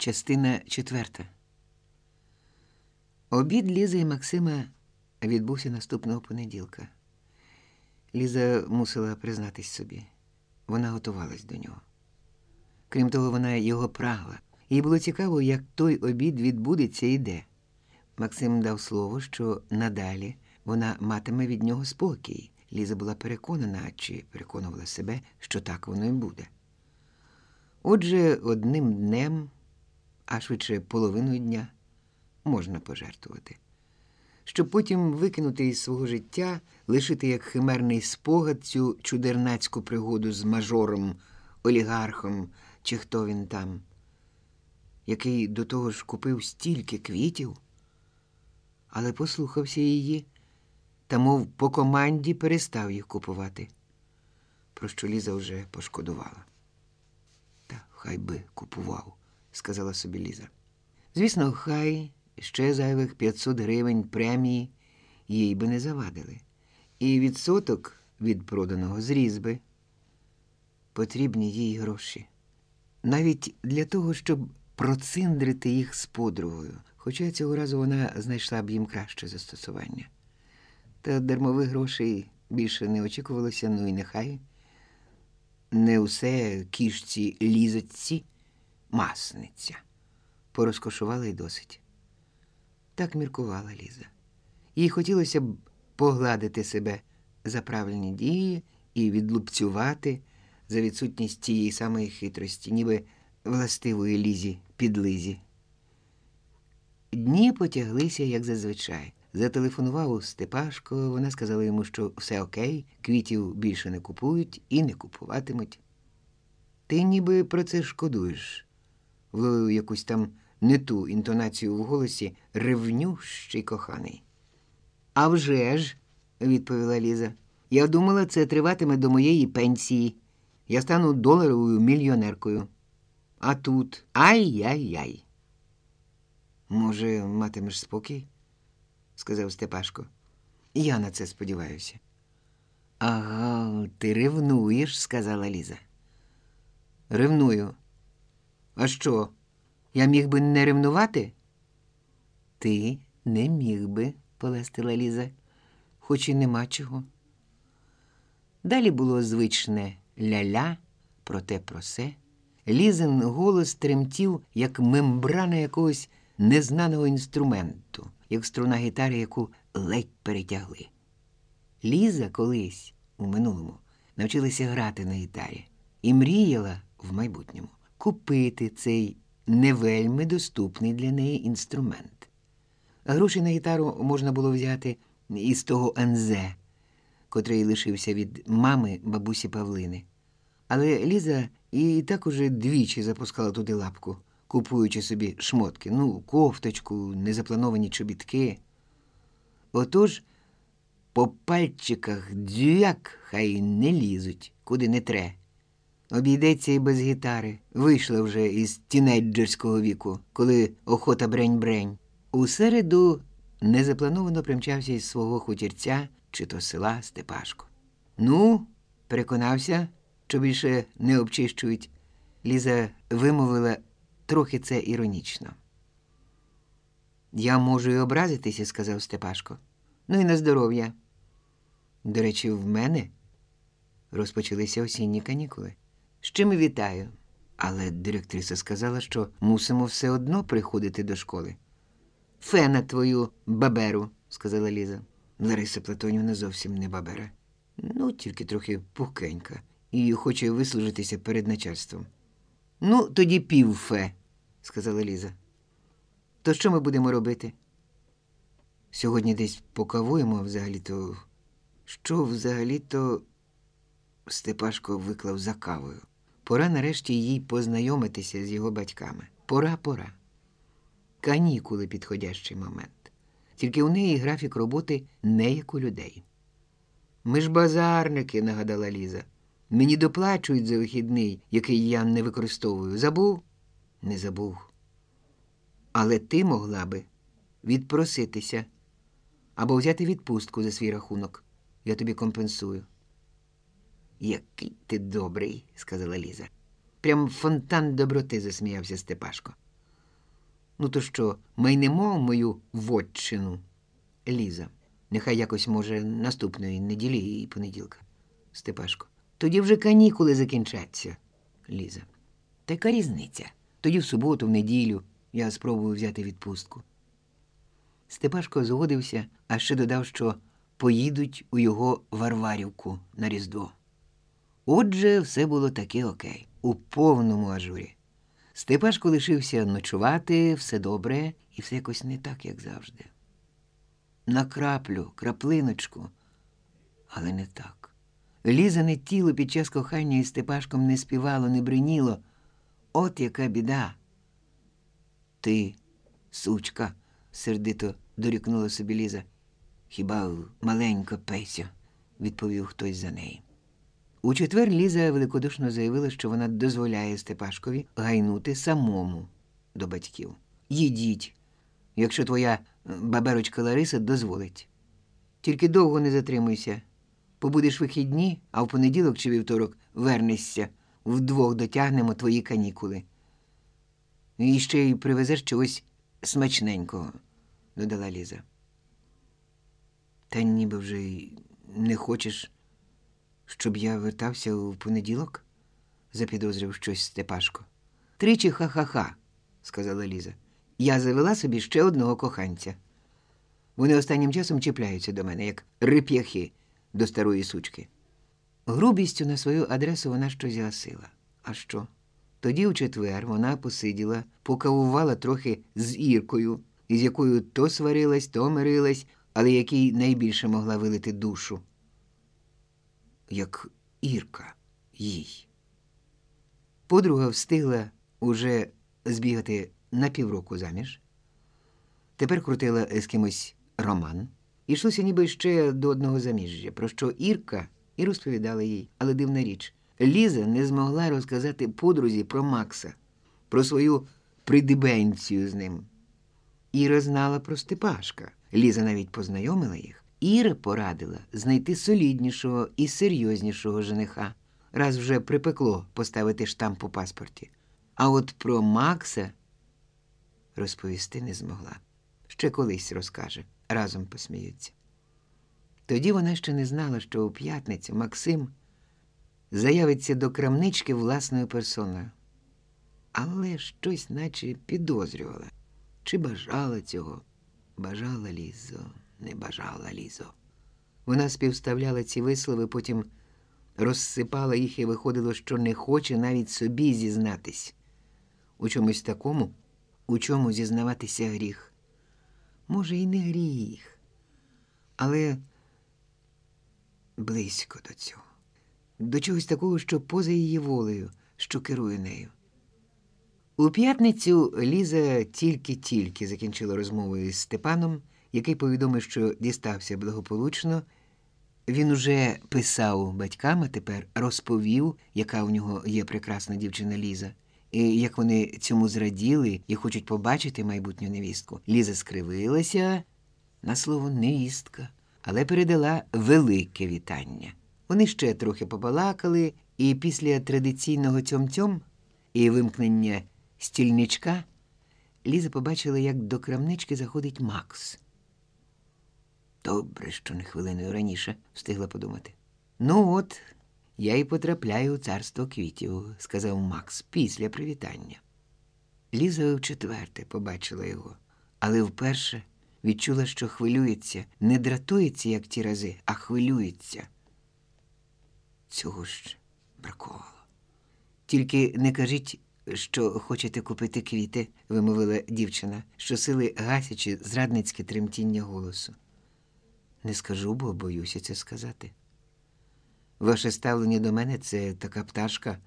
Частина четверта. Обід Лізи і Максима відбувся наступного понеділка. Ліза мусила признатись собі. Вона готувалась до нього. Крім того, вона його прагла. Їй було цікаво, як той обід відбудеться і де. Максим дав слово, що надалі вона матиме від нього спокій. Ліза була переконана чи переконувала себе, що так воно і буде. Отже, одним днем, а швидше половиною дня, можна пожертвувати, щоб потім викинути із свого життя, лишити як химерний спогад цю чудернацьку пригоду з мажором, олігархом чи хто він там, який до того ж купив стільки квітів, але послухався її та, мов по команді, перестав їх купувати, про що Ліза вже пошкодувала. Та хай би купував, сказала собі Ліза. Звісно, хай ще зайвих 500 гривень премії їй би не завадили. І відсоток від проданого зріз би. Потрібні їй гроші. Навіть для того, щоб проциндрити їх з подругою, хоча цього разу вона знайшла б їм краще застосування. Та дармових грошей більше не очікувалося, ну і нехай. Не усе кішці лізочці масниця. Порозкошувала й досить. Так міркувала Ліза. Їй хотілося б погладити себе за правильні дії і відлупцювати за відсутність тієї самої хитрості, ніби властивої лізі підлизі. Дні потяглися, як зазвичай. Зателефонував Степашко, вона сказала йому, що все окей, квітів більше не купують і не купуватимуть. Ти ніби про це шкодуєш, вловив якусь там не ту інтонацію в голосі ревнющий коханий. «А вже ж», – відповіла Ліза, я думала, це триватиме до моєї пенсії. Я стану доларовою мільйонеркою. А тут ай-яй-яй. Може, матимеш спокій? сказав Степашко. Я на це сподіваюся. Ага, ти ревнуєш, сказала Ліза. Ревную. А що? Я міг би не ревнувати? Ти не міг би, полестила Ліза, хоч і нема чого. Далі було звичне ля-ля, проте про се. Лізин голос тремтів, як мембрана якогось незнаного інструменту, як струна гітари, яку ледь перетягли. Ліза колись у минулому навчилася грати на гітарі і мріяла в майбутньому купити цей не вельми доступний для неї інструмент. Гроші на гітару можна було взяти із того НЗ, котрий лишився від мами бабусі Павлини. Але Ліза і так уже двічі запускала туди лапку, купуючи собі шмотки, ну, кофточку, незаплановані чобітки. Отож, по пальчиках дзюяк хай не лізуть, куди не тре. Обійдеться і без гітари. Вийшла вже із тінейджерського віку, коли охота брень-брень. У середу незаплановано примчався із свого хутірця чи то села Степашко. Ну, переконався, що більше не обчищують. Ліза вимовила трохи це іронічно. Я можу і образитися, сказав Степашко. Ну і на здоров'я. До речі, в мене розпочалися осінні канікули. З чим і вітаю. Але директриса сказала, що мусимо все одно приходити до школи. Фена твою баберу, сказала Ліза. Лариса Платонівна зовсім не бабера. Ну, тільки трохи пухкенька, і хоче вислужитися перед начальством. Ну, тоді півфе, сказала Ліза. То що ми будемо робити? Сьогодні десь покавуємо взагалі-то. Що взагалі-то Степашко виклав за кавою. Пора нарешті їй познайомитися з його батьками. Пора, пора. Канікули підходящий момент. Тільки у неї графік роботи не як у людей. Ми ж базарники, нагадала Ліза. Мені доплачують за вихідний, який я не використовую. Забув? Не забув. Але ти могла би відпроситися або взяти відпустку за свій рахунок. Я тобі компенсую. Який ти добрий, сказала Ліза. Прям фонтан доброти засміявся Степашко. Ну то що, майнемо мою вотчину? Ліза. Нехай якось, може, наступної неділі і понеділка. Степашко. Тоді вже канікули закінчаться. Ліза. Та яка різниця? Тоді в суботу, в неділю я спробую взяти відпустку. Степашко згодився, а ще додав, що поїдуть у його Варварівку на Різдво. Отже, все було таки окей, у повному ажурі. Степашко лишився ночувати, все добре, і все якось не так, як завжди. На краплю, краплиночку, але не так. Лізане тіло під час кохання із Степашком не співало, не бриніло. От яка біда. Ти, сучка, сердито дорікнула собі Ліза. Хіба маленька Песя, відповів хтось за неї. У четвер Ліза великодушно заявила, що вона дозволяє Степашкові гайнути самому до батьків. Їдіть, якщо твоя е, баберочка Лариса дозволить. Тільки довго не затримуйся. Побудеш вихідні, а в понеділок чи вівторок вернешся, вдвох дотягнемо твої канікули. І ще й привезеш чогось смачненького, додала Ліза. Та ніби вже й не хочеш, щоб я вертався в понеділок? запідозрив щось Степашко. Тричі ха-ха-ха, сказала Ліза. Я завела собі ще одного коханця. Вони останнім часом чіпляються до мене, як рип'яхи до старої сучки. Грубістю на свою адресу вона щось гасила. А що? Тоді у четвер вона посиділа, покавувала трохи з Іркою, із якою то сварилась, то мирилась, але якій найбільше могла вилити душу. Як Ірка їй. Подруга встигла уже збігати на півроку заміж. Тепер крутила з кимось роман. Ішлося ніби ще до одного заміжжя, про що Ірка і розповідала їй, але дивна річ. Ліза не змогла розказати подрузі про Макса, про свою придибенцію з ним. Іра знала про Степашка. Ліза навіть познайомила їх. Іра порадила знайти соліднішого і серйознішого жениха, раз вже припекло поставити штамп у паспорті. А от про Макса розповісти не змогла. Ще колись розкаже, разом посміються. Тоді вона ще не знала, що у п'ятницю Максим заявиться до крамнички власною персоною. Але щось наче підозрювала. Чи бажала цього? Бажала Лізо, не бажала Лізо. Вона співставляла ці вислови, потім розсипала їх і виходило, що не хоче навіть собі зізнатись. У чомусь такому, у чому зізнаватися гріх. Може, і не гріх, але близько до цього, до чогось такого, що поза її волею, що керує нею. У п'ятницю Ліза тільки-тільки закінчила розмову із Степаном, який повідомив, що дістався благополучно. Він уже писав батькам, а тепер розповів, яка у нього є прекрасна дівчина Ліза, і як вони цьому зраділи і хочуть побачити майбутню невістку. Ліза скривилася на слово невістка, але передала велике вітання. Вони ще трохи побалакали, і після традиційного цьом-цьом і вимкнення стільничка Ліза побачила, як до крамнички заходить Макс. Добре, що не хвилиною раніше встигла подумати. Ну, от, я й потрапляю у царство квітів, сказав Макс після привітання. Ліза вчетверте побачила його, але вперше відчула, що хвилюється, не дратується, як ті рази, а хвилюється. Цього ж бракувало. Тільки не кажіть, що хочете купити квіти, вимовила дівчина, щосили гасячи зрадницьке тремтіння голосу. Не скажу, бо боюся це сказати. Ваше ставлення до мене це така пташка,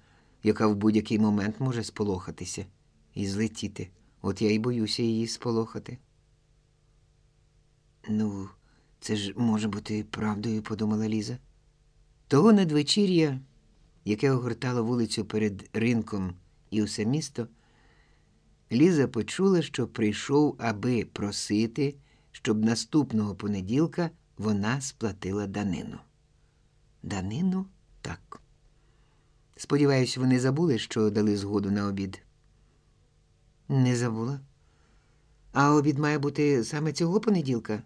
яка в будь-який момент може сполохатися і злетіти. От я й боюся її сполохати. Ну, це ж може бути правдою, подумала Ліза. Того надвечір'я, яке огортало вулицю перед ринком і усе місто, Ліза почула, що прийшов, аби просити, щоб наступного понеділка вона сплатила данину. Данину так. Сподіваюсь, вони забули, що дали згоду на обід. Не забула. А обід має бути саме цього понеділка?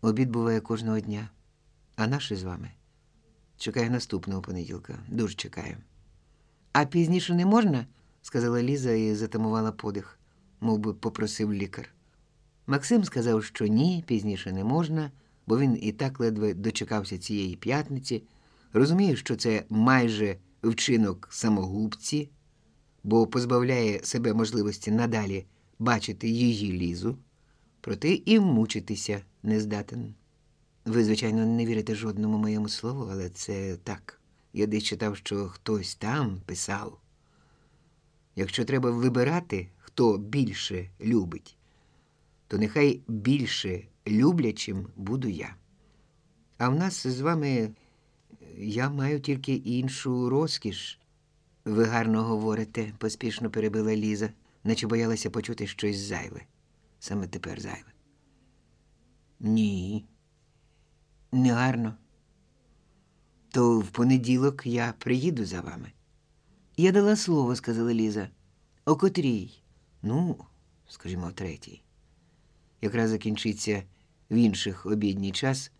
Обід буває кожного дня. А наш із вами? Чекає наступного понеділка. Дуже чекаю. А пізніше не можна? сказала Ліза і затамувала подих, мов би попросив лікар. Максим сказав, що ні, пізніше не можна, бо він і так ледве дочекався цієї п'ятниці, розуміє, що це майже вчинок самогубці, бо позбавляє себе можливості надалі бачити її лізу, проте і мучитися не здатен. Ви, звичайно, не вірите жодному моєму слову, але це так. Я десь читав, що хтось там писав. Якщо треба вибирати, хто більше любить, то нехай більше люблячим буду я. А в нас з вами я маю тільки іншу розкіш. Ви гарно говорите, поспішно перебила Ліза, наче боялася почути щось зайве. Саме тепер зайве. Ні. Не гарно. То в понеділок я приїду за вами. Я дала слово, сказала Ліза. О котрій? Ну, скажімо, о третій. Якраз закінчиться в інших обідній час,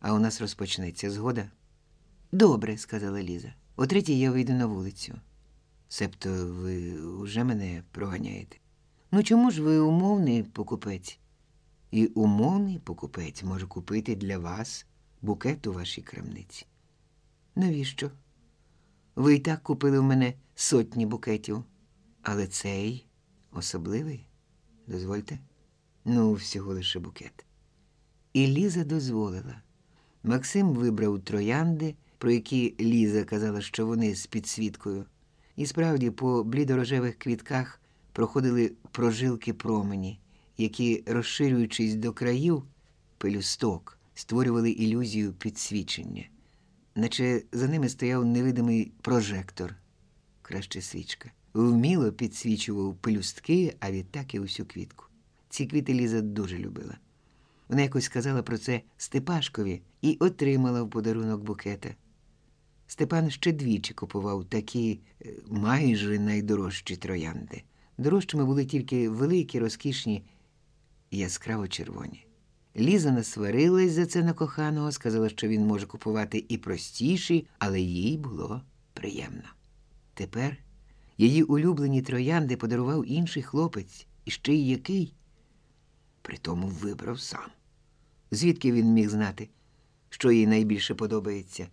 а у нас розпочнеться згода. Добре, сказала Ліза. О третій я вийду на вулицю. Себто ви вже мене проганяєте. Ну чому ж ви умовний покупець? І умовний покупець може купити для вас букет у вашій крамниці. Навіщо? Ви і так купили в мене сотні букетів, але цей особливий, дозвольте? Ну, всього лише букет. І Ліза дозволила. Максим вибрав троянди, про які Ліза казала, що вони з підсвіткою. І справді по блідорожевих квітках проходили прожилки промені, які, розширюючись до країв, пелюсток, створювали ілюзію підсвічення, наче за ними стояв невидимий прожектор, краще свічка, вміло підсвічував пелюстки, а відтак і усю квітку. Ці квіти Ліза дуже любила. Вона якось сказала про це Степашкові і отримала в подарунок букета. Степан ще двічі купував такі е, майже найдорожчі троянди. Дорожчими були тільки великі, розкішні, яскраво червоні. Ліза насварилась за це на коханого, сказала, що він може купувати і простіші, але їй було приємно. Тепер її улюблені троянди подарував інший хлопець, і ще й який. Притому вибрав сам. Звідки він міг знати, що їй найбільше подобається?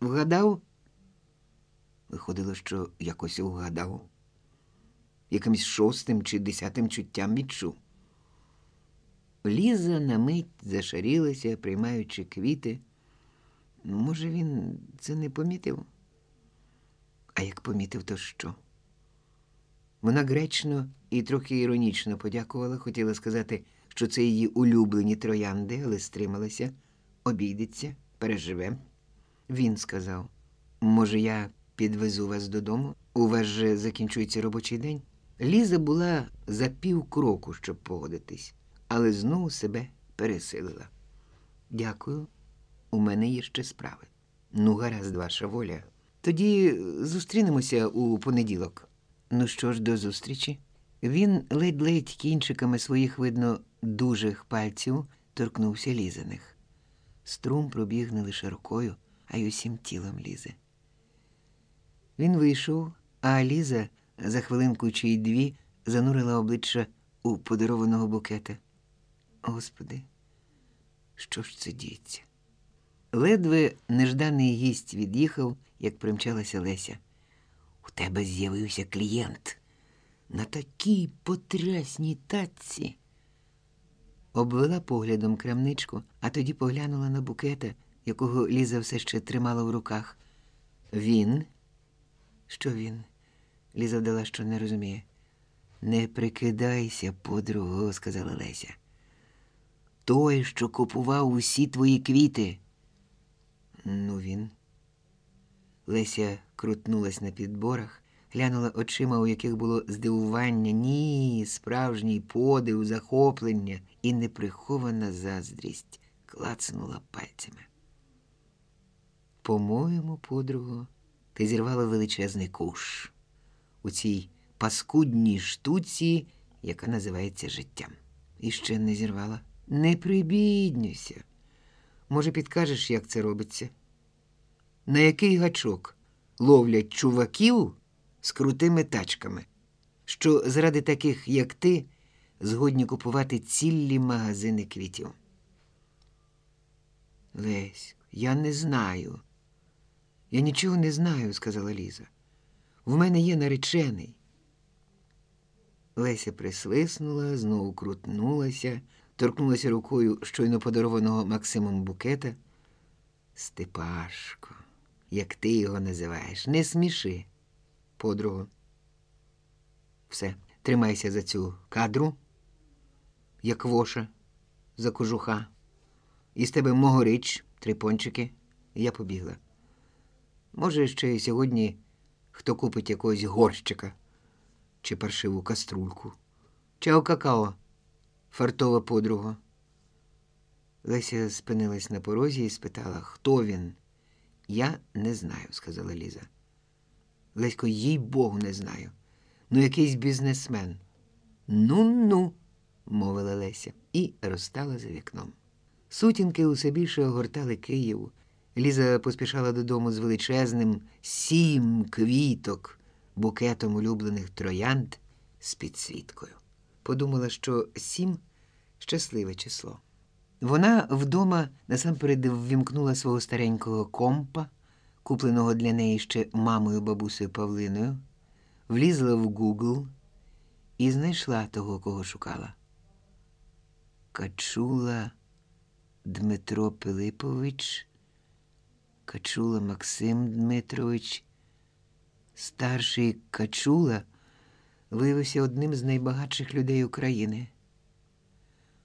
Вгадав? Виходило, що якось вгадав. Якимось шостим чи десятим чуттям відчув. Ліза на мить зашарілася, приймаючи квіти. Може, він це не помітив? А як помітив, то що? Вона гречно і трохи іронічно подякувала, хотіла сказати, що це її улюблені троянди, але стрималася, обійдеться, переживе. Він сказав: може, я підвезу вас додому? У вас же закінчується робочий день? Ліза була за пів кроку, щоб погодитись, але знову себе пересилила. Дякую, у мене є ще справи. Ну, гаразд, ваша воля. Тоді зустрінемося у понеділок. Ну що ж, до зустрічі? Він ледь-ледь кінчиками своїх, видно, дужих пальців торкнувся лізаних. Струм пробіг не лише рукою, а й усім тілом лізи. Він вийшов, а Ліза за хвилинку чи й дві занурила обличчя у подарованого букета. Господи, що ж це діється? Ледве нежданий гість від'їхав, як примчалася Леся. У тебе з'явився клієнт на такій потрясній татці. Обвела поглядом крамничку, а тоді поглянула на букета, якого Ліза все ще тримала в руках. Він? Що він? Ліза вдала, що не розуміє. Не прикидайся, подруго, сказала Леся. Той, що купував усі твої квіти. Ну, він. Леся крутнулась на підборах, глянула очима, у яких було здивування, ні, справжній подив, захоплення і неприхована заздрість клацнула пальцями. По-моєму, подруго, ти зірвала величезний куш у цій паскудній штуці, яка називається життям. І ще не зірвала. Не прибіднюйся. Може, підкажеш, як це робиться? На який гачок ловлять чуваків з крутими тачками, що заради таких, як ти, згодні купувати цілі магазини квітів? Лесь, я не знаю. Я нічого не знаю, сказала Ліза. В мене є наречений. Леся присвиснула, знову крутнулася, торкнулася рукою щойно подарованого Максимом букета. Степашко, як ти його називаєш, не сміши, подругу. Все, тримайся за цю кадру, як воша, за кожуха. Із тебе могорич, три пончики, і я побігла. Може, ще й сьогодні хто купить якогось горщика чи паршиву каструльку. Чао какао, фартова подруга. Леся спинилась на порозі і спитала, хто він. Я не знаю, сказала Ліза. Лесько, їй Богу, не знаю. Ну, якийсь бізнесмен. Ну, ну, мовила Леся і розстала за вікном. Сутінки усе більше огортали Київ. Ліза поспішала додому з величезним сім квіток, букетом улюблених троянд з підсвіткою. Подумала, що сім щасливе число. Вона вдома насамперед ввімкнула свого старенького компа, купленого для неї ще мамою бабусею Павлиною, влізла в Гугл і знайшла того, кого шукала. Качула Дмитро Пилипович, Качула Максим Дмитрович. Старший Качула виявився одним з найбагатших людей України.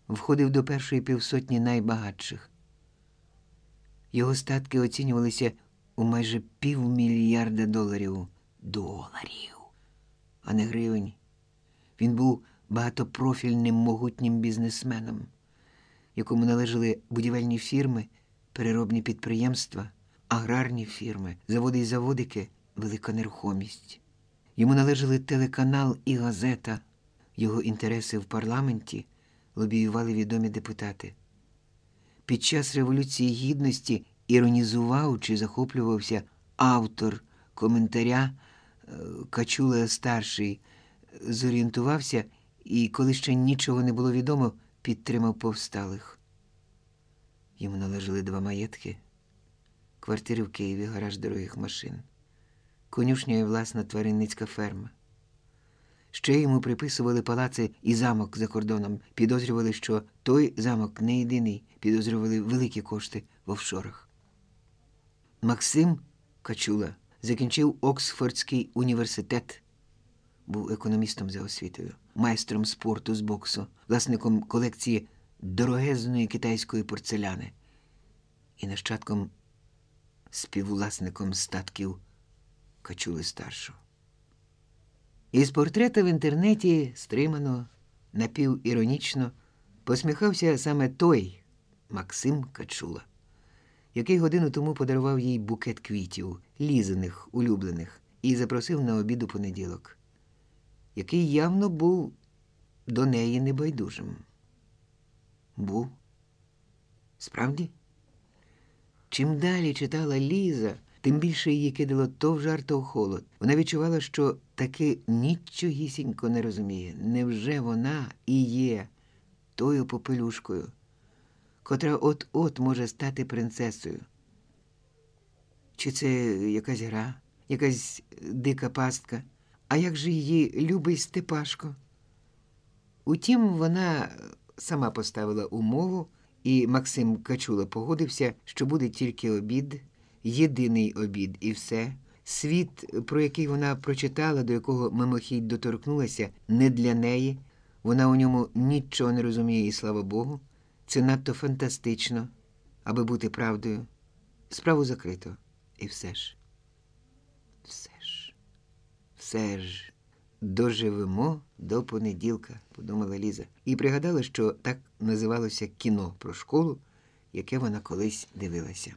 Входив до першої півсотні найбагатших. Його статки оцінювалися у майже півмільярда доларів. Доларів, а не гривень. Він був багатопрофільним могутнім бізнесменом, якому належали будівельні фірми, переробні підприємства, аграрні фірми, заводи і заводики, велика нерухомість. Йому належали телеканал і газета. Його інтереси в парламенті лобіювали відомі депутати. Під час Революції Гідності іронізував чи захоплювався автор коментаря е, Качула старший, зорієнтувався і, коли ще нічого не було відомо, підтримав повсталих. Йому належали два маєтки, квартири в Києві, гараж дорогих машин, конюшня і власна тваринницька ферма. Ще йому приписували палаци і замок за кордоном, підозрювали, що той замок не єдиний, підозрювали великі кошти в офшорах. Максим Качула закінчив Оксфордський університет, був економістом за освітою, майстром спорту з боксу, власником колекції дорогезної китайської порцеляни і нащадком співвласником статків Качули старшого. Із портрета в інтернеті стримано, напівіронічно посміхався саме той Максим Качула, який годину тому подарував їй букет квітів, лізаних, улюблених, і запросив на обід у понеділок, який явно був до неї небайдужим. Був. Справді? Чим далі читала Ліза, тим більше її кидало то в жар, то в холод. Вона відчувала, що таки нічогісінько не розуміє. Невже вона і є тою попелюшкою, котра от-от може стати принцесою? Чи це якась гра, якась дика пастка? А як же її любий Степашко? Утім, вона сама поставила умову, і Максим Качула погодився, що буде тільки обід єдиний обід і все. Світ, про який вона прочитала, до якого мимохідь доторкнулася, не для неї. Вона у ньому нічого не розуміє, і слава Богу. Це надто фантастично, аби бути правдою. Справу закрито. І все ж, все ж, все ж, доживемо до понеділка, подумала Ліза, і пригадала, що так називалося кіно про школу, яке вона колись дивилася.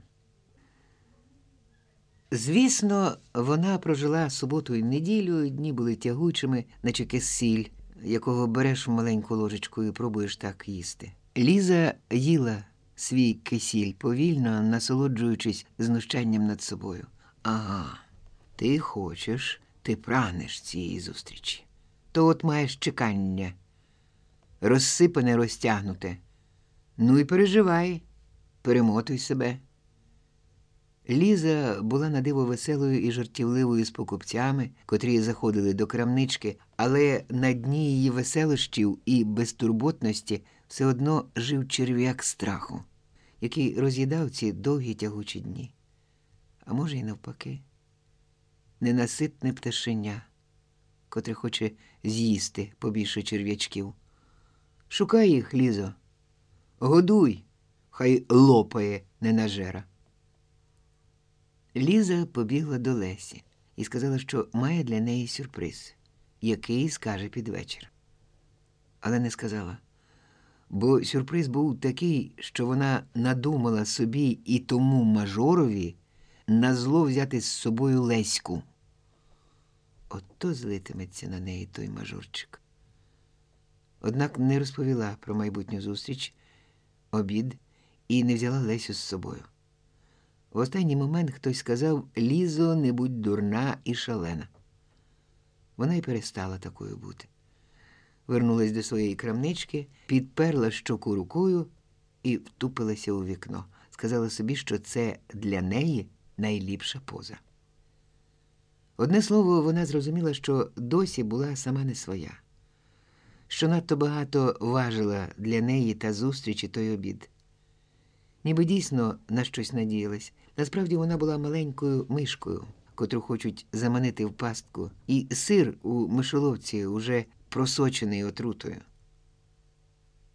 Звісно, вона прожила суботу і неділю, дні були тягучими, наче кисіль. якого береш в маленьку ложечку і пробуєш так їсти. Ліза їла свій кисіль повільно, насолоджуючись знущанням над собою. Ага, ти хочеш, ти прагнеш цієї зустрічі. То от маєш чекання, розсипане, розтягнуте. Ну і переживай, перемотуй себе. Ліза була на диво веселою і жартівливою з покупцями, котрі заходили до крамнички, але на дні її веселощів і безтурботності все одно жив черв'як страху, який роз'їдав ці довгі тягучі дні. А може, й навпаки, ненаситне пташеня, котре хоче з'їсти побільше черв'ячків. Шукай їх, Лізо, годуй, хай лопає ненажера. Ліза побігла до Лесі і сказала, що має для неї сюрприз, який скаже під вечір. Але не сказала, бо сюрприз був такий, що вона надумала собі і тому мажорові на зло взяти з собою Леську. Ото злитиметься на неї той мажорчик. Однак не розповіла про майбутню зустріч, обід і не взяла Лесю з собою. В останній момент хтось сказав Лізо, не будь дурна і шалена. Вона й перестала такою бути. Вернулась до своєї крамнички, підперла щоку рукою і втупилася у вікно. Сказала собі, що це для неї найліпша поза. Одне слово, вона зрозуміла, що досі була сама не своя, що надто багато важила для неї та зустрічі той обід ніби дійсно на щось надіялась. Насправді вона була маленькою мишкою, котру хочуть заманити в пастку, і сир у мишоловці уже просочений отрутою.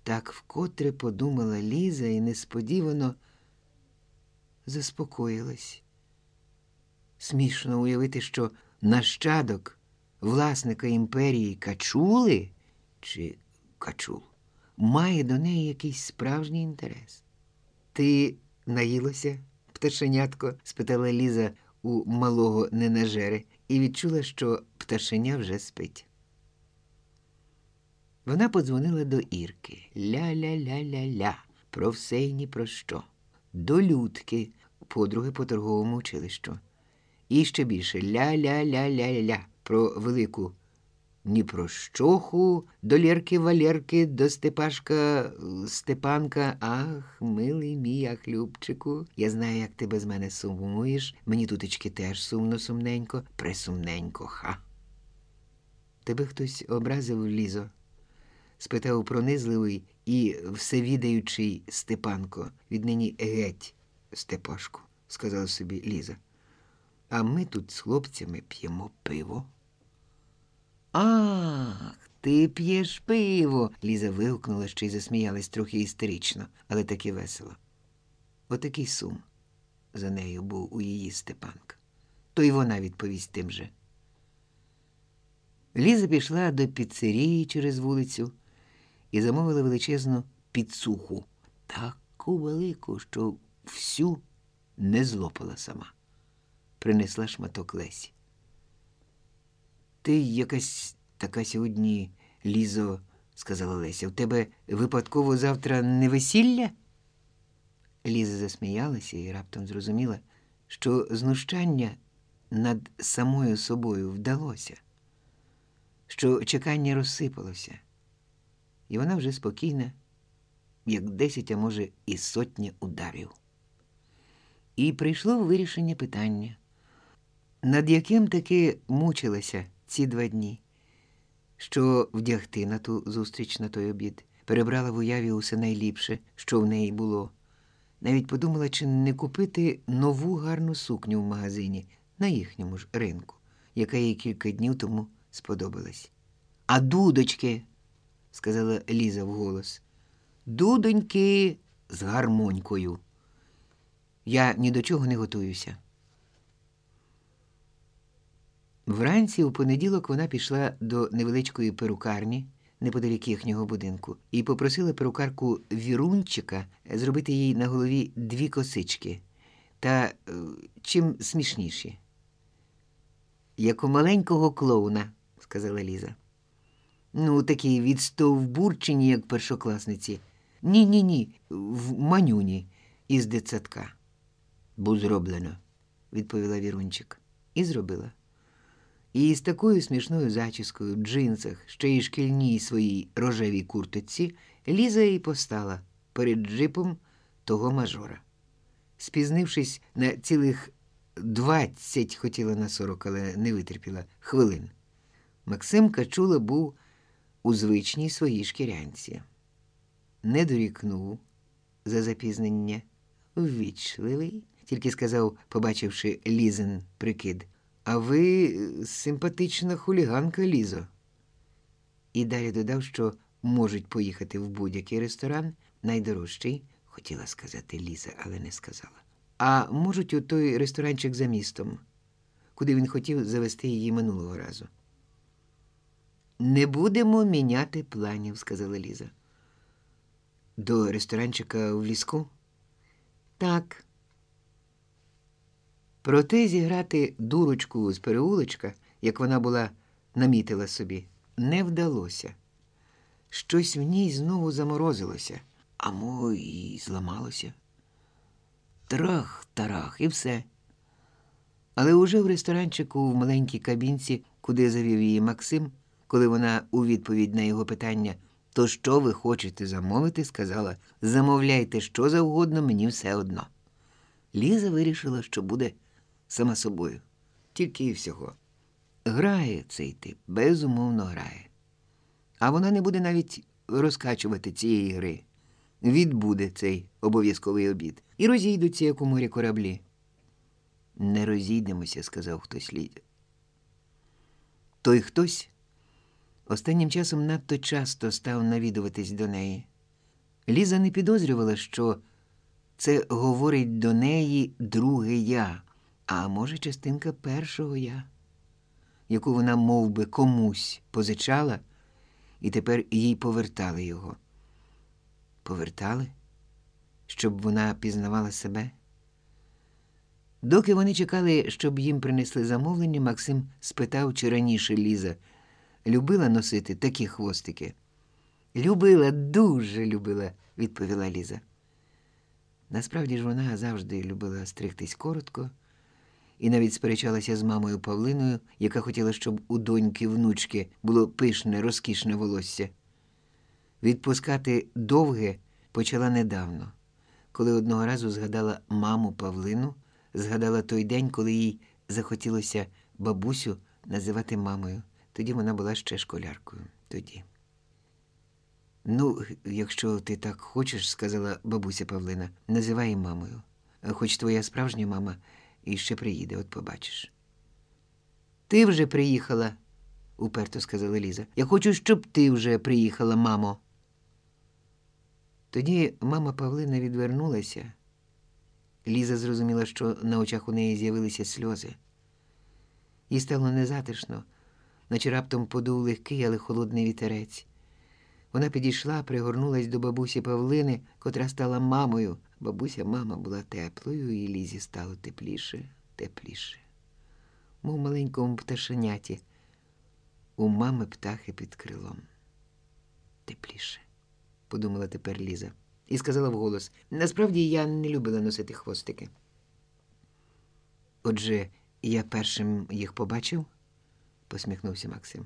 Так вкотре подумала Ліза і несподівано заспокоїлась. Смішно уявити, що нащадок власника імперії Качули чи Качул має до неї якийсь справжній інтерес. Ти наїлося, пташенятко? спитала Ліза у малого ненажери і відчула, що пташеня вже спить. Вона подзвонила до Ірки ля-ля-ля-ля-ля, про все й ні про що, до Людки, подруги по торговому училищу, і ще більше ля-ля-ля-ля-ля про велику ні про щоху, до Лєрки Валєрки, до Степашка Степанка. Ах, милий мій, ах, Любчику, я знаю, як ти без мене сумуєш. Мені тутечки теж сумно сумненько, пресумненько, ха. Тебе хтось образив лізо? Спитав пронизливий і всевідаючий Степанко. Віднині геть, Степашку, сказала собі Ліза. А ми тут з хлопцями п'ємо пиво. Ах, ти п'єш пиво. Ліза вигукнула ще й засміялась трохи істерично, але таки весело. Отакий сум за нею був у її Степанка. То й вона відповість тим же. Ліза пішла до піцерії через вулицю і замовила величезну підсуху, таку велику, що всю не злопала сама. Принесла шматок Лесі. Ти якась така сьогодні, Лізо, сказала Леся, у тебе випадково завтра не весілля? Ліза засміялася і раптом зрозуміла, що знущання над самою собою вдалося, що чекання розсипалося, і вона вже спокійна, як десять, а може, і сотня ударів. І прийшло вирішення питання, над яким таки мучилася ці два дні, що вдягти на ту зустріч на той обід, перебрала в уяві усе найліпше, що в неї було. Навіть подумала, чи не купити нову гарну сукню в магазині на їхньому ж ринку, яка їй кілька днів тому сподобалась. А дудочки, сказала Ліза вголос, дудоньки з гармонькою. Я ні до чого не готуюся. Вранці у понеділок вона пішла до невеличкої перукарні неподалік їхнього будинку і попросила перукарку Вірунчика зробити їй на голові дві косички та е, чим смішніші. Як у маленького клоуна, сказала Ліза. Ну, такі відстовбурчені, як першокласниці. Ні, ні, ні, в манюні із дитсадка. Бу зроблено, відповіла Вірунчик. І зробила. І з такою смішною зачіскою, в джинсах, ще й шкільній своїй рожевій курточці, Ліза і постала перед джипом того мажора. Спізнившись на цілих двадцять, хотіла на сорок, але не витерпіла хвилин. Максим Качула був у звичній своїй шкірянці. Не дорікнув за запізнення, ввічливий, тільки сказав, побачивши Лізин прикид. А ви е, симпатична хуліганка, Лізо. І далі додав, що можуть поїхати в будь-який ресторан, найдорожчий, хотіла сказати Ліза, але не сказала. А можуть у той ресторанчик за містом, куди він хотів завести її минулого разу. Не будемо міняти планів, сказала Ліза. До ресторанчика в ліску? Так. Проте зіграти дурочку з переулочка, як вона була намітила собі, не вдалося. Щось в ній знову заморозилося, а мо і зламалося. Трах-тарах, і все. Але уже в ресторанчику в маленькій кабінці, куди завів її Максим, коли вона у відповідь на його питання, то що ви хочете замовити, сказала замовляйте що завгодно, мені все одно. Ліза вирішила, що буде сама собою, тільки і всього. Грає цей тип, безумовно грає. А вона не буде навіть розкачувати цієї гри. Відбуде цей обов'язковий обід. І розійдуться, як у морі кораблі. Не розійдемося, сказав хтось Лізі. Той хтось останнім часом надто часто став навідуватись до неї. Ліза не підозрювала, що це говорить до неї друге я, а може, частинка першого я, яку вона мов би, комусь позичала, і тепер їй повертали його. Повертали, щоб вона пізнавала себе. Доки вони чекали, щоб їм принесли замовлення, Максим спитав, чи раніше Ліза любила носити такі хвостики. Любила, дуже любила, відповіла Ліза. Насправді ж вона завжди любила стригтись коротко і навіть сперечалася з мамою Павлиною, яка хотіла, щоб у доньки внучки було пишне, розкішне волосся. Відпускати довге почала недавно, коли одного разу згадала маму Павлину, згадала той день, коли їй захотілося бабусю називати мамою. Тоді вона була ще школяркою. Тоді. Ну, якщо ти так хочеш, сказала бабуся Павлина, називай мамою. Хоч твоя справжня мама і ще приїде, от побачиш. Ти вже приїхала, уперто сказала Ліза. Я хочу, щоб ти вже приїхала, мамо. Тоді мама Павлина відвернулася. Ліза зрозуміла, що на очах у неї з'явилися сльози. Їй стало незатишно, наче раптом подув легкий, але холодний вітерець. Вона підійшла, пригорнулась до бабусі Павлини, котра стала мамою. Бабуся мама була теплою, і Лізі стало тепліше, тепліше. Мов маленькому пташеняті. У мами птахи під крилом. Тепліше, подумала тепер Ліза, і сказала вголос: насправді я не любила носити хвостики. Отже, я першим їх побачив, посміхнувся Максим.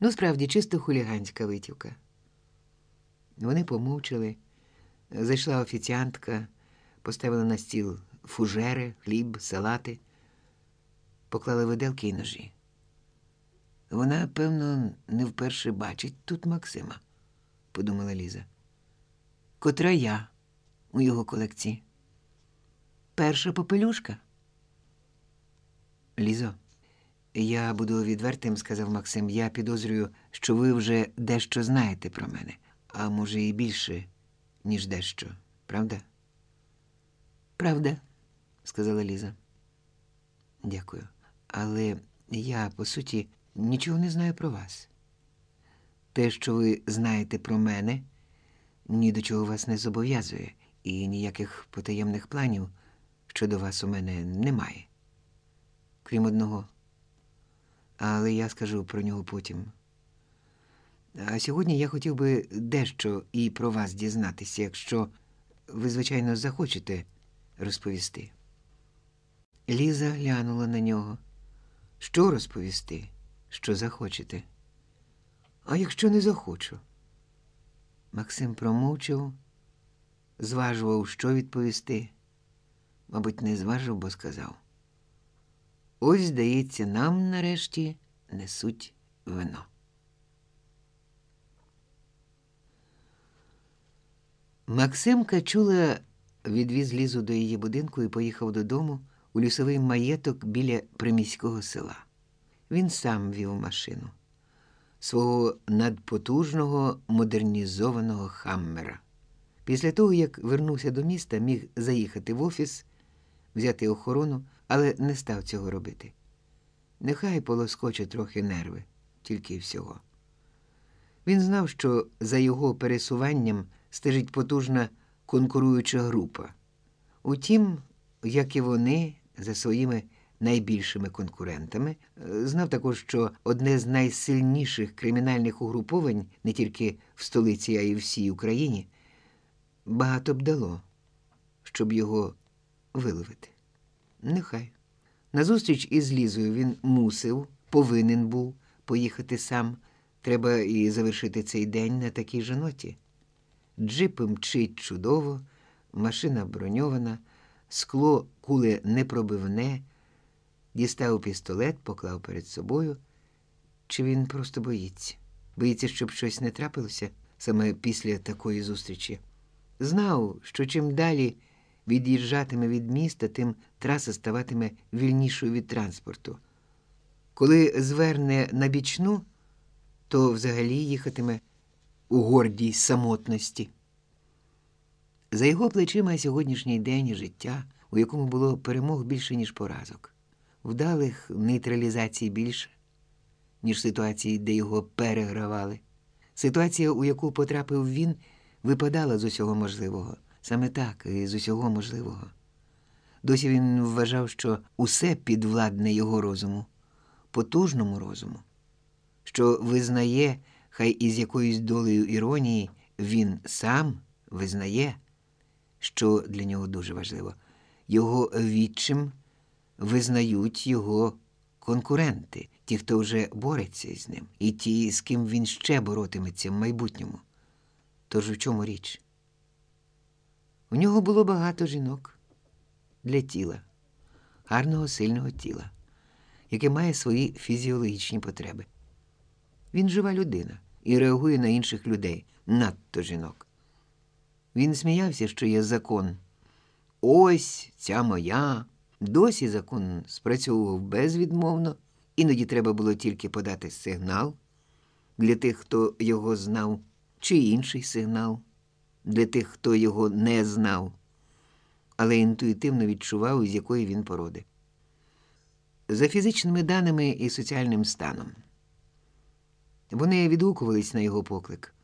Ну, справді, чисто хуліганська витівка. Вони помовчали. Зайшла офіціантка, поставила на стіл фужери, хліб, салати, поклали виделки і ножі. Вона, певно, не вперше бачить тут Максима, подумала Ліза. Котра я у його колекції. Перша попелюшка. Лізо. Я буду відвертим, сказав Максим. Я підозрюю, що ви вже дещо знаєте про мене, а може, і більше, ніж дещо, правда? Правда, сказала Ліза. Дякую. Але я, по суті, нічого не знаю про вас. Те, що ви знаєте про мене, ні до чого вас не зобов'язує, і ніяких потаємних планів щодо вас у мене немає. Крім одного але я скажу про нього потім. А сьогодні я хотів би дещо і про вас дізнатися, якщо ви, звичайно, захочете розповісти. Ліза глянула на нього. Що розповісти? Що захочете? А якщо не захочу? Максим промовчав, зважував, що відповісти. Мабуть, не зважив, бо сказав. Ось, здається, нам нарешті несуть вино. Максим Качула відвіз Лізу до її будинку і поїхав додому у лісовий маєток біля приміського села. Він сам вів машину свого надпотужного модернізованого хаммера. Після того, як вернувся до міста, міг заїхати в офіс, взяти охорону, але не став цього робити. Нехай полоскоче трохи нерви, тільки всього. Він знав, що за його пересуванням стежить потужна конкуруюча група. Утім, як і вони, за своїми найбільшими конкурентами, е, знав також, що одне з найсильніших кримінальних угруповань не тільки в столиці, а й всій Україні, багато б дало, щоб його виловити. Нехай. Назустріч із Лізою він мусив, повинен був поїхати сам. Треба і завершити цей день на такій же ноті. Джип мчить чудово, машина броньована, скло куле непробивне, дістав пістолет, поклав перед собою. Чи він просто боїться? Боїться, щоб щось не трапилося саме після такої зустрічі. Знав, що чим далі від'їжджатиме від міста, тим траса ставатиме вільнішою від транспорту. Коли зверне на бічну, то взагалі їхатиме у гордій самотності. За його плечима сьогоднішній день життя, у якому було перемог більше, ніж поразок, вдалих нейтралізацій більше, ніж ситуації, де його перегравали. Ситуація, у яку потрапив він, випадала з усього можливого, саме так, і з усього можливого. Досі він вважав, що усе підвладне його розуму, потужному розуму, що визнає, хай із якоюсь долею іронії він сам визнає, що для нього дуже важливо, його відчим визнають його конкуренти, ті, хто вже бореться з ним, і ті, з ким він ще боротиметься в майбутньому. Тож у чому річ? У нього було багато жінок для тіла, гарного сильного тіла, яке має свої фізіологічні потреби. Він жива людина і реагує на інших людей, надто жінок. Він сміявся, що є закон. Ось ця моя. Досі закон спрацьовував безвідмовно, іноді треба було тільки подати сигнал для тих, хто його знав, чи інший сигнал для тих, хто його не знав, але інтуїтивно відчував, з якої він породи. За фізичними даними і соціальним станом. Вони відгукувались на його поклик,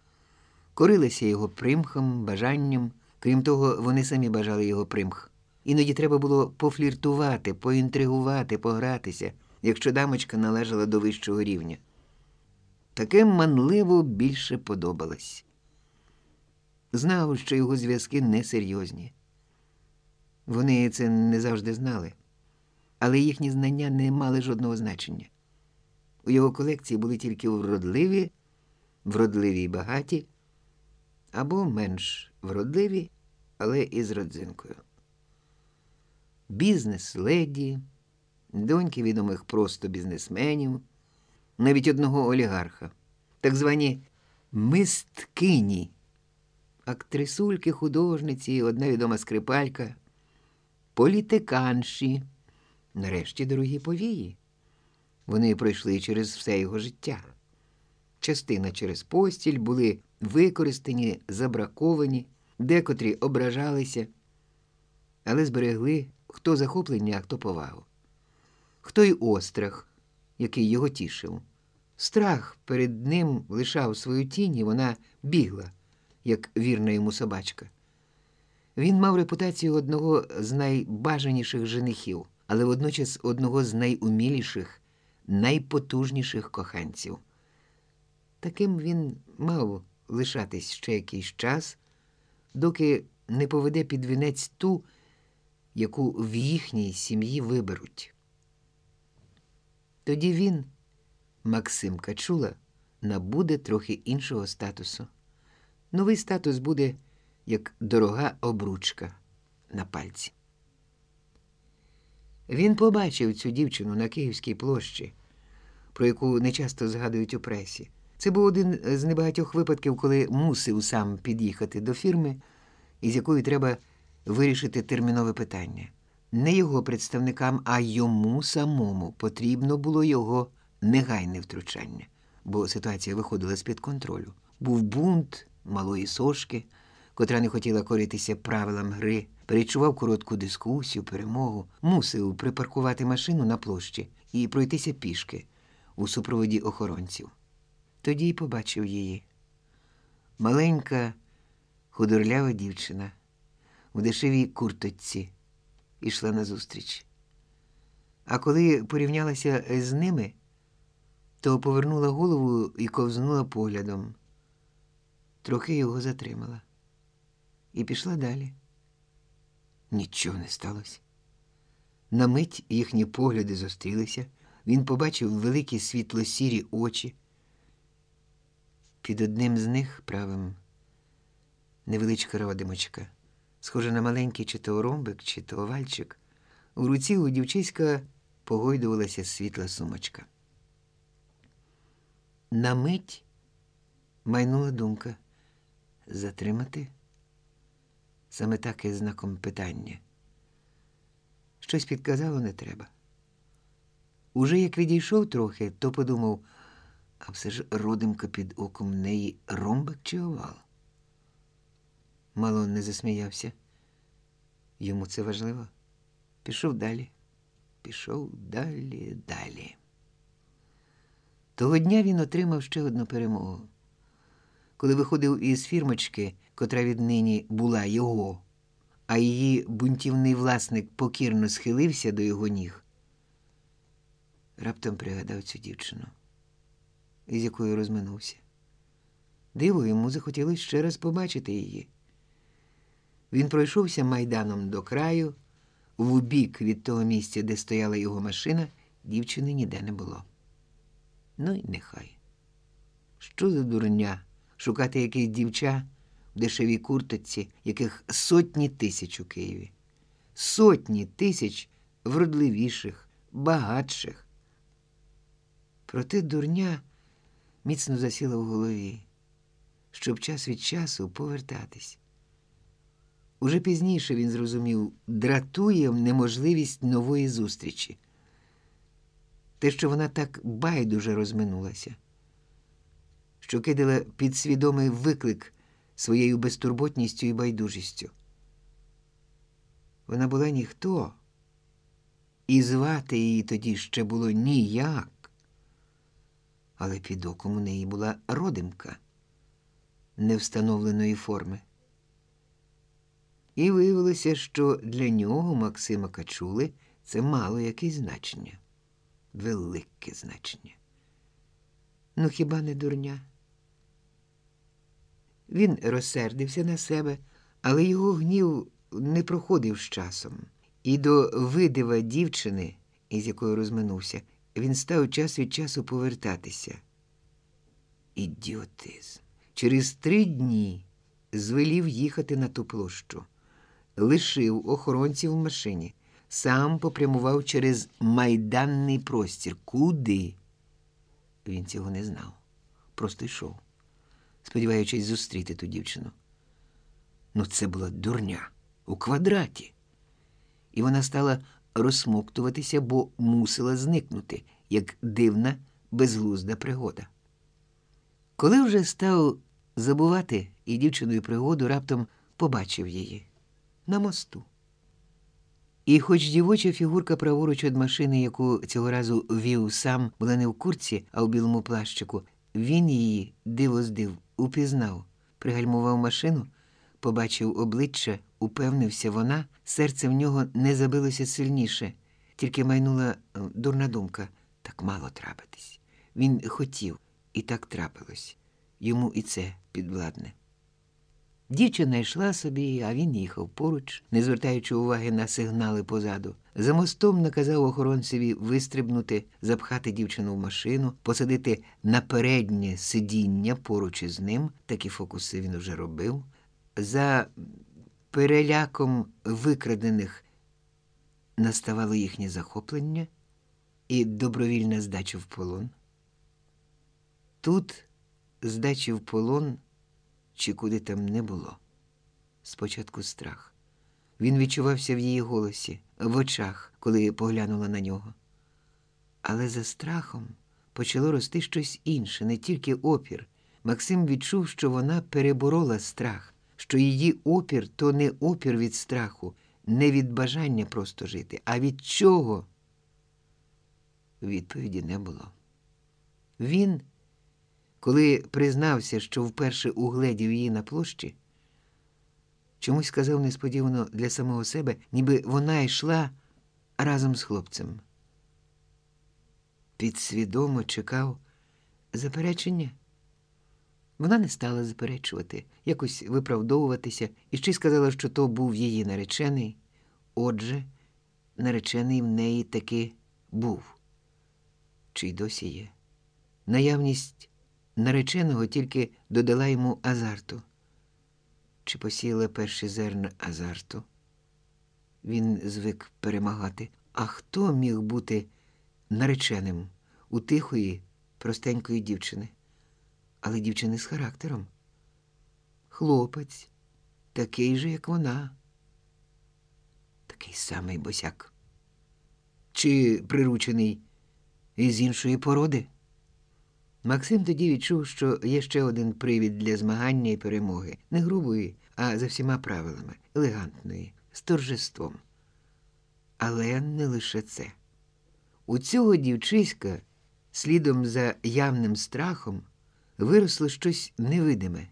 корилися його примхом, бажанням, крім того, вони самі бажали його примх. Іноді треба було пофліртувати, поінтригувати, погратися, якщо дамочка належала до вищого рівня. Таке манливо більше подобалось. Знав, що його зв'язки несерйозні. Вони це не завжди знали, але їхні знання не мали жодного значення. У його колекції були тільки вродливі, вродливі й багаті, або менш вродливі, але із родзинкою. Бізнес-леді, доньки відомих просто бізнесменів, навіть одного олігарха, так звані мисткині, актрисульки, художниці, одна відома скрипалька, політиканші, нарешті дорогі повії. Вони пройшли через все його життя. Частина через постіль були використані, забраковані, декотрі ображалися, але зберегли хто захоплення, а хто повагу, хто й острах, який його тішив. Страх перед ним лишав свою тінь, і вона бігла, як вірна йому собачка. Він мав репутацію одного з найбажаніших женихів, але водночас одного з найуміліших найпотужніших коханців. Таким він мав лишатись ще якийсь час, доки не поведе під вінець ту, яку в їхній сім'ї виберуть. Тоді він, Максим Качула, набуде трохи іншого статусу. Новий статус буде як дорога обручка на пальці. Він побачив цю дівчину на Київській площі, про яку нечасто згадують у пресі. Це був один з небагатьох випадків, коли мусив сам під'їхати до фірми, із якою треба вирішити термінове питання. Не його представникам, а йому самому потрібно було його негайне втручання, бо ситуація виходила з-під контролю. Був бунт малої сошки, котра не хотіла коритися правилам гри, перечував коротку дискусію, перемогу, мусив припаркувати машину на площі і пройтися пішки у супроводі охоронців. Тоді й побачив її. Маленька, худорлява дівчина в дешевій курточці ішла назустріч. А коли порівнялася з ними, то повернула голову і ковзнула поглядом. Трохи його затримала і пішла далі. Нічого не сталося. На мить їхні погляди зустрілися. Він побачив великі світло-сірі очі. Під одним з них правим невеличка родимочка, схожа на маленький чи то ромбик, чи то овальчик. У руці у дівчиська погойдувалася світла сумочка. На мить майнула думка затримати саме так і знаком питання. Щось підказало не треба. Уже як відійшов трохи, то подумав, а все ж родимка під оком неї ромбик чи овал. Мало не засміявся. Йому це важливо. Пішов далі, пішов далі, далі. Того дня він отримав ще одну перемогу. Коли виходив із фірмочки, котра віднині була його, а її бунтівний власник покірно схилився до його ніг, раптом пригадав цю дівчину, із якою розминувся. Диво йому захотілося ще раз побачити її. Він пройшовся майданом до краю, в убік від того місця, де стояла його машина, дівчини ніде не було. Ну й нехай. Що за дурня шукати яких дівча в дешевій курточці, яких сотні тисяч у Києві, сотні тисяч вродливіших, багатших. Проте дурня міцно засіла в голові, щоб час від часу повертатись. Уже пізніше він зрозумів, дратує неможливість нової зустрічі. Те, що вона так байдуже розминулася, що кидала підсвідомий виклик своєю безтурботністю і байдужістю. Вона була ніхто, і звати її тоді ще було ніяк, але під оком у неї була родимка невстановленої форми. І виявилося, що для нього Максима Качули це мало якесь значення, велике значення. Ну, хіба не дурня? Він розсердився на себе, але його гнів не проходив з часом. І до видива дівчини, із якою розминувся, він став час від часу повертатися. Ідіотизм. Через три дні звелів їхати на ту площу, лишив охоронців в машині, сам попрямував через майданний простір. Куди? Він цього не знав. Просто йшов, сподіваючись зустріти ту дівчину. Ну, це була дурня у квадраті. І вона стала розсмоктуватися, бо мусила зникнути, як дивна, безглузда пригода. Коли вже став забувати і дівчиною пригоду, раптом побачив її на мосту. І, хоч дівоча фігурка праворуч від машини, яку цього разу вів сам, була не в курці, а в білому плащику, він її диво здив, упізнав, пригальмував машину, побачив обличчя, упевнився вона, серце в нього не забилося сильніше, тільки майнула е, дурна думка так мало трапитись. Він хотів І так трапилось. Йому і це підвладне. Дівчина йшла собі, а він їхав поруч, не звертаючи уваги на сигнали позаду. За мостом наказав охоронцеві вистрибнути, запхати дівчину в машину, посадити на переднє сидіння поруч із ним. Такі фокуси він уже робив. За переляком викрадених наставало їхнє захоплення і добровільна здача в полон. Тут здачі в полон чи куди там не було. Спочатку страх. Він відчувався в її голосі, в очах, коли поглянула на нього. Але за страхом почало рости щось інше, не тільки опір. Максим відчув, що вона переборола страх, що її опір то не опір від страху, не від бажання просто жити, а від чого? Відповіді не було. Він коли признався, що вперше угледів її на площі, чомусь сказав несподівано для самого себе, ніби вона йшла разом з хлопцем. Підсвідомо чекав заперечення. Вона не стала заперечувати, якось виправдовуватися, і ще й сказала, що то був її наречений. Отже, наречений в неї таки був, чи й досі є. Наявність нареченого тільки додала йому азарту. Чи посіяла перші зерна азарту? Він звик перемагати. А хто міг бути нареченим у тихої, простенької дівчини? Але дівчини з характером. Хлопець, такий же, як вона, такий самий босяк. Чи приручений із іншої породи? Максим тоді відчув, що є ще один привід для змагання і перемоги, не грубої, а за всіма правилами, елегантної, з торжеством. Але не лише це. У цього дівчиська, слідом за явним страхом, виросло щось невидиме,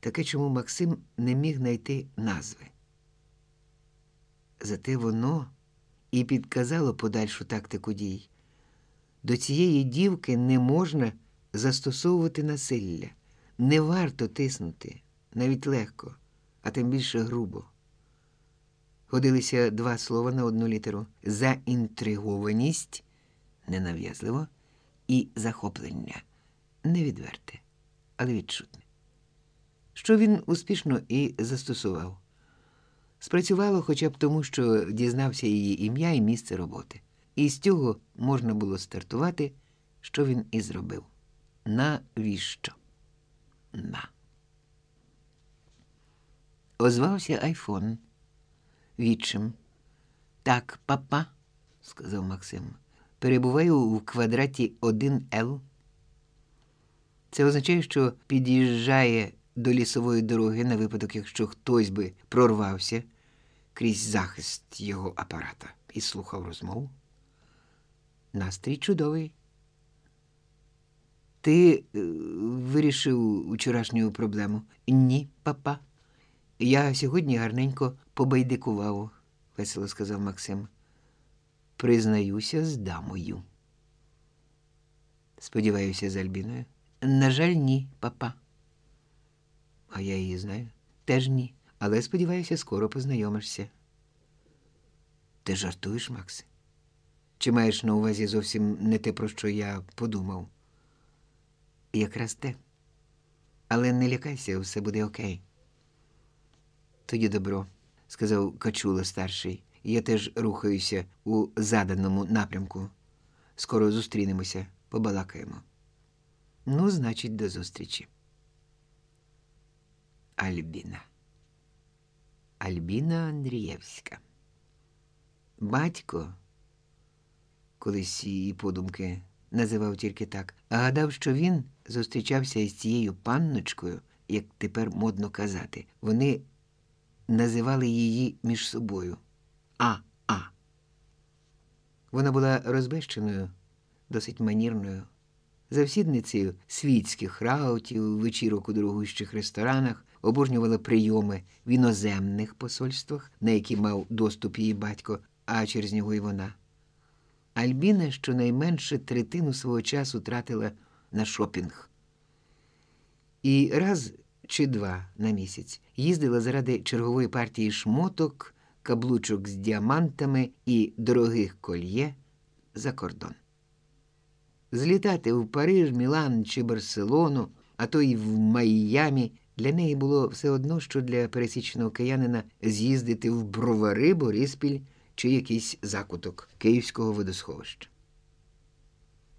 таке, чому Максим не міг знайти назви. Зате воно і підказало подальшу тактику дій. До цієї дівки не можна застосовувати насилля. Не варто тиснути, навіть легко, а тим більше грубо. Ходилися два слова на одну літеру заінтригованість ненав'язливо і захоплення невідверте, але відчутне. Що він успішно і застосував. Спрацювало хоча б тому, що дізнався її ім'я і місце роботи. І з цього можна було стартувати, що він і зробив. Навіщо? На. Озвався айфон. Відчим. Так, папа, сказав Максим. Перебуваю в квадраті 1Л. Це означає, що під'їжджає до лісової дороги на випадок, якщо хтось би прорвався крізь захист його апарата і слухав розмову. Настрій чудовий. Ти е, вирішив вчорашню проблему? Ні, папа. Я сьогодні гарненько побайдикував, весело сказав Максим. Признаюся з дамою. Сподіваюся, з Альбіною. На жаль, ні, папа. А я її знаю. Теж ні. Але сподіваюся, скоро познайомишся. Ти жартуєш, Макси? Чи маєш на увазі зовсім не те, про що я подумав? Якраз те. Але не лякайся, все буде окей. Тоді добро, сказав Качула старший. Я теж рухаюся у заданому напрямку. Скоро зустрінемося, побалакаємо. Ну, значить, до зустрічі. Альбіна. Альбіна Андрієвська. Батько, колись її подумки називав тільки так, а гадав, що він зустрічався із цією панночкою, як тепер модно казати. Вони називали її між собою А. А. Вона була розбещеною, досить манірною, завсідницею світських раутів, вечірок у дорогущих ресторанах, обожнювала прийоми в іноземних посольствах, на які мав доступ її батько, а через нього і вона. Альбіна щонайменше третину свого часу тратила на шопінг. і раз чи два на місяць їздила заради чергової партії шмоток, каблучок з діамантами і дорогих кольє за кордон. Злітати в Париж, Мілан чи Барселону, а то й в Майямі для неї було все одно, що для пересічного киянина з'їздити в бровари, Бориспіль чи якийсь закуток Київського водосховища.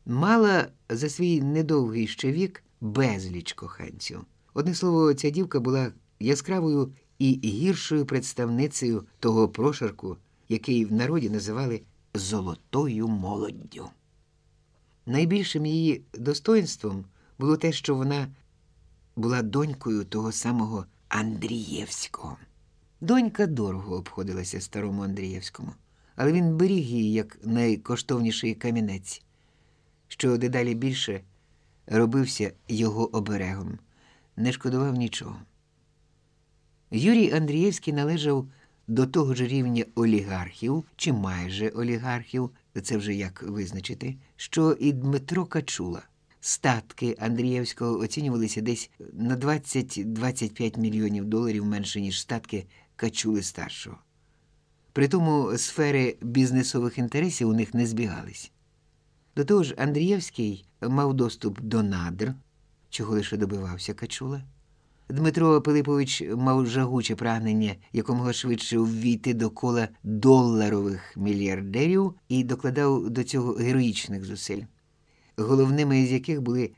Мала за свій недовгий ще вік безліч коханців. Одне слово, ця дівка була яскравою і гіршою представницею того прошарку, який в народі називали золотою молоддю. Найбільшим її достоинством було те, що вона була донькою того самого Андрієвського. Донька дорого обходилася старому Андрієвському, але він беріг її як найкоштовніший камінець, що дедалі більше робився його оберегом, не шкодував нічого. Юрій Андрієвський належав до того ж рівня олігархів чи майже олігархів, це вже як визначити, що і Дмитро Качула. Статки Андрієвського оцінювалися десь на 20-25 мільйонів доларів менше, ніж статки Качули старшого. Притому сфери бізнесових інтересів у них не збігались. До того ж, Андрієвський мав доступ до надр, чого лише добивався Качула. Дмитро Пилипович мав жагуче прагнення якомога швидше ввійти до кола доларових мільярдерів і докладав до цього героїчних зусиль, головними з яких були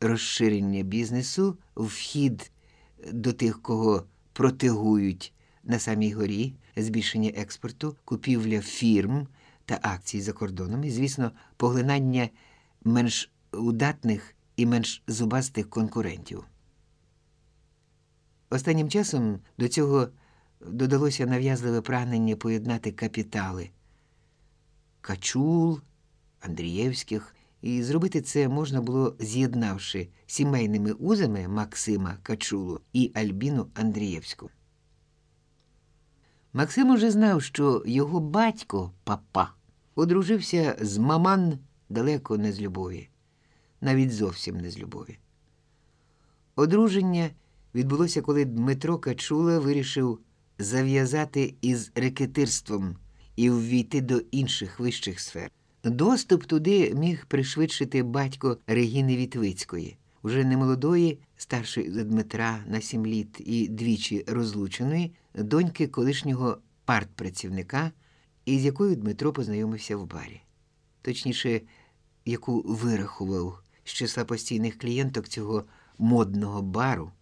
розширення бізнесу, вхід до тих, кого протигують на самій горі, збільшення експорту, купівля фірм та акцій за кордоном і, звісно, поглинання менш удатних і менш зубастих конкурентів. Останнім часом до цього додалося нав'язливе прагнення поєднати капітали Качул, Андрієвських, і зробити це можна було, з'єднавши сімейними узами Максима Качулу і Альбіну Андрієвську. Максим уже знав, що його батько, папа, одружився з маман далеко не з любові, навіть зовсім не з любові. Одруження відбулося, коли Дмитро Качула вирішив зав'язати із рекетирством і ввійти до інших вищих сфер. Доступ туди міг пришвидшити батько Регіни Вітвицької, уже немолодої, старшої за Дмитра на сім літ і двічі розлученої, доньки колишнього партпрацівника, із якою Дмитро познайомився в барі. Точніше, яку вирахував з числа постійних клієнток цього модного бару.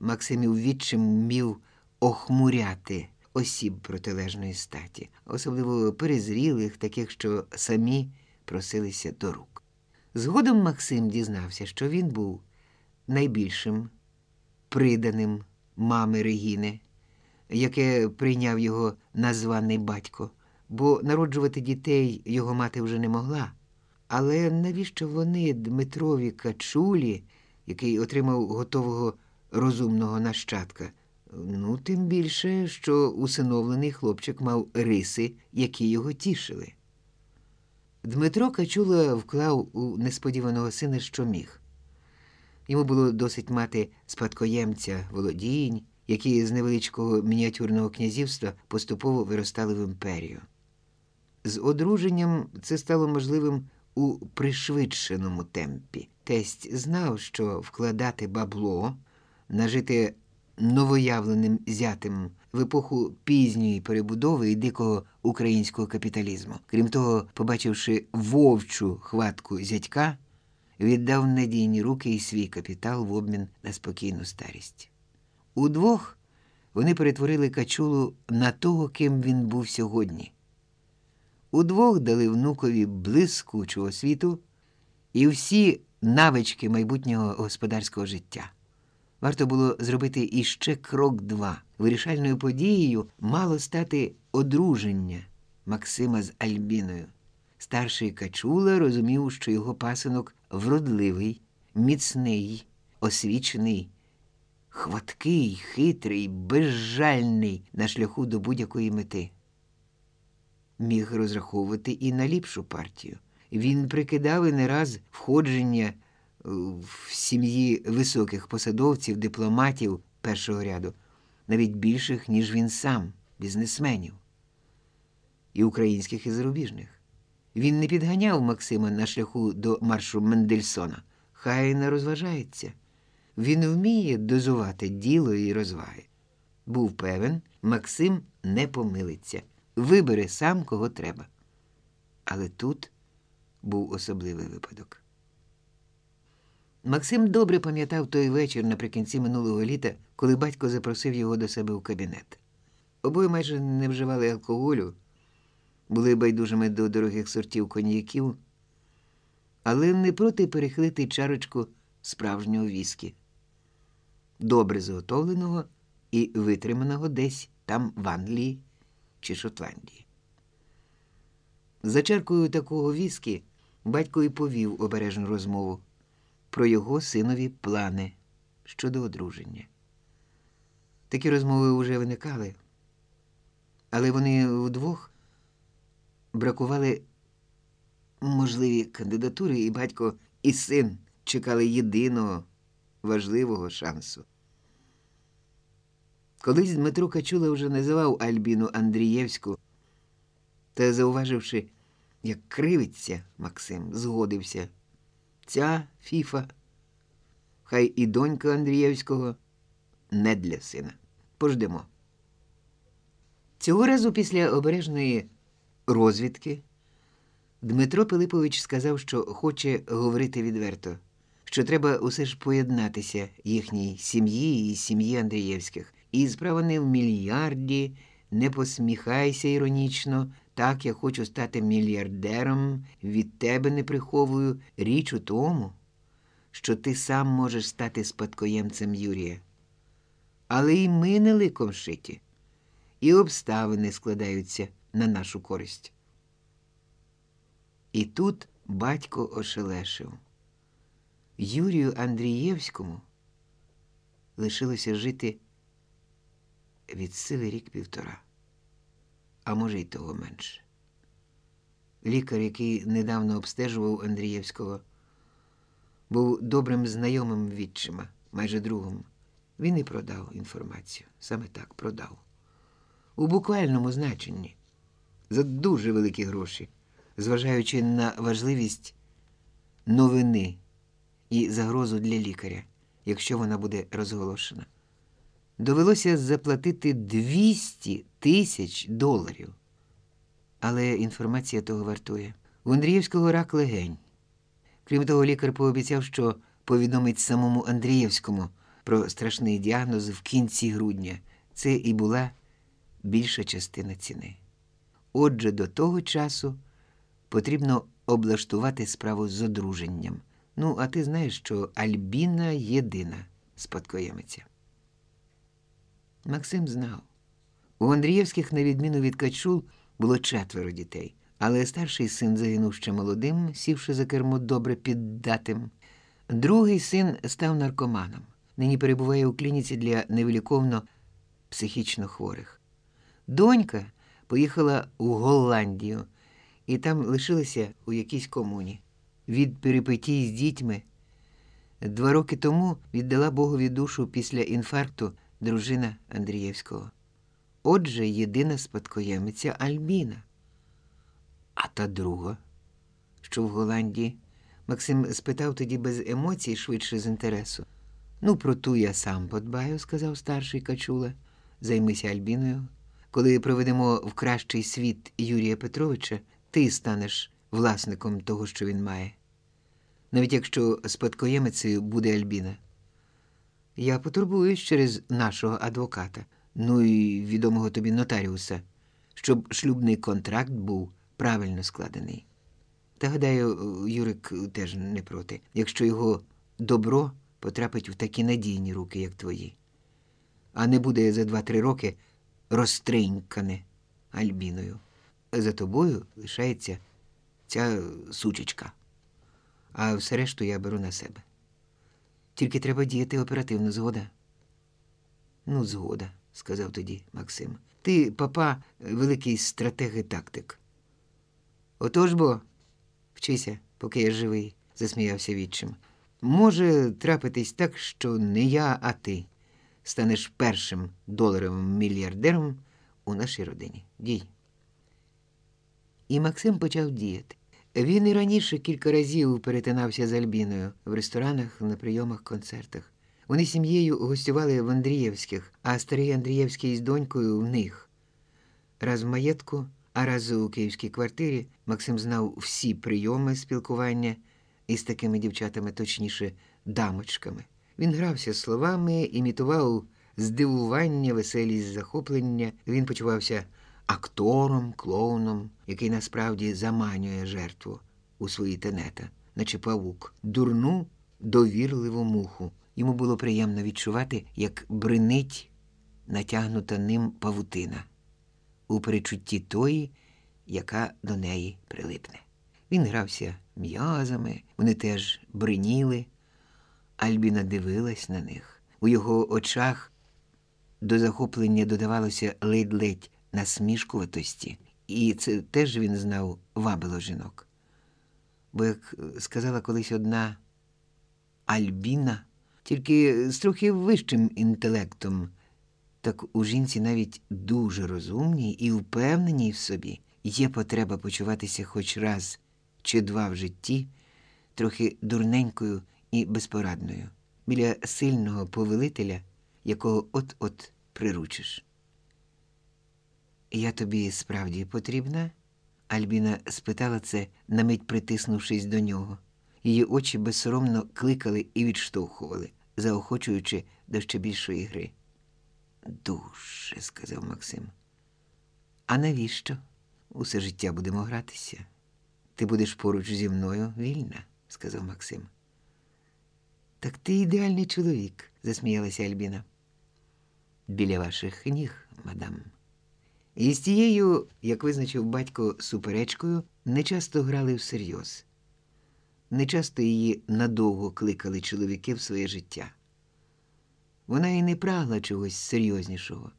Максимів відчим мів охмуряти осіб протилежної статі, особливо перезрілих, таких, що самі просилися до рук. Згодом Максим дізнався, що він був найбільшим приданим мами Регіни, яке прийняв його названий батько, бо народжувати дітей його мати вже не могла. Але навіщо вони Дмитрові Качулі, який отримав готового розумного нащадка. Ну, тим більше, що усиновлений хлопчик мав риси, які його тішили. Дмитро Качула вклав у несподіваного сина, що міг. Йому було досить мати спадкоємця володінь, які з невеличкого мініатюрного князівства поступово виростали в імперію. З одруженням це стало можливим у пришвидшеному темпі. Тесть знав, що вкладати бабло нажити новоявленим зятем в епоху пізньої перебудови і дикого українського капіталізму. Крім того, побачивши вовчу хватку зятька, віддав надійні руки і свій капітал в обмін на спокійну старість. Удвох вони перетворили качулу на того, ким він був сьогодні. Удвох дали внукові блискучу освіту і всі навички майбутнього господарського життя. Варто було зробити іще крок два. Вирішальною подією мало стати одруження Максима з Альбіною. Старший Качула розумів, що його пасинок вродливий, міцний, освічений, хваткий, хитрий, безжальний на шляху до будь-якої мети. Міг розраховувати і на ліпшу партію. Він прикидав і не раз входження в сім'ї високих посадовців, дипломатів першого ряду, навіть більших, ніж він сам, бізнесменів, і українських, і зарубіжних. Він не підганяв Максима на шляху до маршу Мендельсона. Хай не розважається. Він вміє дозувати діло і розваги. Був певен, Максим не помилиться, вибере сам, кого треба. Але тут був особливий випадок. Максим добре пам'ятав той вечір наприкінці минулого літа, коли батько запросив його до себе у кабінет. Обоє майже не вживали алкоголю, були байдужими до дорогих сортів коньяків, але не проти перехилити чарочку справжнього віскі, добре заготовленого і витриманого десь там в Англії чи Шотландії. За чаркою такого віскі батько і повів обережну розмову про його синові плани щодо одруження. Такі розмови вже виникали, але вони вдвох бракували можливі кандидатури, і батько і син чекали єдиного важливого шансу. Колись Дмитро Качула вже називав Альбіну Андрієвську та, зауваживши, як кривиться Максим, згодився. Ця фіфа, хай і донька Андрієвського не для сина. Пождемо. Цього разу після обережної розвідки Дмитро Пилипович сказав, що хоче говорити відверто, що треба усе ж поєднатися їхній сім'ї і сім'ї Андрієвських. І справа не в мільярді, не посміхайся іронічно. Так, я хочу стати мільярдером, від тебе не приховую. Річ у тому, що ти сам можеш стати спадкоємцем Юрія. Але і ми не ликом шиті, і обставини складаються на нашу користь. І тут батько ошелешив. Юрію Андрієвському лишилося жити від сили рік півтора, а може, й того менше. Лікар, який недавно обстежував Андрієвського, був добрим знайомим відчима, майже другом. Він і продав інформацію. Саме так продав. У буквальному значенні за дуже великі гроші, зважаючи на важливість новини і загрозу для лікаря, якщо вона буде розголошена. Довелося заплатити 200 тисяч доларів. Але інформація того вартує. У Андрієвського рак легень. Крім того, лікар пообіцяв, що повідомить самому Андрієвському про страшний діагноз в кінці грудня. Це і була більша частина ціни. Отже, до того часу потрібно облаштувати справу з одруженням. Ну, а ти знаєш, що Альбіна єдина спадкоємиця. Максим знав. У Андрієвських, на відміну від Качул, було четверо дітей, але старший син загинув ще молодим, сівши за кермо добре піддатим. Другий син став наркоманом. Нині перебуває у клініці для невиліковно психічно хворих. Донька поїхала у Голландію і там лишилася у якійсь комуні. Від перипетій з дітьми два роки тому віддала Богові душу після інфаркту дружина Андрієвського. Отже, єдина спадкоємиця Альбіна. А та друга, що в Голландії, Максим спитав тоді без емоцій, швидше з інтересу. Ну, про ту я сам подбаю, сказав старший Качула. Займися Альбіною. Коли проведемо в кращий світ Юрія Петровича, ти станеш власником того, що він має. Навіть якщо спадкоємицею буде Альбіна. Я потурбуюсь через нашого адвоката, ну і відомого тобі нотаріуса, щоб шлюбний контракт був правильно складений. Та гадаю, Юрик теж не проти, якщо його добро потрапить в такі надійні руки, як твої, а не буде за два-три роки розтринькане Альбіною. За тобою лишається ця сучечка, а все решту я беру на себе. Тільки треба діяти оперативно згода. Ну, згода, сказав тоді Максим. Ти, папа, великий стратег і тактик. Отож бо, вчися, поки я живий, засміявся відчим. Може трапитись так, що не я, а ти станеш першим доларовим мільярдером у нашій родині. Дій. І Максим почав діяти. Він і раніше кілька разів перетинався з Альбіною в ресторанах, на прийомах, концертах. Вони сім'єю гостювали в Андрієвських, а старий Андрієвський з донькою в них. Раз в маєтку, а раз у київській квартирі Максим знав всі прийоми спілкування із такими дівчатами, точніше, дамочками. Він грався словами, імітував здивування, веселість, захоплення. Він почувався актором, клоуном, який насправді заманює жертву у свої тенета, наче павук, дурну, довірливу муху. Йому було приємно відчувати, як бринить натягнута ним павутина у перечутті тої, яка до неї прилипне. Він грався м'язами, вони теж бриніли. Альбіна дивилась на них. У його очах до захоплення додавалося ледь-ледь насмішкуватості, і це теж він знав вабило жінок. Бо, як сказала колись одна Альбіна, тільки з трохи вищим інтелектом, так у жінці навіть дуже розумній і впевненій в собі є потреба почуватися хоч раз чи два в житті, трохи дурненькою і безпорадною, біля сильного повелителя, якого от-от приручиш. Я тобі справді потрібна? Альбіна спитала це, на мить притиснувшись до нього. Її очі безсоромно кликали і відштовхували, заохочуючи до ще більшої гри. Дуже, сказав Максим. А навіщо? Усе життя будемо гратися. Ти будеш поруч зі мною вільна, сказав Максим. Так ти ідеальний чоловік, засміялася Альбіна. Біля ваших ніг, мадам. І з тією, як визначив батько суперечкою, нечасто грали всерйоз. Нечасто її надовго кликали чоловіки в своє життя. Вона і не прагла чогось серйознішого,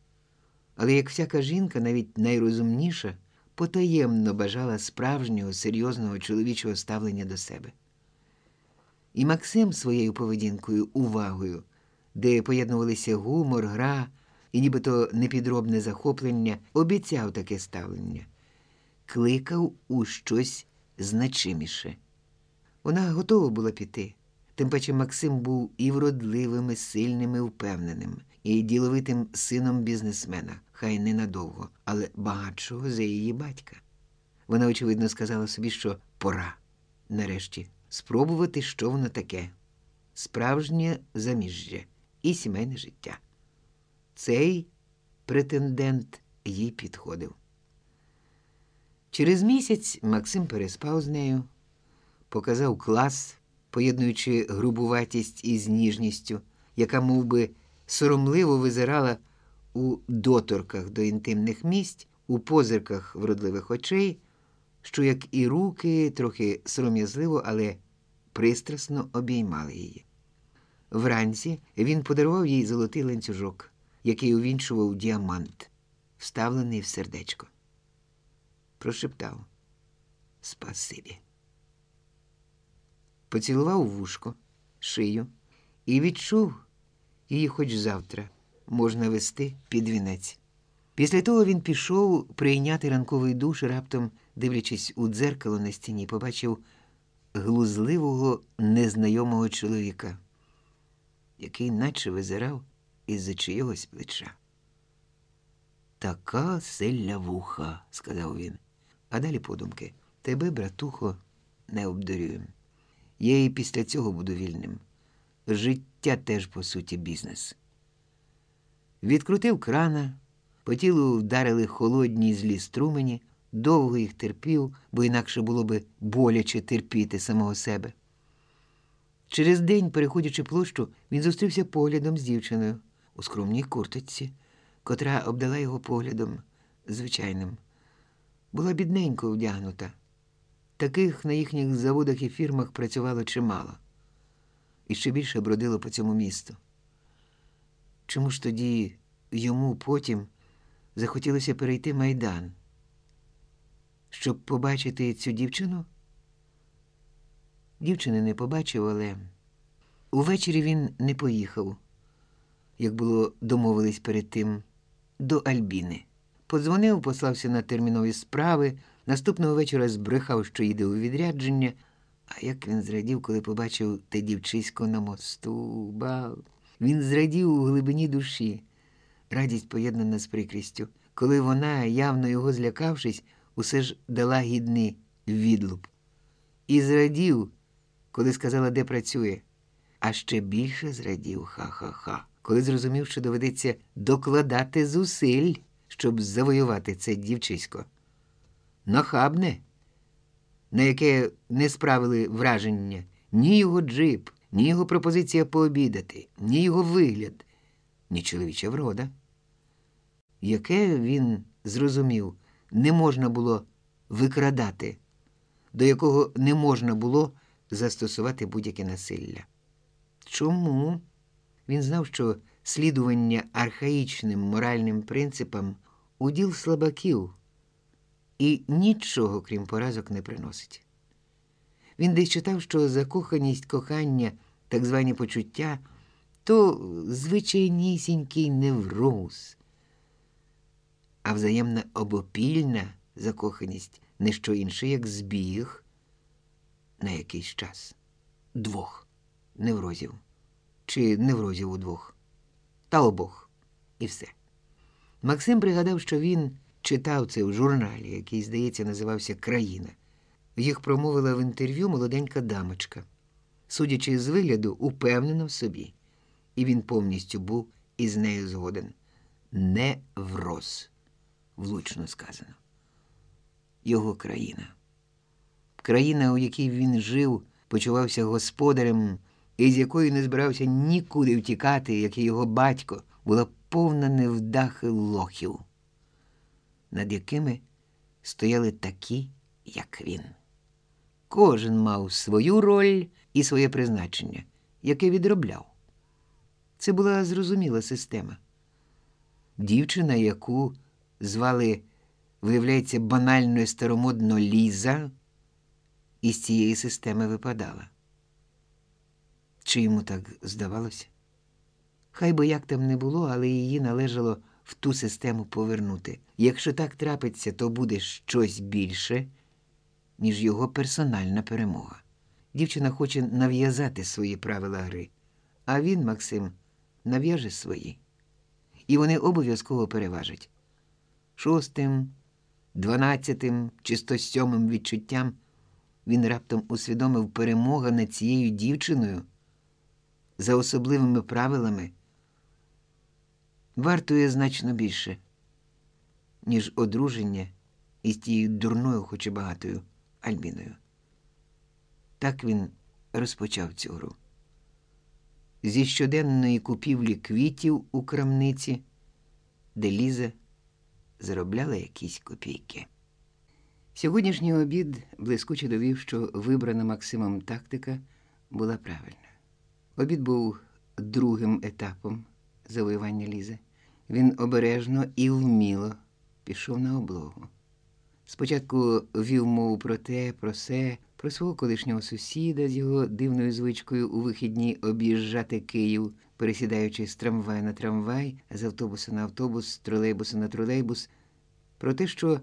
але як всяка жінка, навіть найрозумніша, потаємно бажала справжнього серйозного чоловічого ставлення до себе. І Максим своєю поведінкою, увагою, де поєднувалися гумор, гра і нібито непідробне захоплення, обіцяв таке ставлення, кликав у щось значиміше. Вона готова була піти. Тим паче Максим був і вродливим, і сильним, і впевненим, і діловитим сином бізнесмена, хай ненадовго, але багатшого за її батька. Вона, очевидно, сказала собі, що пора, нарешті, спробувати, що воно таке справжнє заміжжя і сімейне життя. Цей претендент їй підходив. Через місяць Максим переспав з нею, показав клас, поєднуючи грубуватість із ніжністю, яка мов би, соромливо визирала у доторках до інтимних місць, у позирках вродливих очей, що, як і руки, трохи сором'язливо, але пристрасно обіймали її. Вранці він подарував їй золотий ланцюжок, який увінчував діамант, вставлений в сердечко. Прошептав Спасибі. Поцілував вушко, шию і відчув її хоч завтра можна вести під вінець. Після того він пішов прийняти ранковий душ, раптом, дивлячись у дзеркало на стіні, побачив глузливого незнайомого чоловіка, який наче визирав із-за чийогось плеча. Така сильна вуха, сказав він. А далі подумки тебе, братухо, не обдурюєм. Я і після цього буду вільним. Життя теж, по суті, бізнес. Відкрутив крана, по тілу вдарили холодні злі струмені, довго їх терпів, бо інакше було би боляче терпіти самого себе. Через день, переходячи площу, він зустрівся поглядом з дівчиною у скромній курточці, котра обдала його поглядом звичайним. Була бідненько вдягнута. Таких на їхніх заводах і фірмах працювало чимало, і ще більше бродило по цьому місту. Чому ж тоді йому потім захотілося перейти майдан? Щоб побачити цю дівчину? Дівчини не побачив, але Увечері він не поїхав, як було домовились перед тим, до Альбіни. Подзвонив, послався на термінові справи, наступного вечора збрехав, що їде у відрядження. А як він зрадів, коли побачив те дівчисько на мосту, бал. Він зрадів у глибині душі, радість поєднана з прикрістю, коли вона, явно його злякавшись, усе ж дала гідний відлуп. І зрадів, коли сказала, де працює. А ще більше зрадів ха-ха-ха, коли зрозумів, що доведеться докладати зусиль, щоб завоювати це дівчисько. Нахабне, на яке не справили враження ні його джип, ні його пропозиція пообідати, ні його вигляд, ні чоловіча врода. Яке він зрозумів, не можна було викрадати, до якого не можна було застосувати будь-яке насилля. Чому? Він знав, що слідування архаїчним моральним принципам уділ слабаків і нічого, крім поразок, не приносить. Він десь читав, що закоханість кохання, так звані почуття, то звичайнісінький невроз, а взаємна обопільна закоханість не що інше, як збіг на якийсь час двох неврозів чи неврозів удвох, та обох, і все. Максим пригадав, що він читав це в журналі, який, здається, називався Країна. Їх промовила в інтерв'ю молоденька дамочка, судячи з вигляду, упевнена в собі, і він повністю був із нею згоден. Невроз, влучно сказано. Його країна. Країна, у якій він жив, почувався господарем і з якої не збирався нікуди втікати, як і його батько, була повна невдахи лохів, над якими стояли такі, як він. Кожен мав свою роль і своє призначення, яке відробляв. Це була зрозуміла система. Дівчина, яку звали, виявляється, банально і старомодно Ліза, із цієї системи випадала. Чи йому так здавалося? Хай би як там не було, але її належало в ту систему повернути. Якщо так трапиться, то буде щось більше, ніж його персональна перемога. Дівчина хоче нав'язати свої правила гри, а він, Максим, нав'яже свої. І вони обов'язково переважать. Шостим, дванадцятим чи сто сьомим відчуттям він раптом усвідомив перемога над цією дівчиною за особливими правилами вартує значно більше, ніж одруження із тією дурною, хоч і багатою Альбіною. Так він розпочав цю гру. Зі щоденної купівлі квітів у крамниці, де Ліза заробляла якісь копійки. Сьогоднішній обід блискуче довів, що вибрана Максимом тактика була правильна. Обід був другим етапом завоювання Лізи. Він обережно і вміло пішов на облогу. Спочатку вів мову про те, про се, про свого колишнього сусіда з його дивною звичкою у вихідні об'їжджати Київ, пересідаючи з трамвая на трамвай, з автобуса на автобус, з тролейбуса на тролейбус, про те, що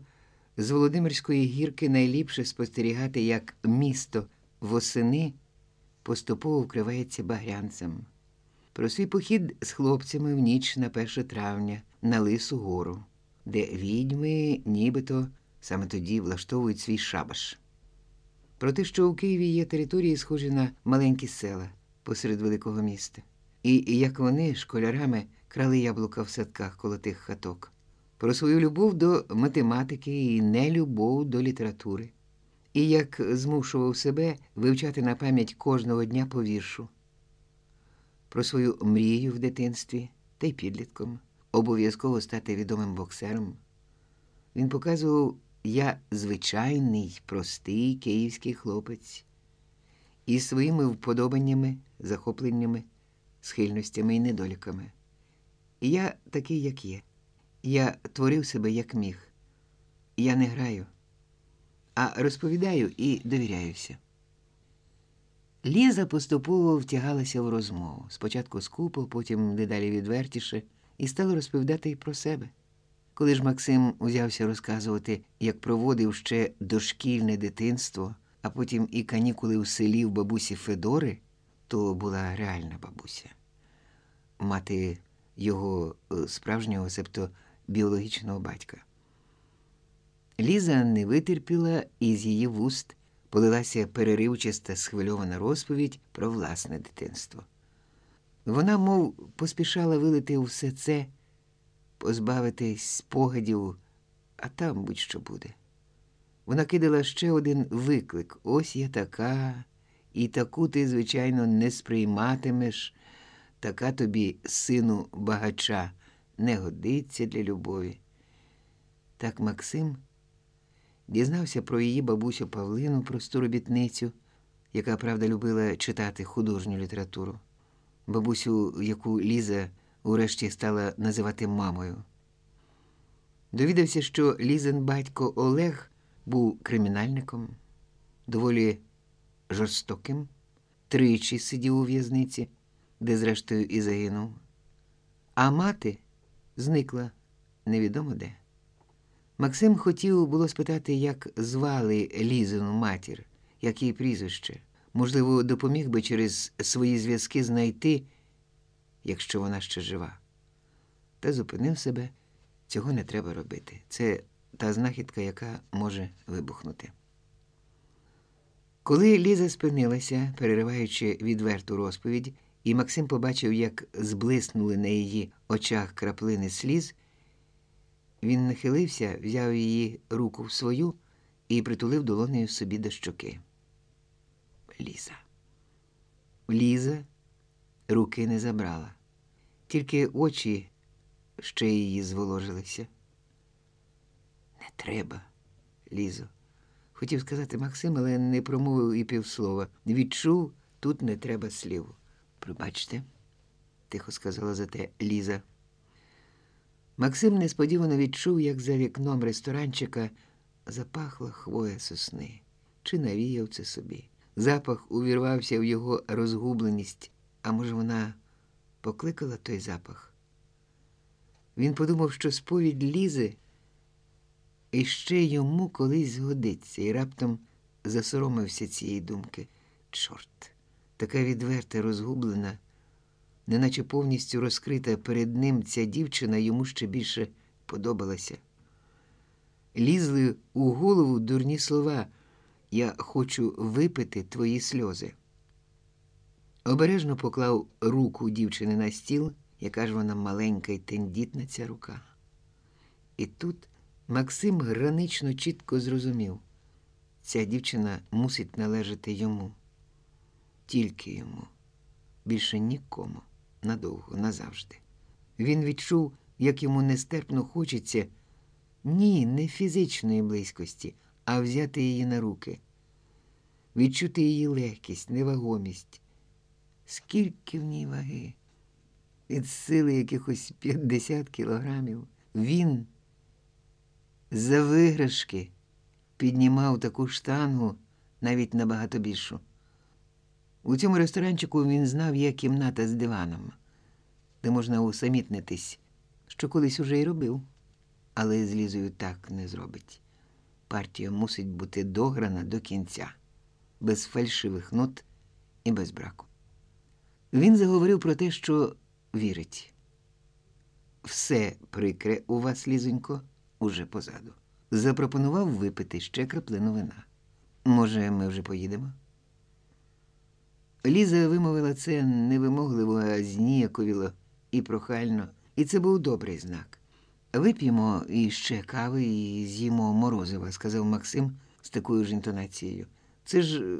з Володимирської гірки найліпше спостерігати, як місто восени поступово вкривається багрянцем. Про свій похід з хлопцями в ніч на 1 травня на Лису гору, де відьми нібито саме тоді влаштовують свій шабаш. Про те, що у Києві є території, схожі на маленькі села посеред великого міста, і як вони школярами крали яблука в садках коло тих хаток, про свою любов до математики і нелюбов до літератури і як змушував себе вивчати на пам'ять кожного дня по віршу. Про свою мрію в дитинстві та й підлітком обов'язково стати відомим боксером. Він показував я звичайний, простий київський хлопець із своїми вподобаннями, захопленнями, схильностями і недоліками. І я такий, як є. Я творив себе як міг. Я не граю а розповідаю і довіряюся. Ліза поступово втягалася в розмову. Спочатку скупо, потім дедалі відвертіше, і стала розповідати й про себе. Коли ж Максим узявся розказувати, як проводив ще дошкільне дитинство, а потім і канікули у селі в бабусі Федори, то була реальна бабуся. Мати його е, справжнього, себто біологічного батька. Ліза не витерпіла, і з її вуст полилася переривчаста схвильована розповідь про власне дитинство. Вона, мов, поспішала вилити все це, позбавитись спогадів, а там будь-що буде. Вона кидала ще один виклик ось я така, і таку ти, звичайно, не сприйматимеш, така тобі, сину багача, не годиться для любові. Так Максим дізнався про її бабусю Павлину, просту робітницю, яка, правда, любила читати художню літературу, бабусю, яку Ліза урешті стала називати мамою. Довідався, що Лізин батько Олег був кримінальником, доволі жорстоким, тричі сидів у в'язниці, де, зрештою, і загинув, а мати зникла невідомо де. Максим хотів було спитати, як звали Лізину матір, як її прізвище. Можливо, допоміг би через свої зв'язки знайти, якщо вона ще жива. Та зупинив себе, цього не треба робити. Це та знахідка, яка може вибухнути. Коли Ліза спинилася, перериваючи відверту розповідь, і Максим побачив, як зблиснули на її очах краплини сліз, він нахилився, взяв її руку в свою і притулив долонею собі до щоки. Ліза. Ліза руки не забрала, тільки очі ще її зволожилися. Не треба, Лізо. Хотів сказати Максим, але не промовив і півслова. Відчув, тут не треба слів. Пробачте, тихо сказала зате Ліза. Максим несподівано відчув, як за вікном ресторанчика запахла хвоя сосни, чи навіяв це собі. Запах увірвався в його розгубленість, а може, вона покликала той запах. Він подумав, що сповідь Лізи іще йому колись згодиться, і раптом засоромився цієї думки. Чорт, така відверта, розгублена неначе повністю розкрита перед ним ця дівчина йому ще більше подобалася. Лізли у голову дурні слова Я хочу випити твої сльози. Обережно поклав руку дівчини на стіл, яка ж вона маленька і тендітна ця рука. І тут Максим гранично чітко зрозумів ця дівчина мусить належати йому, тільки йому, більше нікому надовго, назавжди. Він відчув, як йому нестерпно хочеться ні, не фізичної близькості, а взяти її на руки, відчути її легкість, невагомість. Скільки в ній ваги? Від сили якихось 50 кілограмів. Він за виграшки піднімав таку штангу навіть набагато більшу. У цьому ресторанчику він знав, є кімната з диваном, де можна усамітнитись, що колись уже й робив, але з Лізою так не зробить. Партія мусить бути дограна до кінця, без фальшивих нот і без браку. Він заговорив про те, що вірить. Все прикре у вас, лізонько, уже позаду. Запропонував випити ще краплину вина. Може, ми вже поїдемо? Ліза вимовила це невимогливо, а зніяковіло і прохально, і це був добрий знак. Вип'ємо іще кави і з'їмо морозива, сказав Максим з такою ж інтонацією. Це ж е,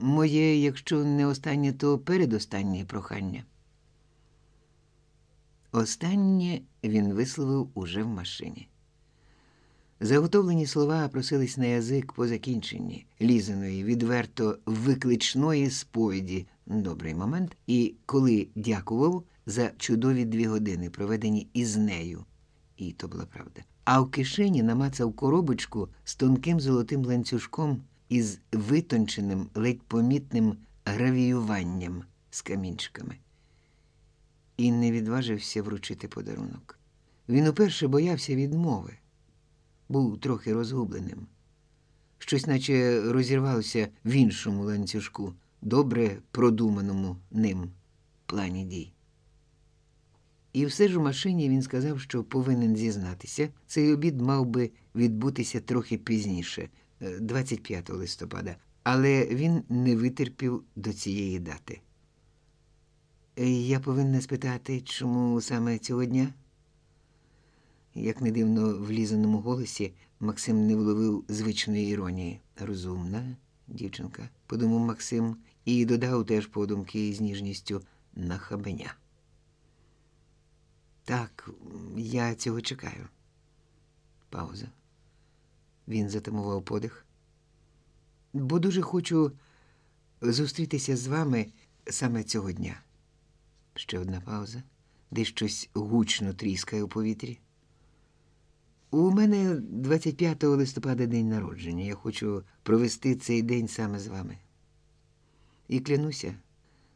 моє, якщо не останнє, то передостаннє прохання. Останнє він висловив уже в машині. Заготовлені слова просились на язик по закінченні лізаної, відверто викличної сповіді. Добрий момент. І коли дякував за чудові дві години, проведені із нею, і то була правда. А в кишені намацав коробочку з тонким золотим ланцюжком із витонченим, ледь помітним гравіюванням з камінчиками. І не відважився вручити подарунок. Він уперше боявся відмови, був трохи розгубленим. Щось наче розірвалося в іншому ланцюжку, добре продуманому ним плані дій. І все ж у машині він сказав, що повинен зізнатися. Цей обід мав би відбутися трохи пізніше, е, 25 листопада, але він не витерпів до цієї дати. «Е, Я повинна спитати, чому саме цього дня? Як не дивно в лізаному голосі Максим не вловив звичної іронії. Розумна дівчинка, подумав Максим, і додав теж подумки з ніжністю на хабеня. Так, я цього чекаю. Пауза. Він затамував подих. Бо дуже хочу зустрітися з вами саме цього дня. Ще одна пауза, де щось гучно тріскає у повітрі. У мене 25 листопада день народження. Я хочу провести цей день саме з вами. І клянуся,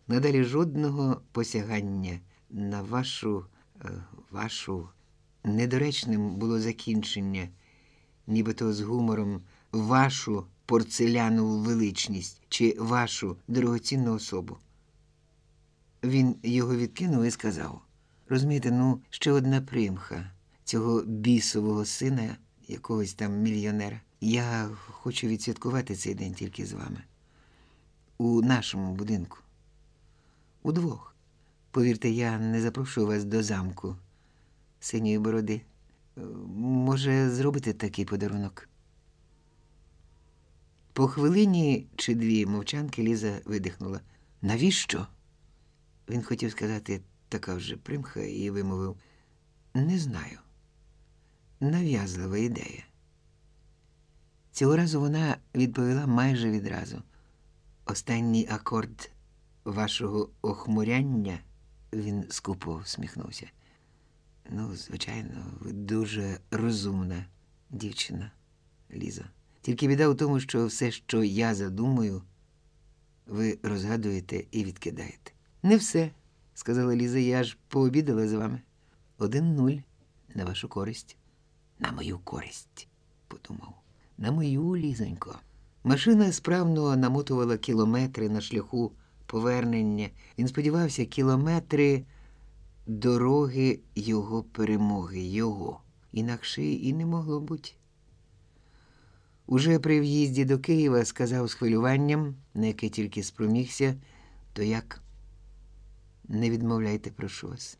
надалі жодного посягання на вашу, е, вашу недоречним було закінчення, нібито з гумором, вашу порцелянову величність чи вашу дорогоцінну особу. Він його відкинув і сказав: розумієте, ну, ще одна примха цього бісового сина, якогось там мільйонера. Я хочу відсвяткувати цей день тільки з вами. У нашому будинку. Удвох. Повірте, я не запрошую вас до замку синьої бороди. Е, Може, зробити такий подарунок? По хвилині чи дві мовчанки Ліза видихнула. Навіщо? Він хотів сказати така вже примха і вимовив Не знаю. Нав'язлива ідея. Цього разу вона відповіла майже відразу. Останній акорд вашого охмуряння він скупо всміхнувся. Ну, звичайно, ви дуже розумна дівчина, Ліза. Тільки біда у тому, що все, що я задумаю, ви розгадуєте і відкидаєте. Не все, сказала Ліза, я ж пообідала з вами. Один нуль на вашу користь. На мою користь, подумав. На мою лізонько. Машина справно намотувала кілометри на шляху повернення. Він сподівався, кілометри дороги його перемоги, його. Інакше і не могло бути. Уже при в'їзді до Києва сказав з хвилюванням, на яке тільки спромігся, то як не відмовляйте, прошу вас.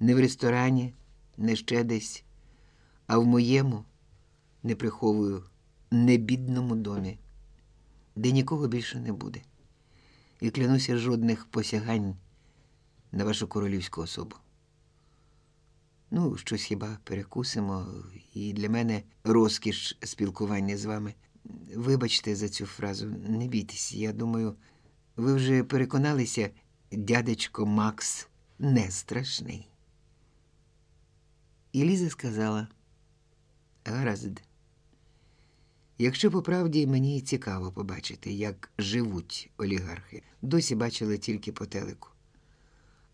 Не в ресторані, не ще десь, а в моєму, не приховую, небідному домі, де нікого більше не буде. І клянуся жодних посягань на вашу королівську особу. Ну, щось хіба перекусимо, і для мене розкіш спілкування з вами. Вибачте за цю фразу, не бійтесь. Я думаю, ви вже переконалися, дядечко Макс не страшний. І Ліза сказала: Гаразд. Якщо по правді мені цікаво побачити, як живуть олігархи, досі бачили тільки по телеку.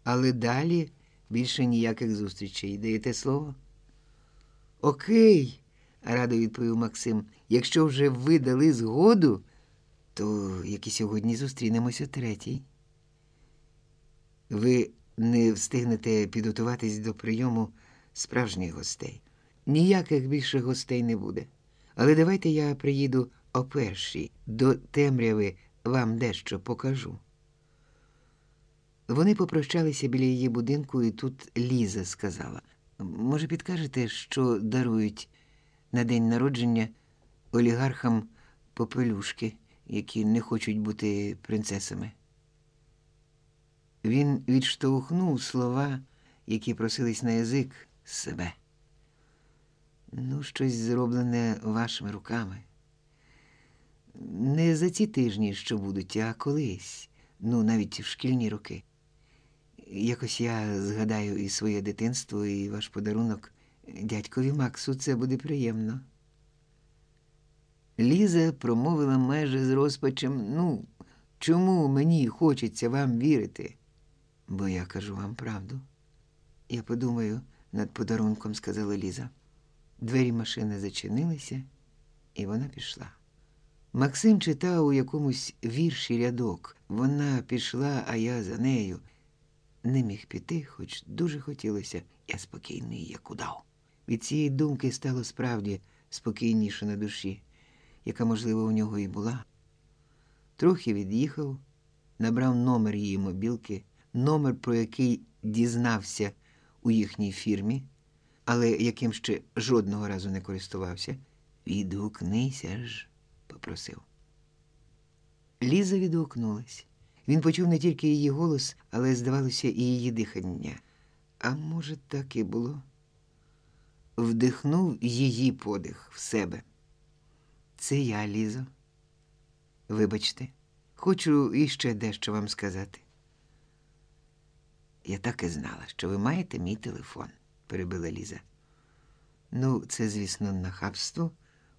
Але далі більше ніяких зустрічей. Даєте слово? Окей, радо відповів Максим. Якщо вже ви дали згоду, то як і сьогодні зустрінемось о третій. Ви не встигнете підготуватись до прийому справжніх гостей. Ніяких більше гостей не буде. Але давайте я приїду о першій, до темряви вам дещо покажу. Вони попрощалися біля її будинку, і тут Ліза сказала: може, підкажете, що дарують на день народження олігархам попелюшки, які не хочуть бути принцесами? Він відштовхнув слова, які просились на язик себе. Ну, щось зроблене вашими руками. Не за ці тижні, що будуть, а колись, ну, навіть в шкільні роки. Якось я згадаю і своє дитинство, і ваш подарунок дядькові Максу це буде приємно. Ліза промовила майже з розпачем, ну, Чому мені хочеться вам вірити? Бо я кажу вам правду. Я подумаю над подарунком, сказала Ліза. Двері машини зачинилися, і вона пішла. Максим читав у якомусь вірші рядок. Вона пішла, а я за нею. Не міг піти, хоч дуже хотілося, я спокійний, як удав. Від цієї думки стало справді спокійніше на душі, яка, можливо, у нього і була. Трохи від'їхав, набрав номер її мобілки, номер, про який дізнався у їхній фірмі, але яким ще жодного разу не користувався. Відгукнися ж, попросив. Ліза відгукнулась. Він почув не тільки її голос, але, здавалося, і її дихання. А може, так і було? Вдихнув її подих в себе. Це я, Лізо. Вибачте, хочу іще дещо вам сказати. Я так і знала, що ви маєте мій телефон, перебила Ліза. Ну, це, звісно, нахабство,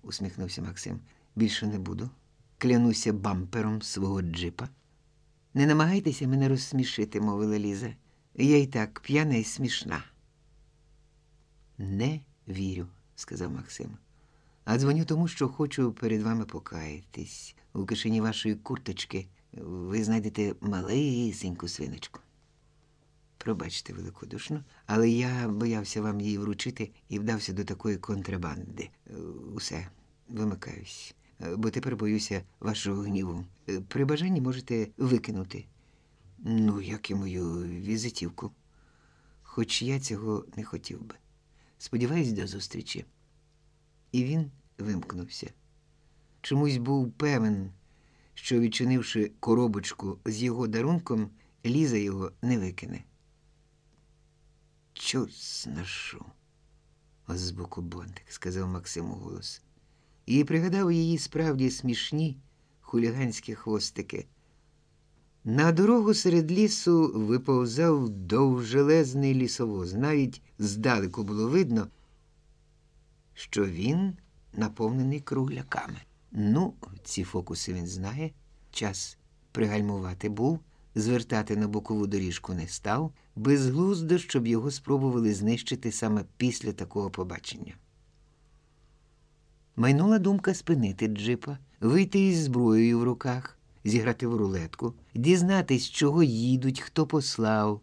усміхнувся Максим. Більше не буду. Клянуся бампером свого джипа. Не намагайтеся мене розсмішити, мовила Ліза. Я й так п'яна і смішна. Не вірю, сказав Максим. А дзвоню тому, що хочу перед вами покаятись. У кишені вашої курточки ви знайдете малесеньку свиночку. Пробачте великодушно, але я боявся вам її вручити і вдався до такої контрабанди. Е, Усе, вимикаюсь, Е, бо тепер боюся вашого гніву. Е, При бажанні можете викинути. Ну, як і мою візитівку. Хоч я цього не хотів би. Сподіваюсь, до зустрічі. І він вимкнувся. Чомусь був певен, що, відчинивши коробочку з його дарунком, Ліза його не викине. Чорт сношу, з боку Бонтик, сказав Максим голос. І пригадав її справді смішні хуліганські хвостики. На дорогу серед лісу виповзав довжелезний лісовоз. Навіть здалеку було видно, що він наповнений кругляками. Ну, ці фокуси він знає. Час пригальмувати був, звертати на бокову доріжку не став, безглуздо, щоб його спробували знищити саме після такого побачення. Майнула думка спинити джипа, вийти із зброєю в руках, зіграти в рулетку, дізнатись, чого їдуть, хто послав,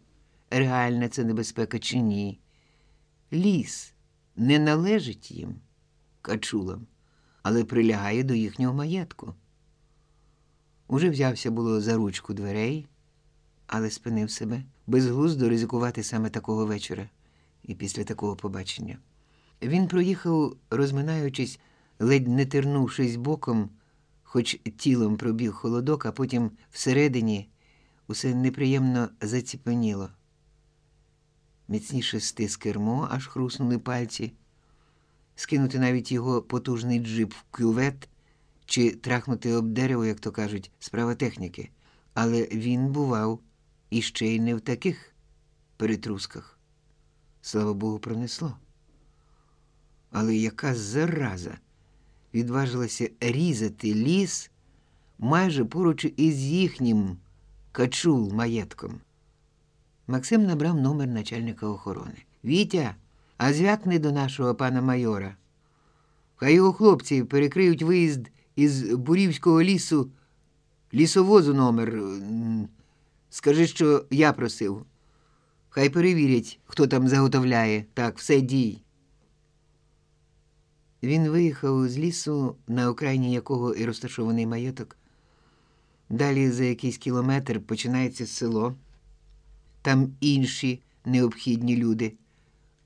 реальна це небезпека чи ні. Ліс не належить їм, качулам, але прилягає до їхнього маєтку. Уже взявся було за ручку дверей, але спинив себе безглуздо ризикувати саме такого вечора і після такого побачення. Він проїхав, розминаючись, ледь не тернувшись боком, хоч тілом пробіг холодок, а потім всередині усе неприємно заціпеніло. Міцніше стис кермо, аж хруснули пальці, скинути навіть його потужний джип в кювет чи трахнути об дерево, як то кажуть, справа техніки. Але він бував іще й не в таких перетрусках. Слава Богу, пронесло. Але яка зараза відважилася різати ліс майже поруч із їхнім качул маєтком. Максим набрав номер начальника охорони. Вітя, а звякни до нашого пана майора. Хай його хлопці перекриють виїзд із Бурівського лісу, лісовозу номер. Скажи, що я просив. Хай перевірять, хто там заготовляє. Так, все дій. Він виїхав з лісу, на окраїні якого і розташований маєток. Далі за якийсь кілометр починається село. Там інші необхідні люди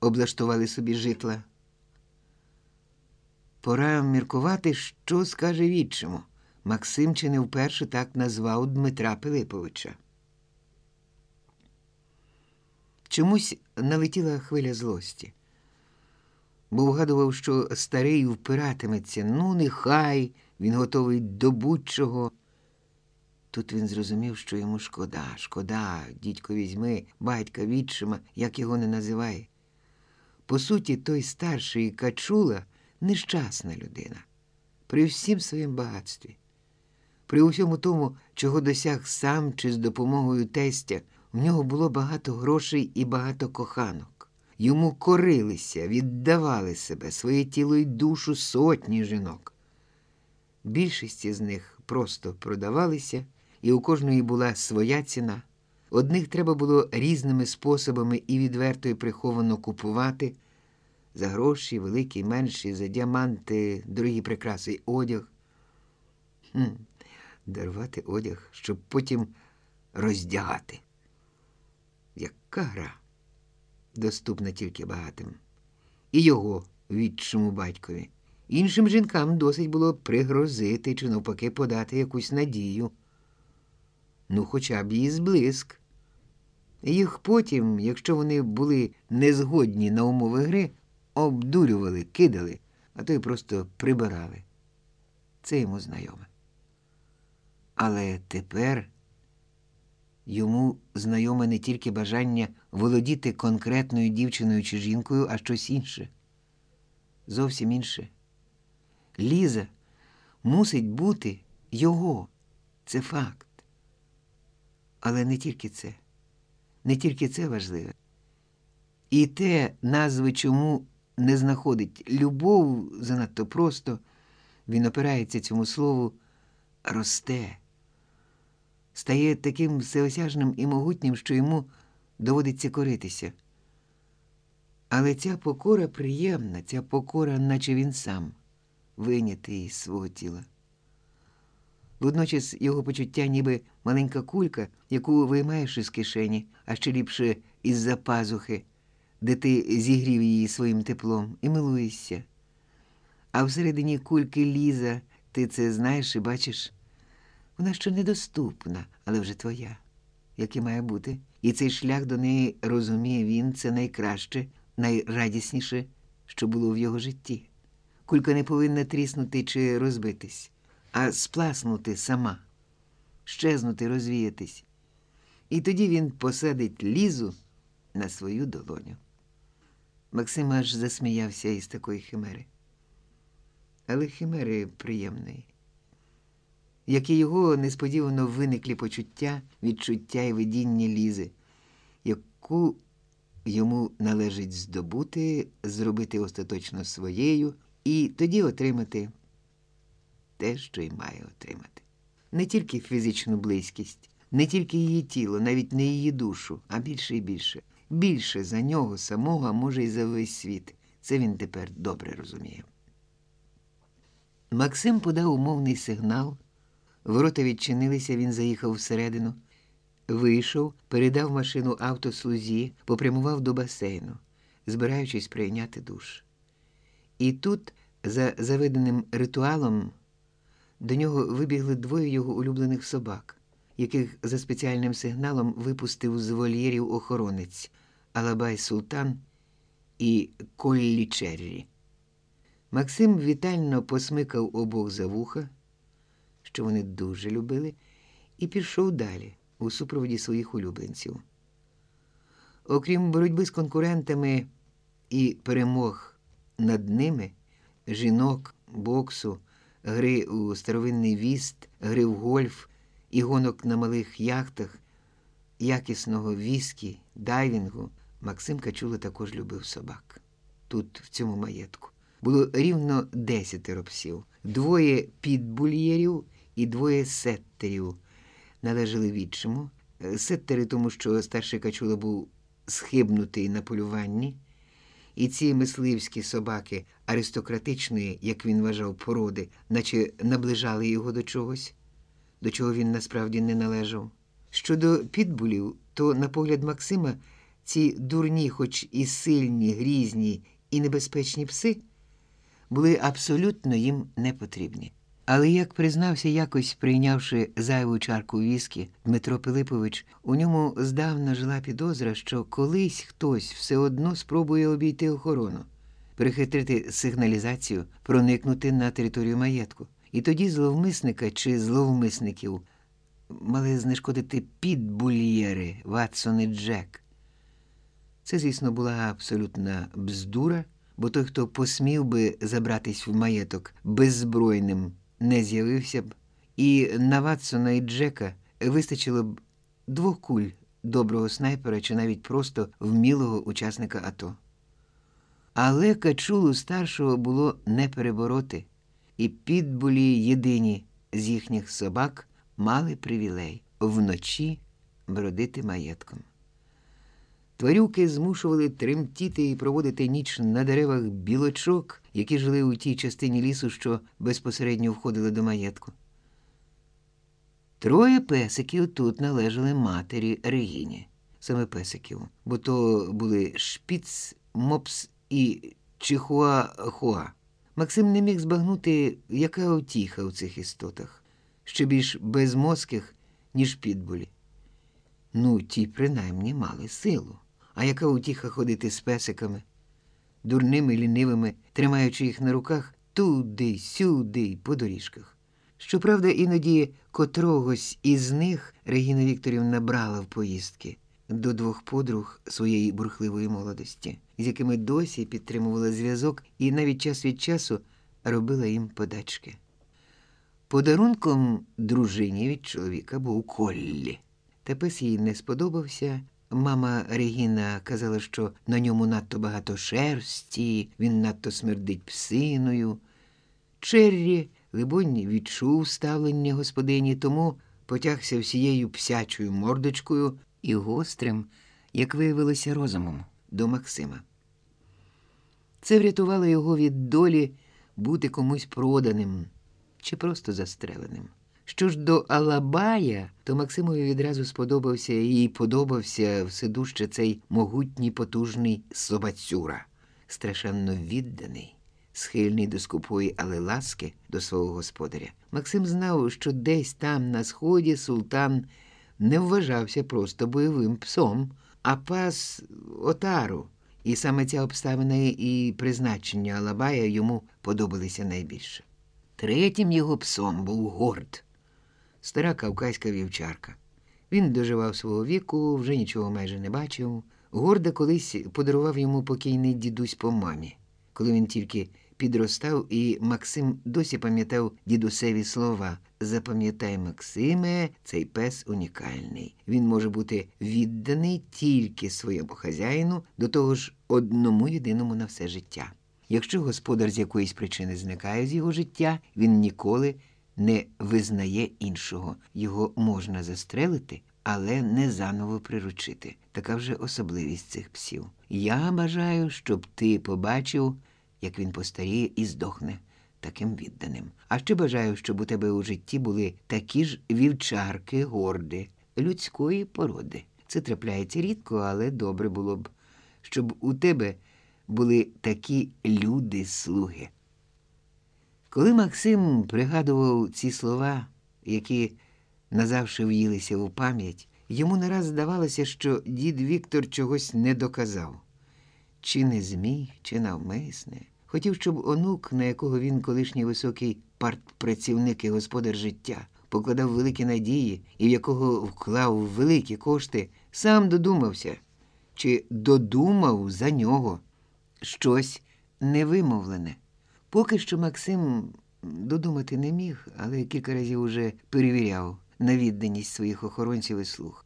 облаштували собі житла. Пора міркувати, що скаже відчиму. Максим чи не вперше так назвав Дмитра Пилиповича. Чомусь налетіла хвиля злості, бо вгадував, що старий впиратиметься, ну, нехай він готовий до будь-чого. Тут він зрозумів, що йому шкода, шкода, дідько візьми, батька відчима, як його не називає. По суті, той старший Качула нещасна людина, при всім своїм багатстві. При усьому тому, чого досяг сам чи з допомогою тестя, в нього було багато грошей і багато коханок. Йому корилися, віддавали себе, своє тіло й душу сотні жінок. Більшість з них просто продавалися, і у кожної була своя ціна. Одних треба було різними способами і відверто і приховано купувати за гроші, великі, менші, за діаманти, дорогі прикраси одяг. Хм, Дарувати одяг, щоб потім роздягати. Гра? Доступна тільки багатим. І його відчому батькові. Іншим жінкам досить було пригрозити чи навпаки подати якусь надію. Ну, хоча б її зблиск. Їх потім, якщо вони були незгодні на умови гри, обдурювали, кидали, а то й просто прибирали. Це йому знайоме. Але тепер йому знайоме не тільки бажання володіти конкретною дівчиною чи жінкою, а щось інше. Зовсім інше. Ліза мусить бути його. Це факт. Але не тільки це. Не тільки це важливе. І те, назви чому не знаходить любов занадто просто, він опирається цьому слову, росте, стає таким всеосяжним і могутнім, що йому доводиться коритися. Але ця покора приємна, ця покора, наче він сам, винятий із свого тіла. Водночас його почуття, ніби маленька кулька, яку виймаєш із кишені, а ще ліпше із-за пазухи, де ти зігрів її своїм теплом і милуєшся. А всередині кульки ліза, ти це знаєш і бачиш, вона ще недоступна, але вже твоя, як і має бути. І цей шлях до неї розуміє він це найкраще, найрадісніше, що було в його житті. Кулька не повинна тріснути чи розбитись а спласнути сама, щезнути, розвіятись. І тоді він посадить лізу на свою долоню. Максим аж засміявся із такої химери. Але химери приємної, як і його несподівано виниклі почуття, відчуття і видіння лізи, яку йому належить здобути, зробити остаточно своєю і тоді отримати те, що й має отримати. Не тільки фізичну близькість, не тільки її тіло, навіть не її душу, а більше і більше. Більше за нього самого, а може, й за весь світ. Це він тепер добре розуміє. Максим подав умовний сигнал. Ворота відчинилися, він заїхав всередину, вийшов, передав машину автослузі, попрямував до басейну, збираючись прийняти душ. І тут, за заведеним ритуалом, до нього вибігли двоє його улюблених собак, яких за спеціальним сигналом випустив з вольєрів охоронець Алабай Султан і Коллі Черрі. Максим вітально посмикав обох за вуха, що вони дуже любили, і пішов далі у супроводі своїх улюбленців. Окрім боротьби з конкурентами і перемог над ними, жінок, боксу гри у старовинний віст, гри в гольф і гонок на малих яхтах, якісного віскі, дайвінгу, Максим Качула також любив собак. Тут, в цьому маєтку, було рівно десятеро псів, двоє підбульєрів і двоє сеттерів належали відчиму. Сеттери, тому що старший Качула був схибнутий на полюванні. І ці мисливські собаки аристократичної, як він вважав, породи, наче наближали його до чогось, до чого він насправді не належав. Щодо підбулів, то, на погляд Максима, ці дурні, хоч і сильні, грізні і небезпечні пси, були абсолютно їм не потрібні. Але, як признався, якось прийнявши зайву чарку віскі, Дмитро Пилипович, у ньому здавна жила підозра, що колись хтось все одно спробує обійти охорону, перехитрити сигналізацію, проникнути на територію маєтку. І тоді зловмисника чи зловмисників мали знешкодити підбульєри Ватсон і Джек. Це, звісно, була абсолютна бздура, бо той, хто посмів би забратись в маєток беззбройним не з'явився б і на Ватсона і Джека вистачило б двох куль доброго снайпера чи навіть просто вмілого учасника АТО. Але качулу старшого було не перебороти, і підбулі єдині з їхніх собак мали привілей вночі бродити маєтком. Тварюки змушували тремтіти і проводити ніч на деревах білочок, які жили у тій частині лісу, що безпосередньо входили до маєтку. Троє песиків тут належали матері Регіні, саме песиків, бо то були шпіц, мопс і чихуахуа. Максим не міг збагнути, яка утіха у цих істотах, ще більш безмозких, ніж підбулі. Ну, ті принаймні мали силу. А яка утіха ходити з песиками, дурними, лінивими, тримаючи їх на руках туди, сюди, по доріжках. Щоправда, іноді котрогось із них Регіна Вікторівна брала в поїздки до двох подруг своєї бурхливої молодості, з якими досі підтримувала зв'язок і навіть час від часу робила їм подачки. Подарунком дружині від чоловіка був Коллі. Та пес їй не сподобався. Мама Регіна казала, що на ньому надто багато шерсті, він надто смердить псиною. Черрі, либонь, відчув ставлення господині, тому потягся всією псячою мордочкою і гострим, як виявилося розумом, до Максима. Це врятувало його від долі бути комусь проданим чи просто застреленим. Що ж до Алабая, то Максимові відразу сподобався і подобався вседужче цей могутній потужний собацюра, страшенно відданий, схильний до скупої, але ласки до свого господаря. Максим знав, що десь там, на сході, султан не вважався просто бойовим псом, а пас отару. І саме ця обставина і призначення Алабая йому подобалися найбільше. Третім його псом був горд стара кавказька вівчарка. Він доживав свого віку, вже нічого майже не бачив. Горда колись подарував йому покійний дідусь по мамі, коли він тільки підростав, і Максим досі пам'ятав дідусеві слова. Запам'ятай, Максиме, цей пес унікальний. Він може бути відданий тільки своєму хазяїну, до того ж одному єдиному на все життя. Якщо господар з якоїсь причини зникає з його життя, він ніколи не визнає іншого. Його можна застрелити, але не заново приручити. Така вже особливість цих псів. Я бажаю, щоб ти побачив, як він постаріє і здохне таким відданим. А ще бажаю, щоб у тебе у житті були такі ж вівчарки, горди, людської породи. Це трапляється рідко, але добре було б, щоб у тебе були такі люди-слуги. Коли Максим пригадував ці слова, які назавше в'їлися у пам'ять, йому не раз здавалося, що дід Віктор чогось не доказав чи не зміг, чи навмисне. Хотів, щоб онук, на якого він, колишній високий партпрацівник і господар життя, покладав великі надії і в якого вклав великі кошти, сам додумався чи додумав за нього щось невимовлене. Поки що Максим додумати не міг, але кілька разів уже перевіряв на відданість своїх охоронців і слуг.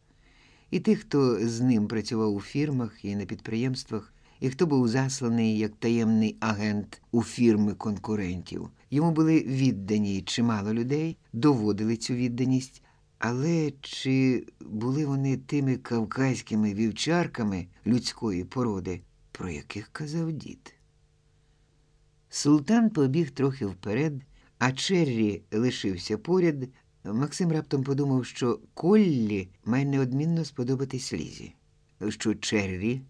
І тих, хто з ним працював у фірмах і на підприємствах, і хто був засланий як таємний агент у фірми конкурентів. Йому були віддані чимало людей, доводили цю відданість. Але чи були вони тими кавказькими вівчарками людської породи, про яких казав дід? Султан побіг трохи вперед, а Черрі лишився поряд. Максим раптом подумав, що Коллі має неодмінно сподобатись Лізі, що Черрі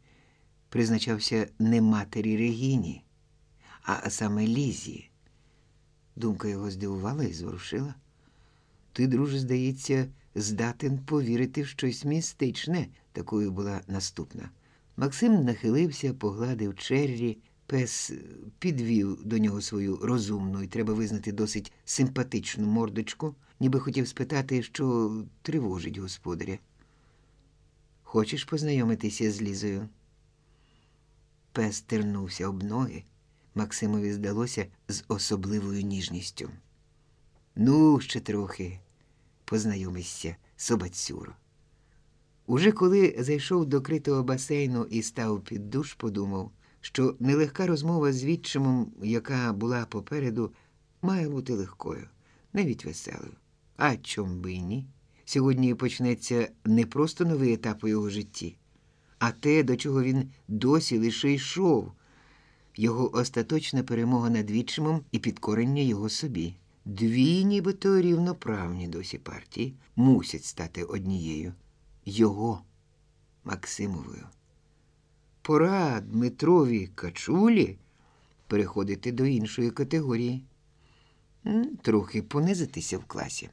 призначався не матері Регіні, а саме Лізі. Думка його здивувала і зворушила. Ти, друже, здається, здатен повірити в щось містичне, такою була наступна. Максим нахилився, погладив Черрі. Пес підвів до нього свою розумну і треба визнати досить симпатичну мордочку, ніби хотів спитати, що тривожить господаря. Хочеш познайомитися з Лізою? Пес тернувся об ноги. Максимові здалося з особливою ніжністю. Ну, ще трохи познайомишся, собацюро. Уже коли зайшов до критого басейну і став під душ, подумав, що нелегка розмова з відчимом, яка була попереду, має бути легкою, навіть веселою. А чом би й ні? Сьогодні почнеться не просто новий етап у його житті, а те, до чого він досі лише йшов, його остаточна перемога над відчимом і підкорення його собі. Дві, нібито рівноправні досі партії, мусять стати однією його Максимовою. Пора Дмитрові Качулі переходити до іншої категорії, трохи понизитися в класі.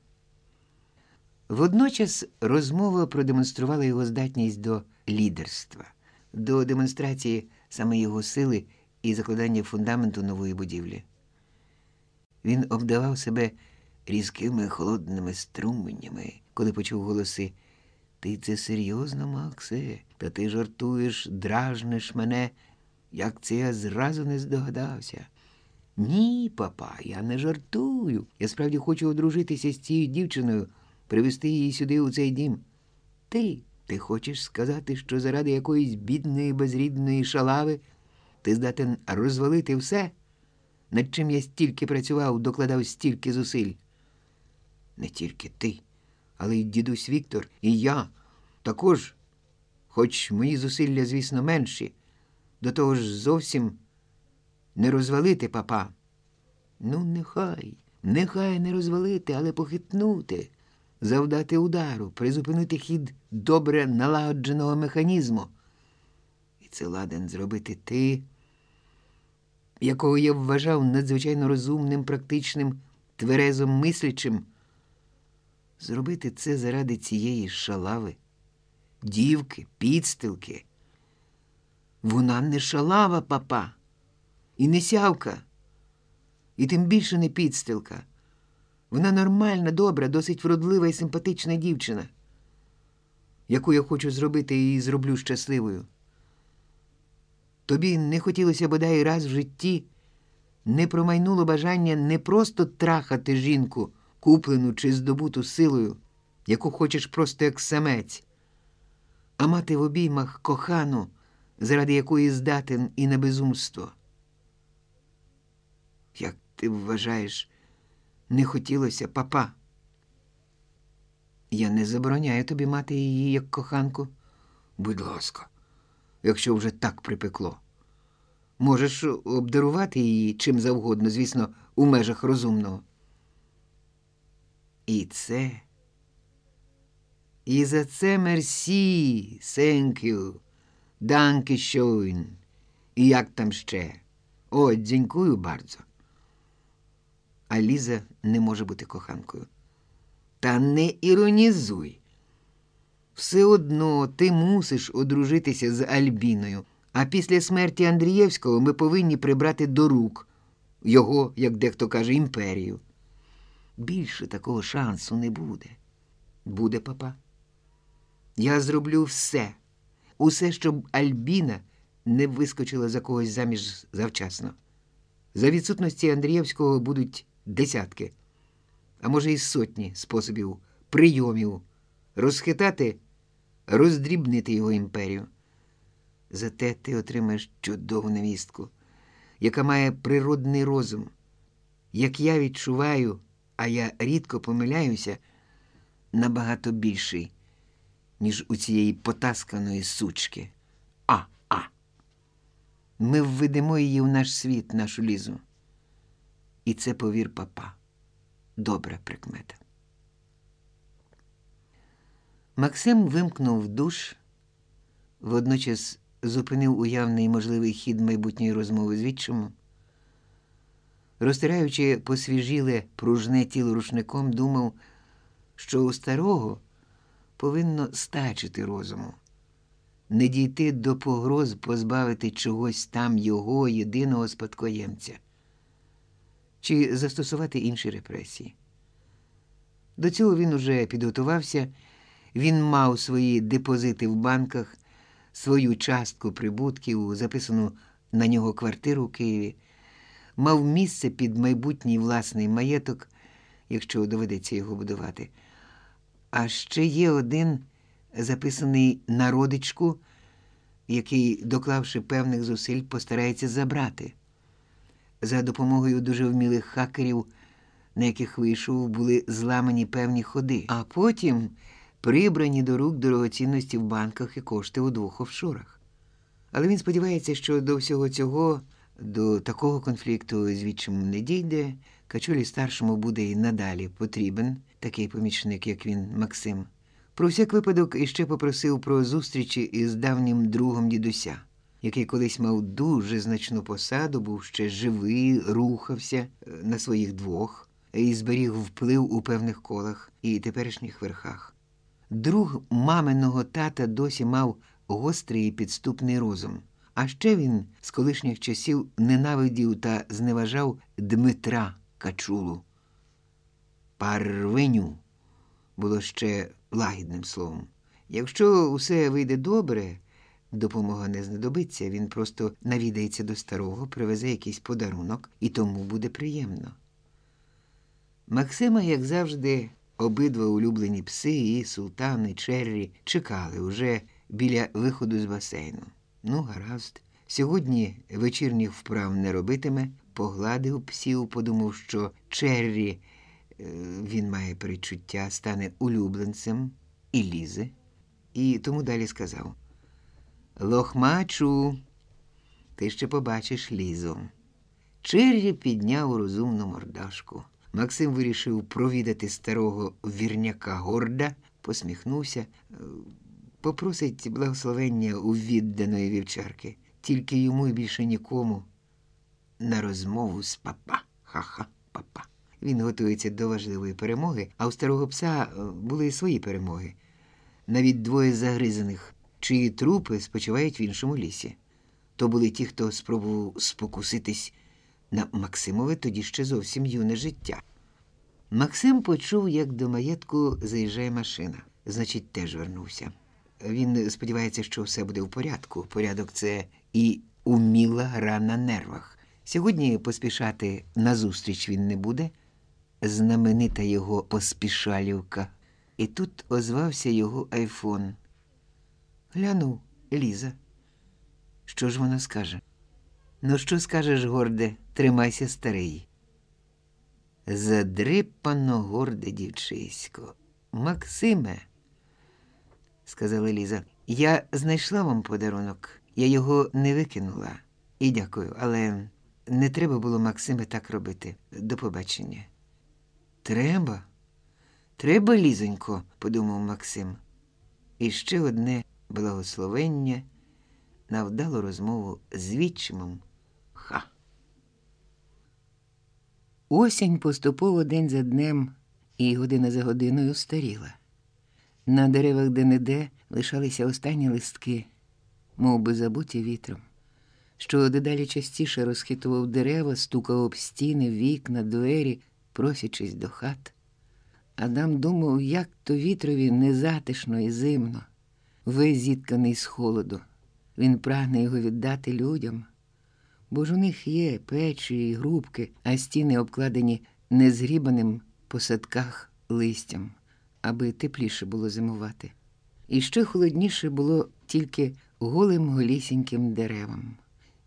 Водночас розмова продемонструвала його здатність до лідерства, до демонстрації саме його сили і закладання фундаменту нової будівлі. Він обдавав себе різкими холодними струменями, коли почув голоси. Ти це серйозно, Максе? Та ти жартуєш, дражниш мене. Як це я зразу не здогадався. Ні, папа, я не жартую. Я справді хочу одружитися з цією дівчиною, привезти її сюди у цей дім. Ти, ти хочеш сказати, що заради якоїсь бідної, безрідної шалави ти здатен розвалити все, над чим я стільки працював, докладав стільки зусиль. Не тільки ти, але й дідусь Віктор, і я також, хоч мої зусилля, звісно, менші, до того ж зовсім не розвалити папа. Ну, нехай, нехай не розвалити, але похитнути, завдати удару, призупинити хід добре налагодженого механізму. І це ладен зробити ти, якого я вважав надзвичайно розумним, практичним, тверезом мислячим. Зробити це заради цієї шалави, дівки, підстилки. Вона не шалава, папа, і не сявка, і тим більше не підстилка. Вона нормальна, добра, досить вродлива і симпатична дівчина, яку я хочу зробити і зроблю щасливою. Тобі не хотілося бодай раз в житті, не промайнуло бажання не просто трахати жінку, куплену чи здобуту силою, яку хочеш просто як самець, а мати в обіймах кохану, заради якої здатен і на безумство. Як ти вважаєш, не хотілося папа? Я не забороняю тобі мати її як коханку. Будь ласка, якщо вже так припекло. Можеш обдарувати її чим завгодно, звісно, у межах розумного. І це. І за це мерсі, thank you, danke. І як там ще? О, дзінькую bardzo. А Ліза не може бути коханкою. Та не іронізуй. Все одно ти мусиш одружитися з Альбіною, а після смерті Андрієвського ми повинні прибрати до рук його, як дехто каже, імперію. Більше такого шансу не буде. Буде, папа. Я зроблю все, усе, щоб Альбіна не вискочила за когось заміж завчасно. За відсутності Андрієвського будуть десятки, а може, і сотні способів, прийомів розхитати, роздрібнити його імперію. Зате ти отримаєш чудову невістку, яка має природний розум. Як я відчуваю, а я рідко помиляюся, набагато більший, ніж у цієї потасканої сучки. А, а. Ми введемо її в наш світ, нашу лізу. І це повір папа. Добра прикмета. Максим вимкнув душ, водночас зупинив уявний можливий хід майбутньої розмови з відчимом. Розтираючи посвіжіле пружне тіло рушником, думав, що у старого повинно стачити розуму, не дійти до погроз позбавити чогось там його єдиного спадкоємця, чи застосувати інші репресії. До цього він уже підготувався, він мав свої депозити в банках, свою частку прибутків, записану на нього квартиру у Києві мав місце під майбутній власний маєток якщо доведеться його будувати. А ще є один записаний на родичку, який, доклавши певних зусиль, постарається забрати. За допомогою дуже вмілих хакерів, на яких вийшов, були зламані певні ходи, а потім прибрані до рук дорогоцінності в банках і кошти у двох офшорах. Але він сподівається, що до всього цього, до такого конфлікту з не дійде, Качулі старшому буде і надалі потрібен такий помічник, як він, Максим. Про всяк випадок іще попросив про зустрічі із давнім другом дідуся, який колись мав дуже значну посаду, був ще живий, рухався е, на своїх двох і зберіг вплив у певних колах і теперішніх верхах. Друг маминого тата досі мав гострий і підступний розум. А ще він з колишніх часів ненавидів та зневажав Дмитра Качулу. Парвеню було ще лагідним словом. Якщо усе вийде добре, допомога не знадобиться, він просто навідається до старого, привезе якийсь подарунок, і тому буде приємно. Максима, як завжди, обидва улюблені пси і султан, і Черрі чекали уже біля виходу з басейну. Ну, гаразд. Сьогодні вечірніх вправ не робитиме, погладив псів, подумав, що Черрі е, він має перечуття, стане улюбленцем і лізе, і тому далі сказав: Лохмачу, ти ще побачиш лізу. Черрі підняв розумну мордашку. Максим вирішив провідати старого вірняка горда, посміхнувся, е, попросить благословення у відданої вівчарки, тільки йому і більше нікому на розмову з папа. Ха-ха, папа. Він готується до важливої перемоги, а у старого пса е, були і свої перемоги. Навіть двоє загризаних, чиї трупи спочивають в іншому лісі. То були ті, хто спробував спокуситись на Максимове тоді ще зовсім юне життя. Максим почув, як до маєтку заїжджає машина, значить, теж вернувся. Він сподівається, що все буде в порядку. Порядок це і уміла гра на нервах. Сьогодні поспішати назустріч він не буде. Знаменита його поспішалівка. І тут озвався його айфон. Глянув Ліза. Що ж вона скаже? Ну, що скажеш, горде, тримайся старий. Задрипано горде дівчисько. Максиме, сказала Ліза, я знайшла вам подарунок. Я його не викинула. І дякую, але не треба було Максиме так робити. До побачення. Треба? Треба, лізонько, подумав Максим. І ще одне благословення на вдалу розмову з відчимом. Ха. Осінь поступово день за днем і година за годиною старіла. На деревах де-не-де лишалися останні листки, мов би забуті вітром, що дедалі частіше розхитував дерева, стукав об стіни, вікна, двері, просячись до хат. Адам думав, як то вітрові незатишно і зимно, весь зітканий з холоду. Він прагне його віддати людям, бо ж у них є печі і грубки, а стіни обкладені незгрібаним по садках листям, аби тепліше було зимувати. І ще холодніше було тільки голим голісіньким деревам.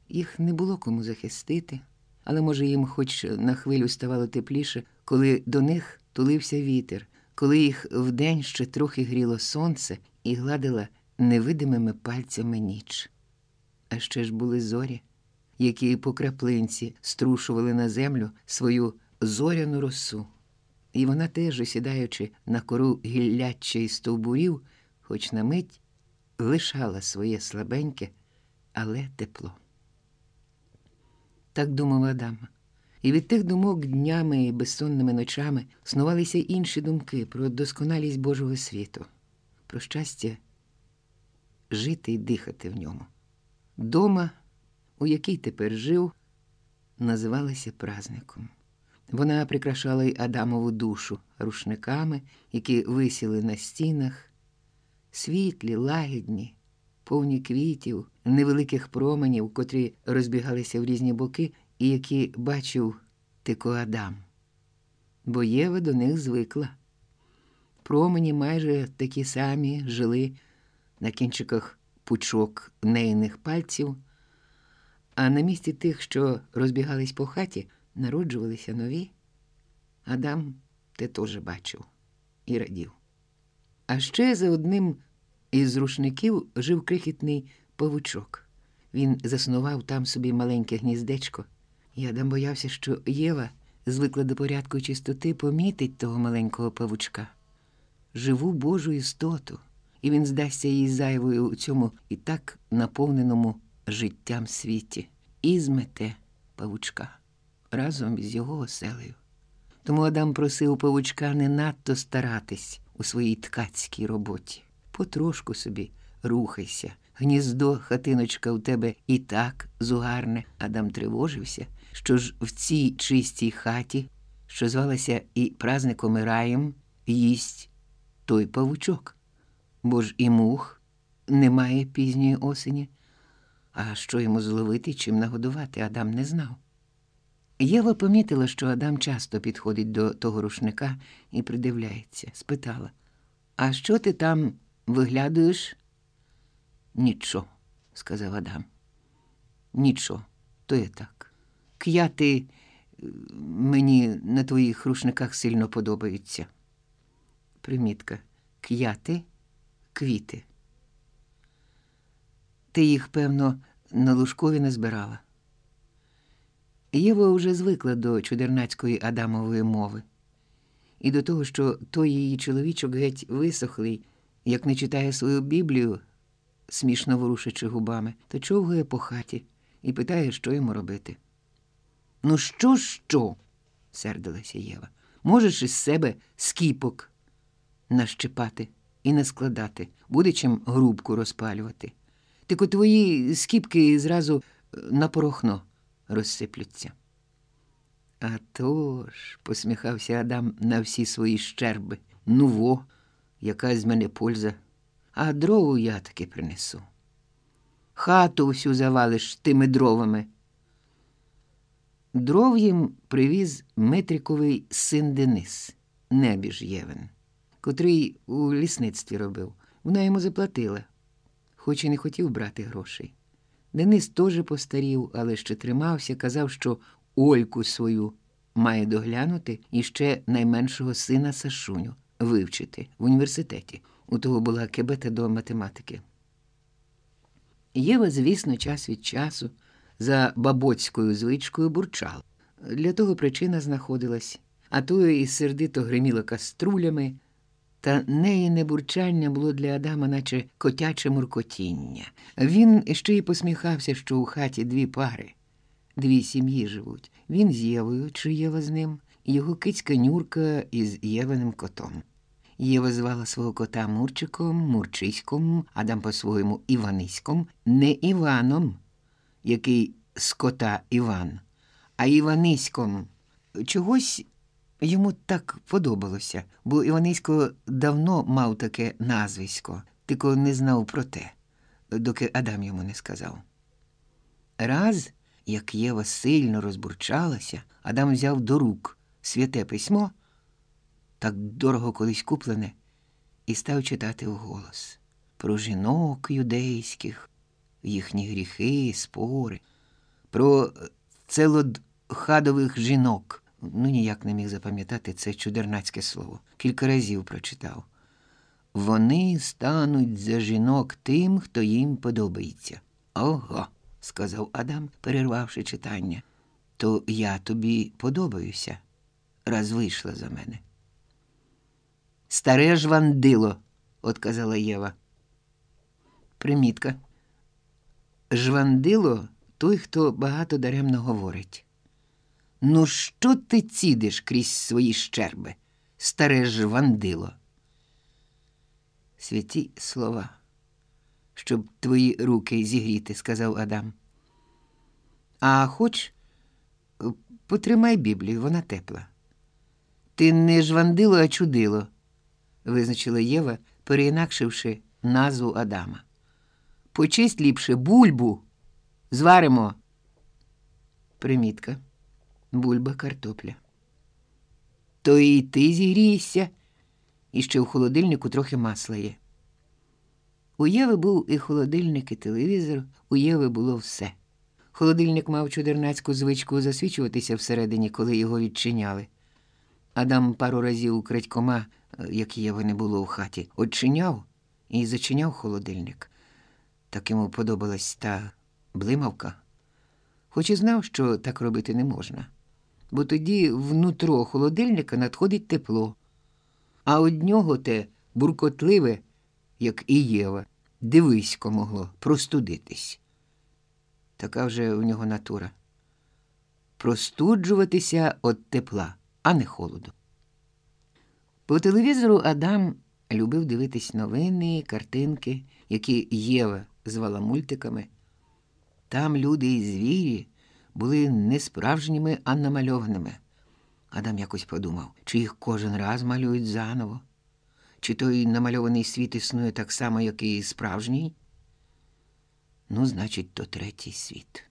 Їх не було кому захистити, але, може, їм хоч на хвилю ставало тепліше, коли до них тулився вітер, коли їх вдень ще трохи гріло сонце і гладила невидимими пальцями ніч. А ще ж були зорі, які по краплинці струшували на землю свою зоряну росу. І вона теж, осідаючи на кору гілляччя і стовбурів, хоч на мить лишала своє слабеньке, але тепло. Так думав Адам. І від тих думок днями і безсонними ночами снувалися інші думки про досконалість Божого світу, про щастя жити і дихати в ньому. Дома, у якій тепер жив, називалася праздником. Вона прикрашала й Адамову душу рушниками, які висіли на стінах, світлі, лагідні, повні квітів, невеликих променів, котрі розбігалися в різні боки, і які бачив тико Адам. бо Єва до них звикла. Промені майже такі самі жили на кінчиках пучок нейних пальців, а на місці тих, що розбігались по хаті, народжувалися нові. Адам те теж бачив і радів. А ще за одним із рушників жив крихітний павучок. Він заснував там собі маленьке гніздечко. І Адам боявся, що Єва, звикла до порядку і чистоти, помітить того маленького павучка, живу Божу істоту, і він здасться їй зайвою у цьому і так наповненому життям світі, і змете павучка разом із його оселею. Тому Адам просив павучка не надто старатись у своїй ткацькій роботі. Потрошку собі рухайся. Гніздо, хатиночка у тебе і так зугарне. Адам тривожився, що ж в цій чистій хаті, що звалася і празником і раєм, їсть той павучок. Бо ж і мух немає пізньої осені. А що йому зловити, чим нагодувати, Адам не знав. Єва помітила, що Адам часто підходить до того рушника і придивляється, спитала: А що ти там виглядуєш? Нічого, сказав Адам. Нічого, то є так. К'яти е, мені на твоїх рушниках сильно подобаються. Примітка. К'яти квіти. Ти їх, певно, на лужкові не збирала. Єва вже звикла до чудернацької Адамової мови і до того, що той її чоловічок геть висохлий, як не читає свою Біблію, смішно ворушачи губами, то човгає по хаті і питає, що йому робити. Ну, що, що? сердилася Єва. Можеш із себе скіпок нащипати і не складати, буде чим грубку розпалювати. Тільки твої скіпки зразу на порохно розсиплються. «А тож», – посміхався Адам на всі свої щерби. Ну во, яка з мене польза, а дрову я таки принесу. Хату всю завалиш тими дровами. Дров їм привіз Митриковий син Денис, небіж Євен, котрий у лісництві робив. Вона йому заплатила, хоч і не хотів брати грошей. Денис теж постарів, але ще тримався, казав, що Ольку свою має доглянути і ще найменшого сина Сашуню вивчити в університеті. У того була кебета до математики. Єва, звісно, час від часу за бабоцькою звичкою бурчала. Для того причина знаходилась, а то і сердито гриміла каструлями. Та неї бурчання було для Адама, наче котяче муркотіння. Він ще й посміхався, що у хаті дві пари, дві сім'ї живуть. Він з Євою, чи Єва з ним, його кицька Нюрка із Євиним котом. Єва звала свого кота Мурчиком, Мурчиськом, Адам по-своєму Іваниськом, не Іваном, який з кота Іван, а Іваниськом. Чогось Йому так подобалося, бо Іванисько давно мав таке назвисько, тільки не знав про те, доки Адам йому не сказав. Раз, як Єва сильно розбурчалася, Адам взяв до рук святе письмо, так дорого колись куплене, і став читати вголос про жінок юдейських, їхні гріхи, спори, про целодхадових жінок ну ніяк не міг запам'ятати це чудернацьке слово. Кілька разів прочитав. Вони стануть за жінок тим, хто їм подобається. Ого, сказав Адам, перервавши читання. То я тобі подобаюся, раз вийшла за мене. Старе жвандило, отказала Єва. Примітка. Жвандило той, хто багато даремно говорить. Ну, що ти цідиш крізь свої щерби, старе жвандило? Святі слова, щоб твої руки зігріти, сказав Адам. А хоч потримай Біблію, вона тепла. Ти не жвандило, а чудило, визначила Єва, переінакшивши назву Адама. Почисть ліпше бульбу. Зваримо. Примітка бульба картопля. то і ти зігрійся. І ще в холодильнику трохи масла є. У Єви був і холодильник, і телевізор, у Єви було все. Холодильник мав чудернацьку звичку засвічуватися всередині, коли його відчиняли. Адам пару разів крадькома, е, як Єви не було в хаті, odчиняв і зачиняв холодильник. Так йому подобалась та блимавка, хоч і знав, що так робити не можна, бо тоді внутро холодильника надходить тепло, а од нього те буркотливе, як і Єва, дивисько могло простудитись. Така вже у нього натура. Простуджуватися від тепла, а не холоду. По телевізору Адам любив дивитись новини, картинки, які Єва звала мультиками. Там люди і звірі були не справжніми, а намальованими. Адам якось подумав, чи їх кожен раз малюють заново, чи той намальований світ існує так само, як і справжній. Ну, значить, то третій світ.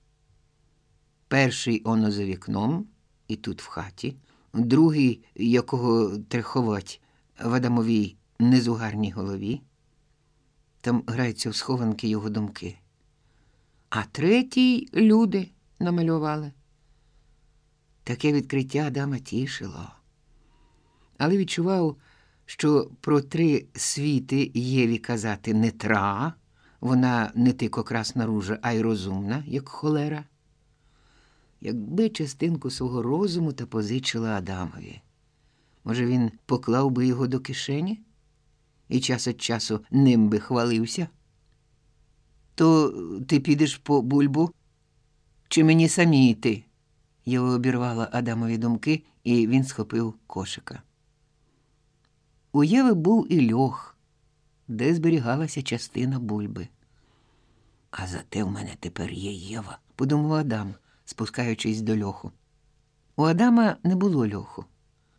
Перший оно за вікном, і тут в хаті, другий, якого треховать в Адамовій незугарній голові. Там граються в схованки його думки. А третій люди намалювали. Таке відкриття Адама тішило. Але відчував, що про три світи Єві казати не тра, вона не тико красна ружа, а й розумна, як холера. Якби частинку свого розуму та позичила Адамові. Може, він поклав би його до кишені і час від часу ним би хвалився? То ти підеш по бульбу? Чи мені самі йти? Його обірвала Адамові думки, і він схопив кошика. У Єви був і льох, де зберігалася частина бульби. А зате в мене тепер є Єва, подумав Адам, спускаючись до льоху. У Адама не було льоху,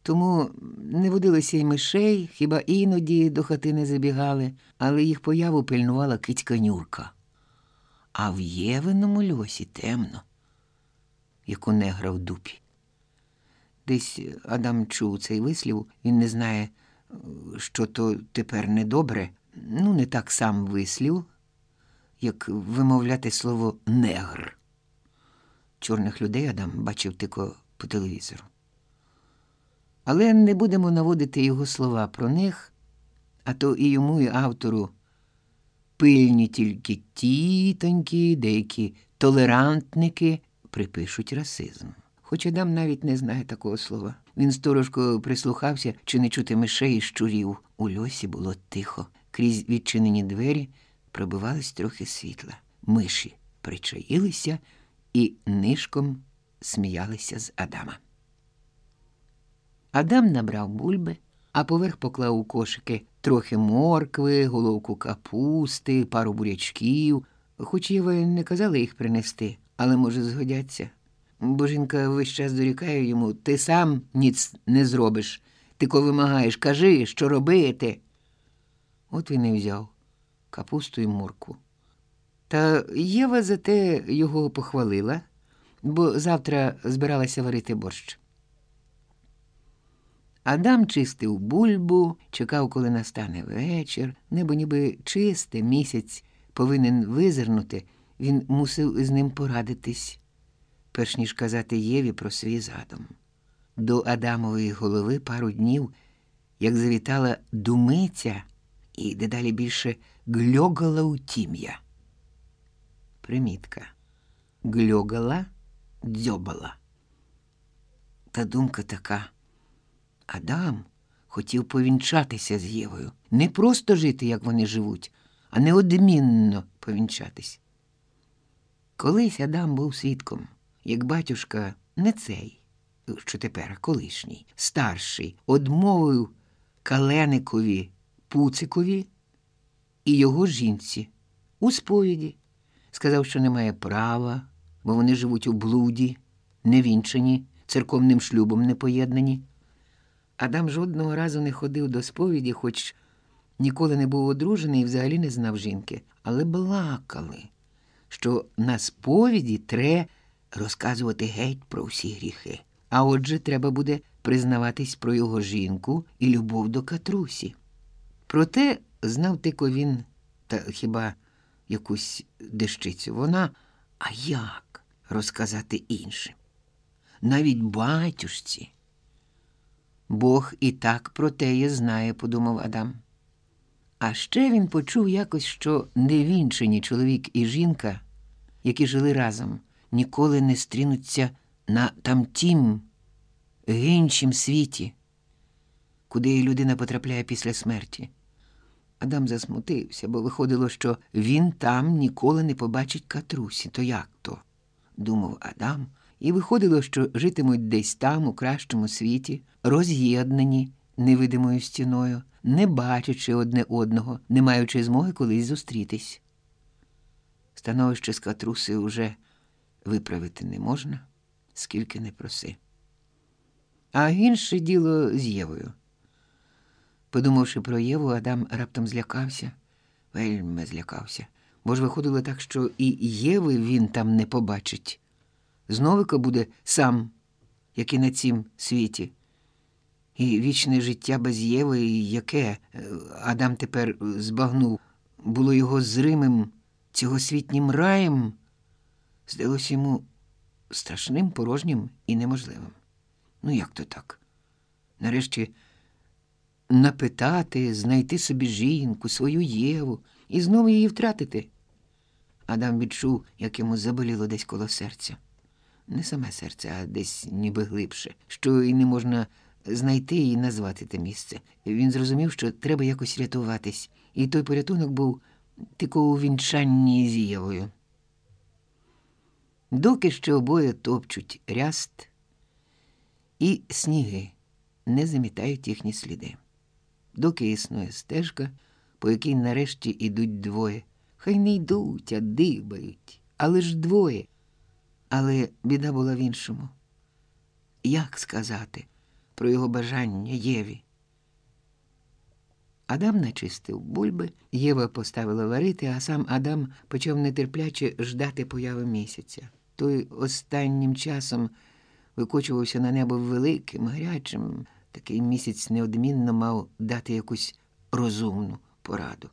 тому не водилося й мишей, хіба іноді до хати не забігали, але їх появу пильнувала кицька Нюрка. А в Євиному льосі темно, як у негра в дупі. Десь Адам чув цей вислів, він не знає, що то тепер недобре, ну, не так сам вислів, як вимовляти слово негр. Чорних людей Адам бачив тільки по телевізору. Але не будемо наводити його слова про них, а то і йому, і автору пильні тільки тітоньки, деякі толерантники припишуть расизм. Хоч Адам навіть не знає такого слова. Він сторожко прислухався, чи не чути мишей і щурів. У льосі було тихо. Крізь відчинені двері пробивалось трохи світла. Миші причаїлися і нишком сміялися з Адама. Адам набрав бульби, а поверх поклав у кошики трохи моркви, головку капусти, пару бурячків. Хоч Єва не казала їх принести, але, може, згодяться. Бо жінка весь час дорікає йому ти сам ніц не зробиш. Ти ко вимагаєш, кажи, що робити. От він і взяв капусту і моркву. Та Єва зате його похвалила, бо завтра збиралася варити борщ. Адам чистив бульбу, чекав, коли настане вечір, небо ніби чисте, місяць повинен визирнути, він мусив з ним порадитись, перш ніж казати Єві про свій задум. До Адамової голови пару днів, як завітала думиця і дедалі більше гльогала у тім'я. Примітка. Гльогала, дзьобала. Та думка така. Адам хотів повінчатися з Євою, не просто жити, як вони живуть, а неодмінно повінчатись. Колись Адам був свідком, як батюшка не цей, що тепер а колишній, старший, одмовив Каленикові Пуцикові і його жінці у сповіді. Сказав, що немає права, бо вони живуть у блуді, невінчані, церковним шлюбом не поєднані. Адам жодного разу не ходив до сповіді, хоч ніколи не був одружений і взагалі не знав жінки, але балакали, що на сповіді треба розказувати геть про всі гріхи. А отже, треба буде признаватись про його жінку і любов до катрусі. Проте знав тико він, та хіба якусь дещицю вона, а як розказати іншим? Навіть батюшці. Бог і так про теє знає, подумав Адам. А ще він почув якось, що невінчені чоловік і жінка, які жили разом, ніколи не стрінуться на тамтім гинчім світі, куди людина потрапляє після смерті. Адам засмутився, бо виходило, що він там ніколи не побачить катрусі. То як то? думав Адам, і виходило, що житимуть десь там, у кращому світі, роз'єднані невидимою стіною, не бачачи одне одного, не маючи змоги колись зустрітись. Становище з катруси уже виправити не можна, скільки не проси. А інше діло з Євою. Подумавши про Єву, Адам раптом злякався, вельми злякався, бо ж виходило так, що і Єви він там не побачить. Зновика буде сам, як і на цім світі. І вічне життя без Єви, яке е, Адам тепер збагнув, було його зримим, цьогосвітнім раєм, здалося йому страшним, порожнім і неможливим. Ну, як то так? Нарешті напитати, знайти собі жінку, свою Єву і знову її втратити. Адам відчув, як йому заболіло десь коло серця. Не саме серце, а десь ніби глибше, що і не можна знайти і назвати те місце. Він зрозумів, що треба якось рятуватись, і той порятунок був тільки у вінчанні з Євою. Доки ще обоє топчуть ряст, і сніги не замітають їхні сліди. Доки існує стежка, по якій нарешті ідуть двоє. Хай не йдуть, а дибають, але ж двоє. Але біда була в іншому. Як сказати про його бажання Єві? Адам начистив бульби, Єва поставила варити, а сам Адам почав нетерпляче ждати появи місяця. Той останнім часом викочувався на небо великим, гарячим. Такий місяць неодмінно мав дати якусь розумну пораду.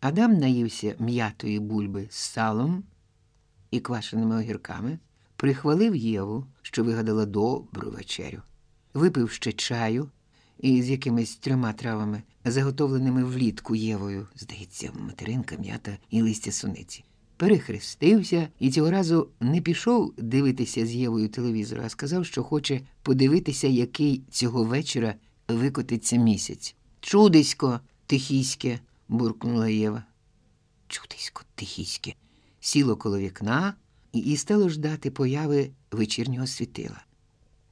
Адам наївся м'ятої бульби з салом і квашеними огірками, прихвалив Єву, що вигадала добру вечерю, випив ще чаю із якимись трьома травами, заготовленими влітку Євою, здається, материнка, м'ята і листя суниці. Перехрестився і цього разу не пішов дивитися з Євою телевізор, а сказав, що хоче подивитися, який цього вечора викотиться місяць. Чудисько, тихіське, буркнула Єва. Чудисько, тихіське, сіло коло вікна і, стало ждати появи вечірнього світила.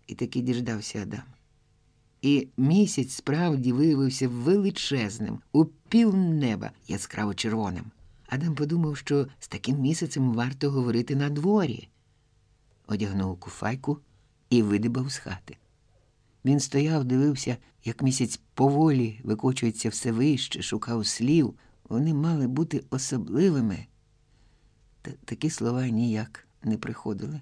І таки діждався Адам. І місяць справді виявився величезним, у пів неба яскраво червоним. Адам подумав, що з таким місяцем варто говорити на дворі. Одягнув куфайку і видибав з хати. Він стояв, дивився, як місяць поволі викочується все вище, шукав слів. Вони мали бути особливими. Та такі слова ніяк не приходили.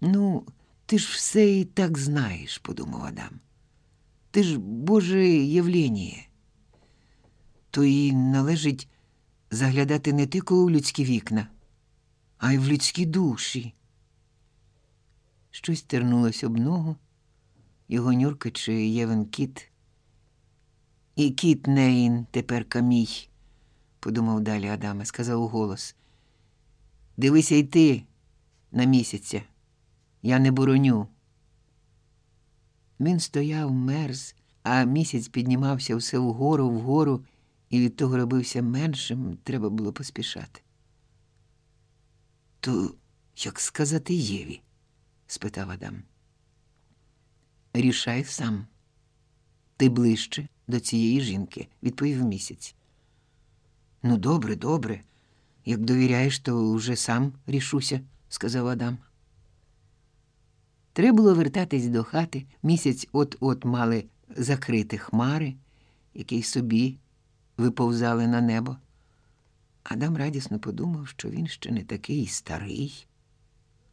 Ну, ти ж все і так знаєш, подумав Адам. Ти ж Боже явлення. То їй належить заглядати не тільки у людські вікна, а й в людські душі. Щось тернулось об ногу, його нюрка чи Євен кіт. І кіт Нейн тепер камій, подумав далі Адама, сказав голос. Дивися й ти на місяця, я не бороню. Він стояв, мерз, а місяць піднімався все вгору, вгору, і від того робився меншим, треба було поспішати. То як сказати Єві? спитав Адам. Рішай сам. Ти ближче до цієї жінки, відповів місяць. Ну, добре, добре. Як довіряєш, то вже сам рішуся, сказав Адам. Треба було вертатись до хати. Місяць от-от мали закрити хмари, які собі виповзали на небо. Адам радісно подумав, що він ще не такий старий,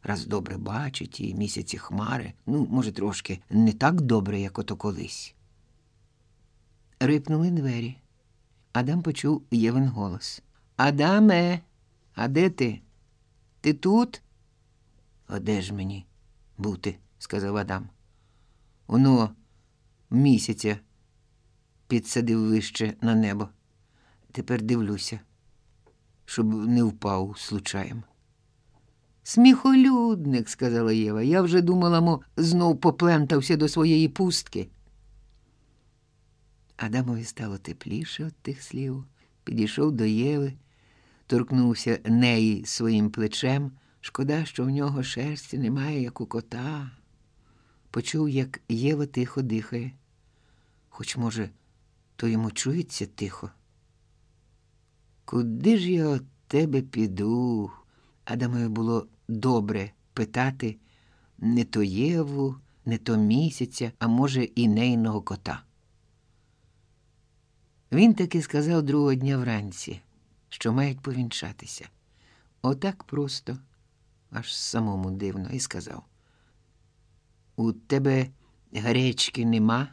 раз добре бачить і місяці хмари, ну, може, трошки не так добре, як ото колись. Рипнули двері. Адам почув Євин голос. Адаме, а де ти? Ти тут? А де ж мені бути? сказав Адам. Оно місяця підсадив вище на небо. Тепер дивлюся, щоб не впав случаєм. Сміхолюдник, сказала Єва. Я вже думала, мо знов поплентався до своєї пустки. Адамові стало тепліше від тих слів, підійшов до Єви, торкнувся неї своїм плечем. Шкода, що в нього шерсті немає, як у кота. Почув, як Єва тихо дихає, хоч, може, то йому чується тихо. Куди ж я від тебе піду? Адамові було добре питати не то Єву, не то місяця, а може, і нейного кота. Він таки сказав другого дня вранці, що мають повінчатися. Отак просто, аж самому дивно, і сказав: У тебе гречки нема?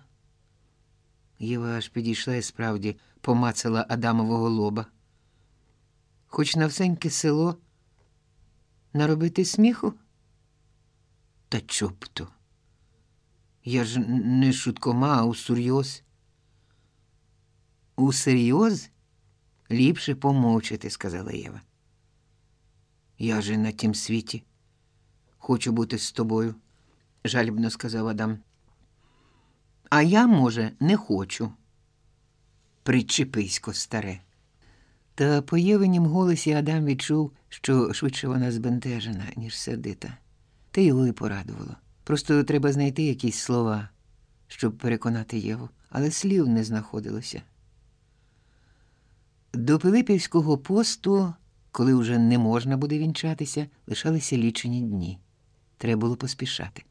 Єва аж підійшла і справді помацала Адамового лоба. Хоч на всеньке село наробити сміху? Та чопту. Я ж не шуткома, а усурйоз. Усерйоз ліпше помовчати, сказала Єва. Я же на тім світі хочу бути з тобою, жалібно сказав Адам. А я, може, не хочу. Причеписько старе. Та по Євенім голосі Адам відчув, що швидше вона збентежена, ніж сердита. Те його і порадувало. Просто треба знайти якісь слова, щоб переконати Єву, але слів не знаходилося. До Пилипівського посту, коли вже не можна буде вінчатися, лишалися лічені дні. Треба було поспішати.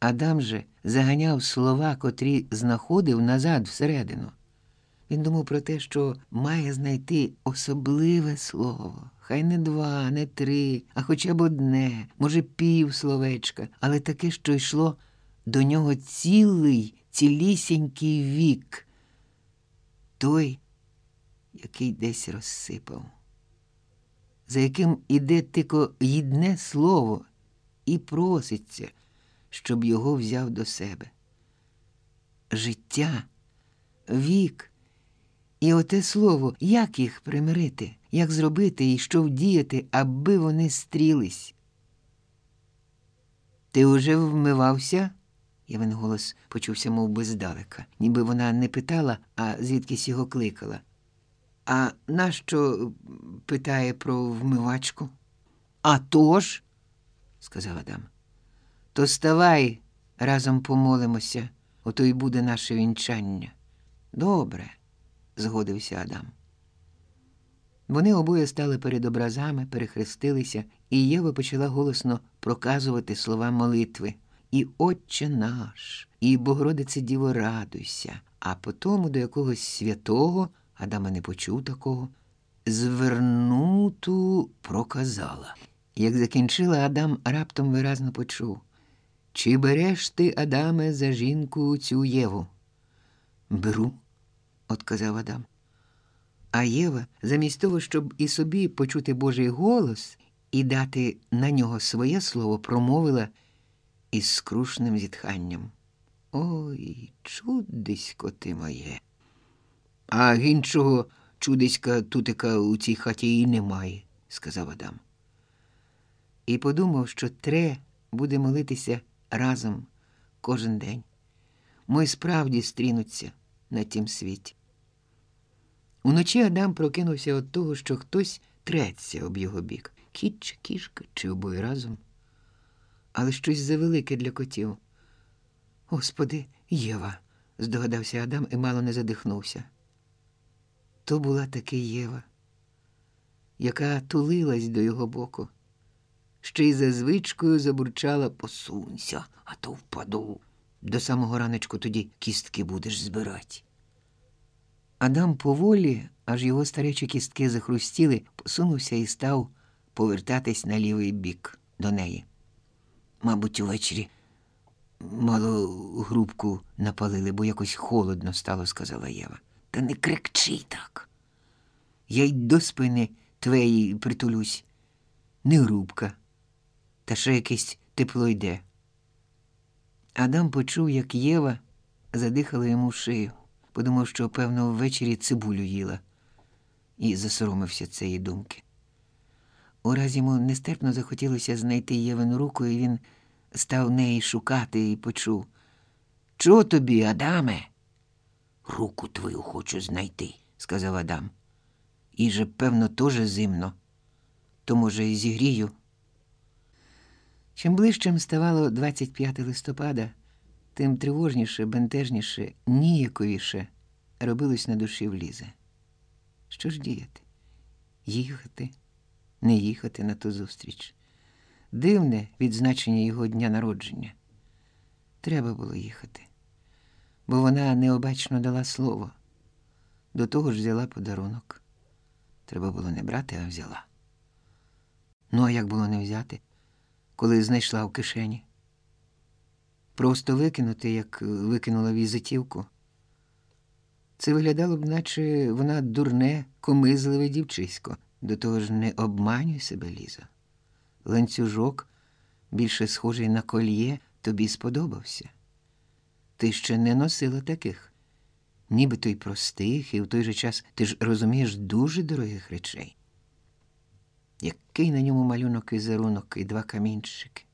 Адам же заганяв слова, котрі знаходив назад всередину. Він думав про те, що має знайти особливе слово, хай не два, не три, а хоча б одне, може, пів словечка, але таке, що йшло до нього цілий, цілісінький вік, той, який десь розсипав, за яким іде тільки їдне слово і проситься, щоб його взяв до себе. Життя, вік. І оте слово, як їх примирити, як зробити і що вдіяти, аби вони стрілись. Ти уже вмивався? Євен голос почувся, мов би, здалека, ніби вона не питала, а звідкись його кликала. А нащо питає про вмивачку? «А тож», – сказав Адам, то ставай, разом помолимося, ото й буде наше вінчання. Добре згодився Адам. Вони обоє стали перед образами, перехрестилися, і Єва почала голосно проказувати слова молитви. І Отче наш, і Богородице Діво, радуйся, а потому до якогось святого, Адама не почув такого, звернуту проказала. Як закінчила, Адам раптом виразно почув Чи береш ти, Адаме, за жінку цю Єву? Беру отказав Адам. А Єва, замість того, щоб і собі почути Божий голос і дати на нього своє слово, промовила із скрушним зітханням. Ой, чудисько ти моє. А іншого чудиська тутика у цій хаті і немає, сказав Адам. І подумав, що тре буде молитися разом кожен день. Мої справді стрінуться на тім світі. Уночі Адам прокинувся від того, що хтось треться об його бік. Кіт чи кішка, чи обоє разом. Але щось завелике для котів. Господи, Єва, здогадався Адам і мало не задихнувся. То була таки Єва, яка тулилась до його боку, ще й за звичкою забурчала посунься, а то впаду. До самого раночку тоді кістки будеш збирати. Адам поволі, аж його старечі кістки захрустіли, посунувся і став повертатись на лівий бік. до неї. Мабуть, увечері мало грубку напалили, бо якось холодно стало, сказала Єва. Та не крикчи так. Я й до спини твоєї притулюсь. Не грубка, та ще якесь тепло йде. Адам почув, як Єва задихала йому шию, подумав, що, певно, ввечері цибулю їла, і засоромився цієї думки. Ураз йому нестерпно захотілося знайти Євину руку, і він став неї шукати і почув. Чого тобі, Адаме? Руку твою хочу знайти, сказав Адам. І же, певно, теж зимно. То, може, і зігрію. Чим ближчим ставало 25 листопада, тим тривожніше, бентежніше, ніяковіше робилось на душі в Лізи. Що ж діяти? Їхати, не їхати на ту зустріч. Дивне відзначення його дня народження. Треба було їхати, бо вона необачно дала слово. До того ж взяла подарунок. Треба було не брати, а взяла. Ну, а як було не взяти, коли знайшла в кишені? Просто викинути, як викинула візитівку. Це виглядало б, наче вона дурне, комизливе дівчисько. До того ж не обманюй себе, Ліза. Ланцюжок, більше схожий на кольє, тобі сподобався. Ти ще не носила таких, нібито й простих, і в той же час ти ж розумієш дуже дорогих речей. Який на ньому малюнок візерунок і два камінчики.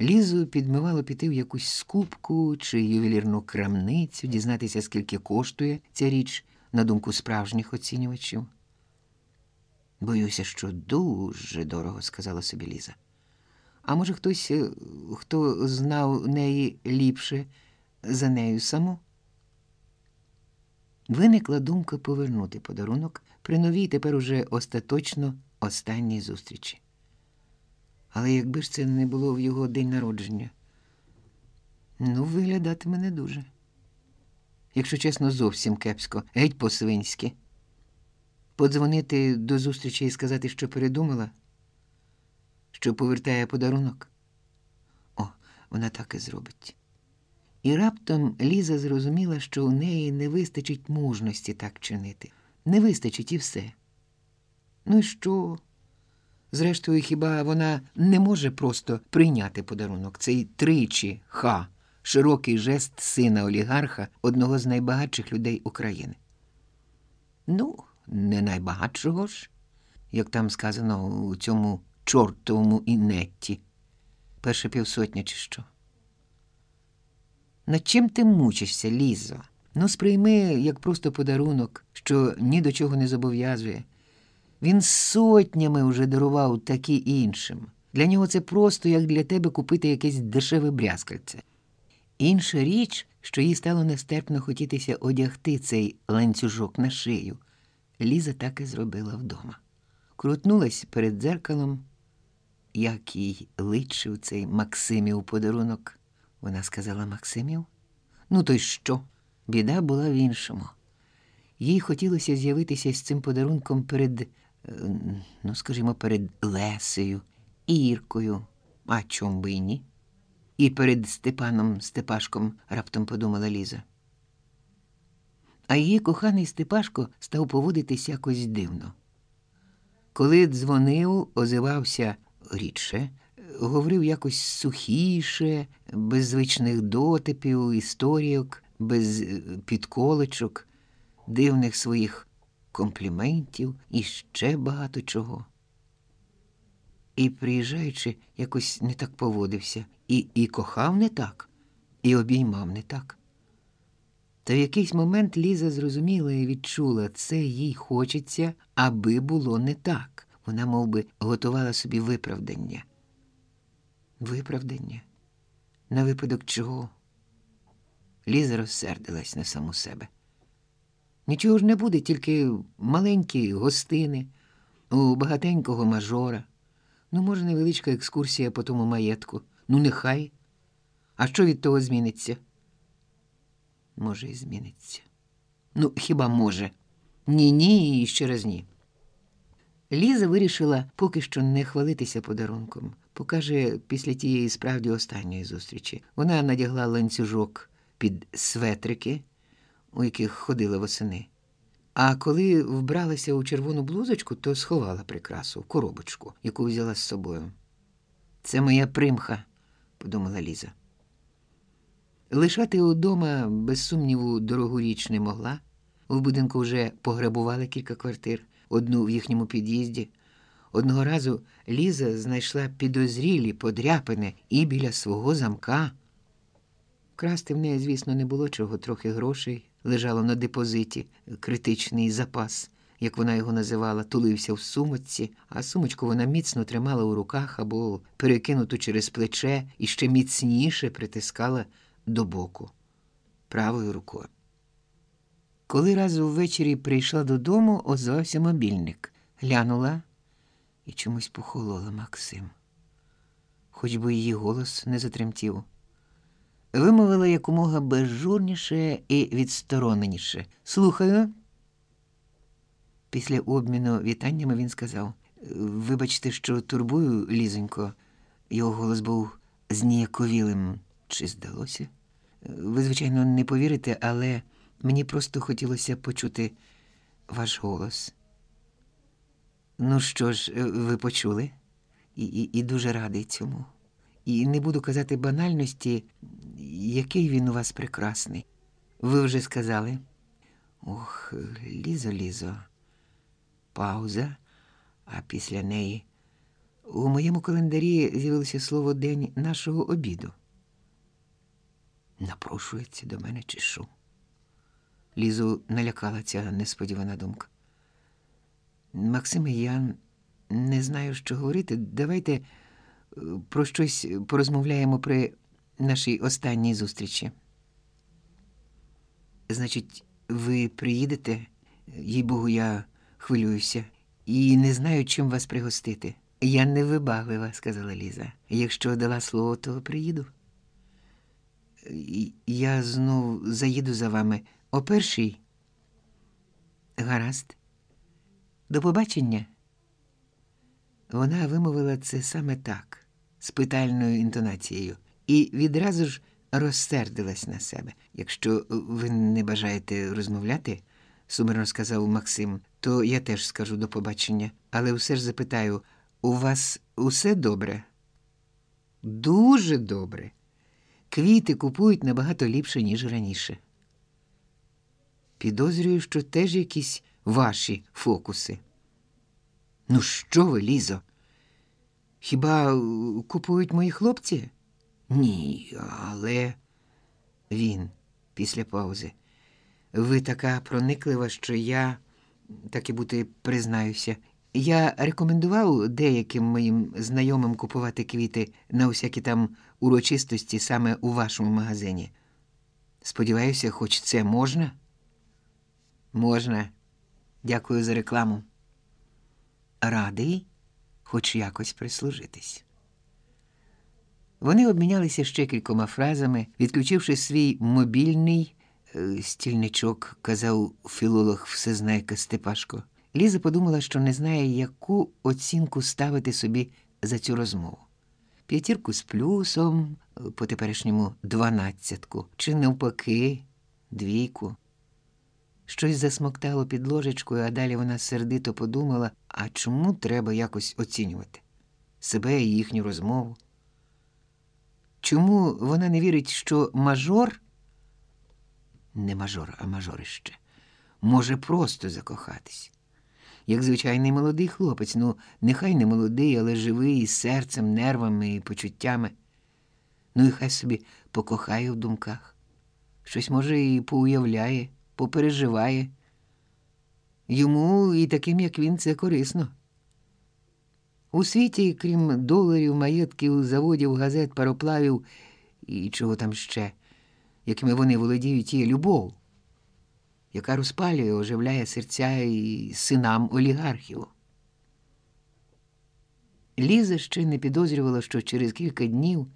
Лізу підмивало піти в якусь скупку чи ювелірну крамницю, дізнатися, скільки коштує ця річ, на думку справжніх оцінювачів. Боюся, що дуже дорого, сказала собі Ліза. А може, хтось, е, хто знав неї ліпше за нею саму? Виникла думка повернути подарунок при новій тепер уже остаточно останній зустрічі. Але якби ж це не було в його день народження, ну, виглядатиме не дуже. Якщо чесно, зовсім кепсько, геть по-свинськи. Подзвонити до зустрічі і сказати, що передумала, що повертає подарунок. О, вона так і зробить. І раптом Ліза зрозуміла, що у неї не вистачить мужності так чинити. Не вистачить і все. Ну і що? Зрештою, хіба вона не може просто прийняти подарунок цей тричі ха, широкий жест сина олігарха, одного з найбагатших людей України. Ну, не найбагатшого ж, як там сказано у цьому чортовому інетті. Перша півсотня, чи що. Над чим ти мучишся, Лізо? Ну, сприйми як просто подарунок, що ні до чого не зобов'язує. Він сотнями вже дарував такі іншим. Для нього це просто як для тебе купити якесь дешеве брязкальце. Інша річ, що їй стало нестерпно хотітися одягти цей ланцюжок на шию. Ліза так і зробила вдома. Крутнулась перед дзеркалом, як їй личив цей Максимів подарунок. Вона сказала Максимів? Ну, то й що? Біда була в іншому. Їй хотілося з'явитися з цим подарунком перед, е, ну, скажімо, перед Лесею, Іркою, а чом би й ні? І перед Степаном Степашком, раптом подумала Ліза. А її коханий Степашко став поводитись якось дивно. Коли дзвонив, озивався рідше, говорив якось сухіше, без звичних дотипів, історійок, без е, підколочок, дивних своїх компліментів і ще багато чого. І, приїжджаючи, якось не так поводився, і, і кохав не так, і обіймав не так. Та в якийсь момент Ліза зрозуміла і відчула, це їй хочеться, аби було не так. Вона мов би, готувала собі виправдання. Виправдання? На випадок чого? Ліза розсердилась на саму себе. Нічого ж не буде, тільки маленькі гостини, у багатенького мажора. Ну, може, невеличка екскурсія по тому маєтку. Ну, нехай. А що від того зміниться? Може, і зміниться. Ну, хіба може? Ні, ні, і ще раз ні. Ліза вирішила поки що не хвалитися подарунком. Покаже після тієї справді останньої зустрічі. Вона надягла ланцюжок під светрики, у яких ходила восени. А коли вбралася у червону блузочку, то сховала прикрасу коробочку, яку взяла з собою. Це моя примха, подумала Ліза. Лишати удома, без сумніву, дорогу річ не могла. В будинку вже пограбували кілька квартир, одну в їхньому під'їзді. Одного разу Ліза знайшла підозрілі подряпини і біля свого замка. Красти в неї, звісно, не було чого, трохи грошей лежало на депозиті, критичний запас, як вона його називала, тулився в сумочці, а сумочку вона міцно тримала у руках або перекинуту через плече і ще міцніше притискала до боку правою рукою. Коли раз увечері прийшла додому, озвався мобільник, глянула і чомусь похолола Максим, хоч би її голос не затремтів. Вимовила якомога безжурніше і відстороненіше. Слухаю. Після обміну вітаннями він сказав: Вибачте, що турбую, лізонько. Його голос був зніяковілим. Чи здалося? Ви, звичайно, не повірите, але мені просто хотілося почути ваш голос. Ну що ж, ви почули? І, і, і дуже радий цьому. І не буду казати банальності, який він у вас прекрасний. Ви вже сказали. Ох, лізо, лізо. Пауза, а після неї у моєму календарі з'явилося слово день нашого обіду. Напрошується до мене чи що? Лізу налякала ця несподівана думка. Максиме, я не знаю, що говорити. Давайте е, про щось порозмовляємо при нашій останній зустрічі. Значить, ви приїдете, їй богу, я хвилююся і не знаю, чим вас пригостити. Я не вибаглива, сказала Ліза. Якщо дала слово, то приїду. Я знов заїду за вами о першій. Гаразд. До побачення. Вона вимовила це саме так, з питальною інтонацією, і відразу ж розсердилась на себе. Якщо ви не бажаєте розмовляти, сумирно сказав Максим, то я теж скажу до побачення, але все ж запитаю: у вас усе добре? Дуже добре. Квіти купують набагато ліпше, ніж раніше. Підозрюю, що теж якісь ваші фокуси. Ну, що ви, Лізо? Хіба е, купують мої хлопці? Ні, але він після паузи. Ви така прониклива, що я, так і бути, признаюся. Я рекомендував деяким моїм знайомим купувати квіти на усякі там урочистості саме у вашому магазині. Сподіваюся, хоч це можна? Можна. Дякую за рекламу. Радий хоч якось прислужитись. Вони обмінялися ще кількома фразами, відключивши свій мобільний е, стільничок, казав філолог всезнайка Степашко. Ліза подумала, що не знає, яку оцінку ставити собі за цю розмову. П'ятірку з плюсом, по теперішньому дванадцятку, чи навпаки, двійку. Щось засмоктало під ложечкою, а далі вона сердито подумала, а чому треба якось оцінювати себе і їхню розмову? Чому вона не вірить, що мажор, не мажор, а мажорище, може просто закохатись? Як звичайний молодий хлопець, ну, нехай не молодий, але живий із серцем, нервами і почуттями. Ну і хай собі покохає в думках. Щось, може, і поуявляє попереживає. Йому і таким, як він, це корисно. У світі, крім доларів, маєтків, заводів, газет, пароплавів і чого там ще, якими вони володіють, є любов, яка розпалює, оживляє серця і синам олігархів. Ліза ще не підозрювала, що через кілька днів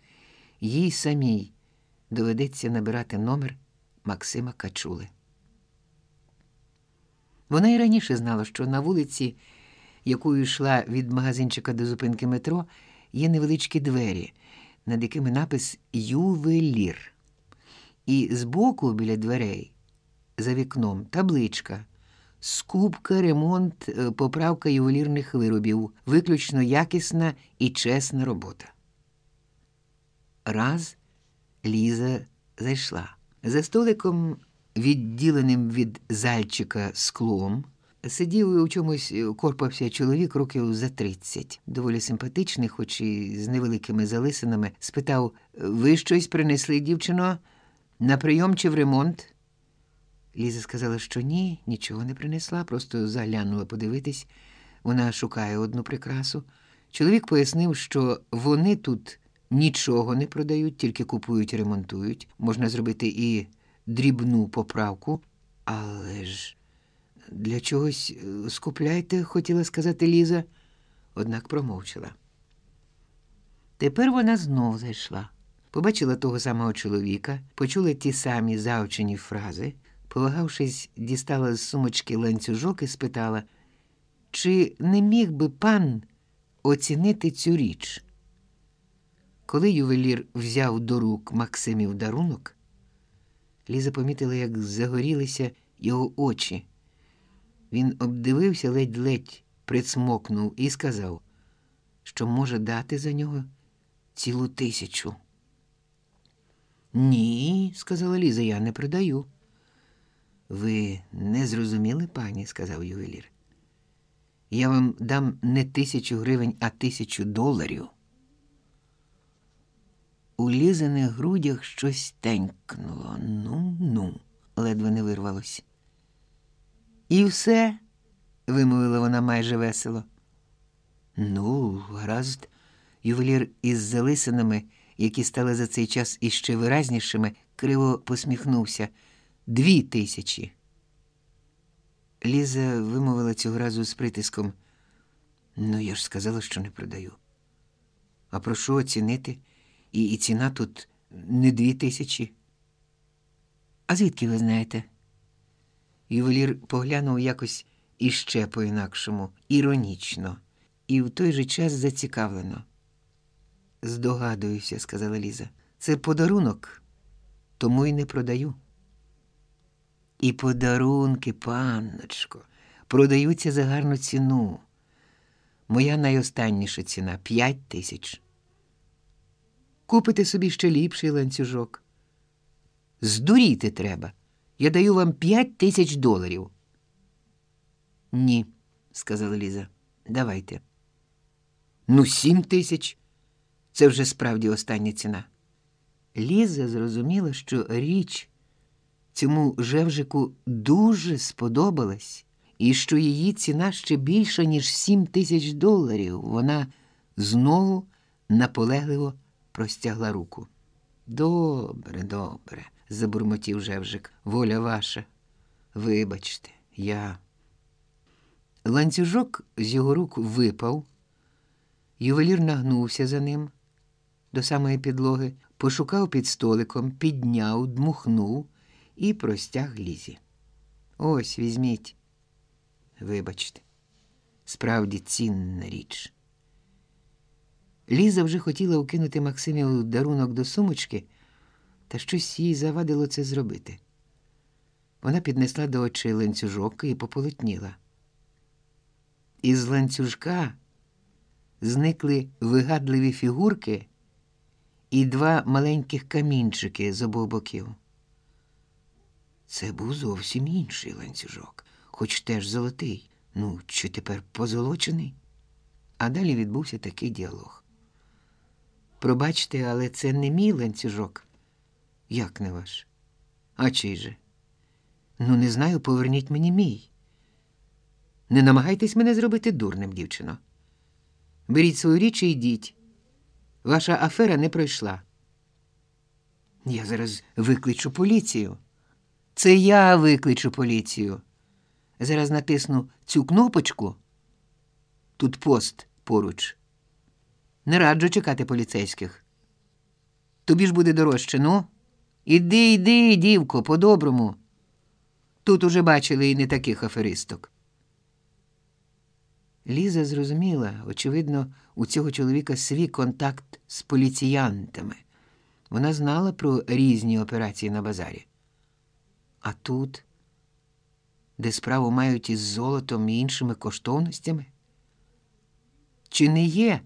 їй самій доведеться набирати номер Максима Качули. Вона й раніше знала, що на вулиці якою йшла від магазинчика до зупинки метро, є невеличкі двері, над якими напис Ювелір. І збоку біля дверей, за вікном, табличка. Скупка, ремонт, е, поправка ювелірних виробів, виключно якісна і чесна робота. Раз Ліза зайшла. За столиком, відділеним від зальчика склом, сидів у чомусь корпався чоловік років за тридцять, доволі симпатичний, хоч і з невеликими залисинами, спитав: Ви щось принесли, дівчино, на прийом чи в ремонт? Ліза сказала, що ні, нічого не принесла, просто заглянула подивитись. Вона шукає одну прикрасу. Чоловік пояснив, що вони тут нічого не продають, тільки купують ремонтують. Можна зробити і дрібну поправку. Але ж для чогось е, скупляйте, хотіла сказати Ліза, однак промовчала. Тепер вона знов зайшла. Побачила того самого чоловіка, почула ті самі завчені фрази, повагавшись, дістала з сумочки ланцюжок і спитала, чи не міг би пан оцінити цю річ? Коли ювелір взяв до рук Максимів дарунок, Ліза помітила, як загорілися його очі. Він обдивився ледь-ледь, присмокнув і сказав, що може дати за нього цілу тисячу. Ні, сказала Ліза, я не продаю. Ви не зрозуміли, пані, сказав ювелір. Я вам дам не тисячу гривень, а тисячу доларів. У лізаних грудях щось тенькнуло. Ну, ну, ледве не вирвалось. І все, вимовила вона майже весело. Ну, гаразд, ювелір із залисинами, які стали за цей час іще виразнішими, криво посміхнувся. Дві тисячі. Ліза вимовила цього разу з притиском. Ну, я ж сказала, що не продаю. А прошу оцінити, і, і ціна тут не дві тисячі. А звідки ви знаєте? Ювелір поглянув якось іще по-інакшому, іронічно, і в той же час зацікавлено. Здогадуюся, сказала Ліза. Це подарунок, тому й не продаю. І подарунки, панночко, продаються за гарну ціну. Моя найостанніша ціна п'ять тисяч. Купите собі ще ліпший ланцюжок. Здуріти треба. Я даю вам п'ять тисяч доларів. Ні, сказала Ліза. Давайте. Ну, сім тисяч. Це вже справді остання ціна. Ліза зрозуміла, що річ цьому жевжику дуже сподобалась, і що її ціна ще більша, ніж сім тисяч доларів. Вона знову наполегливо простягла руку. Добре, добре, забурмотів жевжик. Воля ваша. Вибачте, я. Ланцюжок з його рук випав, ювелір нагнувся за ним до самої підлоги, пошукав під столиком, підняв, дмухнув і простяг лізі. Ось візьміть. Вибачте, справді цінна річ. Ліза вже хотіла укинути Максимів дарунок до сумочки, та щось їй завадило це зробити. Вона піднесла до очей ланцюжок і пополотніла. Із ланцюжка зникли вигадливі фігурки і два маленьких камінчики з обох боків. Це був зовсім інший ланцюжок, хоч теж золотий. Ну, чи тепер позолочений? А далі відбувся такий діалог. Пробачте, але це не мій ланцюжок. Як не ваш? А чий же? Ну, не знаю, поверніть мені мій. Не намагайтесь мене зробити дурним, дівчино. Беріть свою річ і йдіть. Ваша афера не пройшла. Я зараз викличу поліцію. Це я викличу поліцію. Зараз натисну цю кнопочку. Тут пост поруч. Не раджу чекати поліцейських. Тобі ж буде дорожче, ну? Іди, іди, дівко, по-доброму. Тут уже бачили і не таких аферисток. Ліза зрозуміла, очевидно, у цього чоловіка свій контакт з поліціянтами. Вона знала про різні операції на базарі. А тут, де справу мають із золотом і іншими коштовностями? Чи не є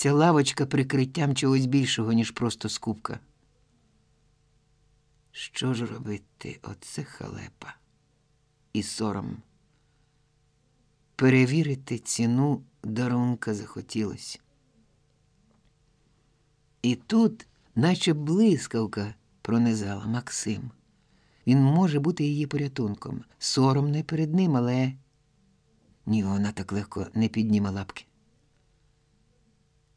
ця лавочка прикриттям чогось більшого, ніж просто скупка? Що ж робити, оце халепа і сором? Перевірити ціну дарунка захотілося. І тут, наче блискавка, пронизала Максим. Він може бути її порятунком. Сором не перед ним, але ні, вона так легко не підніме лапки.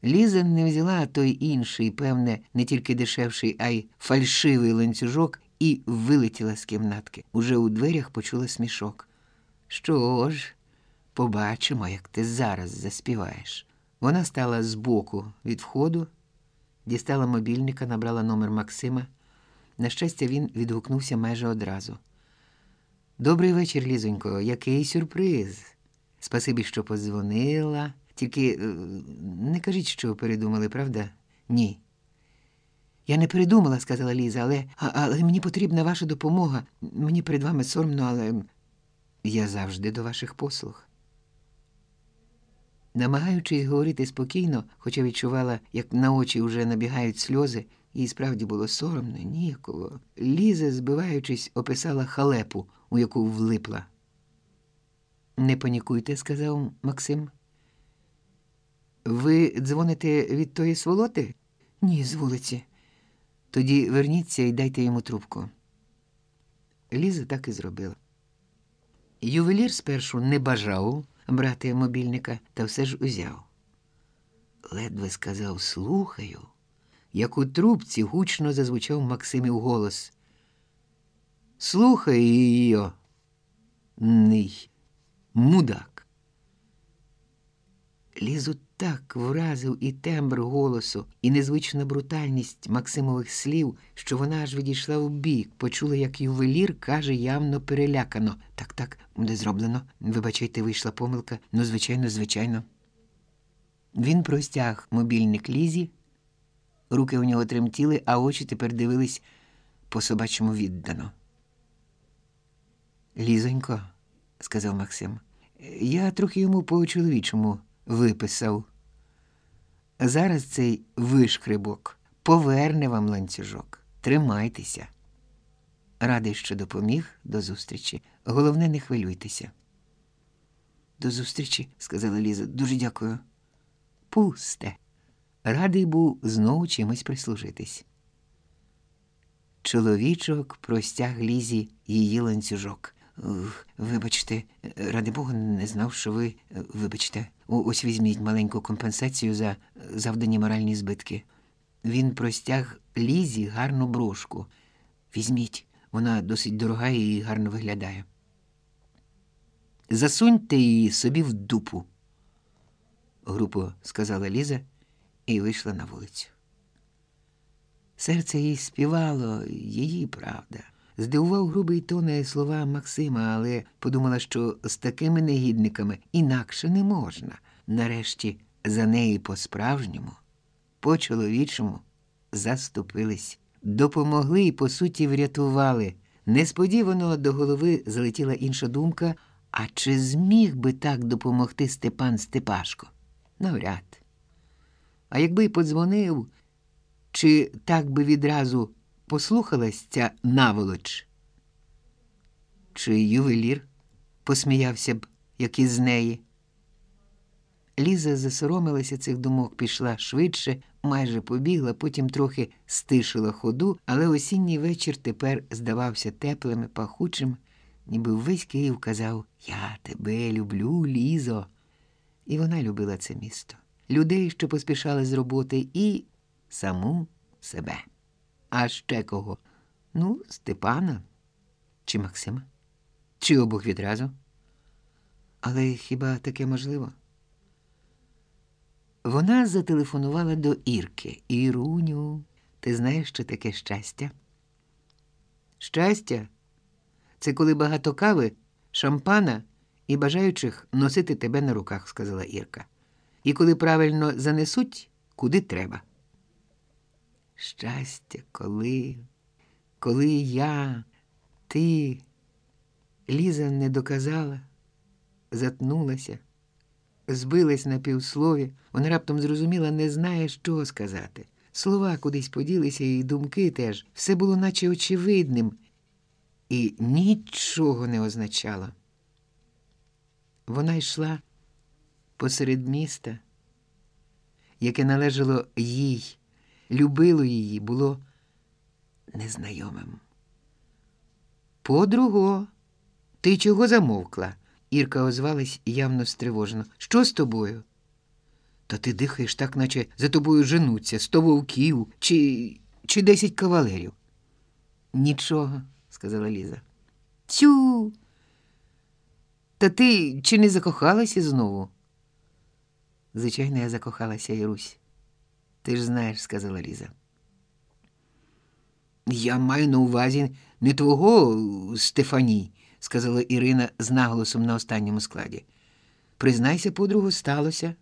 Ліза не взяла той інший, певне, не тільки дешевший, а й фальшивий ланцюжок і вилетіла з кімнатки. Уже у дверях почула смішок. Що ж, побачимо, як ти зараз заспіваєш. Вона стала збоку від входу, дістала мобільника, набрала номер Максима. На щастя, він відгукнувся майже одразу. Добрий вечір, Лізонько, який сюрприз. Спасибі, що подзвонила. Тільки е, не кажіть, що передумали, правда? Ні. Я не передумала, сказала Ліза, але, але мені потрібна ваша допомога. Мені перед вами соромно, але я завжди до ваших послуг. Намагаючись говорити спокійно, хоча відчувала, як на очі вже набігають сльози, їй справді було соромно, ніяково. Ліза, збиваючись, описала халепу, у яку влипла. Не панікуйте, сказав Максим. Ви дзвоните від тої сволоти? Ні, з вулиці. Тоді верніться і дайте йому трубку. Ліза так і зробила. Ювелір спершу не бажав брати мобільника, та все ж узяв. Ледве сказав слухаю, як у трубці гучно зазвучав Максимів голос. Слухай її, ний, мудак. Лізу так вразив і тембр голосу, і незвична брутальність Максимових слів, що вона аж відійшла вбік, почула, як ювелір каже явно перелякано. Так, так, буде зроблено. Вибачайте, вийшла помилка. Ну, звичайно, звичайно. Він простяг мобільник Лізі, руки у нього тремтіли, а очі тепер дивились по собачому віддано. Лізонько, сказав Максим, я трохи йому по-чоловічому виписав. Зараз цей вишкрибок поверне вам ланцюжок. Тримайтеся. Радий, що допоміг до зустрічі. Головне, не хвилюйтеся. До зустрічі, сказала Ліза. Дуже дякую. Пусте. Радий був знову чимось прислужитись. Чоловічок простяг Лізі її ланцюжок. Вибачте, ради Бога, не знав, що ви. Вибачте, ось візьміть маленьку компенсацію за завдані моральні збитки. Він простяг Лізі гарну брошку. Візьміть, вона досить дорога і гарно виглядає. Засуньте її собі в дупу, грубо сказала Ліза і вийшла на вулицю. Серце їй співало, її правда. Здивував грубий тон слова Максима, але подумала, що з такими негідниками інакше не можна. Нарешті за неї по-справжньому, по-чоловічому заступились, допомогли і, по суті, врятували. Несподівано до голови залетіла інша думка: а чи зміг би так допомогти Степан Степашко? Навряд. А якби й подзвонив, чи так би відразу послухалась ця наволоч? Чи ювелір посміявся б, як із неї? Ліза засоромилася цих думок, пішла швидше, майже побігла, потім трохи стишила ходу, але осінній вечір тепер здавався теплим і пахучим, ніби весь Київ казав Я тебе люблю, Лізо. І вона любила це місто, людей, що поспішали з роботи, і саму себе. А ще кого? Ну, Степана чи Максима, чи обох відразу. Але хіба таке можливо? Вона зателефонувала до Ірки. Іруню, ти знаєш, що таке щастя? Щастя це коли багато кави, шампана і бажаючих носити тебе на руках, сказала Ірка. І коли правильно занесуть, куди треба. Щастя, коли, коли я, ти, Ліза не доказала, затнулася, збилась на півслові, вона раптом зрозуміла, не знає, що сказати. Слова кудись поділися, і думки теж. Все було наче очевидним і нічого не означало. Вона йшла посеред міста, яке належало їй, любило її, було незнайомим. Подруго, ти чого замовкла? Ірка озвалась явно стривожено. Що з тобою? Та ти дихаєш так, наче за тобою женуться сто вовків чи, чи десять кавалерів. Нічого, сказала Ліза. Тю. Та ти чи не закохалася знову? Звичайно, я закохалася, Ірусь. Ти ж знаєш, сказала Ліза. Я маю на увазі не твого Стефані, сказала Ірина з наголосом на останньому складі. Признайся, подругу, сталося.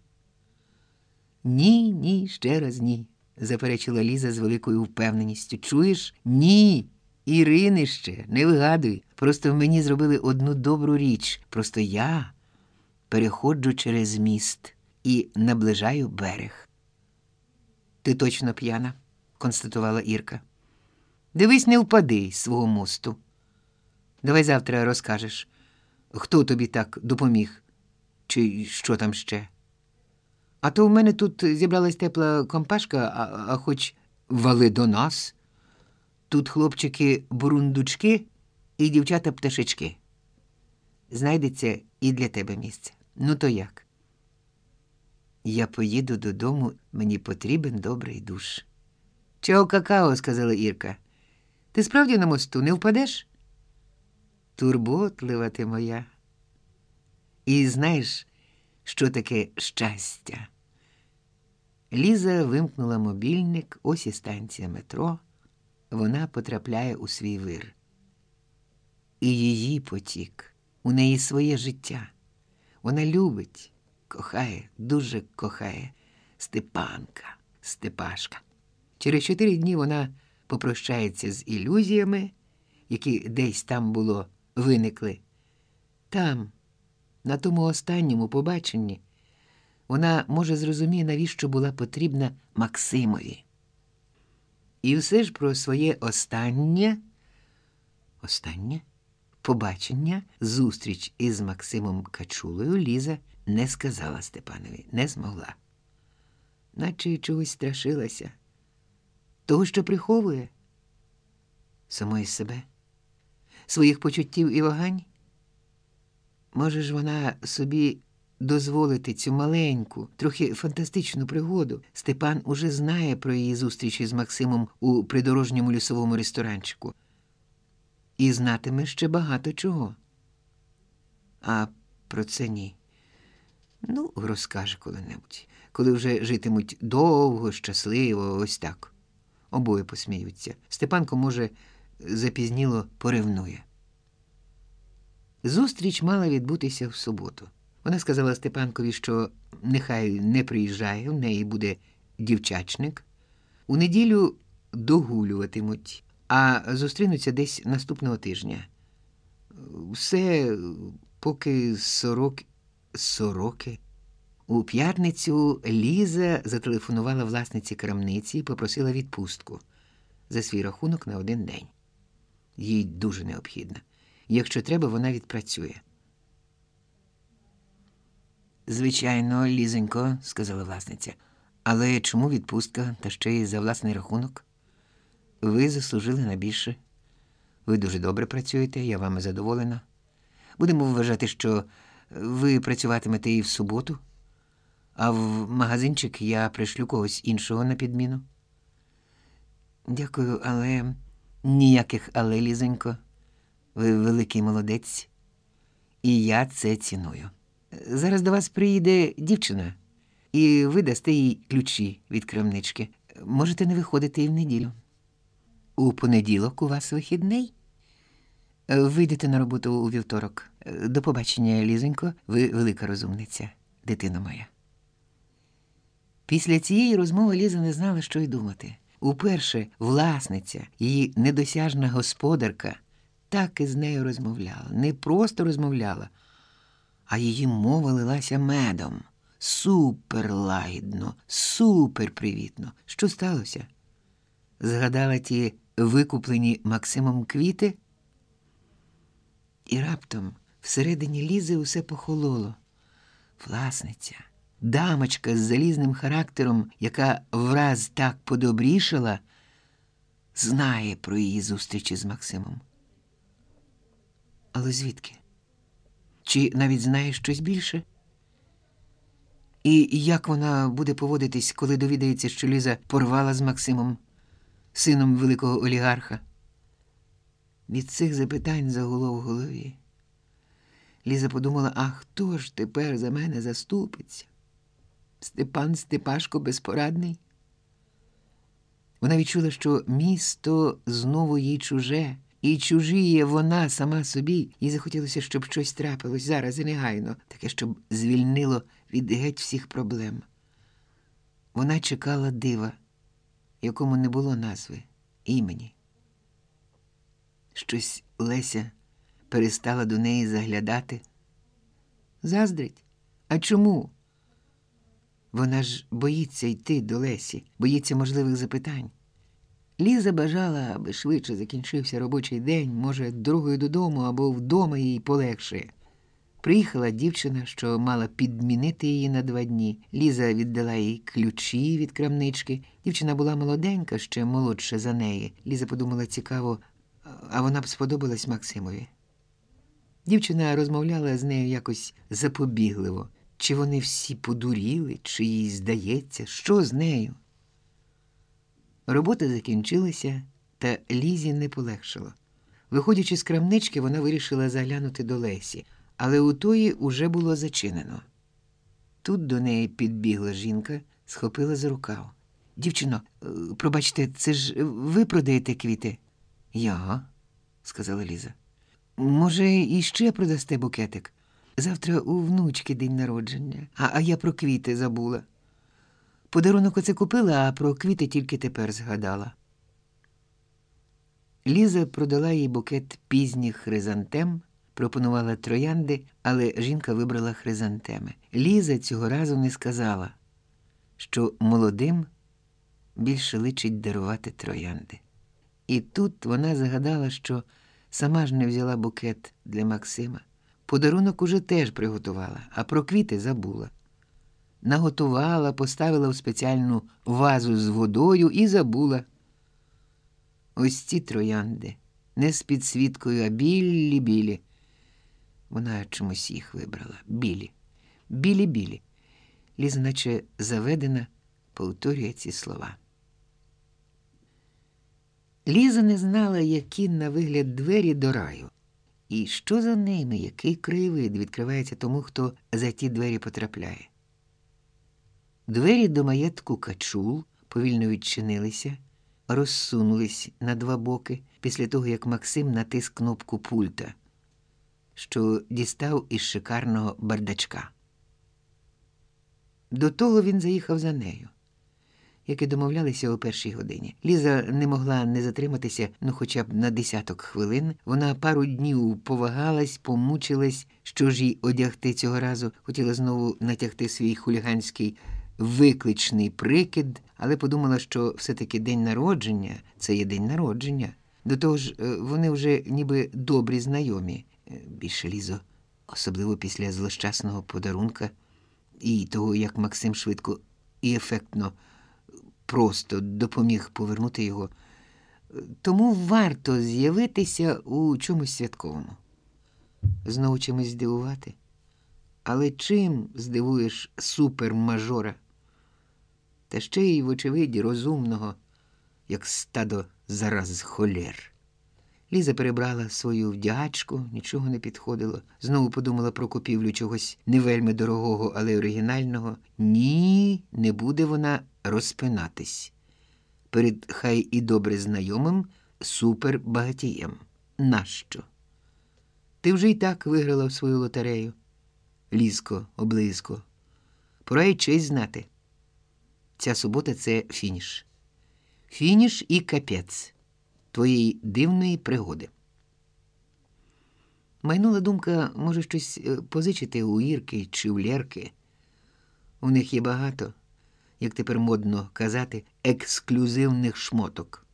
Ні, ні, ще раз ні, заперечила Ліза з великою впевненістю. Чуєш? Ні. Ірини ще, не вигадуй. Просто мені зробили одну добру річ. Просто я переходжу через міст і наближаю берег. Ти точно п'яна, констатувала Ірка. Дивись, не впади з свого мосту. Давай завтра розкажеш, хто тобі так допоміг, чи що там ще. А то в мене тут зібралась тепла компашка, а, а хоч вали до нас. Тут хлопчики бурундучки і дівчата пташечки. Знайдеться і для тебе місце. Ну, то як? Я поїду додому, мені потрібен добрий душ. Чого какао, сказала Ірка. Ти справді на мосту не впадеш? Турботлива ти моя. І знаєш, що таке щастя? Ліза вимкнула мобільник, ось і станція метро. Вона потрапляє у свій вир. І її потік, у неї своє життя. Вона любить, кохає, дуже кохає Степанка, Степашка. Через чотири дні вона попрощається з ілюзіями, які десь там було виникли. Там, на тому останньому побаченні, вона може зрозуміє, навіщо була потрібна Максимові. І все ж про своє останнє, останнє побачення, зустріч із Максимом Качулою Ліза не сказала Степанові, не змогла. Наче чогось страшилася, того, що приховує самої себе, своїх почуттів і вагань. Може ж, вона собі дозволити цю маленьку, трохи фантастичну пригоду. Степан уже знає про її зустрічі з Максимом у придорожньому лісовому ресторанчику. І знатиме ще багато чого. А про це ні. Ну, розкаже коли-небудь, коли вже житимуть довго, щасливо, ось так. Обоє посміються. Степанко, може, запізніло поревнує. Зустріч мала відбутися в суботу. Вона сказала Степанкові, що нехай не приїжджає, у неї буде дівчачник. У неділю догулюватимуть, а зустрінуться десь наступного тижня. Все, поки сорок... сороки. У п'ятницю Ліза зателефонувала власниці крамниці і попросила відпустку за свій рахунок на один день. Їй дуже необхідно. Якщо треба, вона відпрацює. Звичайно, лізонько, сказала власниця. Але чому відпустка та ще й за власний рахунок? Ви заслужили на більше. Ви дуже добре працюєте, я вами задоволена. Будемо вважати, що ви працюватимете і в суботу, а в магазинчик я пришлю когось іншого на підміну. Дякую, але ніяких але, лізонько. Ви великий молодець, і я це ціную. Зараз до вас приїде дівчина, і ви дасте їй ключі від крамнички. Можете не виходити і в неділю. У понеділок у вас вихідний? Вийдете на роботу у вівторок. До побачення, Лізонько, ви велика розумниця, дитина моя. Після цієї розмови Ліза не знала, що й думати. Уперше власниця, її недосяжна господарка, так і з нею розмовляла. Не просто розмовляла, а її мова лилася медом. Супер лагідно, супер привітно. Що сталося? Згадала ті викуплені Максимом квіти, і раптом всередині Лізи усе похололо. Власниця, дамочка з залізним характером, яка враз так подобрішала, знає про її зустрічі з Максимом. Але звідки? Чи навіть знає щось більше? І як вона буде поводитись, коли довідається, що Ліза порвала з Максимом, сином великого олігарха? Від цих запитань загуло в голові. Ліза подумала, а хто ж тепер за мене заступиться? Степан Степашко безпорадний? Вона відчула, що місто знову їй чуже, і чужіє вона сама собі, їй захотілося, щоб щось трапилось зараз і негайно, таке, щоб звільнило від геть всіх проблем. Вона чекала дива, якому не було назви, імені. Щось Леся перестала до неї заглядати. Заздрить. А чому? Вона ж боїться йти до Лесі, боїться можливих запитань. Ліза бажала, аби швидше закінчився робочий день, може, дорогою додому або вдома їй полегшає. Приїхала дівчина, що мала підмінити її на два дні. Ліза віддала їй ключі від крамнички. Дівчина була молоденька, ще молодша за неї. Ліза подумала цікаво, а вона б сподобалась Максимові. Дівчина розмовляла з нею якось запобігливо. Чи вони всі подуріли, чи їй здається, що з нею? Робота закінчилася, та Лізі не полегшало. Виходячи з крамнички, вона вирішила заглянути до Лесі, але у тої уже було зачинено. Тут до неї підбігла жінка, схопила за рукав. Дівчино, е, пробачте, це ж ви продаєте квіти? Я, сказала Ліза. Може, іще продасте букетик? Завтра у внучки день народження, а, а я про квіти забула. Подарунок оце купила, а про квіти тільки тепер згадала. Ліза продала їй букет пізніх хризантем, пропонувала троянди, але жінка вибрала хризантеми. Ліза цього разу не сказала, що молодим більше личить дарувати троянди. І тут вона загадала, що сама ж не взяла букет для Максима. Подарунок уже теж приготувала, а про квіти забула. Наготувала, поставила в спеціальну вазу з водою і забула. Ось ці троянди, не з підсвіткою, а білі-білі. Вона чомусь їх вибрала. Білі, білі-білі. Ліза, наче заведена, повторює ці слова. Ліза не знала, які на вигляд двері до раю, і що за ними, який краєвид відкривається тому, хто за ті двері потрапляє. Двері до маєтку качул повільно відчинилися, розсунулись на два боки після того, як Максим натис кнопку пульта, що дістав із шикарного бардачка. До того він заїхав за нею як і домовлялися о першій годині. Ліза не могла не затриматися, ну хоча б на десяток хвилин. Вона пару днів повагалась, помучилась, що ж їй одягти цього разу, хотіла знову натягти свій хуліганський викличний прикид, але подумала, що все-таки день народження це є день народження. До того ж, е, вони вже ніби добрі знайомі. Е, Більше лізо, особливо після злощасного подарунка і того, як Максим швидко і ефектно просто допоміг повернути його. Тому варто з'явитися у чомусь святковому. Знову чимось здивувати. Але чим здивуєш супермажора? Та ще й, вочевидь, розумного, як стадо зараз холєр. Ліза перебрала свою вдягачку, нічого не підходило. Знову подумала про купівлю чогось не вельми дорогого, але оригінального. Ні, не буде вона розпинатись. Перед хай і добре знайомим супербагатієм. Нащо? Ти вже й так виграла в свою лотерею. Лізко, облизко. Пора й честь знати. Ця субота це фініш. Фініш і капець твоєї дивної пригоди. Майнула думка, може, щось е, позичити у Ірки чи у Лєрки. У них є багато, як тепер модно казати, ексклюзивних шмоток.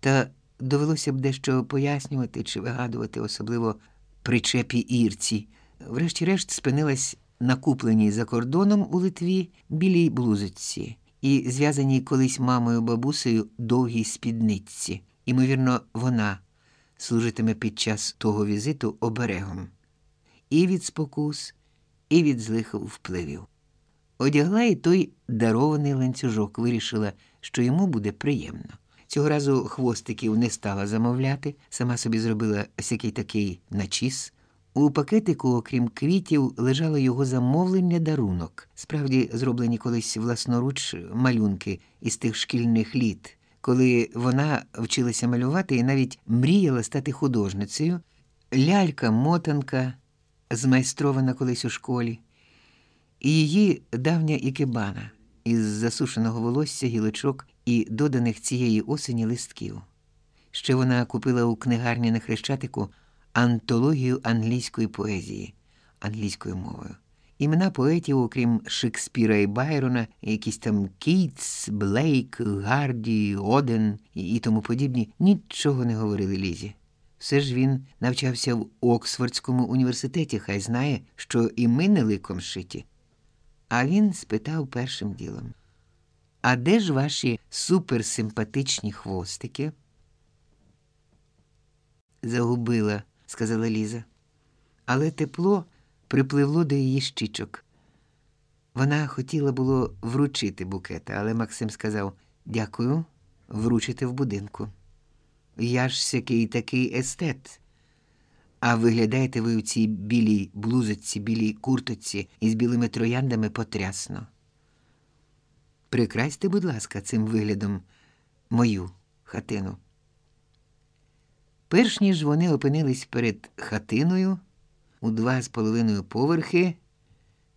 Та довелося б дещо пояснювати чи вигадувати, особливо причепі Ірці. Врешті-решт спинилась на купленій за кордоном у Литві білій блузочці і зв'язаній колись мамою бабусею довгій спідниці. Імовірно, вона служитиме під час того візиту оберегом і від спокус, і від злих впливів. Одягла і той дарований ланцюжок, вирішила, що йому буде приємно. Цього разу хвостиків не стала замовляти, сама собі зробила сякий такий начіс. У пакетику, окрім квітів, лежало його замовлення дарунок, справді зроблені колись власноруч малюнки із тих шкільних літ, коли вона вчилася малювати і навіть мріяла стати художницею, лялька-мотанка, змайстрована колись у школі, і її давня ікебана із засушеного волосся, гілочок і доданих цієї осені листків. Ще вона купила у книгарні на Хрещатику антологію англійської поезії англійською мовою. Імена поетів, окрім Шекспіра і Байрона, якісь там Кітс, Блейк, Гарді, Оден і тому подібні, нічого не говорили Лізі. Все ж він навчався в Оксфордському університеті, хай знає, що і ми не ликом шиті. А він спитав першим ділом: А де ж ваші суперсимпатичні хвостики? Загубила, сказала Ліза. Але тепло припливло до її щічок. Вона хотіла було вручити букета, але Максим сказав дякую, вручити в будинку. Я ж сякий такий естет. А виглядаєте ви у цій білій блузочці, білій курточці із білими трояндами потрясно. Прикрасьте, будь ласка, цим виглядом мою хатину. Перш ніж вони опинились перед хатиною у два з половиною поверхи,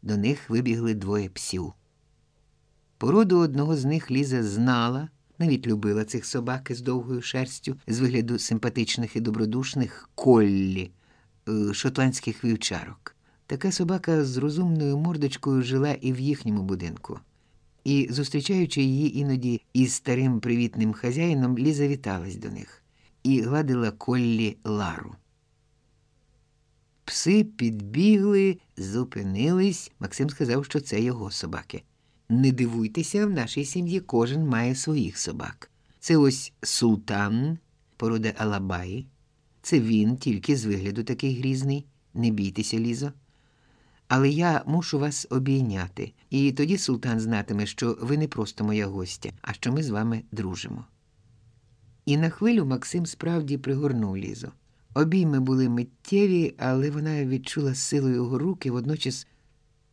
до них вибігли двоє псів. Породу одного з них Ліза знала, навіть любила цих собак із довгою шерстю, з вигляду симпатичних і добродушних коллі, е, шотландських вівчарок. Така собака з розумною мордочкою жила і в їхньому будинку. І, зустрічаючи її іноді із старим привітним хазяїном, Ліза віталась до них і гладила коллі Лару. Пси підбігли, зупинились. Максим сказав, що це його собаки. Не дивуйтеся, в нашій сім'ї кожен має своїх собак. Це ось султан, порода Алабай. Це він, тільки з вигляду такий грізний. Не бійтеся, Лізо. Але я мушу вас обійняти, і тоді султан знатиме, що ви не просто моя гостя, а що ми з вами дружимо. І на хвилю Максим справді пригорнув Лізу. Обійми були миттєві, але вона відчула силу його руки, водночас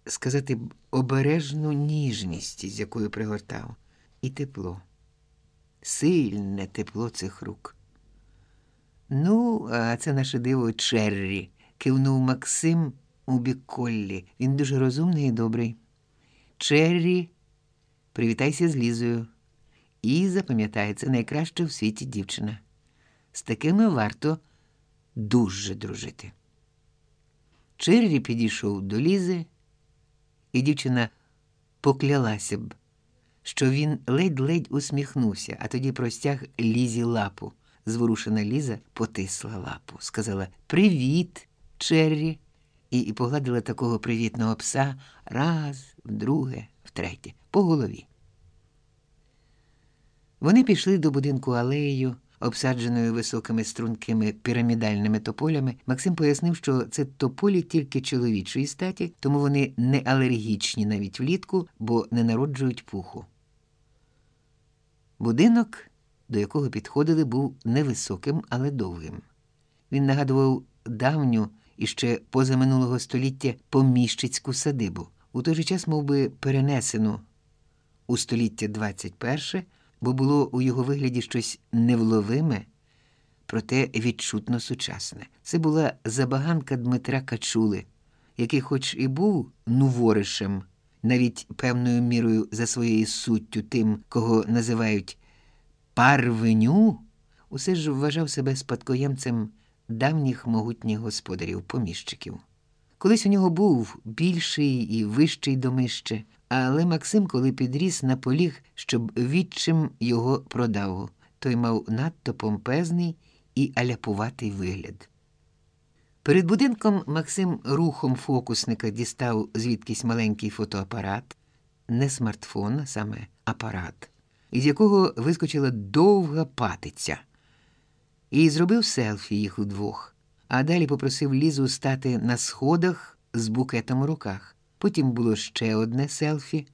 сказати б обережну ніжність, з якою пригортав, і тепло, сильне тепло цих рук. Ну, а це наше диво Черрі, кивнув Максим у бік Коллі. Він дуже розумний і добрий. Черрі, привітайся з Лізою. І запам'ятай, це найкраща в світі дівчина. З такими варто дуже дружити. Черрі підійшов до Лізи, і дівчина поклялася б, що він ледь-ледь усміхнувся, а тоді простяг Лізі лапу. Зворушена Ліза потисла лапу, сказала Привіт, Черрі, і, і погладила такого привітного пса раз, вдруге, втретє, по голові. Вони пішли до будинку алеєю, обсадженою високими стрункими пірамідальними тополями. Максим пояснив, що це тополі тільки чоловічої статі, тому вони не алергічні навіть влітку, бо не народжують пуху. Будинок, до якого підходили, був невисоким, але довгим. Він нагадував давню і ще позаминулого століття поміщицьку садибу, у той же час мов би, перенесену у століття 21 бо було у його вигляді щось невловиме, проте відчутно сучасне. Це була забаганка Дмитра Качули, який, хоч і був нуворишем, навіть певною мірою за своєю суттю, тим, кого називають парвеню, усе ж вважав себе спадкоємцем давніх могутніх господарів, поміщиків. Колись у нього був більший і вищий домище, але Максим, коли підріс, наполіг, щоб відчим його продав. Той мав надто помпезний і аляпуватий вигляд. Перед будинком Максим рухом фокусника дістав звідкись маленький фотоапарат, не смартфон, а саме апарат, із якого вискочила довга патиця, і зробив селфі їх удвох, а далі попросив Лізу стати на сходах з букетом у руках. Потім було ще одне селфі,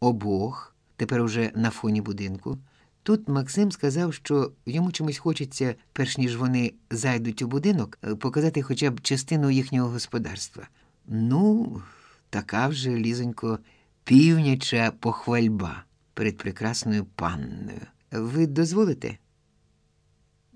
обох, тепер уже на фоні будинку. Тут Максим сказав, що йому чомусь хочеться, перш ніж вони зайдуть у будинок, показати хоча б частину їхнього господарства. Ну, така вже лізонько півняча похвальба перед прекрасною панною. Ви дозволите?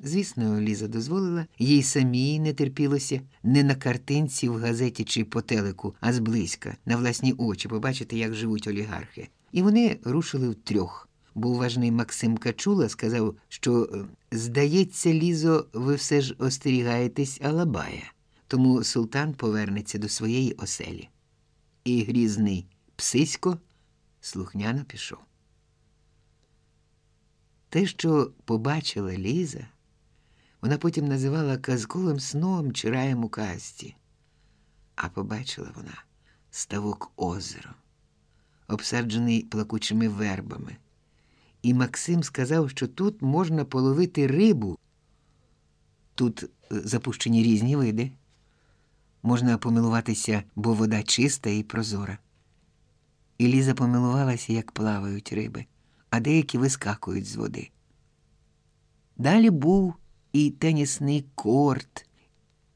Звісно, Ліза дозволила, їй самій не терпілося не на картинці в газеті чи по телеку, а зблизька, на власні очі побачити, як живуть олігархи. І вони рушили втрьох. Бо уважний Максим Качула сказав, що, е, здається, Лізо, ви все ж остерігаєтесь Алабая, тому султан повернеться до своєї оселі. І грізний псисько слухняно пішов. Те, що побачила Ліза, вона потім називала казковим сном чи раєм у казці. А побачила вона ставок озера, обсаджений плакучими вербами. І Максим сказав, що тут можна половити рибу. Тут е, запущені різні види. Можна помилуватися, бо вода чиста і прозора. І Ліза помилувалася, як плавають риби, а деякі вискакують з води. Далі був і тенісний корт,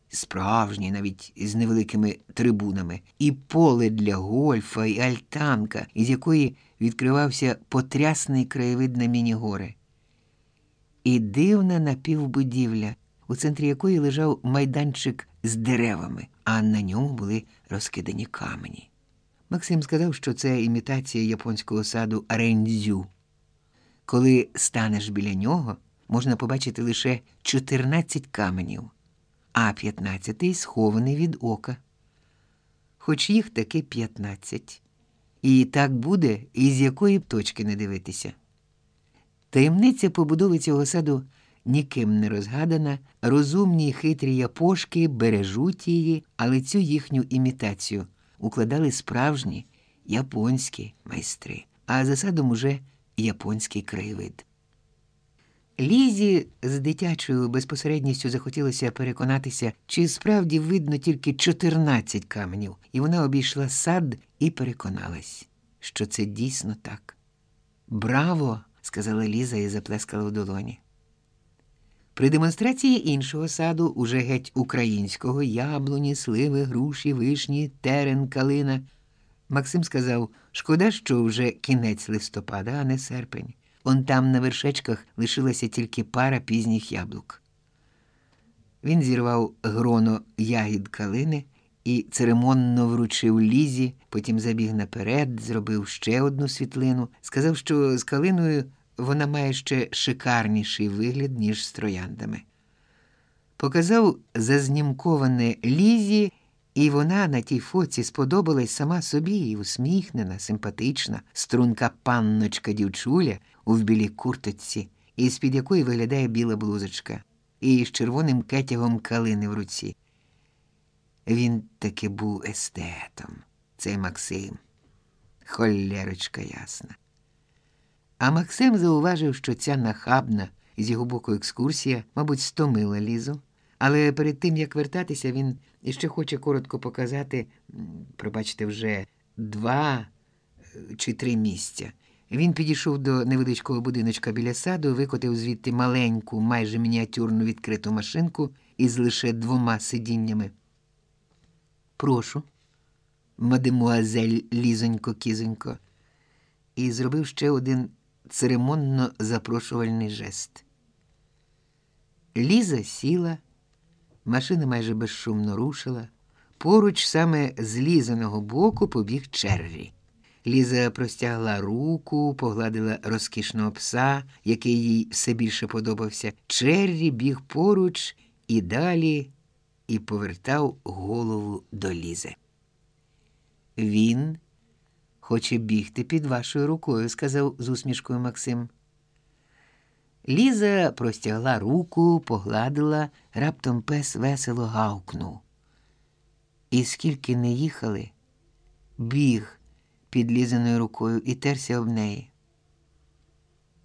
справжній, навіть з невеликими трибунами, і поле для гольфа, і альтанка, із якої відкривався потрясний краєвид на міні-гори. І дивна напівбудівля, у центрі якої лежав майданчик з деревами, а на ньому були розкидані камені. Максим сказав, що це імітація японського саду Рендзю. Коли станеш біля нього, можна побачити лише 14 каменів, а 15-й схований від ока. Хоч їх таки 15. І так буде, із якої б точки не дивитися. Таємниця побудови цього саду ніким не розгадана, розумні хитрі япошки бережуть її, але цю їхню імітацію укладали справжні японські майстри, а за садом уже японський краєвид. Лізі з дитячою безпосередністю захотілося переконатися, чи справді видно тільки 14 каменів, і вона обійшла сад і переконалась, що це дійсно так. Браво! сказала Ліза і заплескала в долоні. При демонстрації іншого саду, уже геть українського, яблуні, сливи, груші, вишні, терен, калина. Максим сказав: шкода, що вже кінець листопада, а не серпень. Он там на вершечках лишилася тільки пара пізніх яблук. Він зірвав гроно ягід калини і церемонно вручив лізі, потім забіг наперед, зробив ще одну світлину, сказав, що з калиною вона має ще шикарніший вигляд, ніж з трояндами. Показав зазнімковане лізі, і вона на тій фоці сподобалась сама собі і усміхнена, симпатична, струнка панночка дівчуля у вбілій курточці, із під якої виглядає біла блузочка, і з червоним кетягом калини в руці. Він таки був естетом, цей Максим. Холерочка ясна. А Максим зауважив, що ця нахабна з його боку екскурсія, мабуть, стомила лізу. Але перед тим, як вертатися, він іще хоче коротко показати, пробачте, вже два е, чи три місця. Він підійшов до невеличкого будиночка біля саду, викотив звідти маленьку, майже мініатюрну відкриту машинку із лише двома сидіннями. Прошу, мадемуазель лізонько кізонько, і зробив ще один церемонно запрошувальний жест. Ліза сіла, машина майже безшумно рушила. Поруч саме з лізаного боку побіг Черрі. Ліза простягла руку, погладила розкішного пса, який їй все більше подобався. Черрі біг поруч і далі і повертав голову до Лізи. Він хоче бігти під вашою рукою, сказав з усмішкою Максим. Ліза простягла руку, погладила, раптом пес весело гавкнув. І скільки не їхали, біг під лізаною рукою і терся об неї.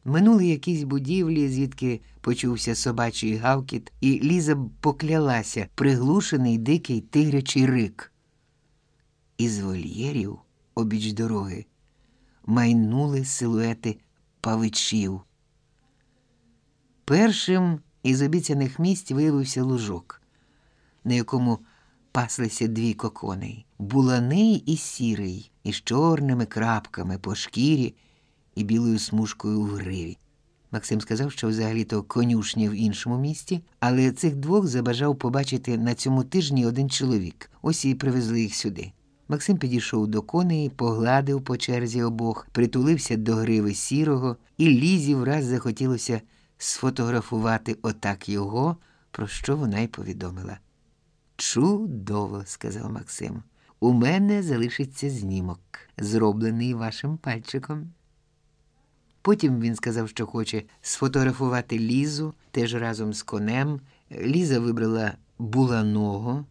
Минули якісь будівлі, звідки почувся собачий гавкіт, і Ліза поклялася приглушений дикий тигрячий рик. Із вольєрів обіч дороги майнули силуети павичів. Першим із обіцяних місць виявився лужок, на якому паслися дві кокони буланий і сірий, із чорними крапками по шкірі і білою смужкою в гриві. Максим сказав, що взагалі-то конюшні в іншому місті, але цих двох забажав побачити на цьому тижні один чоловік. Ось і привезли їх сюди. Максим підійшов до коней, погладив по черзі обох, притулився до гриви сірого, і лізі враз захотілося сфотографувати отак його, про що вона й повідомила. Чудово, сказав Максим. У мене залишиться знімок, зроблений вашим пальчиком. Потім він сказав, що хоче сфотографувати Лізу теж разом з конем. Ліза вибрала буланого.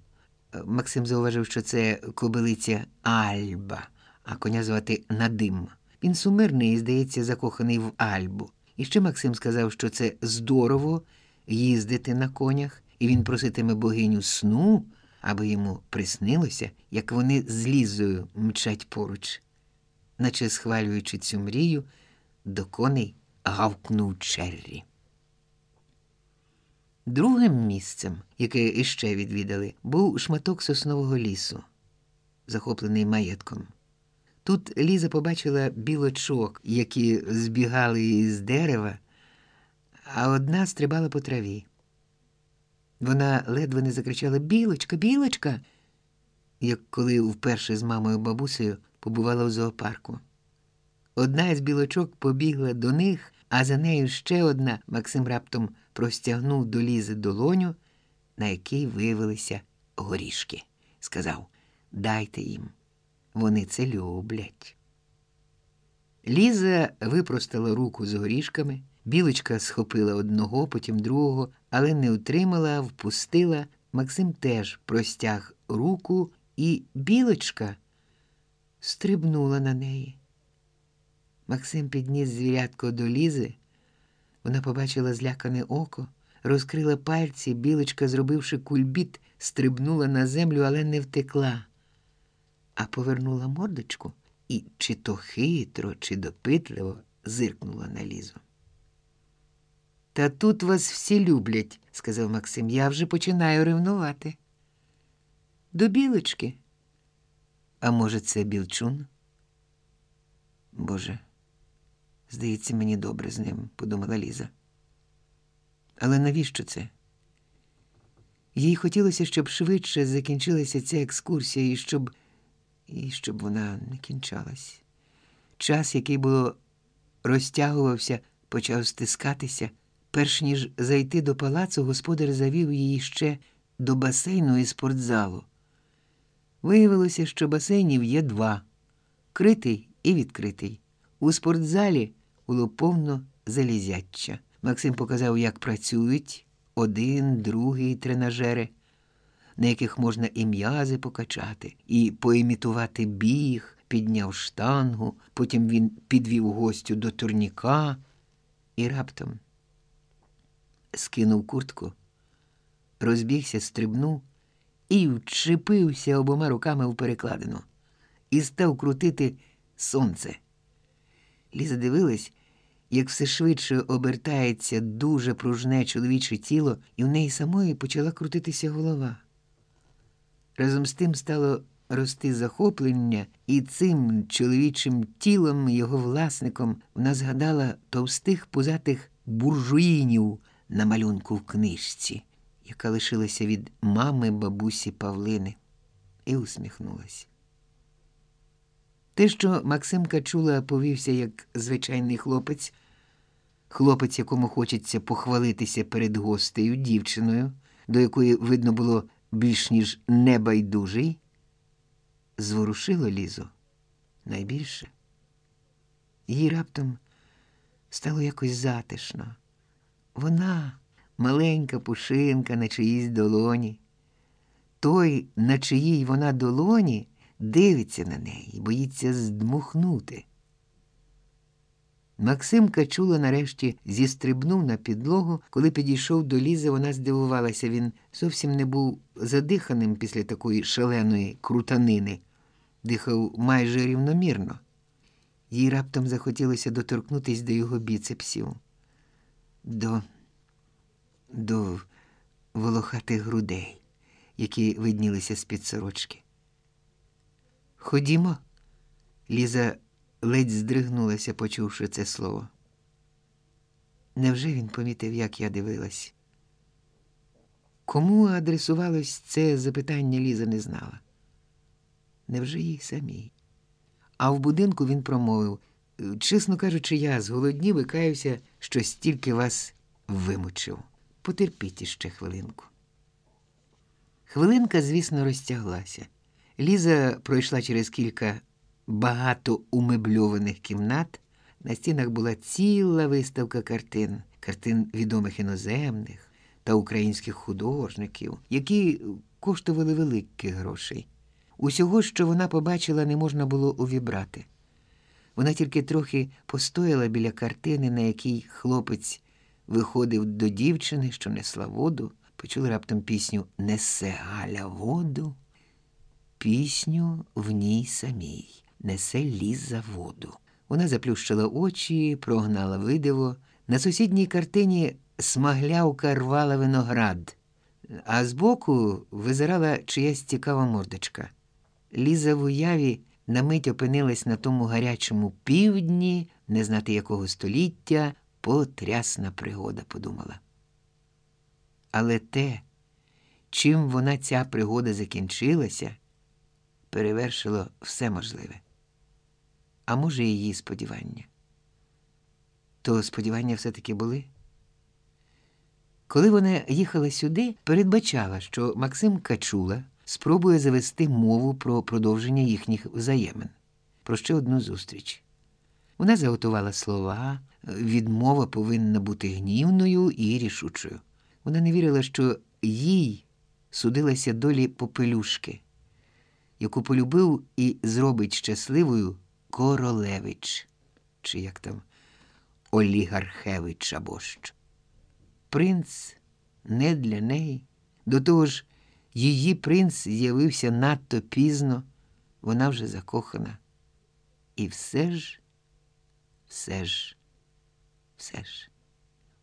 Максим зауважив, що це кобилиця Альба, а коня звати Надим. Він сумирний і, здається, закоханий в Альбу. І ще Максим сказав, що це здорово їздити на конях, і він проситиме богиню сну, аби йому приснилося, як вони з Лізою мчать поруч. Наче схвалюючи цю мрію, до коней гавкнув Черрі. Другим місцем, яке іще відвідали, був шматок соснового лісу, захоплений маєтком. Тут Ліза побачила білочок, які збігали із дерева, а одна стрибала по траві. Вона ледве не закричала Білочка, білочка, як коли вперше з мамою бабусею побувала в зоопарку. Одна із білочок побігла до них, а за нею ще одна Максим раптом простягнув до Лізи долоню, на якій виявилися горішки. Сказав Дайте їм, вони це люблять. Ліза випростала руку з горішками, білочка схопила одного, потім другого, але не утримала, впустила. Максим теж простяг руку, і білочка стрибнула на неї. Максим підніс звірятко до лізи. Вона побачила злякане око, розкрила пальці, білочка, зробивши кульбіт, стрибнула на землю, але не втекла, а повернула мордочку і чи то хитро, чи допитливо зиркнула на лізу. Та тут вас всі люблять, сказав Максим. Я вже починаю ревнувати. До білочки. А може, це білчун? Боже. Здається, мені добре з ним, подумала Ліза. Але навіщо це? Їй хотілося, щоб швидше закінчилася ця екскурсія і щоб і щоб вона не кінчалась. Час, який було розтягувався, почав стискатися. Перш ніж зайти до палацу, господар завів її ще до басейну і спортзалу. Виявилося, що басейнів є два критий і відкритий. У спортзалі було повно залізяча. Максим показав, як працюють один, другий тренажери, на яких можна і м'язи покачати, і поімітувати біг, підняв штангу, потім він підвів гостю до турніка і раптом скинув куртку, розбігся, стрибнув і вчепився обома руками в перекладину і став крутити сонце. Ліза дивилась, як все швидше обертається дуже пружне чоловіче тіло, і в неї самої почала крутитися голова. Разом з тим стало рости захоплення, і цим чоловічим тілом, його власником, вона згадала товстих пузатих буржуїнів на малюнку в книжці, яка лишилася від мами бабусі Павлини, і усміхнулася. Те, що Максимка чула, повівся як звичайний хлопець, хлопець, якому хочеться похвалитися перед гостею, дівчиною, до якої видно було більш ніж небайдужий, зворушило лізо найбільше. Їй раптом стало якось затишно. Вона маленька пушинка на чиїсь долоні. Той, на чиїй вона долоні, дивиться на неї, боїться здмухнути. Максимка чула нарешті зістрибнув на підлогу. Коли підійшов до лізи, вона здивувалася. Він зовсім не був задиханим після такої шаленої крутанини, дихав майже рівномірно. Їй раптом захотілося доторкнутися до його біцепсів, до, до волохатих грудей, які виднілися з-під сорочки. Ходімо, Ліза ледь здригнулася, почувши це слово. Невже він помітив, як я дивилась? Кому адресувалось це запитання Ліза не знала. Невже їй самій? А в будинку він промовив чесно кажучи, я зголоднів і каюся, що стільки вас вимучив. Потерпіть іще хвилинку. Хвилинка, звісно, розтяглася. Ліза пройшла через кілька багато умебльованих кімнат. На стінах була ціла виставка картин, картин відомих іноземних та українських художників, які коштували великих грошей. Усього, що вона побачила, не можна було увібрати. Вона тільки трохи постояла біля картини, на якій хлопець виходив до дівчини, що несла воду, почула раптом пісню Несе Галя воду, пісню в ній самій, несе ліз за воду. Вона заплющила очі, прогнала видиво. На сусідній картині смаглявка рвала виноград, а збоку визирала чиясь цікава мордочка. Ліза в уяві на мить опинилась на тому гарячому півдні, не знати якого століття, потрясна пригода, подумала. Але те, чим вона ця пригода закінчилася, перевершило все можливе. А може, її сподівання. То сподівання все-таки були? Коли вона їхала сюди, передбачала, що Максим Качула спробує завести мову про продовження їхніх взаємин, про ще одну зустріч. Вона заготувала слова, відмова повинна бути гнівною і рішучою. Вона не вірила, що їй судилася долі попелюшки, яку полюбив і зробить щасливою Королевич, чи як там Олігархевич або що. Принц не для неї, до того ж. Її принц з'явився надто пізно, вона вже закохана. І все ж, все ж, все ж.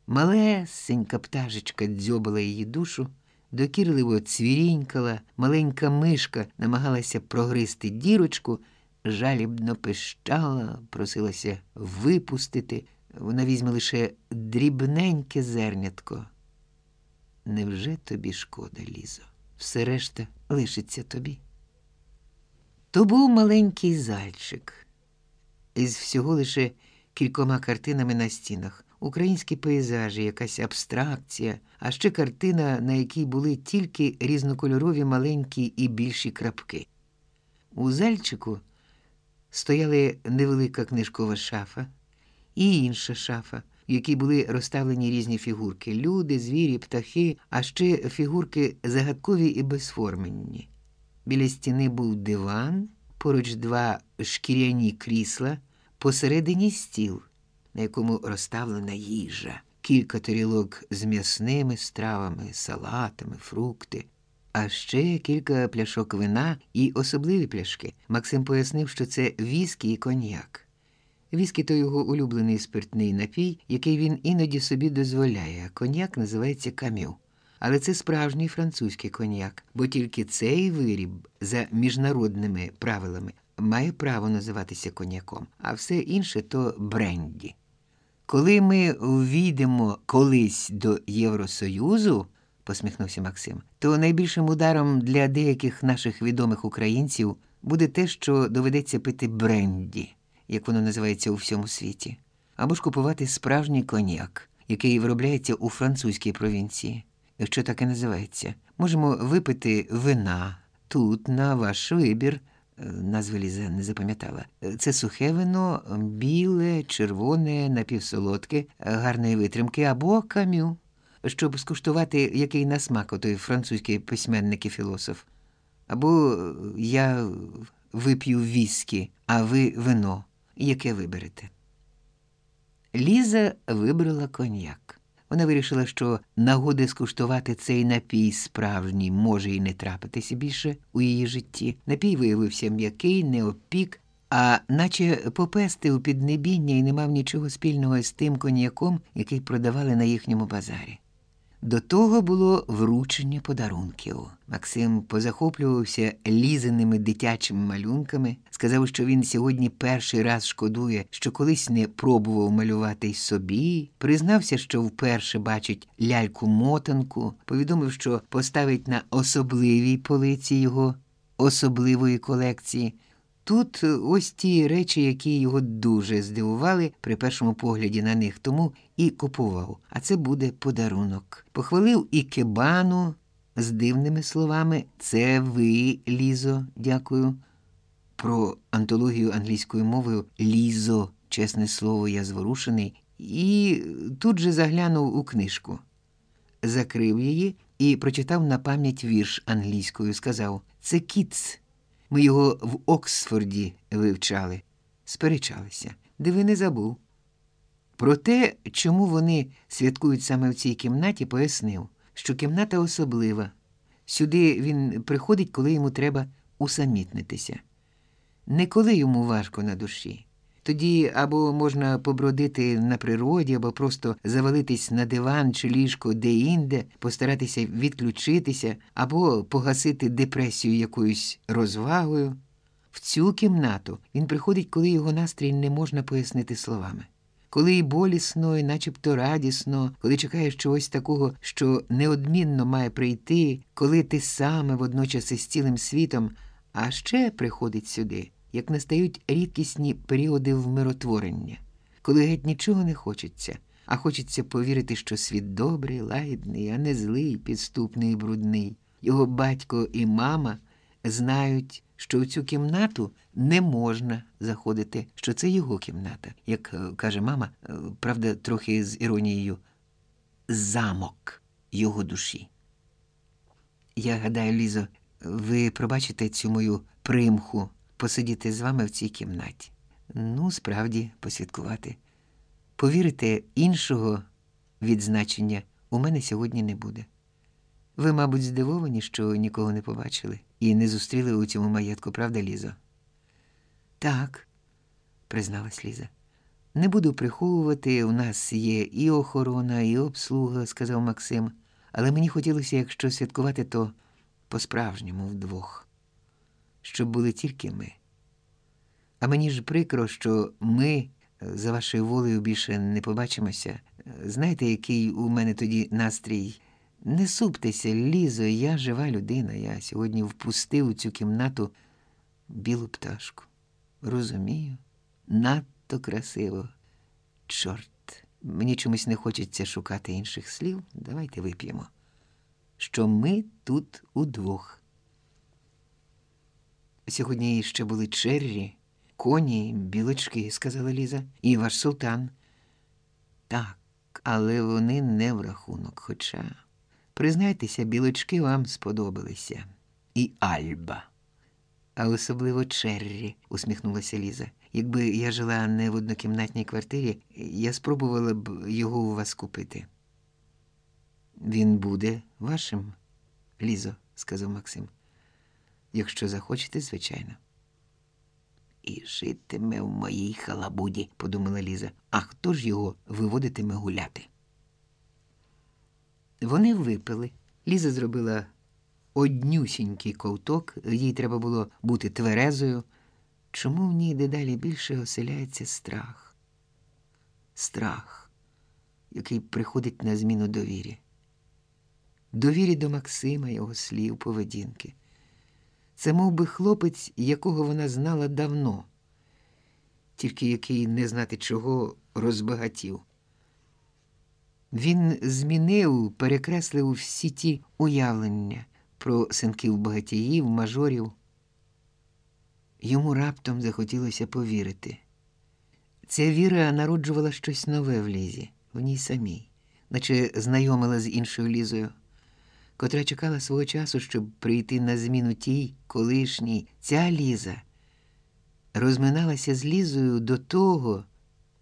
Малесенька пташечка дзьобала її душу, докірливо цвірінькала, маленька мишка намагалася прогризти дірочку, жалібно пищала, просилася випустити. Вона візьме лише дрібненьке зернятко. Невже тобі шкода, Лізо? Все решта лишиться тобі. То був маленький зайчик із всього лише кількома картинами на стінах, українські пейзажі, якась абстракція, а ще картина, на якій були тільки різнокольорові маленькі і більші крапки. У зальчику стояли невелика книжкова шафа і інша шафа в якій були розставлені різні фігурки люди, звірі, птахи, а ще фігурки загадкові і безформенні. Біля стіни був диван, поруч два шкіряні крісла, посередині стіл, на якому розставлена їжа, кілька тарілок з м'ясними стравами, салатами, фрукти. А ще кілька пляшок вина і особливі пляшки. Максим пояснив, що це віскі і коньяк. Віскі то його улюблений спиртний напій, який він іноді собі дозволяє, коньяк називається кам'ю. Але це справжній французький коньяк, бо тільки цей виріб за міжнародними правилами має право називатися коньяком, а все інше то бренді. Коли ми увійдемо колись до Євросоюзу, посміхнувся Максим, то найбільшим ударом для деяких наших відомих українців буде те, що доведеться пити бренді, як воно називається у всьому світі, або ж купувати справжній коньяк, який виробляється у французькій провінції, що так і називається. Можемо випити вина тут, на ваш вибір. Е, Назви Ліза не запам'ятала. Е, Це сухе вино, біле, червоне, напівсолодке, е, гарної витримки або кам'ю, щоб скуштувати, який на смак отой французький письменник і філософ. Або я вип'ю віскі, а ви вино. Яке виберете? Ліза вибрала коньяк. Вона вирішила, що нагоди скуштувати цей напій справжній може і не трапитися більше у її житті. Напій виявився м'який, не опік, а наче попестив піднебіння і не мав нічого спільного з тим коньяком, який продавали на їхньому базарі. До того було вручення подарунків. Максим позахоплювався лізаними дитячими малюнками, сказав, що він сьогодні перший раз шкодує, що колись не пробував малювати й собі, признався, що вперше бачить ляльку-мотанку, повідомив, що поставить на особливій полиці його особливої колекції. Тут ось ті речі, які його дуже здивували при першому погляді на них, тому і купував. А це буде подарунок. Похвалив і кебану з дивними словами Це ви, Лізо, дякую. Про антологію англійською мовою Лізо, чесне слово, я зворушений, і тут же заглянув у книжку. Закрив її і прочитав на пам'ять вірш англійською. Сказав Це кіц. Ми його в Оксфорді вивчали, сперечалися, диви не забув. Про те, чому вони святкують саме в цій кімнаті, пояснив, що кімната особлива. Сюди він приходить, коли йому треба усамітнитися. Не коли йому важко на душі. Тоді або можна побродити на природі, або просто завалитись на диван чи ліжко де-інде, постаратися відключитися, або погасити депресію якоюсь розвагою. В цю кімнату він приходить, коли його настрій не можна пояснити словами. Коли і болісно, і начебто радісно, коли чекаєш чогось такого, що неодмінно має прийти, коли ти саме водночас із цілим світом, а ще приходить сюди як настають рідкісні періоди вмиротворення, коли геть нічого не хочеться, а хочеться повірити, що світ добрий, лагідний, а не злий, підступний і брудний. Його батько і мама знають, що в цю кімнату не можна заходити, що це його кімната, як е, каже мама, е, правда, трохи з іронією, замок його душі. Я гадаю, Лізо, ви пробачите цю мою примху посидіти з вами в цій кімнаті. Ну, справді, посвяткувати. Повірите, іншого відзначення у мене сьогодні не буде. Ви, мабуть, здивовані, що нікого не побачили і не зустріли у цьому маєтку, правда, Лізо? Так, призналась Ліза. Не буду приховувати, у нас є і охорона, і обслуга, сказав Максим, але мені хотілося, якщо святкувати, то по-справжньому вдвох щоб були тільки ми. А мені ж прикро, що ми за вашою волею більше не побачимося. Знаєте, який у мене тоді настрій? Не суптеся, Лізо, я жива людина. Я сьогодні впустив у цю кімнату білу пташку. Розумію, надто красиво. Чорт, мені чомусь не хочеться шукати інших слів. Давайте вип'ємо. Що ми тут удвох. Сьогодні ще були черрі, коні, білочки, сказала Ліза, і ваш султан. Так, але вони не в рахунок. Хоча, признайтеся, білочки вам сподобалися. І Альба. А особливо Черрі, усміхнулася Ліза. Якби я жила не в однокімнатній квартирі, я спробувала б його у вас купити. Він буде вашим, Лізо, сказав Максим. Якщо захочете, звичайно. І житиме в моїй халабуді, подумала Ліза. А хто ж його виводитиме гуляти? Вони випили. Ліза зробила однюсінький ковток, їй треба було бути тверезою. Чому в ній дедалі більше оселяється страх? страх, який приходить на зміну довірі. Довірі до Максима, його слів, поведінки. Це мов би, хлопець, якого вона знала давно, тільки який не знати чого розбагатів. Він змінив, перекреслив всі ті уявлення про синків багатіїв, мажорів. Йому раптом захотілося повірити. Ця віра народжувала щось нове в лізі, в ній самій, наче знайомила з іншою лізою, котра чекала свого часу, щоб прийти на зміну тій, колишній. Ця ліза розминалася з лізою до того,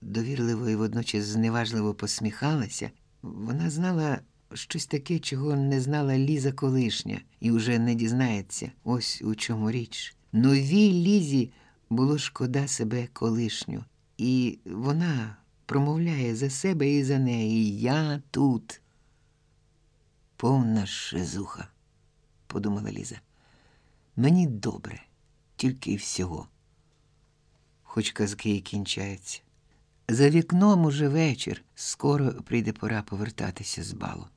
довірливо і водночас зневажливо посміхалася. Вона знала щось таке, чого не знала Ліза колишня, і вже не дізнається. Ось у чому річ. Новій Лізі було шкода себе колишню, і вона промовляє за себе і за неї Я тут. Повна шизуха, подумала Ліза. Мені добре, тільки й всього. Хоч казки і кінчаються. За вікном уже вечір, скоро прийде пора повертатися з балу.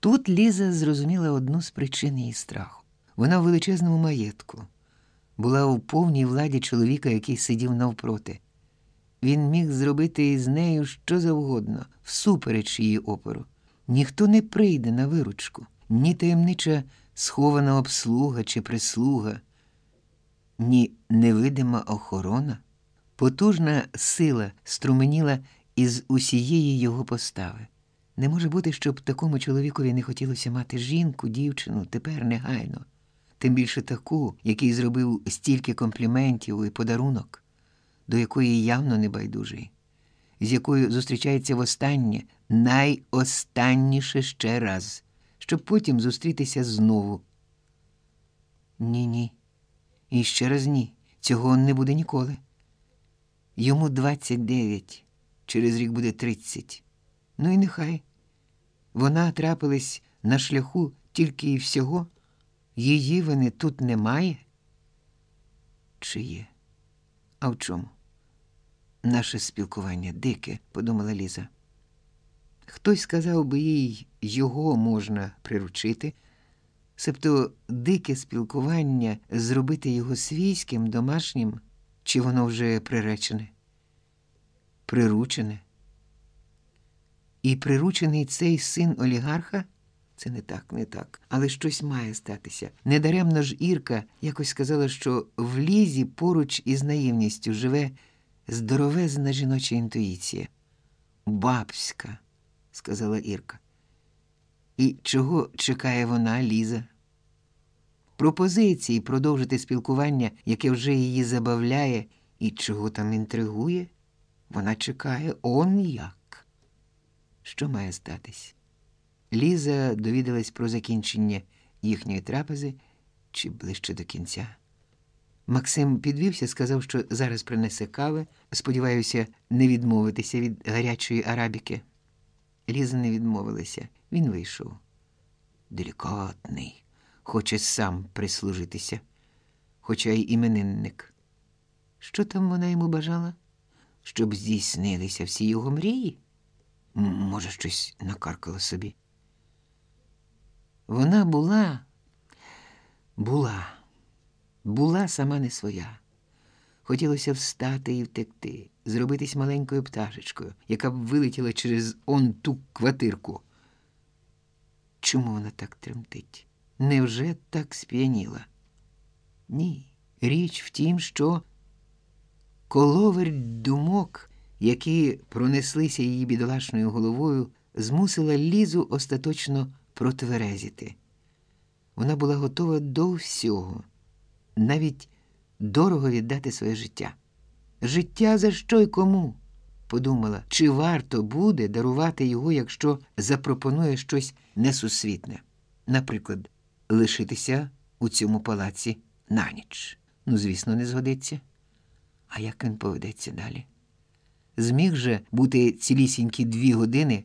Тут Ліза зрозуміла одну з причин її страху. Вона в величезному маєтку, була у повній владі чоловіка, який сидів навпроти. Він міг зробити із нею що завгодно, всупереч її опору. Ніхто не прийде на виручку, ні таємнича схована обслуга чи прислуга, ні невидима охорона. Потужна сила струменіла із усієї його постави. Не може бути, щоб такому чоловікові не хотілося мати жінку, дівчину, тепер негайно, тим більше таку, який зробив стільки компліментів і подарунок, до якої явно не байдужий, з якою зустрічається востаннє, найостанніше ще раз, щоб потім зустрітися знову. Ні, ні. І ще раз ні. Цього не буде ніколи. Йому 29, через рік буде 30. Ну і нехай. Вона трапилась на шляху тільки і всього. Її вини тут немає. Чи є? А в чому? Наше спілкування дике, подумала Ліза. Хтось сказав би їй, його можна приручити, себто дике спілкування зробити його свійським, домашнім. Чи воно вже приречене? Приручене? І приручений цей син олігарха? Це не так, не так. Але щось має статися. Недаремно ж Ірка якось сказала, що в лізі поруч із наївністю живе здоровезна жіноча інтуїція. Бабська, сказала Ірка. І чого чекає вона, Ліза? пропозиції продовжити спілкування, яке вже її забавляє і чого там інтригує, вона чекає он як. Що має статись? Ліза довідалась про закінчення їхньої трапези чи ближче до кінця. Максим підвівся, сказав, що зараз принесе кави. Сподіваюся, не відмовитися від гарячої арабіки. Ліза не відмовилася. Він вийшов. Делікатний хоче сам прислужитися, хоча й іменинник. Що там вона йому бажала? Щоб здійснилися всі його мрії? Може, щось накаркала собі. Вона була, була, була сама не своя. Хотілося встати і втекти, зробитись маленькою пташечкою, яка б вилетіла через он ту квартирку. Чому вона так тремтить? Невже так сп'яніла? Ні. Річ в тім, що коловер думок, які пронеслися її бідолашною головою, змусила лізу остаточно протверезіти. Вона була готова до всього, навіть дорого віддати своє життя. Життя за що й кому? подумала, чи варто буде дарувати його, якщо запропонує щось несусвітне. Наприклад, лишитися у цьому палаці на ніч. Ну, звісно, не згодиться. А як він поведеться далі? Зміг же бути цілісінькі дві години,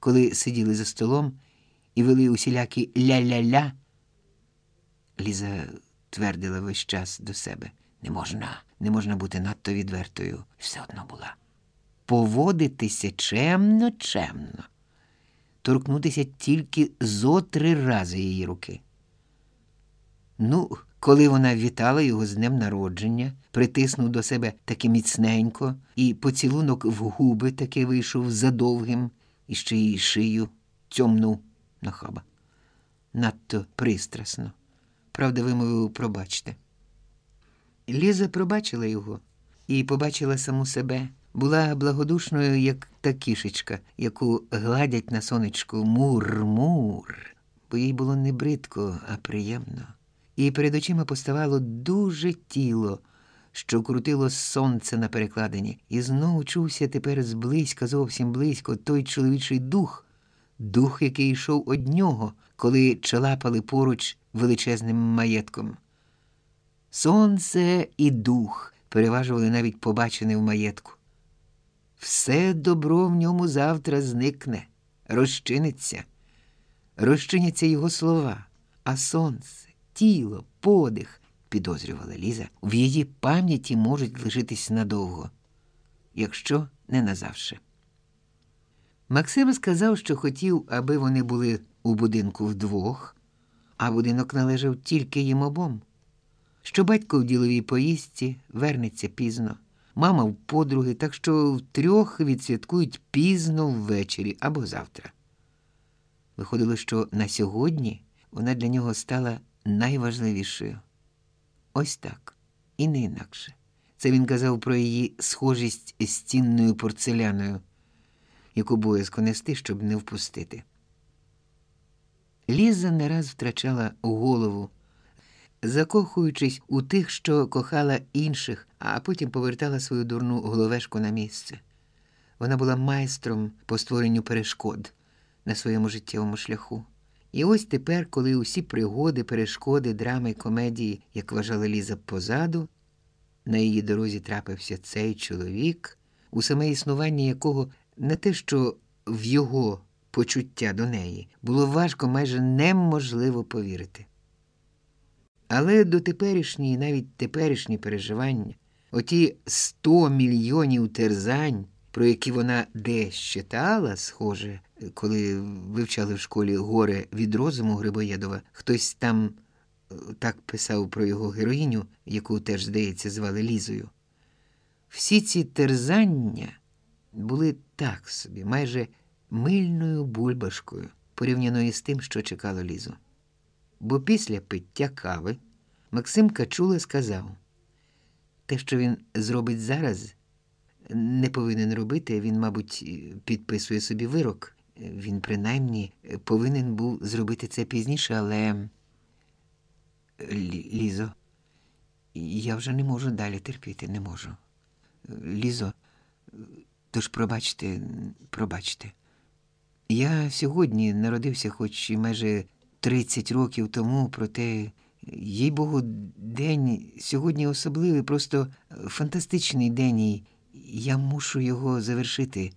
коли сиділи за столом і вели усілякі ля-ля-ля. Ліза твердила весь час до себе не можна, не можна бути надто відвертою, все одно була. поводитися чемно, чемно, торкнутися тільки зо три рази її руки. Ну, коли вона вітала його з днем народження, притиснув до себе таки міцненько, і поцілунок в губи таки вийшов задовгим, і ще її шию цьомнув нахаба. Надто пристрасно. Правда, вимовив пробачте. Ліза пробачила його і побачила саму себе. Була благодушною, як та кішечка, яку гладять на сонечку мур-мур, бо їй було не бридко, а приємно. І перед очима поставало дуже тіло, що крутило сонце на перекладині, і знову чувся тепер зблизька, зовсім близько, той чоловічий дух, дух, який йшов од нього, коли чалапали поруч величезним маєтком. Сонце і дух переважували навіть побачене в маєтку. Все добро в ньому завтра зникне, розчиниться, розчиняться його слова, а сонце, тіло, подих, підозрювала Ліза, в її пам'яті можуть лишитись надовго, якщо не назавше. Максим сказав, що хотів, аби вони були у будинку вдвох, а будинок належав тільки їм обом, що батько в діловій поїздці вернеться пізно, мама в подруги, так що втрьох відсвяткують пізно ввечері або завтра. Виходило, що на сьогодні вона для нього стала найважливішою. Ось так, і не інакше. Це він казав про її схожість з цінною порцеляною, яку боязко нести, щоб не впустити. Ліза не раз втрачала голову, закохуючись у тих, що кохала інших, а потім повертала свою дурну головешку на місце. Вона була майстром по створенню перешкод на своєму життєвому шляху. І ось тепер, коли усі пригоди, перешкоди, драми, комедії, як вважала Ліза, позаду, на її дорозі трапився цей чоловік, у саме існування якого не те, що в його почуття до неї було важко майже неможливо повірити. Але до теперішньої, навіть теперішні переживання, оті сто мільйонів терзань, про які вона десь читала, схоже, коли вивчали в школі горе від розуму Грибоєдова, хтось там е, так писав про його героїню, яку теж, здається, звали Лізою. Всі ці терзання були так собі, майже мильною бульбашкою, порівняною з тим, що чекало Лізу. Бо після пиття кави Максим Качула сказав: те, що він зробить зараз, не повинен робити, він, мабуть, підписує собі вирок. Він, принаймні, повинен був зробити це пізніше, але. Лізо, я вже не можу далі терпіти, не можу. Лізо, тож пробачте, пробачте. Я сьогодні народився, хоч і майже 30 років тому, проте, їй Богу, день сьогодні особливий, просто фантастичний день, і я мушу його завершити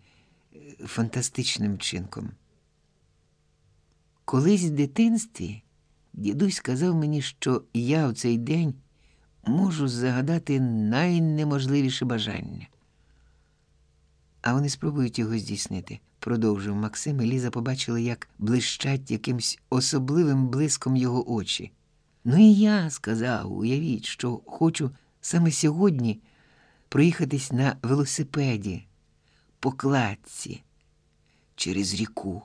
фантастичним чинком. Колись в дитинстві дідусь сказав мені, що я в цей день можу загадати найнеможливіше бажання. А вони спробують його здійснити, продовжив Максим, і Ліза побачила, як блищать якимсь особливим блиском його очі. Ну і я сказав, уявіть, що хочу саме сьогодні проїхатись на велосипеді по кладці через ріку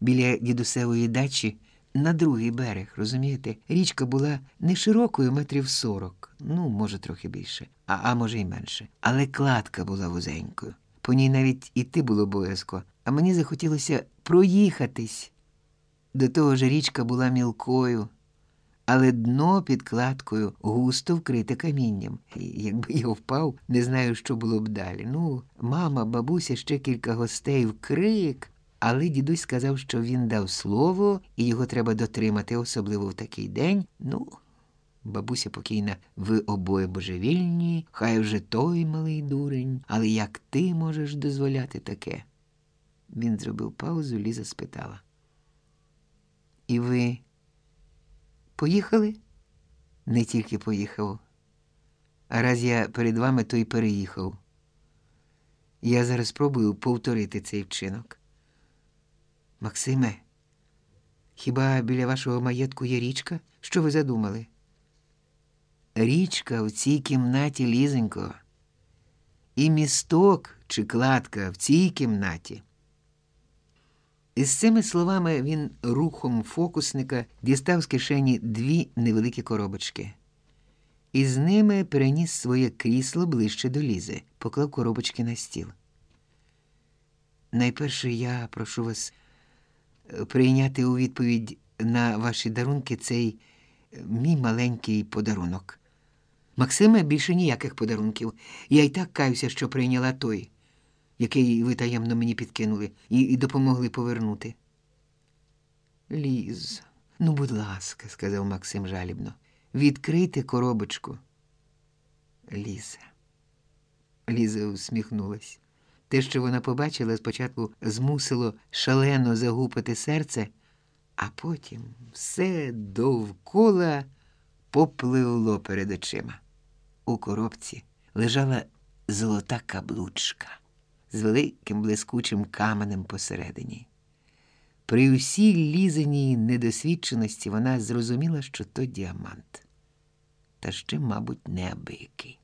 біля дідусевої дачі на другий берег, розумієте? Річка була не широкою, метрів сорок, ну, може, трохи більше, а, а може, й менше. Але кладка була вузенькою. По ній навіть іти було боязко, а мені захотілося проїхатись. До того ж річка була мілкою, але дно під кладкою густо вкрите камінням. І Якби я впав, не знаю, що було б далі. Ну, мама, бабуся, ще кілька гостей крик. Але дідусь сказав, що він дав слово, і його треба дотримати, особливо в такий день. Ну, бабуся покійна, ви обоє божевільні, хай вже той малий дурень, але як ти можеш дозволяти таке? Він зробив паузу, Ліза спитала. І ви поїхали? Не тільки поїхав. А раз я перед вами, то й переїхав. Я зараз спробую повторити цей вчинок. Максиме, хіба біля вашого маєтку є річка? Що ви задумали? Річка в цій кімнаті лізенько. І місток чи кладка в цій кімнаті. Із цими словами він рухом фокусника дістав з кишені дві невеликі коробочки. І з ними переніс своє крісло ближче до лізи, поклав коробочки на стіл. Найперше я прошу вас е, прийняти у відповідь на ваші дарунки цей е, мій маленький подарунок. Максиме, більше ніяких подарунків. Я й так каюся, що прийняла той, який ви таємно мені підкинули, і, і допомогли повернути. Ліз, ну, будь ласка, сказав Максим жалібно, відкрийте коробочку. Ліза. Ліза усміхнулась. Те, що вона побачила, спочатку змусило шалено загупити серце, а потім все довкола попливло перед очима. У коробці лежала золота каблучка з великим блискучим каменем посередині. При усій лізаній недосвідченості вона зрозуміла, що то діамант, та ще, мабуть, неабиякий.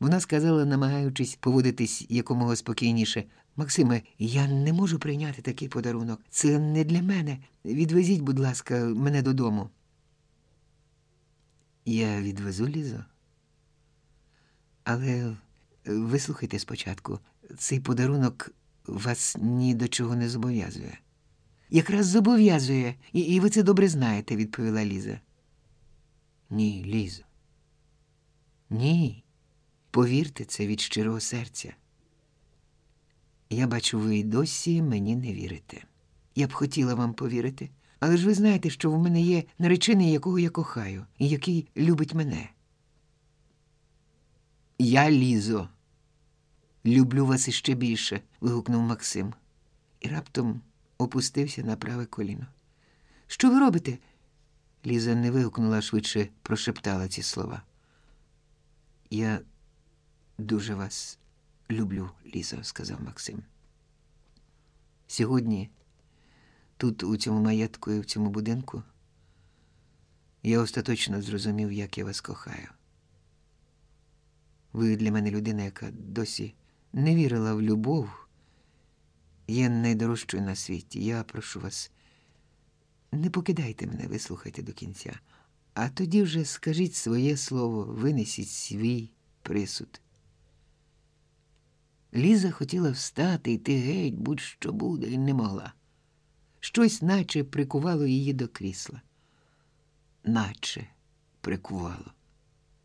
Вона сказала, намагаючись поводитись якомога спокійніше. Максиме, я не можу прийняти такий подарунок. Це не для мене. Відвезіть, будь ласка, мене додому. Я відвезу Лізо. Але вислухайте спочатку, цей подарунок вас ні до чого не зобов'язує. Якраз зобов'язує, і, і ви це добре знаєте, відповіла Ліза. Ні, Лізо. Ні. Повірте це від щирого серця. Я бачу, ви й досі мені не вірите. Я б хотіла вам повірити, але ж ви знаєте, що в мене є наречений, якого я кохаю, і який любить мене. Я лізо. Люблю вас іще більше. вигукнув Максим і раптом опустився на праве коліно. Що ви робите? Ліза не вигукнула, а швидше прошептала ці слова. Я дуже вас люблю, Лізо, сказав Максим. Сьогодні, тут, у цьому маєтку і в цьому будинку, я остаточно зрозумів, як я вас кохаю. Ви для мене людина, яка досі не вірила в любов, є найдорожчою на світі. Я прошу вас, не покидайте мене, вислухайте до кінця, а тоді вже скажіть своє слово, винесіть свій присуд. Ліза хотіла встати йти геть, будь-що буде, і не могла. Щось наче прикувало її до крісла. Наче прикувало.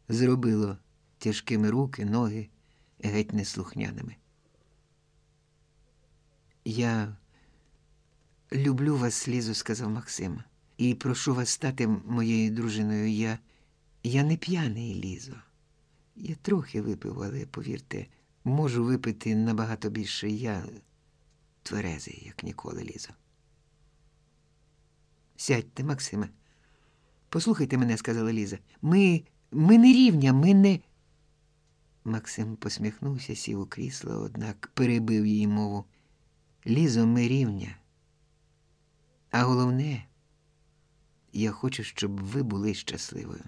Зробило тяжкими руки, ноги геть неслухняними. Я люблю вас, Лізо, сказав Максим, і прошу вас стати моєю дружиною. Я я не п'яний, Лізо. Я трохи випив, але повірте, можу випити набагато більше. Я тверезий, як ніколи, Лізо. Сядьте, Максиме. Послухайте мене, сказала Ліза. Ми ми не рівня, ми не. Максим посміхнувся, сів у крісло, однак перебив її мову. Лізо, ми рівня. А головне, я хочу, щоб ви були щасливою.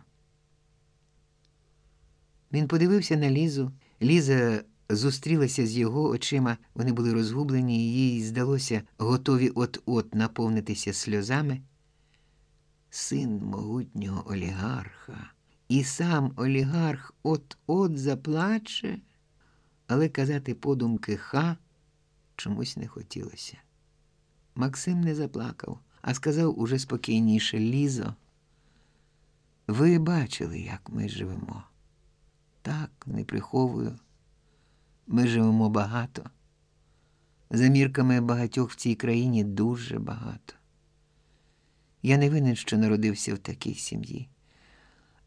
Він подивився на Лізу. Ліза зустрілася з його очима, вони були розгублені, їй здалося, готові от-от наповнитися сльозами. Син могутнього олігарха. І сам олігарх от-от заплаче, але казати подумки ха чомусь не хотілося. Максим не заплакав, а сказав уже спокійніше Лізо. Ви бачили, як ми живемо. Так, не приховую. Ми живемо багато. За мірками багатьох в цій країні дуже багато. Я не винен, що народився в такій сім'ї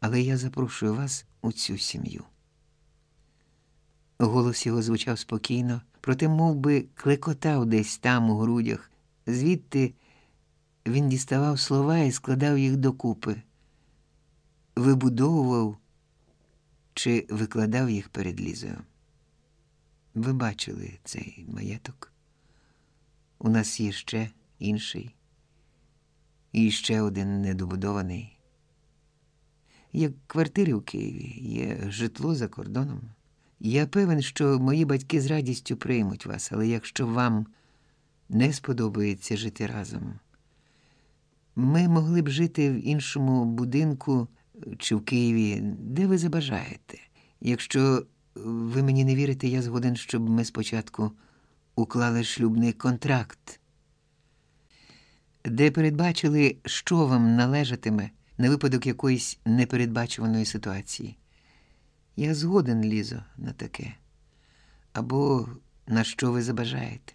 але я запрошую вас у цю сім'ю. Голос його звучав спокійно, проте мов би, клекотав десь там у грудях. Звідти він діставав слова і складав їх докупи, вибудовував чи викладав їх перед лізою. Ви бачили цей маєток? У нас є ще інший. І ще один недобудований. Є квартири в Києві, є житло за кордоном. Я певен, що мої батьки з радістю приймуть вас, але якщо вам не сподобається жити разом, ми могли б жити в іншому будинку чи в Києві, де ви забажаєте. Якщо ви мені не вірите, я згоден, щоб ми спочатку уклали шлюбний контракт, де передбачили, що вам належатиме на випадок якоїсь непередбачуваної ситуації. Я згоден, Лізо, на таке. Або на що ви забажаєте.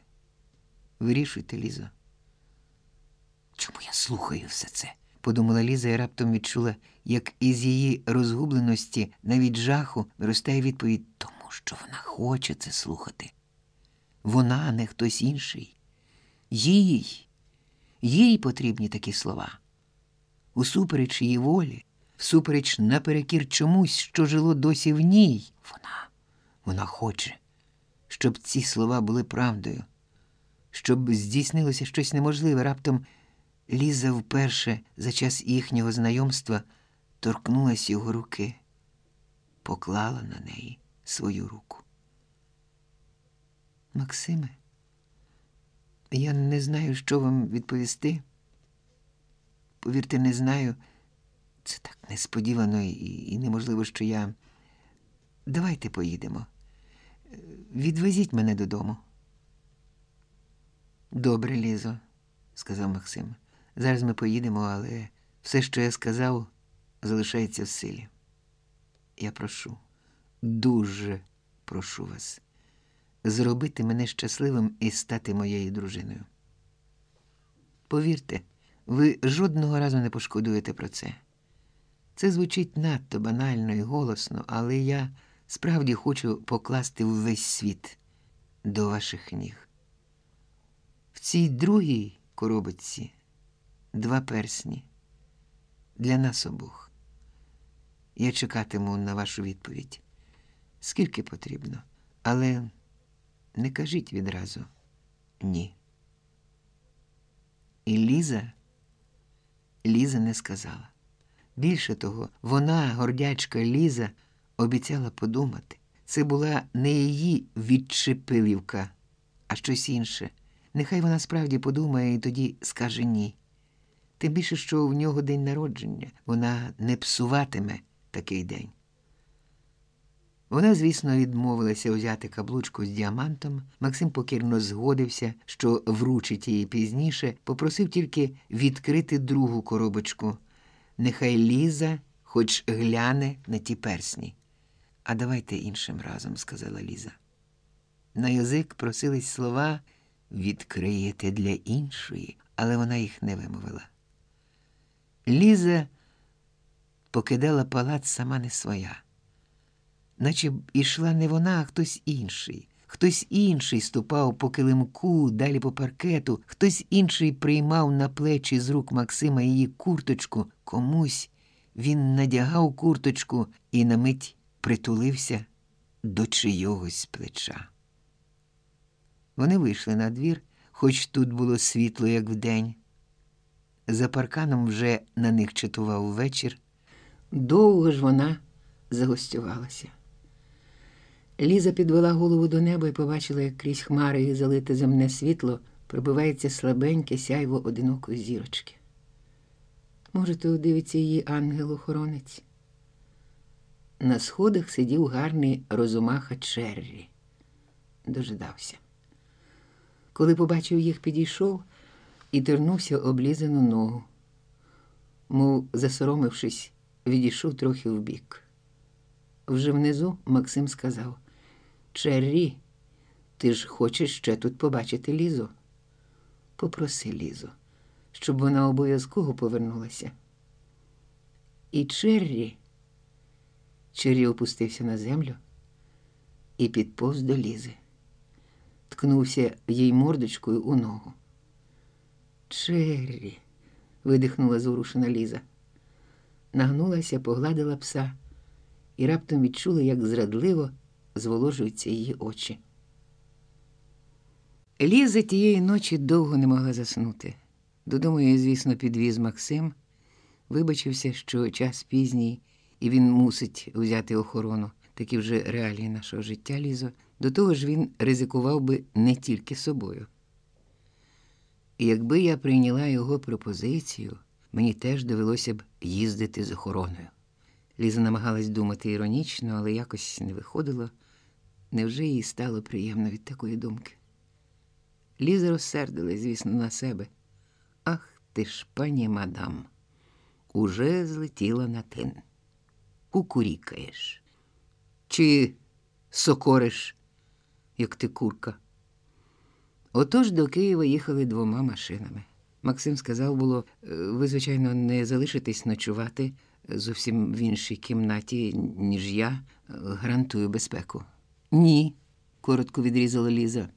Вирішуйте, Лізо. Чому я слухаю все це? подумала Ліза і раптом відчула, як із її розгубленості, навіть жаху, виростає відповідь тому, що вона хоче це слухати. Вона, а не хтось інший. Їй, їй потрібні такі слова. Усупереч її волі, всупереч наперекір чомусь, що жило досі в ній. Вона, вона хоче, щоб ці слова були правдою, щоб здійснилося щось неможливе раптом. Ліза вперше за час їхнього знайомства торкнулась його руки, поклала на неї свою руку. Максиме, я не знаю, що вам відповісти. Повірте, не знаю. Це так несподівано і, неможливо, що я. Давайте поїдемо. Відвезіть мене додому. Добре, Лізо, сказав Максим. Зараз ми поїдемо, але все, що я сказав, залишається в силі. Я прошу, дуже прошу вас, зробити мене щасливим і стати моєю дружиною. Повірте, ви жодного разу не пошкодуєте про це. Це звучить надто банально і голосно, але я справді хочу покласти весь світ до ваших ніг. В цій другій коробочці два персні для нас обох. Я чекатиму на вашу відповідь. Скільки потрібно, але не кажіть відразу ні. І Ліза, Ліза не сказала. Більше того, вона, гордячка Ліза, обіцяла подумати. Це була не її відчепилівка, а щось інше. Нехай вона справді подумає і тоді скаже ні. Тим більше, що в нього день народження, вона не псуватиме такий день. Вона, звісно, відмовилася взяти каблучку з діамантом. Максим покірно згодився, що вручить її пізніше, попросив тільки відкрити другу коробочку. Нехай Ліза хоч гляне на ті персні. А давайте іншим разом, сказала Ліза. На язик просились слова відкриєте для іншої, але вона їх не вимовила. Ліза покидала палац сама не своя, наче б ішла не вона, а хтось інший. Хтось інший ступав по килимку, далі по паркету, хтось інший приймав на плечі з рук Максима її курточку, комусь він надягав курточку і на мить притулився до чийогось плеча. Вони вийшли на двір, хоч тут було світло, як вдень. За парканом вже на них чатував вечір. Довго ж вона загостювалася. Ліза підвела голову до неба і побачила, як крізь хмари і залите земне світло пробивається слабеньке сяйво одинокої зірочки. Може, то дивиться її ангел-охоронець. На сходах сидів гарний розумаха Черрі. Дожидався. Коли побачив їх, підійшов і тернувся облізану ногу. Мов, засоромившись, відійшов трохи вбік. Вже внизу Максим сказав Черрі, ти ж хочеш ще тут побачити Лізу? Попроси Лізу, щоб вона обов'язково повернулася. І Черрі. Черрі опустився на землю і підповз до Лізи, ткнувся їй мордочкою у ногу. Черрі, видихнула зворушена Ліза. Нагнулася, погладила пса і раптом відчула, як зрадливо зволожуються її очі. Ліза тієї ночі довго не могла заснути. Додому її, звісно, підвіз Максим, вибачився, що час пізній, і він мусить взяти охорону. Такі вже реалії нашого життя, Лізо. До того ж, він ризикував би не тільки собою. Якби я прийняла його пропозицію, мені теж довелося б їздити з охороною. Ліза намагалась думати іронічно, але якось не виходило. Невже їй стало приємно від такої думки? Ліза розсердилась, звісно, на себе. Ах ти ж, пані мадам, уже злетіла на тин. Кукурікаєш. Чи сокориш, як ти курка? Отож до Києва їхали двома машинами. Максим сказав було, «Е, ви, звичайно, не залишитесь ночувати зовсім в іншій кімнаті, ніж я, гарантую безпеку. Ні, коротко відрізала Ліза.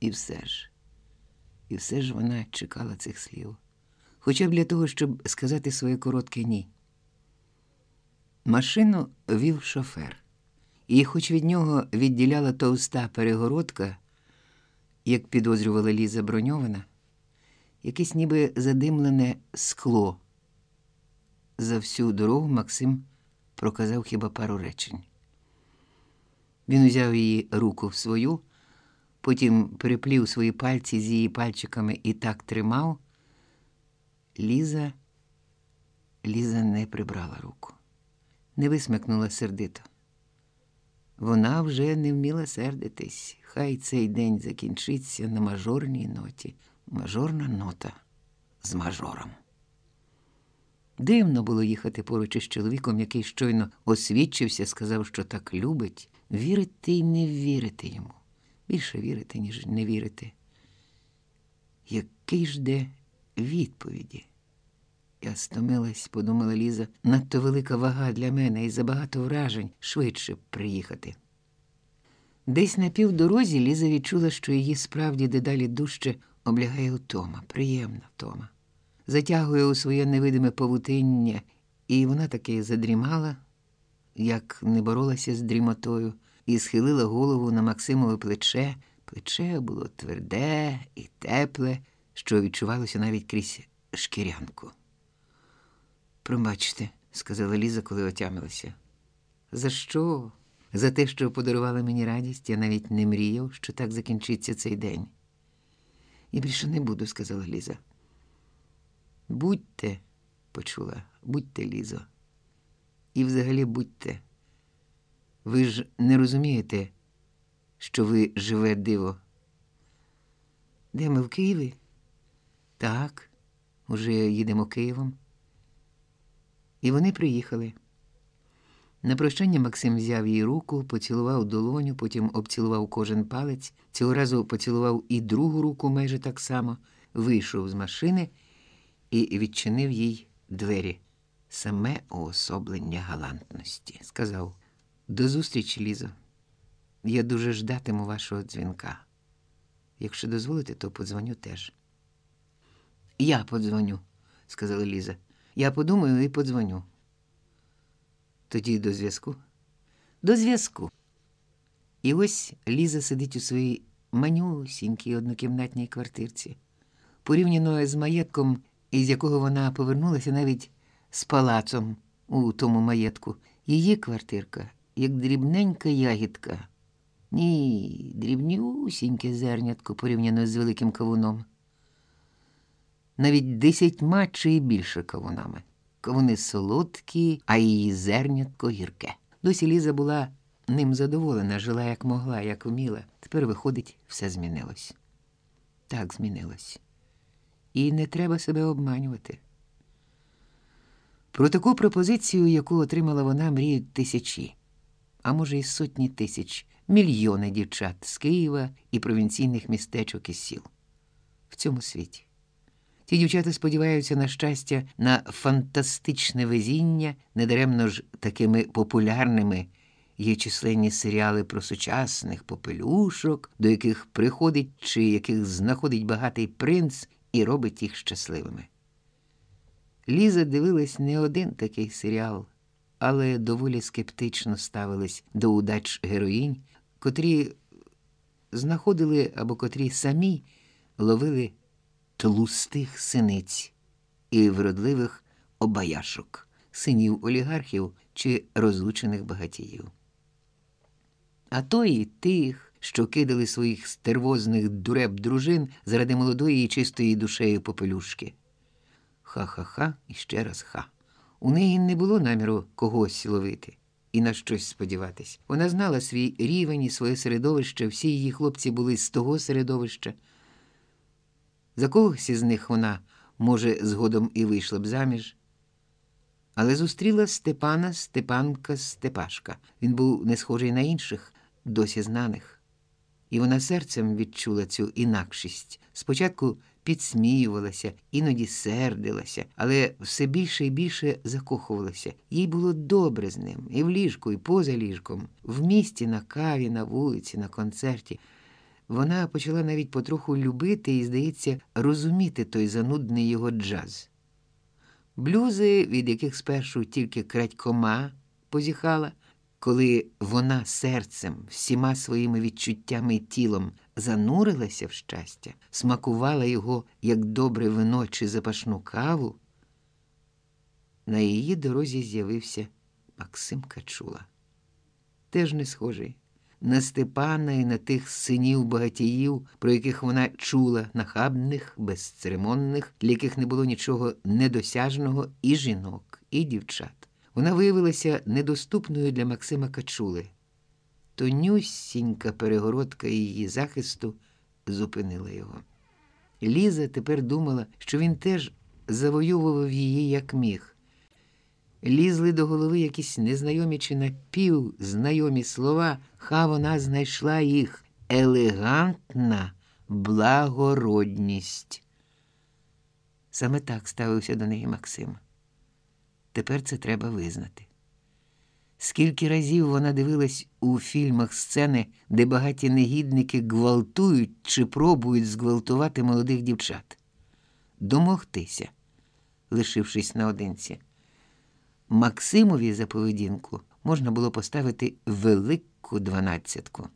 І все ж. І все ж вона чекала цих слів. Хоча б для того, щоб сказати своє коротке ні. Машину вів шофер, і, хоч від нього відділяла товста перегородка, як підозрювала Ліза броньована, якесь ніби задимлене скло. За всю дорогу Максим проказав хіба пару речень. Він узяв її руку в свою, потім переплів свої пальці з її пальчиками і так тримав. Ліза, Ліза не прибрала руку, не висмикнула сердито. Вона вже не вміла сердитись. Хай цей день закінчиться на мажорній ноті. Мажорна нота з мажором. Дивно було їхати поруч із чоловіком, який щойно освідчився, сказав, що так любить, вірити і не вірити йому. Більше вірити, ніж не вірити. Який жде відповіді? Я стомилась, подумала Ліза, надто велика вага для мене і забагато вражень швидше приїхати. Десь на півдорозі Ліза відчула, що її справді дедалі дужче облягає втома, приємна втома. Затягує у своє невидиме павутиння, і вона таки задрімала, як не боролася з дрімотою, і схилила голову на Максимове плече. Плече було тверде і тепле, що відчувалося навіть крізь шкірянку. Пробачте, сказала Ліза, коли отямилася. За що? За те, що подарували мені радість, я навіть не мріяв, що так закінчиться цей день. Я більше не буду, сказала Ліза. Будьте, почула, будьте, Лізо. І взагалі будьте. Ви ж не розумієте, що ви живе диво. Де ми в Києві? Так, уже їдемо Києвом. І вони приїхали. На прощання Максим взяв її руку, поцілував долоню, потім обцілував кожен палець, цього разу поцілував і другу руку майже так само, вийшов з машини і відчинив їй двері. Саме уособлення галантності. Сказав: До зустрічі, Лізо. Я дуже ждатиму вашого дзвінка. Якщо дозволите, то подзвоню теж. Я подзвоню, сказала Ліза. Я подумаю і подзвоню. Тоді до зв'язку. До зв'язку. І ось Ліза сидить у своїй манюсінькій однокімнатній квартирці. Порівняно з маєтком, із якого вона повернулася навіть з палацом у тому маєтку. Її квартирка, як дрібненька ягідка. Ні, дрібнюсіньке зернятко порівняно з великим кавуном. Навіть десятьма чи більше кавунами. Кавуни солодкі, а її зернятко гірке. Досі Ліза була ним задоволена, жила як могла, як вміла. Тепер, виходить, все змінилось. Так змінилось. І не треба себе обманювати. Про таку пропозицію, яку отримала вона, мріють тисячі, а може, й сотні тисяч, мільйони дівчат з Києва і провінційних містечок і сіл в цьому світі. Ті дівчата сподіваються на щастя, на фантастичне везіння, недаремно ж такими популярними є численні серіали про сучасних попелюшок, до яких приходить чи яких знаходить багатий принц і робить їх щасливими. Ліза дивилась не один такий серіал, але доволі скептично ставились до удач героїнь, котрі знаходили або котрі самі ловили тлустих синиць і вродливих обаяшок, синів олігархів чи розлучених багатіїв. А то і тих, що кидали своїх стервозних дуреб дружин заради молодої і чистої душею попелюшки. Ха-ха-ха і ще раз ха. У неї не було наміру когось ловити і на щось сподіватись. Вона знала свій рівень і своє середовище, всі її хлопці були з того середовища. За когось із них вона, може, згодом і вийшла б заміж. Але зустріла Степана Степанка Степашка. Він був не схожий на інших, досі знаних. І вона серцем відчула цю інакшість. Спочатку підсміювалася, іноді сердилася, але все більше і більше закохувалася. Їй було добре з ним і в ліжку, і поза ліжком, в місті, на каві, на вулиці, на концерті. Вона почала навіть потроху любити і, здається, розуміти той занудний його джаз. Блюзи, від яких спершу тільки крадькома позіхала, коли вона серцем, всіма своїми відчуттями і тілом занурилася в щастя, смакувала його як добре вино чи запашну каву, на її дорозі з'явився Максим Качула. Теж не схожий на Степана і на тих синів багатіїв, про яких вона чула, нахабних, безцеремонних, для яких не було нічого недосяжного і жінок, і дівчат. Вона виявилася недоступною для Максима Качули. Тонюсінька перегородка її захисту зупинила його. Ліза тепер думала, що він теж завоював її як міг. Лізли до голови якісь незнайомі чи напівзнайомі слова, ха вона знайшла їх елегантна благородність. Саме так ставився до неї Максим. Тепер це треба визнати. Скільки разів вона дивилась у фільмах сцени, де багаті негідники гвалтують чи пробують зґвалтувати молодих дівчат, домогтися, лишившись наодинці. Максимові за поведінку можна було поставити велику дванадцятку.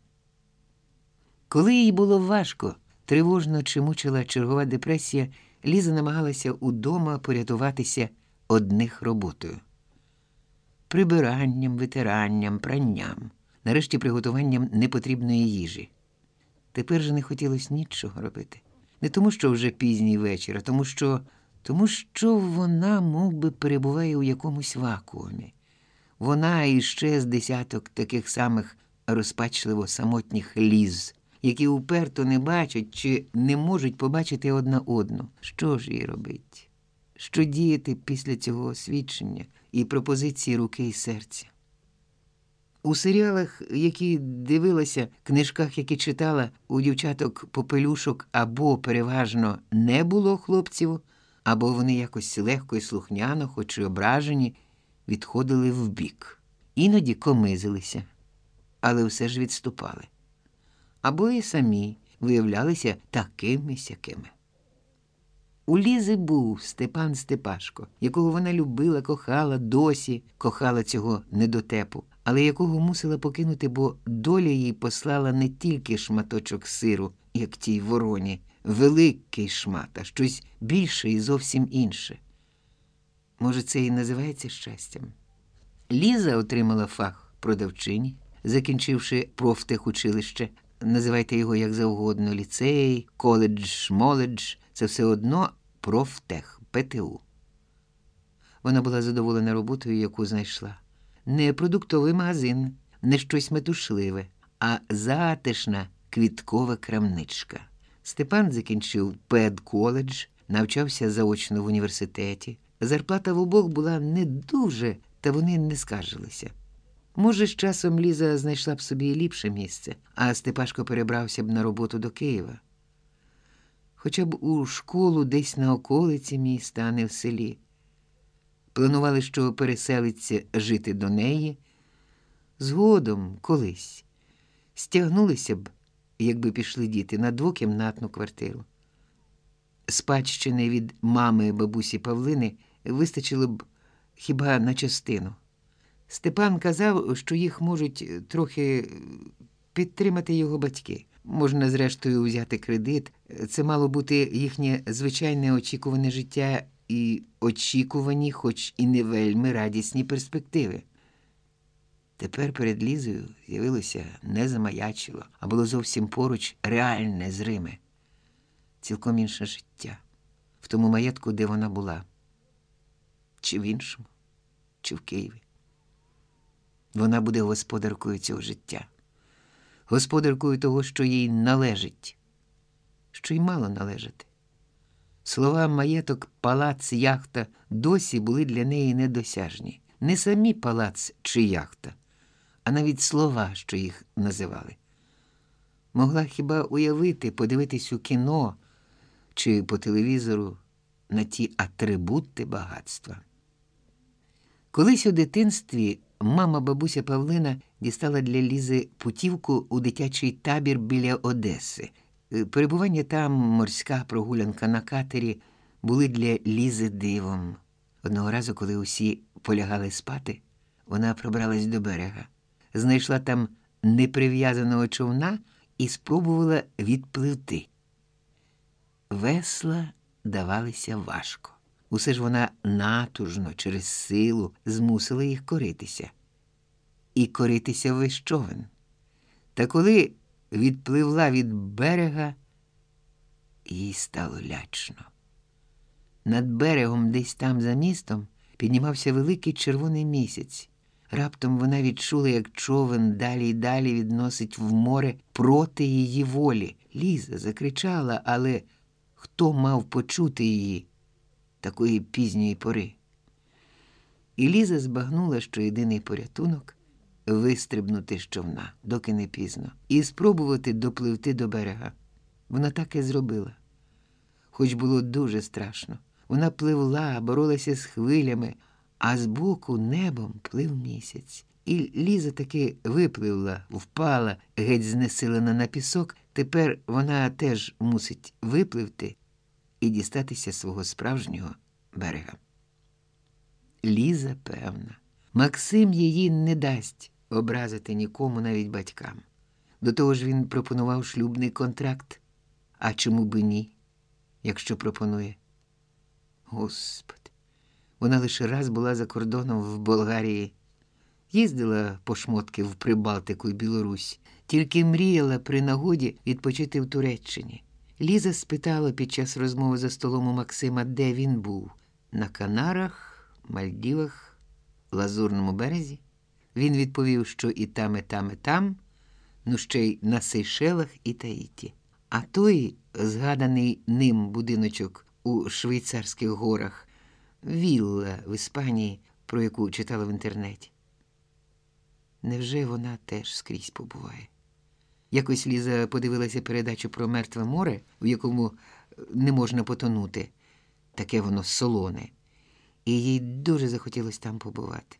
Коли їй було важко, тривожно чи мучила чергова депресія, Ліза намагалася удома порятуватися одних роботою прибиранням, витиранням, пранням, нарешті приготуванням непотрібної їжі. Тепер же не хотілося нічого робити. Не тому, що вже пізній вечір, а тому, що тому що вона мов би, перебуває у якомусь вакуумі. Вона і ще з десяток таких самих розпачливо самотніх ліз, які уперто не бачать чи не можуть побачити одна одну. Що ж їй робить? Що діяти після цього освідчення і пропозиції руки і серця? У серіалах, які дивилася, книжках, які читала, у дівчаток попелюшок або переважно не було хлопців, або вони якось легко і слухняно, хоч і ображені, відходили вбік. Іноді комизилися, але все ж відступали. Або і самі виявлялися такими сякими. У Лізи був Степан Степашко, якого вона любила, кохала, досі кохала цього недотепу, але якого мусила покинути, бо доля їй послала не тільки шматочок сиру, як тій вороні, великий шмат, а щось більше і зовсім інше. Може, це і називається щастям. Ліза отримала фах продавчині, закінчивши профтехучилище, називайте його як завгодно, ліцей, коледж, моледж, це все одно профтех, ПТУ. Вона була задоволена роботою, яку знайшла. Не продуктовий магазин, не щось метушливе, а затишна квіткова крамничка. Степан закінчив педколедж, навчався заочно в університеті. Зарплата в обох була не дуже, та вони не скаржилися. Може, з часом Ліза знайшла б собі ліпше місце, а Степашко перебрався б на роботу до Києва. Хоча б у школу десь на околиці міста, а не в селі. Планували, що переселиться жити до неї. Згодом, колись, стягнулися б, якби пішли діти, на двокімнатну квартиру. Спадщини від мами бабусі Павлини вистачило б хіба на частину. Степан казав, що їх можуть трохи підтримати його батьки. можна, зрештою, взяти кредит. Це мало бути їхнє звичайне очікуване життя і очікувані, хоч і не вельми радісні перспективи. Тепер перед Лізою з'явилося не замаячило, а було зовсім поруч реальне зриме, цілком інше життя. В тому маєтку, де вона була, чи в іншому, чи в Києві. Вона буде господаркою цього життя, господаркою того, що їй належить, що й мало належати. Слова маєток, палац, яхта досі були для неї недосяжні. Не самі палац чи яхта, а навіть слова, що їх називали. Могла хіба уявити, подивитись у кіно чи по телевізору на ті атрибути багатства. Колись у дитинстві мама бабуся Павлина дістала для Лізи путівку у дитячий табір біля Одеси. Е, Перебування там, морська прогулянка на катері, були для Лізи дивом. Одного разу, коли усі полягали спати, вона пробралась до берега, знайшла там неприв'язаного човна і спробувала відпливти. Весла давалися важко. Усе ж вона натужно через силу змусила їх коритися. І коритися весь човен. Та коли відпливла від берега, їй стало лячно. Над берегом, десь там за містом, піднімався великий червоний місяць. Раптом вона відчула, як човен далі й далі відносить в море проти її волі. Ліза закричала, але хто мав почути її такої пізньої пори? І Ліза збагнула, що єдиний порятунок вистрибнути з човна, доки не пізно, і спробувати допливти до берега. Вона так і зробила. Хоч було дуже страшно. Вона пливла, боролася з хвилями, а збоку небом плив місяць. І Ліза таки випливла, впала, геть знесилена на пісок. Тепер вона теж мусить випливти і дістатися свого справжнього берега. Ліза певна, Максим її не дасть образити нікому, навіть батькам. До того ж він пропонував шлюбний контракт. А чому би ні, якщо пропонує? Господи, вона лише раз була за кордоном в Болгарії, їздила по шмотки в Прибалтику і Білорусь, тільки мріяла при нагоді відпочити в Туреччині. Ліза спитала під час розмови за столом у Максима, де він був на Канарах, Мальдівах, Лазурному березі. Він відповів, що і там, і там, і там, ну ще й на Сейшелах і Таїті. А той, згаданий ним будиночок у Швейцарських горах, вілла в Іспанії, про яку читала в інтернеті. Невже вона теж скрізь побуває? Якось Ліза подивилася передачу про мертве море, в якому не можна потонути, таке воно солоне, і їй дуже захотілося там побувати.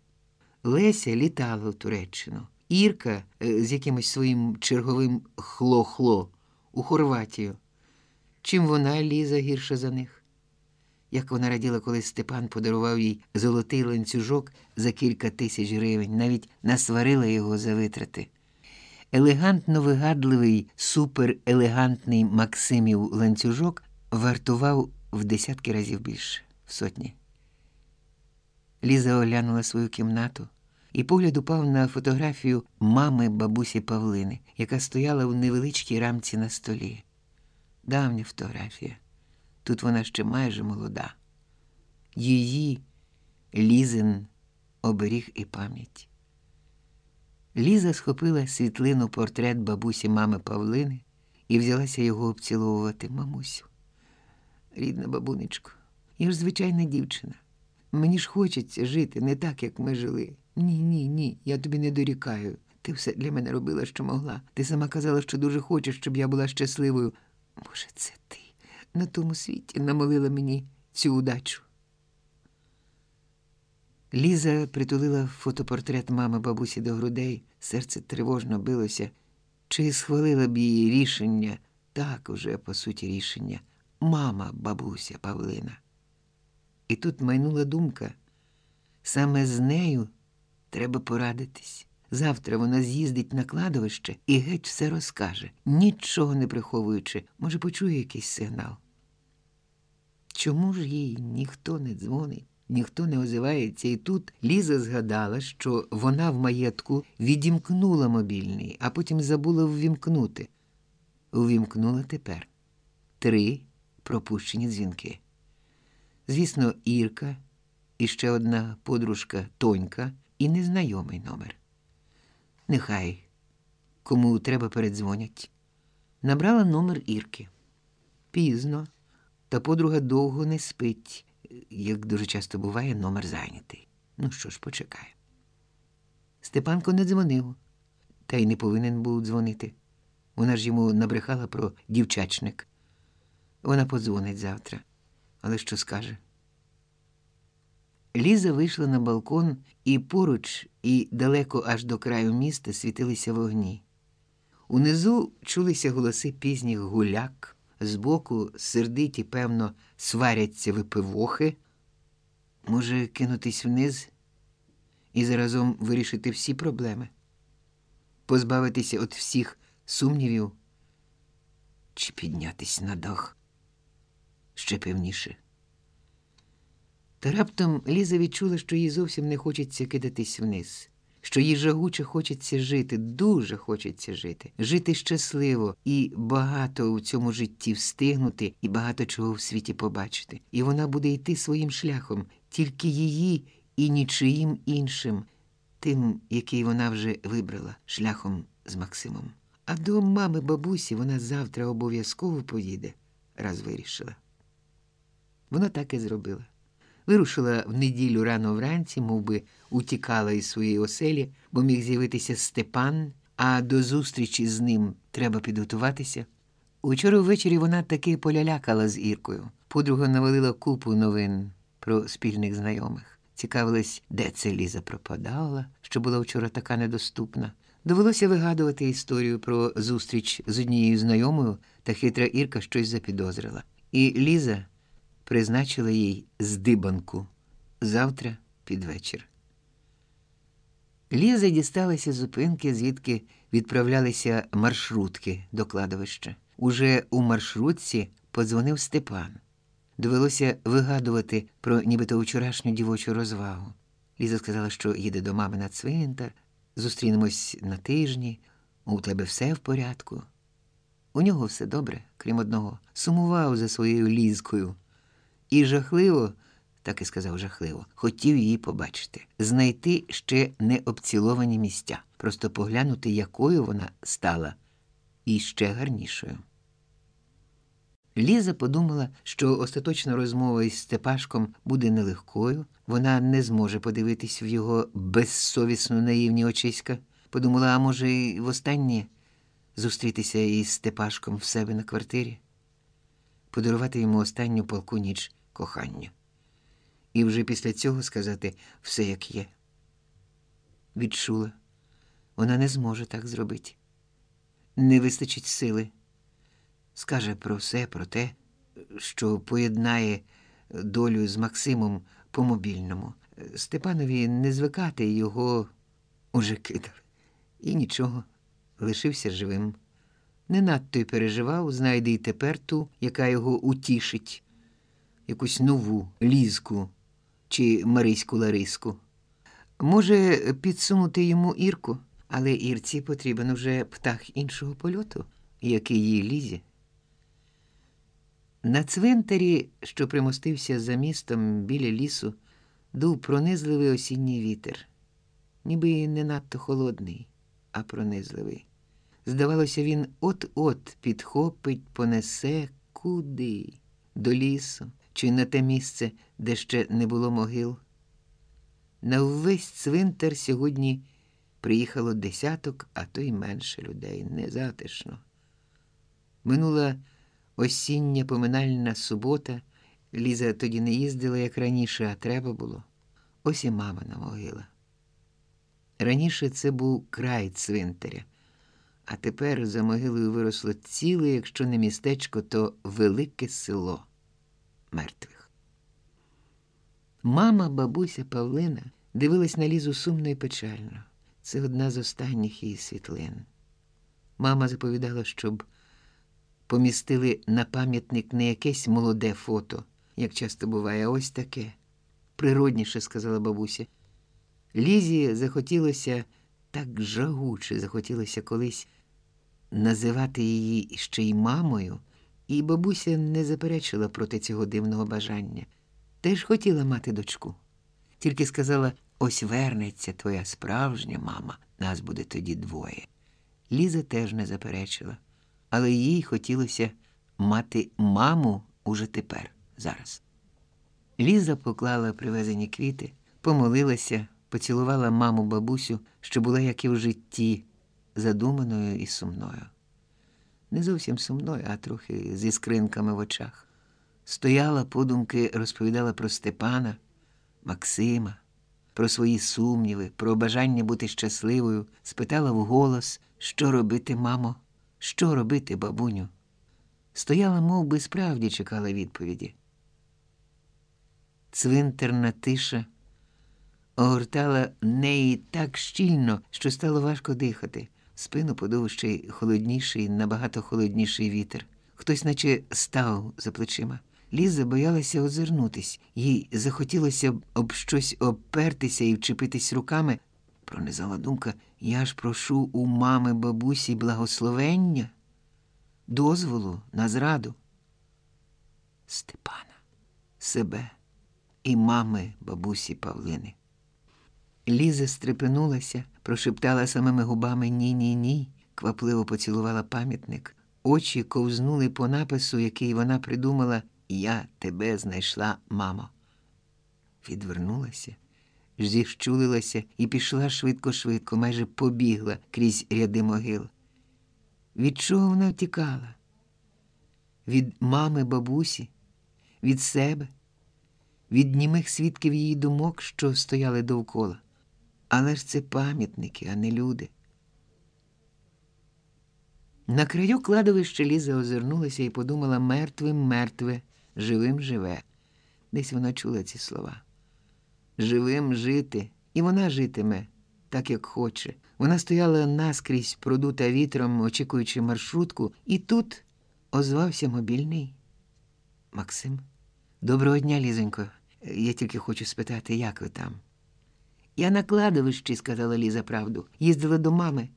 Леся літала в Туреччину, Ірка е, з якимось своїм черговим хло-хло у Хорватію. Чим вона Ліза гірша за них? Як вона раділа, коли Степан подарував їй золотий ланцюжок за кілька тисяч гривень, навіть насварила його за витрати. Елегантно вигадливий, суперелегантний Максимів ланцюжок вартував в десятки разів більше, в сотні. Ліза оглянула свою кімнату, і погляд упав на фотографію мами бабусі Павлини, яка стояла в невеличкій рамці на столі. Давня фотографія. Тут вона ще майже молода. Її Лізин оберіг і пам'ять. Ліза схопила світлину портрет бабусі мами Павлини і взялася його обціловувати мамусю. Рідна бабунечко, я ж звичайна дівчина. Мені ж хочеться жити не так, як ми жили. Ні, ні, ні, я тобі не дорікаю. Ти все для мене робила, що могла. Ти сама казала, що дуже хочеш, щоб я була щасливою. Боже, це ти на тому світі намолила мені цю удачу. Ліза притулила фотопортрет мами бабусі до грудей, серце тривожно билося. Чи схвалила б її рішення, так уже, по суті, рішення, мама бабуся Павлина. І тут майнула думка саме з нею треба порадитись. Завтра вона з'їздить на кладовище і геть все розкаже, нічого не приховуючи, може, почує якийсь сигнал. Чому ж їй ніхто не дзвонить, ніхто не озивається, і тут Ліза згадала, що вона в маєтку відімкнула мобільний, а потім забула ввімкнути. Увімкнула тепер три пропущені дзвінки. Звісно, Ірка, і ще одна подружка Тонька і незнайомий номер. Нехай кому треба передзвонять. Набрала номер Ірки. Пізно, та подруга довго не спить, як дуже часто буває, номер зайнятий. Ну що ж, почекає. Степанко не дзвонив, та й не повинен був дзвонити. Вона ж йому набрехала про дівчачник. Вона подзвонить завтра. Але що скаже? Ліза вийшла на балкон, і поруч, і далеко аж до краю міста світилися вогні. Унизу чулися голоси пізніх гуляк, збоку сердиті, певно, сваряться випивохи. Може, кинутись вниз і заразом вирішити всі проблеми, позбавитися від всіх сумнівів чи піднятись на дах ще певніше. Та раптом Ліза відчула, що їй зовсім не хочеться кидатись вниз, що їй жагуче хочеться жити, дуже хочеться жити, жити щасливо і багато у цьому житті встигнути, і багато чого в світі побачити. І вона буде йти своїм шляхом, тільки її і нічиїм іншим, тим, який вона вже вибрала, шляхом з Максимом. А до мами бабусі вона завтра обов'язково поїде, раз вирішила. Вона так і зробила. Вирушила в неділю рано вранці, мов би утікала із своєї оселі, бо міг з'явитися Степан, а до зустрічі з ним треба підготуватися. Учора ввечері вона таки полялякала з Іркою. Подруга навалила купу новин про спільних знайомих. Цікавилась, де це Ліза пропадала, що була вчора така недоступна. Довелося вигадувати історію про зустріч з однією знайомою, та хитра Ірка щось запідозрила. І Ліза призначила їй здибанку завтра під вечір. Ліза дісталася зупинки, звідки відправлялися маршрутки до кладовища. Уже у маршрутці подзвонив Степан. Довелося вигадувати про нібито вчорашню дівочу розвагу. Ліза сказала, що їде до мами на цвинтар, зустрінемось на тижні, у тебе все в порядку. У нього все добре, крім одного, сумував за своєю лізкою. І жахливо, так і сказав жахливо, хотів її побачити, знайти ще не обціловані місця, просто поглянути, якою вона стала, і ще гарнішою. Ліза подумала, що остаточна розмова із Степашком буде нелегкою, вона не зможе подивитись в його безсовісну наївні очиська. Подумала, а може, й востаннє зустрітися із Степашком в себе на квартирі, подарувати йому останню полку ніч кохання. І вже після цього сказати все, як є. Відчула, вона не зможе так зробити. Не вистачить сили. Скаже про все, про те, що поєднає долю з Максимом по мобільному. Степанові не звикати його уже кидав. І нічого, лишився живим. Не надто й переживав, знайде й тепер ту, яка його утішить якусь нову лізку чи Мариську Лариску. Може, підсунути йому Ірку, але Ірці потрібен уже птах іншого польоту, як і її лізі. На цвинтарі, що примостився за містом біля лісу, дув пронизливий осінній вітер, ніби не надто холодний, а пронизливий. Здавалося, він от-от підхопить, понесе куди до лісу чи на те місце, де ще не було могил. На увесь цвинтар сьогодні приїхало десяток, а то й менше людей, незатишно. Минула осіння поминальна субота. Ліза тоді не їздила, як раніше, а треба було. Ось і мамина могила. Раніше це був край цвинтаря, а тепер за могилою виросло ціле, якщо не містечко, то велике село мертвих. Мама, бабуся Павлина дивилась на лізу сумно і печально. Це одна з останніх її світлин. Мама заповідала, щоб помістили на пам'ятник не якесь молоде фото, як часто буває, а ось таке. Природніше, сказала бабуся. Лізі захотілося так жагуче, захотілося колись називати її ще й мамою, і бабуся не заперечила проти цього дивного бажання. Теж хотіла мати дочку. Тільки сказала: ось вернеться твоя справжня мама, нас буде тоді двоє. Ліза теж не заперечила, але їй хотілося мати маму уже тепер, зараз. Ліза поклала привезені квіти, помолилася, поцілувала маму бабусю, що була, як і в житті, задуманою і сумною. Не зовсім сумною, а трохи зі скринками в очах. Стояла подумки, розповідала про Степана, Максима, про свої сумніви, про бажання бути щасливою, спитала вголос, що робити, мамо, що робити, бабуню. Стояла, мов би, справді чекала відповіді. Цвинтерна тиша огортала неї так щільно, що стало важко дихати. Спину подув ще й холодніший, набагато холодніший вітер. Хтось наче став за плечима. Ліза боялася озирнутись, їй захотілося б об щось обпертися і вчепитись руками. Пронизала думка, я ж прошу у мами бабусі благословення, дозволу на зраду. Степана, себе і мами бабусі Павлини. Ліза стрепенулася, прошептала самими губами ні, ні, ні, квапливо поцілувала пам'ятник. Очі ковзнули по напису, який вона придумала Я тебе знайшла, мамо. Відвернулася, зіщулилася і пішла швидко-швидко, майже побігла крізь ряди могил. Від чого вона втікала? Від мами бабусі, від себе, від німих свідків її думок, що стояли довкола. Але ж це пам'ятники, а не люди. На краю кладовища Ліза озирнулася і подумала мертвим мертве, живим живе. Десь вона чула ці слова. Живим жити, і вона житиме так, як хоче. Вона стояла наскрізь, продута вітром, очікуючи маршрутку, і тут озвався мобільний. Максим. Доброго дня, Лізонько. Я тільки хочу спитати, як ви там? Я на кладовищі, сказала Ліза правду. Їздила до мами,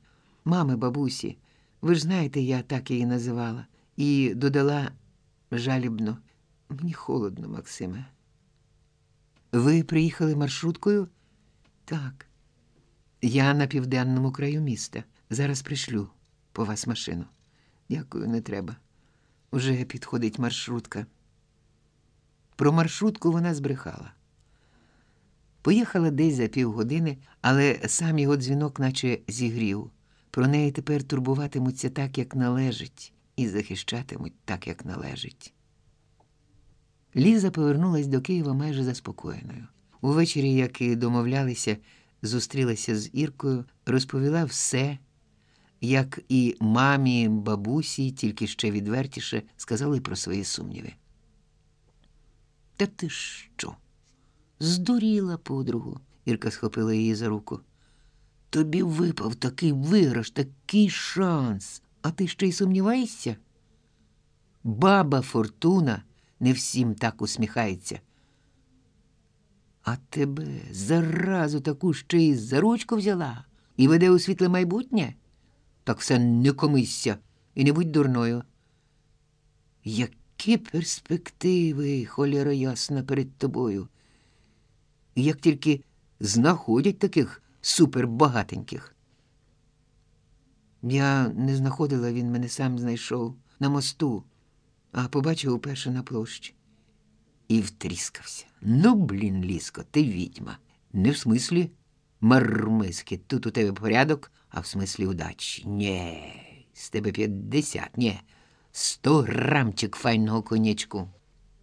мами бабусі. Ви ж знаєте, я так її називала. І додала жалібно. Мені холодно, Максиме. Ви приїхали маршруткою? Так. Я на південному краю міста. Зараз пришлю по вас машину. Дякую, не треба. Уже підходить маршрутка. Про маршрутку вона збрехала. Поїхала десь за півгодини, але сам його дзвінок наче зігрів. Про неї тепер турбуватимуться так, як належить, і захищатимуть так, як належить. Ліза повернулась до Києва майже заспокоєною. Увечері, як і домовлялися, зустрілася з Іркою, розповіла все, як і мамі, бабусі, тільки ще відвертіше, сказали про свої сумніви. Та ти що? Здуріла подругу, Ірка схопила її за руку. Тобі випав такий виграш, такий шанс, а ти ще й сумніваєшся? Баба Фортуна не всім так усміхається. А тебе заразу таку ще й за ручку взяла і веде у світле майбутнє? Так все не комися і не будь дурною. Які перспективи, холєра ясна, перед тобою. Як тільки знаходять таких супербагатеньких. Я не знаходила, він мене сам знайшов на мосту, а побачив уперше на площі. І втріскався. Ну, блін, ліско, ти відьма. Не в смислі мармиски. Тут у тебе порядок, а в смислі удачі. Нє, з тебе п'ятдесят, нє, сто грамчик файного конячку.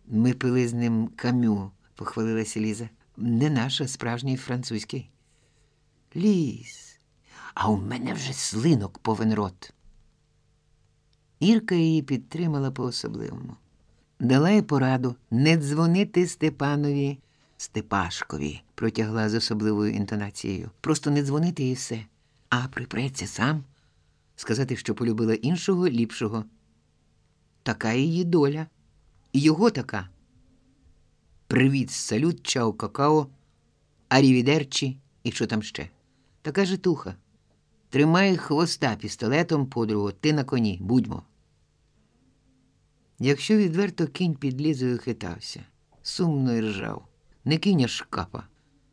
Ми пили з ним камю, похвалилася Ліза. Не наша, справжній французький. Ліс, а у мене вже слинок повен рот. Ірка її підтримала по-особливому. Дала їй пораду не дзвонити Степанові Степашкові, протягла з особливою інтонацією. Просто не дзвонити і все. а припреться сам, сказати, що полюбила іншого ліпшого. Така її доля. І його така. Привіт, салют, чао, какао, арівідерчі і що там ще. Така житуха. Тримай хвоста пістолетом, подругу, ти на коні, будьмо. Якщо відверто кінь під лізою хитався, сумно й ржав, не кінь, а шкапа.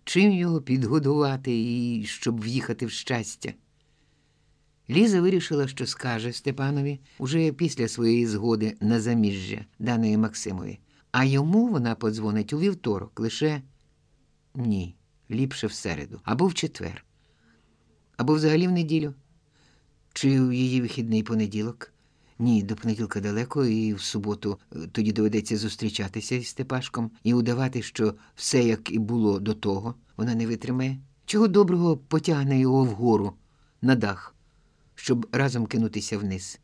Чим його підгодувати і щоб в'їхати в щастя? Ліза вирішила, що скаже Степанові уже після своєї згоди на заміжжя даної Максимові, а йому вона подзвонить у вівторок лише ні, ліпше в середу, або в четвер, або взагалі в неділю, чи в її вихідний понеділок. Ні, до понеділка далеко, і в суботу е, тоді доведеться зустрічатися із Степашком і удавати, що все як і було до того, вона не витримає. Чого доброго потягне його вгору на дах, щоб разом кинутися вниз.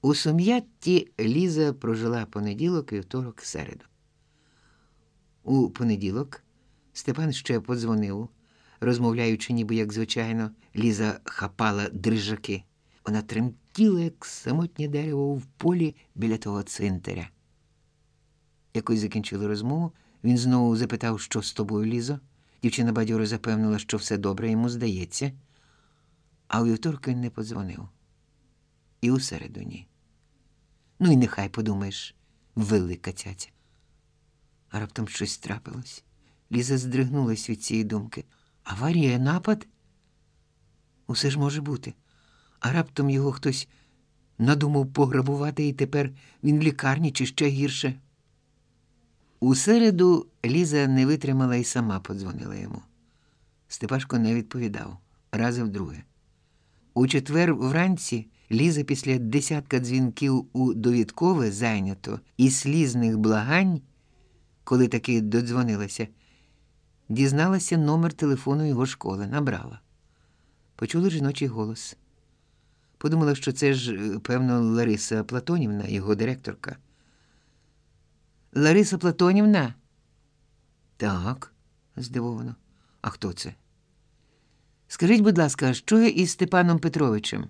У сум'ятті Ліза прожила понеділок, вівторок, середу. У понеділок Степан ще подзвонив, розмовляючи, ніби як звичайно, Ліза хапала дрижаки. Вона тремтіла, як самотнє дерево в полі біля того цвинтаря. Якось закінчили розмову, він знову запитав, що з тобою, Лізо. Дівчина бадьоро запевнила, що все добре, йому здається. А у вівторок він не подзвонив. І у середу ні. Ну і нехай подумаєш, велика цяця. А раптом щось трапилось. Ліза здригнулась від цієї думки. Аварія, напад? Усе ж може бути. А раптом його хтось надумав пограбувати, і тепер він в лікарні чи ще гірше. У середу Ліза не витримала і сама подзвонила йому. Степашко не відповідав, рази вдруге. У четвер вранці Ліза після десятка дзвінків у довідкове зайнято і слізних благань, коли таки додзвонилася, дізналася номер телефону його школи, набрала. Почули жіночий голос. Подумала, що це ж, е, певно, Лариса Платонівна, його директорка. Лариса Платонівна? Так, здивовано. А хто це? Скажіть, будь ласка, що я із Степаном Петровичем?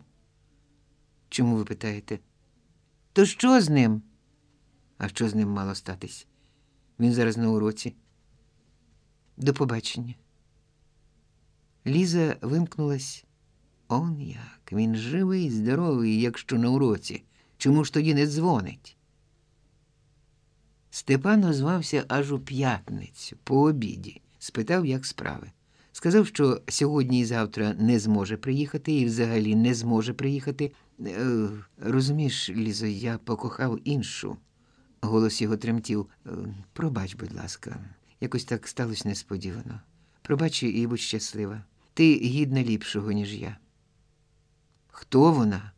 Чому ви питаєте? То що з ним? А що з ним мало статись? Він зараз на уроці. До побачення. Ліза вимкнулась. Он як. Він живий, здоровий, якщо на уроці. Чому ж тоді не дзвонить? Степан озвався аж у п'ятницю, по обіді, спитав, як справи. Сказав, що сьогодні і завтра не зможе приїхати і взагалі не зможе приїхати. Е, розумієш, Лізо, я покохав іншу. Голос його тремтів. Е, Пробач, будь ласка, якось так сталося несподівано. Пробач і будь щаслива. Ти гідна ліпшого, ніж я. Хто вона?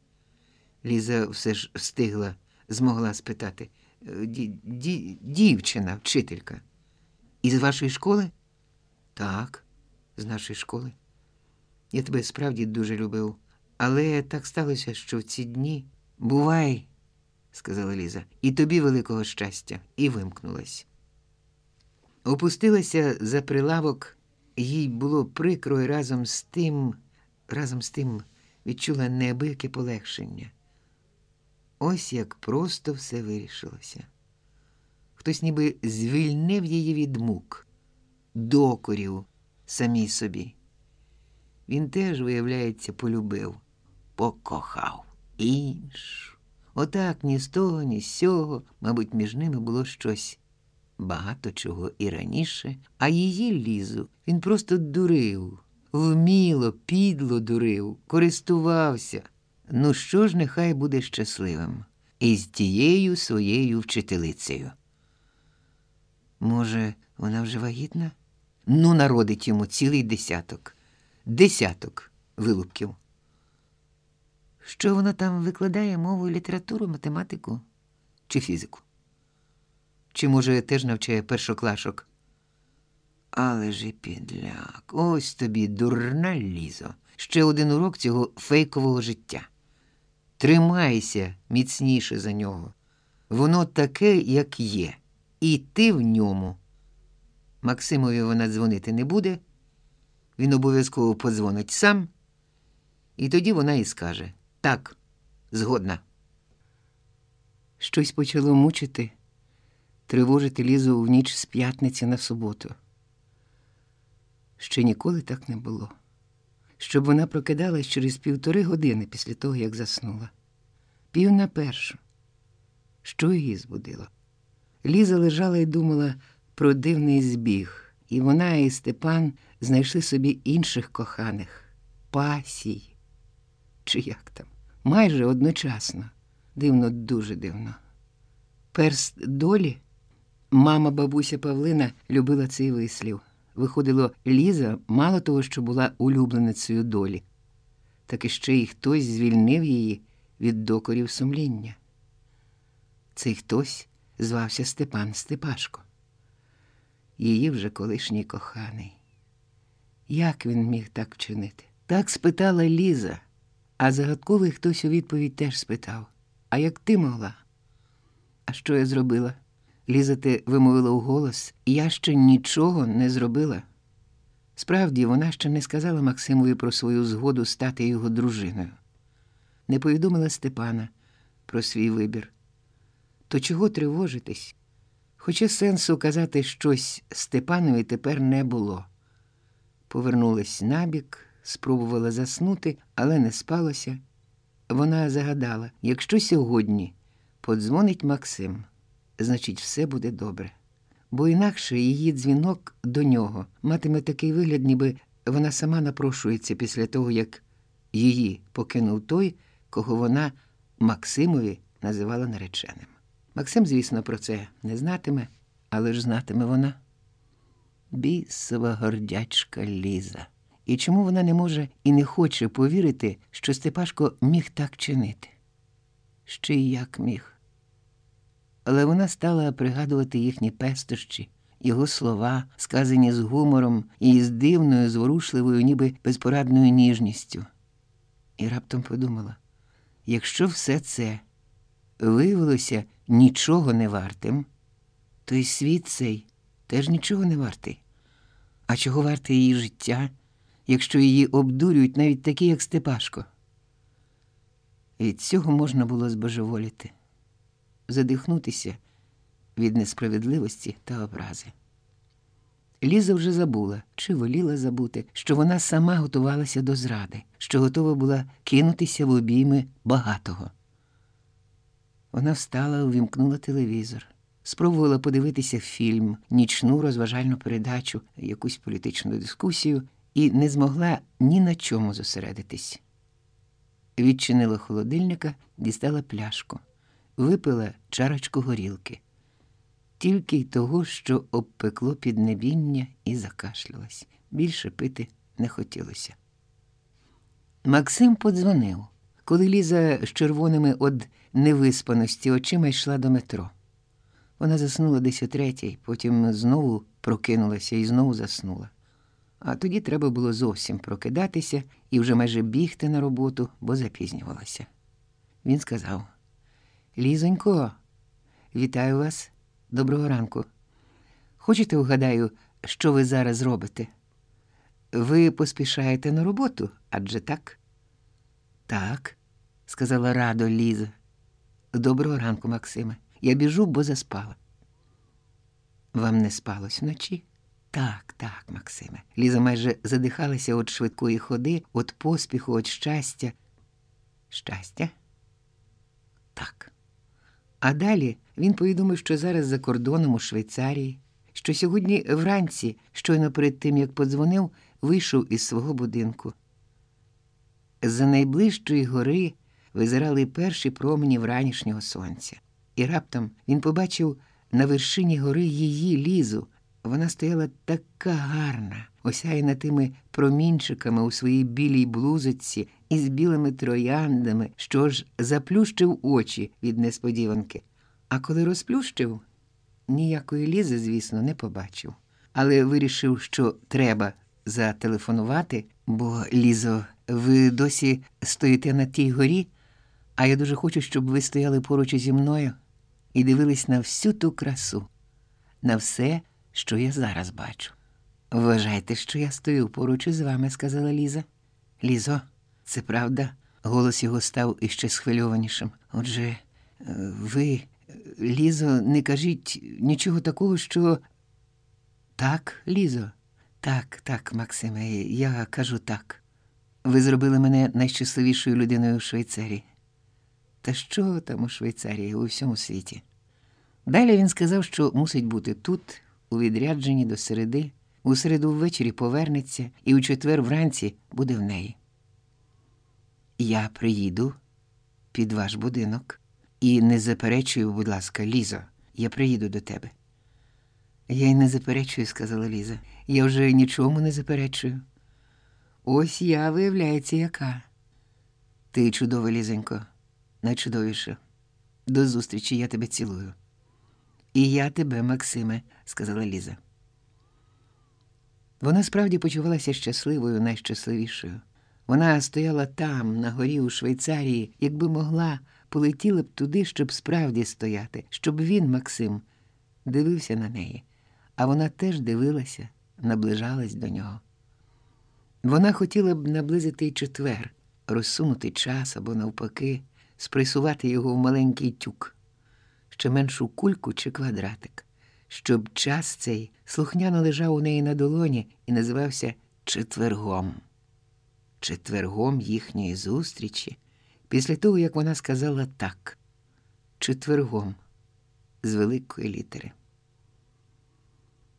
Ліза все ж встигла, змогла спитати. «Е, Ді, ді, дівчина, вчителька. Із вашої школи? Так, з нашої школи. Я тебе справді дуже любив. Але так сталося, що в ці дні бувай, сказала Ліза, і тобі великого щастя, і вимкнулась. Опустилася за прилавок, їй було прикро і разом з тим, разом з тим відчула неабияке полегшення. Ось як просто все вирішилося. Хтось ніби звільнив її від мук, докорів самій собі. Він теж, виявляється, полюбив, покохав іншу. Отак ні з того, ні з сього, мабуть, між ними було щось багато чого і раніше, а її лізу він просто дурив, вміло, підло дурив, користувався. Ну що ж, нехай буде щасливим із тією своєю вчителицею. Може, вона вже вагітна? Ну, народить йому цілий десяток. Десяток вилупків. Що вона там викладає мову, літературу, математику чи фізику? Чи, може, теж навчає першоклашок? Але ж і підляк, ось тобі дурна лізо. Ще один урок цього фейкового життя. Тримайся міцніше за нього. Воно таке, як є, і ти в ньому. Максимові вона дзвонити не буде. він обов'язково подзвонить сам, і тоді вона і скаже так, згодна. Щось почало мучити, тривожити Лізу в ніч з п'ятниці на суботу. Ще ніколи так не було, щоб вона прокидалась через півтори години після того, як заснула. Пів на першу. Що її збудило? Ліза лежала і думала про дивний збіг, і вона і Степан знайшли собі інших коханих пасій. Чи як там? Майже одночасно. Дивно, дуже дивно. Перст долі, мама бабуся Павлина любила цей вислів. Виходило, Ліза мало того, що була улюбленицею долі, так і ще й хтось звільнив її від докорів сумління. Цей хтось звався Степан Степашко, її вже колишній коханий. Як він міг так вчинити? Так спитала Ліза, а загадковий хтось у відповідь теж спитав: А як ти могла? А що я зробила? Ліза ти вимовила у голос, я ще нічого не зробила. Справді, вона ще не сказала Максимові про свою згоду стати його дружиною, не повідомила Степана про свій вибір. То чого тривожитись? Хоча сенсу казати щось Степанові тепер не було. Повернулась набік, спробувала заснути, але не спалося. Вона загадала: якщо сьогодні подзвонить Максим, значить, все буде добре. Бо інакше її дзвінок до нього матиме такий вигляд, ніби вона сама напрошується після того, як її покинув той, кого вона Максимові називала нареченим. Максим, звісно, про це не знатиме, але ж знатиме вона. Бісова гордячка Ліза. І чому вона не може і не хоче повірити, що Степашко міг так чинити? Ще й як міг. Але вона стала пригадувати їхні пестощі, його слова, сказані з гумором і з дивною, зворушливою, ніби безпорадною ніжністю. І раптом подумала: якщо все це виявилося нічого не вартим, то й світ цей теж нічого не вартий. А чого варте її життя, якщо її обдурюють навіть такі, як Степашко? Від цього можна було збожеволіти, задихнутися від несправедливості та образи. Ліза вже забула чи воліла забути, що вона сама готувалася до зради, що готова була кинутися в обійми багатого. Вона встала, увімкнула телевізор, спробувала подивитися фільм, нічну розважальну передачу, якусь політичну дискусію і не змогла ні на чому зосередитись. Відчинила холодильника, дістала пляшку, випила чарочку горілки, тільки й того, що обпекло піднебіння і закашлялась. Більше пити не хотілося. Максим подзвонив, коли Ліза з червоними од невиспаності очима йшла до метро. Вона заснула десь о третій, потім знову прокинулася і знову заснула. А тоді треба було зовсім прокидатися і вже майже бігти на роботу, бо запізнювалася. Він сказав: Лізонько, вітаю вас, доброго ранку. Хочете, угадаю, що ви зараз робите? Ви поспішаєте на роботу, адже так? Так, сказала радо Ліза. Доброго ранку, Максиме. Я біжу, бо заспала. Вам не спалось вночі? Так, так, Максиме. Ліза майже задихалася від швидкої ходи, від поспіху, від щастя. Щастя? Так. А далі він повідомив, що зараз за кордоном у Швейцарії, що сьогодні вранці, щойно перед тим, як подзвонив, вийшов із свого будинку. За найближчої гори визирали перші промені вранішнього сонця. І раптом він побачив на вершині гори її лізу. Вона стояла така гарна, осяяна тими промінчиками у своїй білій блузочці із білими трояндами, що ж заплющив очі від несподіванки. А коли розплющив, ніякої лізи, звісно, не побачив. Але вирішив, що треба зателефонувати, бо Лізо, ви досі стоїте на тій горі, а я дуже хочу, щоб ви стояли поруч зі мною і дивились на всю ту красу, на все, що я зараз бачу. Вважайте, що я стою поруч із вами, сказала Ліза. Лізо, це правда? Голос його став іще схвильованішим. Отже, е, ви, Лізо, не кажіть нічого такого, що. Так, Лізо, так, так, Максиме, я кажу так. Ви зробили мене найщасливішою людиною в Швейцарії. Та що там у Швейцарії, у всьому світі? Далі він сказав, що мусить бути тут, у відрядженні до середи, у середу ввечері повернеться і у четвер вранці буде в неї. Я приїду під ваш будинок і не заперечую, будь ласка, Лізо, я приїду до тебе. Я й не заперечую, сказала Ліза. Я вже нічому не заперечую. Ось я, виявляється, яка. Ти чудова, Лізенько, найчудовіша. До зустрічі я тебе цілую. І я тебе, Максиме, сказала Ліза. Вона справді почувалася щасливою, найщасливішою. Вона стояла там, на горі у Швейцарії, якби могла, полетіла б туди, щоб справді стояти, щоб він, Максим, дивився на неї, а вона теж дивилася, наближалась до нього. Вона хотіла б наблизити й четвер, розсунути час або, навпаки, спресувати його в маленький тюк, ще меншу кульку чи квадратик, щоб час цей слухняно лежав у неї на долоні і називався четвергом. Четвергом їхньої зустрічі, після того, як вона сказала так, четвергом з великої літери.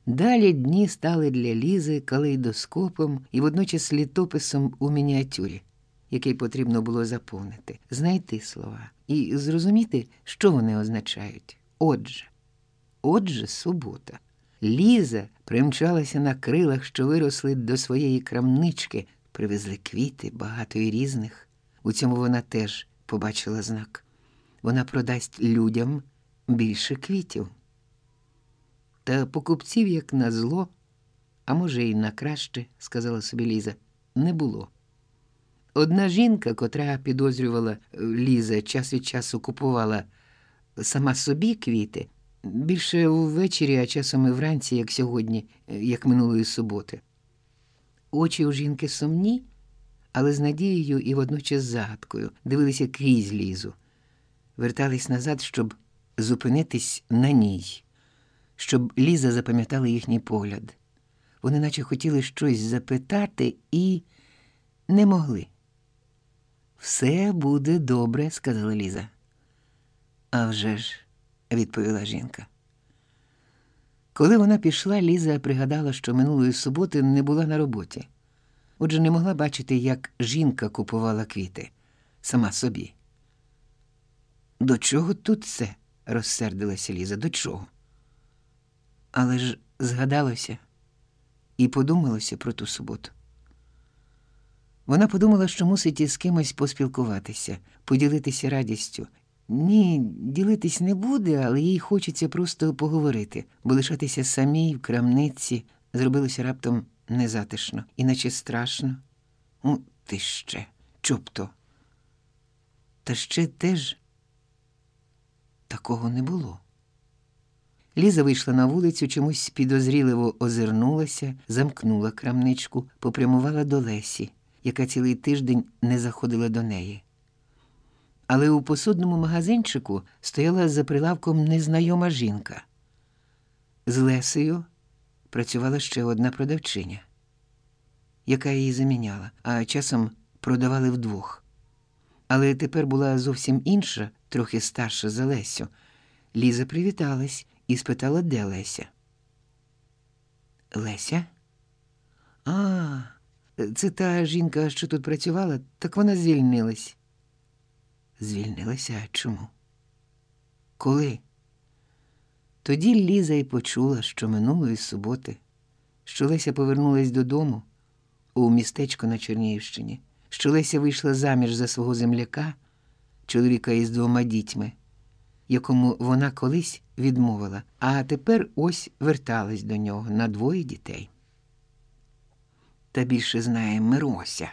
Далі дні стали для Лізи калейдоскопом і водночас літописом у мініатюрі, який потрібно було заповнити, знайти слова і зрозуміти, що вони означають. Отже, отже, субота. Ліза примчалася на крилах, що виросли до своєї крамнички, привезли квіти, багато і різних. У цьому вона теж побачила знак. Вона продасть людям більше квітів. Та покупців, як на зло, а може, й на краще, сказала собі Ліза, не було. Одна жінка, котра підозрювала Ліза, час від часу купувала сама собі квіти, більше ввечері, а часом і вранці, як сьогодні, як минулої суботи. Очі у жінки сумні, але з надією і водночас загадкою дивилися крізь лізу, вертались назад, щоб зупинитись на ній щоб Ліза запам'ятала їхній погляд. Вони наче хотіли щось запитати і не могли. Все буде добре, сказала Ліза. «А вже ж», – відповіла жінка. Коли вона пішла, Ліза пригадала, що минулої суботи не була на роботі. Отже, не могла бачити, як жінка купувала квіти сама собі. До чого тут це? розсердилася Ліза. До чого? Але ж згадалося і подумалося про ту суботу. Вона подумала, що мусить із кимось поспілкуватися, поділитися радістю. Ні, ділитись не буде, але їй хочеться просто поговорити, бо лишатися самій в крамниці зробилося раптом незатишно, іначе страшно. Ну, ти ще, чоб Та ще теж такого не було. Ліза вийшла на вулицю, чомусь підозріливо озирнулася, замкнула крамничку, попрямувала до Лесі, яка цілий тиждень не заходила до неї. Але у посудному магазинчику стояла за прилавком незнайома жінка. З Лесею працювала ще одна продавчиня, яка її заміняла, а часом продавали вдвох. Але тепер була зовсім інша, трохи старша за Лесю. Ліза привіталась і спитала, де Леся. Леся? А, це та жінка, що тут працювала, так вона звільнилась. Звільнилася чому? Коли? Тоді Ліза й почула, що минулої суботи, що Леся повернулась додому у містечко на Чернігівщині, що Леся вийшла заміж за свого земляка, чоловіка із двома дітьми якому вона колись відмовила, а тепер ось верталась до нього на двоє дітей. Та більше знає Мирося,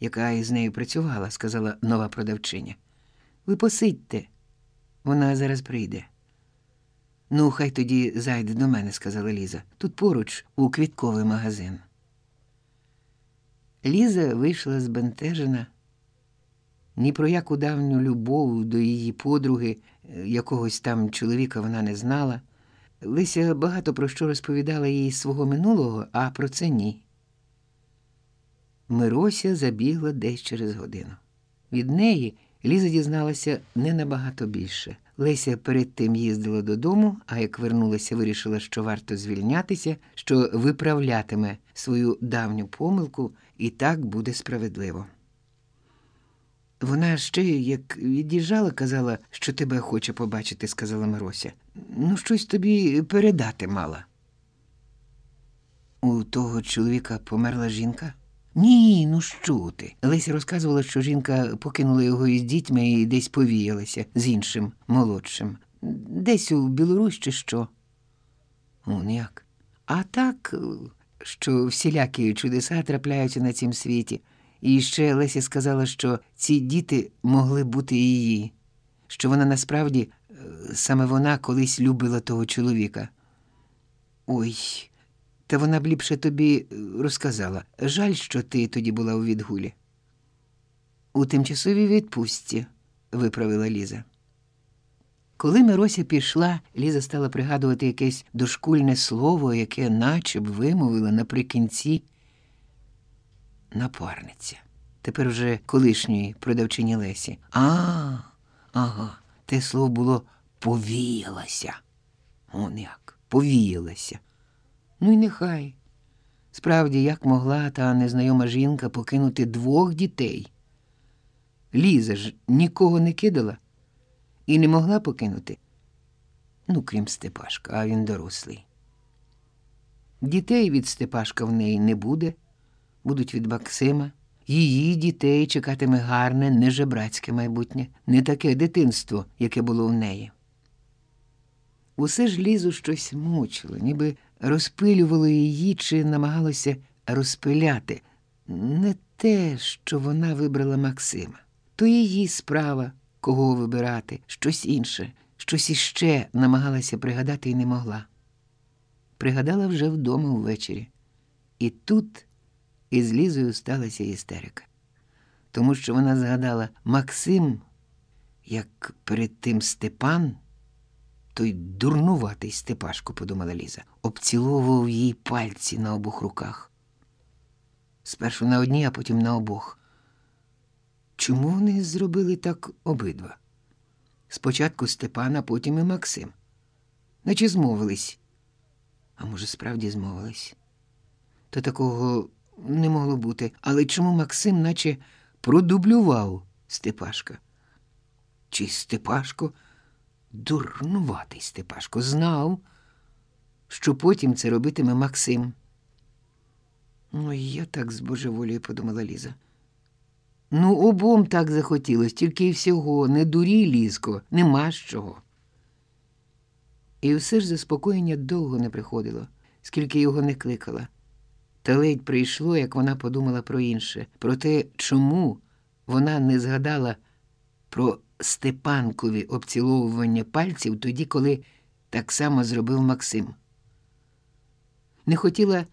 яка із нею працювала, сказала нова продавчиня. Ви посидьте, вона зараз прийде. Ну, хай тоді зайде до мене, сказала Ліза. Тут поруч у квітковий магазин. Ліза вийшла збентежена. Ні про яку давню любов до її подруги, е, якогось там чоловіка вона не знала. Лися багато про що розповідала їй свого минулого, а про це ні. Мирося забігла десь через годину. Від неї Ліза дізналася не набагато більше. Леся перед тим їздила додому, а як вернулася, вирішила, що варто звільнятися, що виправлятиме свою давню помилку, і так буде справедливо. Вона ще, як від'їжджала, казала, що тебе хоче побачити, сказала Мирося. Ну, щось тобі передати мала. У того чоловіка померла жінка? Ні, ну що ти? Леся розказувала, що жінка покинула його із дітьми і десь повіялася з іншим молодшим. Десь у Білорусь чи що. Он як. А так, що всілякі чудеса трапляються на цім світі. І ще Леся сказала, що ці діти могли бути її, що вона насправді е, саме вона колись любила того чоловіка. Ой, та вона б ліпше тобі е, розказала. Жаль, що ти тоді була у відгулі. У тимчасовій відпустці, виправила Ліза. Коли Мирося пішла, Ліза стала пригадувати якесь дошкульне слово, яке наче б вимовила наприкінці напарниця. Тепер вже колишньої продавчині Лесі. А, ага, те слово було повіялася. Он як, повіялася. Ну й нехай. Справді, як могла та незнайома жінка покинути двох дітей. Ліза ж нікого не кидала і не могла покинути. Ну, крім Степашка, а він дорослий. Дітей від Степашка в неї не буде, будуть від Максима. Її дітей чекатиме гарне, нежебрацьке майбутнє, не таке дитинство, яке було в неї. Усе ж лізу щось мучило, ніби розпилювало її чи намагалося розпиляти. Не те, що вона вибрала Максима, то її справа, кого вибирати, щось інше, щось іще намагалася пригадати і не могла. Пригадала вже вдома ввечері. І тут із Лізою сталася істерика, тому що вона згадала Максим, як перед тим Степан, той дурнуватий Степашко, подумала Ліза, обціловував їй пальці на обох руках. Спершу на одній, а потім на обох. Чому вони зробили так обидва? Спочатку Степан, а потім і Максим. Наче змовились. А може, справді змовились? То такого не могло бути. Але чому Максим наче продублював Степашка? Чи Степашко, дурнуватий Степашко, знав, що потім це робитиме Максим? Ну, я так збожеволію, подумала Ліза. Ну, обом так захотілось, тільки й всього, не дурій, лізко, нема з чого. І все ж заспокоєння довго не приходило, скільки його не кликала. Та ледь прийшло, як вона подумала про інше, про те, чому вона не згадала про Степанкові обціловування пальців тоді, коли так само зробив Максим. Не хотіла,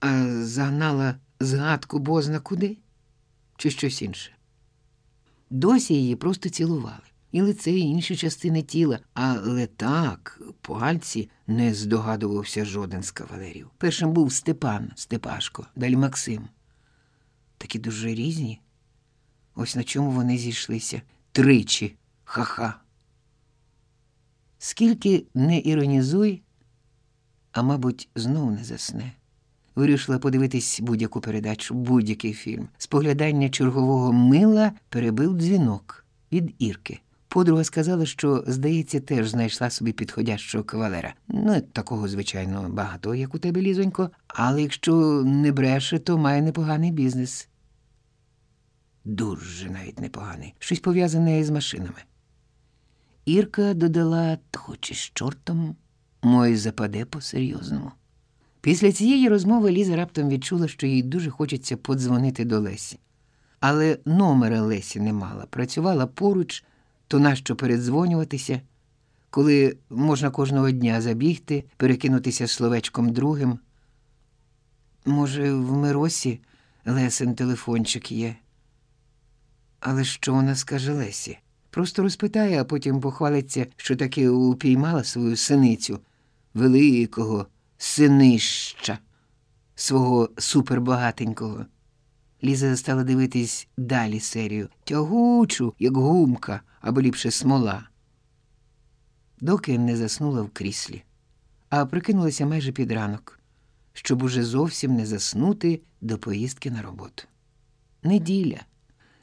а загнала згадку бозна куди чи щось інше. Досі її просто цілували. І лице, і інші частини тіла, але так, пальці не здогадувався жоден з кавалерів. Першим був Степан Степашко, далі Максим. Такі дуже різні. Ось на чому вони зійшлися тричі, ха-ха. Скільки не іронізуй, а мабуть, знов не засне. Вирішила подивитись будь-яку передачу, будь-який фільм. Споглядання чергового мила перебив дзвінок від Ірки. Подруга сказала, що, здається, теж знайшла собі підходящого кавалера. Ну, такого, звичайно, багато, як у тебе, лізонько, але якщо не бреше, то має непоганий бізнес. Дуже навіть непоганий. Щось пов'язане із машинами. Ірка додала, хоче з чортом, мой западе по-серйозному. Після цієї розмови Ліза раптом відчула, що їй дуже хочеться подзвонити до Лесі. Але номера Лесі не мала, працювала поруч, то нащо передзвонюватися. коли можна кожного дня забігти, перекинутися словечком другим. Може, в Миросі Лесен телефончик є. Але що вона скаже Лесі? Просто розпитає, а потім похвалиться, що таки упіймала свою синицю, великого синища, свого супербагатенького. Ліза стала дивитись далі серію, тягучу, як гумка, або ліпше смола. Доки не заснула в кріслі, а прикинулася майже під ранок, щоб уже зовсім не заснути до поїздки на роботу. Неділя.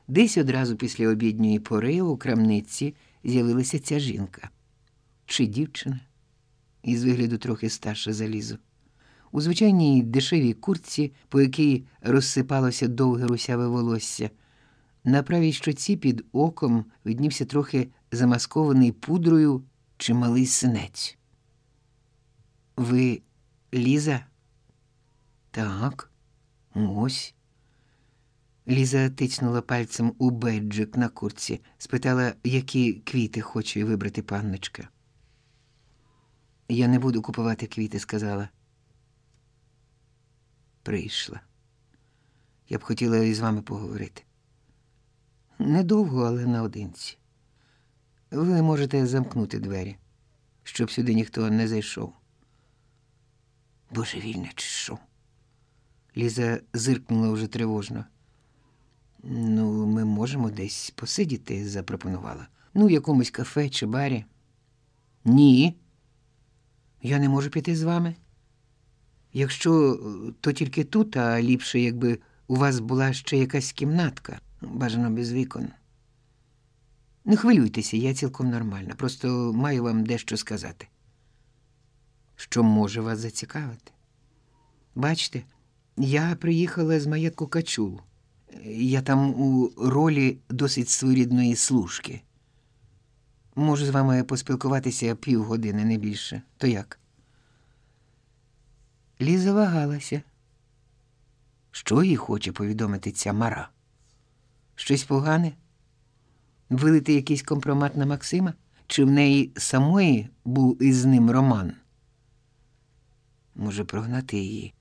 Десь одразу після обідньої пори у крамниці з'явилася ця жінка чи дівчина, із вигляду трохи старша за Лізу. У звичайній дешевій куртці, по якій розсипалося довге русяве волосся, на правій щоці під оком виднівся трохи замаскований пудрою чималий синець. Ви Ліза? Так, ось. Ліза тицнула пальцем у беджик на курці, спитала, які квіти хоче вибрати панночка. Я не буду купувати квіти, сказала. Прийшла. Я б хотіла із вами поговорити. Недовго, але наодинці. Ви можете замкнути двері, щоб сюди ніхто не зайшов. Божевільне чи що? Ліза зиркнула вже тривожно. Ну, ми можемо десь посидіти, запропонувала. Ну, в якомусь кафе чи барі. Ні. Я не можу піти з вами. Якщо е, то тільки тут, а ліпше, якби у вас була ще якась кімнатка, бажано без вікон. Не хвилюйтеся, я цілком нормальна. Просто маю вам дещо сказати. Що може вас зацікавити? Бачите, я приїхала з маєтку Качул. Я там у ролі досить своєрідної служки. Можу з вами поспілкуватися півгодини, не більше. То як? Ліза вагалася. Що їй хоче повідомити ця мара? Щось погане? Вилити якийсь компромат на Максима? Чи в неї самої був із ним роман? Може, прогнати її,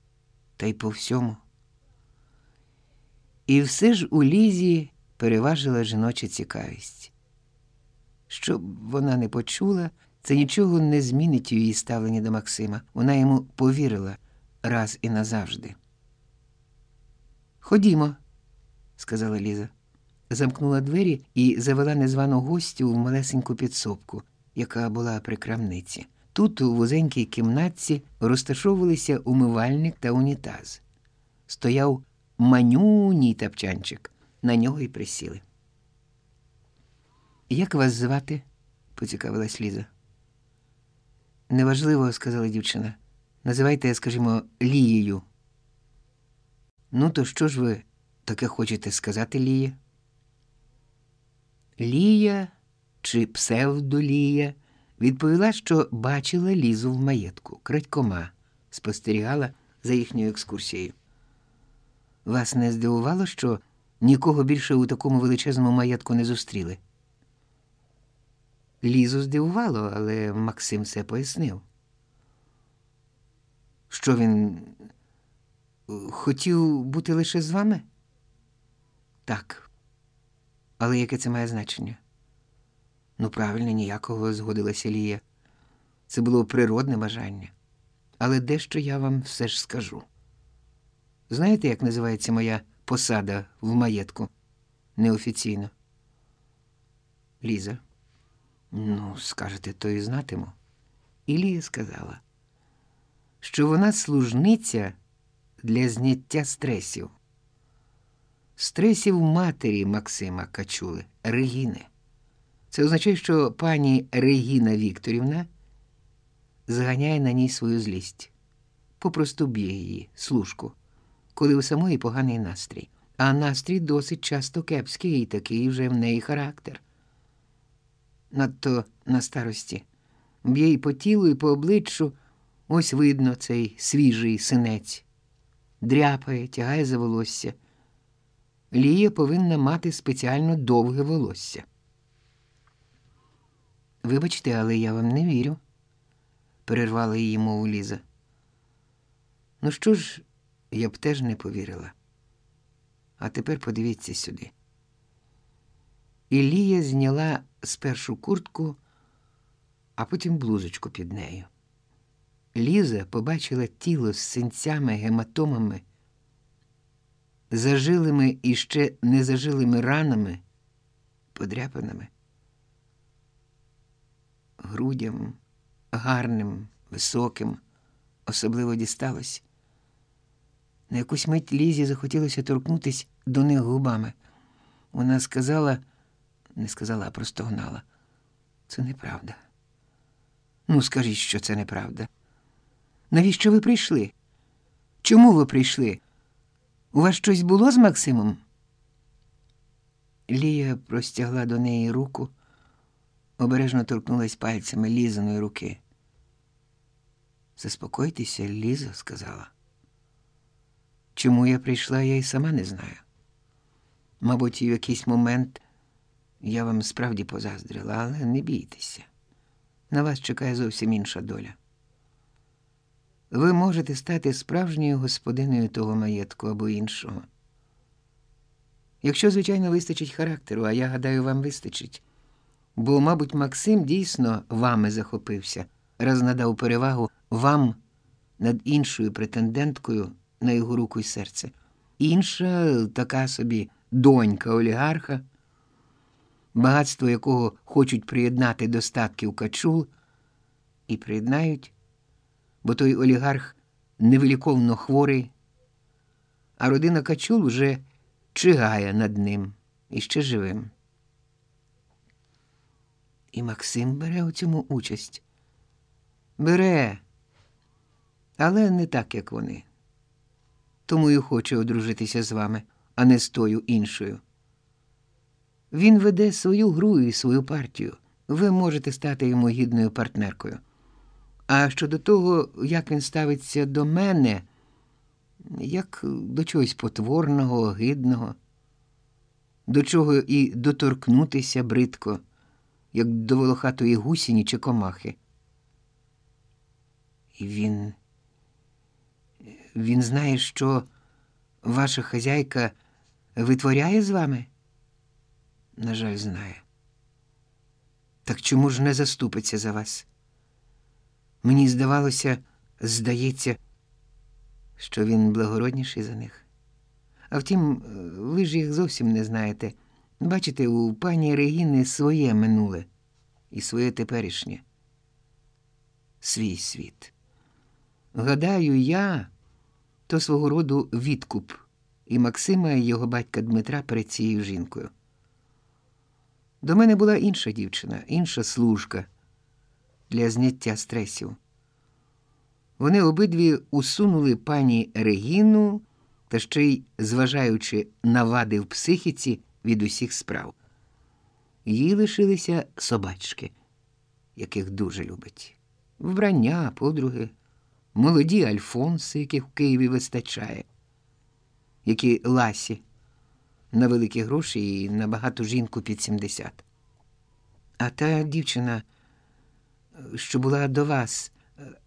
та й по всьому. І все ж у Лізі переважила жіноча цікавість. Щоб вона не почула, це нічого не змінить у її ставлення до Максима. Вона йому повірила раз і назавжди. Ходімо, сказала Ліза, замкнула двері і завела незвану гостю в малесеньку підсобку, яка була при крамниці. Тут, у вузенькій кімнатці, розташовувалися умивальник та унітаз. Стояв манюній тапчанчик. На нього й присіли. Як вас звати? поцікавилась Ліза. Неважливо, сказала дівчина. Називайте, скажімо, Лією. Ну, то що ж ви таке хочете сказати, Лія? Лія чи псевдолія відповіла, що бачила Лізу в маєтку, крадькома, спостерігала за їхньою екскурсією. Вас не здивувало, що нікого більше у такому величезному маєтку не зустріли? Лізу здивувало, але Максим все пояснив. Що він хотів бути лише з вами? Так. Але яке це має значення? Ну, правильно, ніякого згодилася Лія. Це було природне бажання. Але дещо я вам все ж скажу. Знаєте, як називається моя посада в маєтку? Неофіційно. Ліза. Ну, скажете, то і знатиму. І Лія сказала, що вона служниця для зняття стресів. Стресів матері Максима Качули, Регіни. Це означає, що пані Регіна Вікторівна зганяє на ній свою злість, попросту б'є її, служку, коли у самої поганий настрій. А настрій досить часто кепський і такий вже в неї характер. Надто на старості. Б'є й по тілу, і по обличчю ось видно цей свіжий синець, дряпає, тягає за волосся. Лія повинна мати спеціально довге волосся. Вибачте, але я вам не вірю, перервала її мову Ліза. Ну що ж, я б теж не повірила. А тепер подивіться сюди. Ілія зняла спершу куртку, а потім блузочку під нею. Ліза побачила тіло з синцями, гематомами, зажилими і ще незажилими ранами, подряпаними, грудям, гарним, високим, особливо дісталось. На якусь мить Лізі захотілося торкнутися до них губами. Вона сказала, не сказала, а простогнала. Це неправда. Ну, скажіть, що це неправда. Навіщо ви прийшли? Чому ви прийшли? У вас щось було з Максимом? Лія простягла до неї руку, обережно торкнулась пальцями лізаної руки. Заспокойтеся, Ліза, сказала. Чому я прийшла, я й сама не знаю. Мабуть, в якийсь момент я вам справді позаздрила, але не бійтеся. На вас чекає зовсім інша доля. Ви можете стати справжньою господиною того маєтку або іншого. Якщо, звичайно, вистачить характеру, а я гадаю, вам вистачить. Бо, мабуть, Максим дійсно вами захопився, раз надав перевагу вам над іншою претенденткою на його руку й серце. Інша така собі донька олігарха, багатство якого хочуть приєднати до статків качул, і приєднають, бо той олігарх невиліковно хворий, а родина качул вже чигає над ним і ще живим. І Максим бере у цьому участь. Бере, але не так, як вони. Тому і хоче одружитися з вами, а не з тою іншою. Він веде свою гру і свою партію. Ви можете стати йому гідною партнеркою. А щодо того, як він ставиться до мене, як до чогось потворного, огидного, до чого і доторкнутися бридко, як до волохатої гусіні чи комахи. І він. Він знає, що ваша хазяйка витворяє з вами? На жаль, знає. Так чому ж не заступиться за вас? Мені здавалося, здається, що він благородніший за них. А втім, ви ж їх зовсім не знаєте. Бачите, у пані Регіни своє минуле і своє теперішнє. Свій світ. Гадаю, я то свого роду відкуп і Максима, і його батька Дмитра перед цією жінкою. До мене була інша дівчина, інша служка для зняття стресів. Вони обидві усунули пані Регіну та ще й, зважаючи на вади в психіці від усіх справ. Їй лишилися собачки, яких дуже любить, вбрання, подруги, молоді альфонси, яких в Києві вистачає, які ласі на великі гроші і на багату жінку під 70. А та дівчина, що була до вас,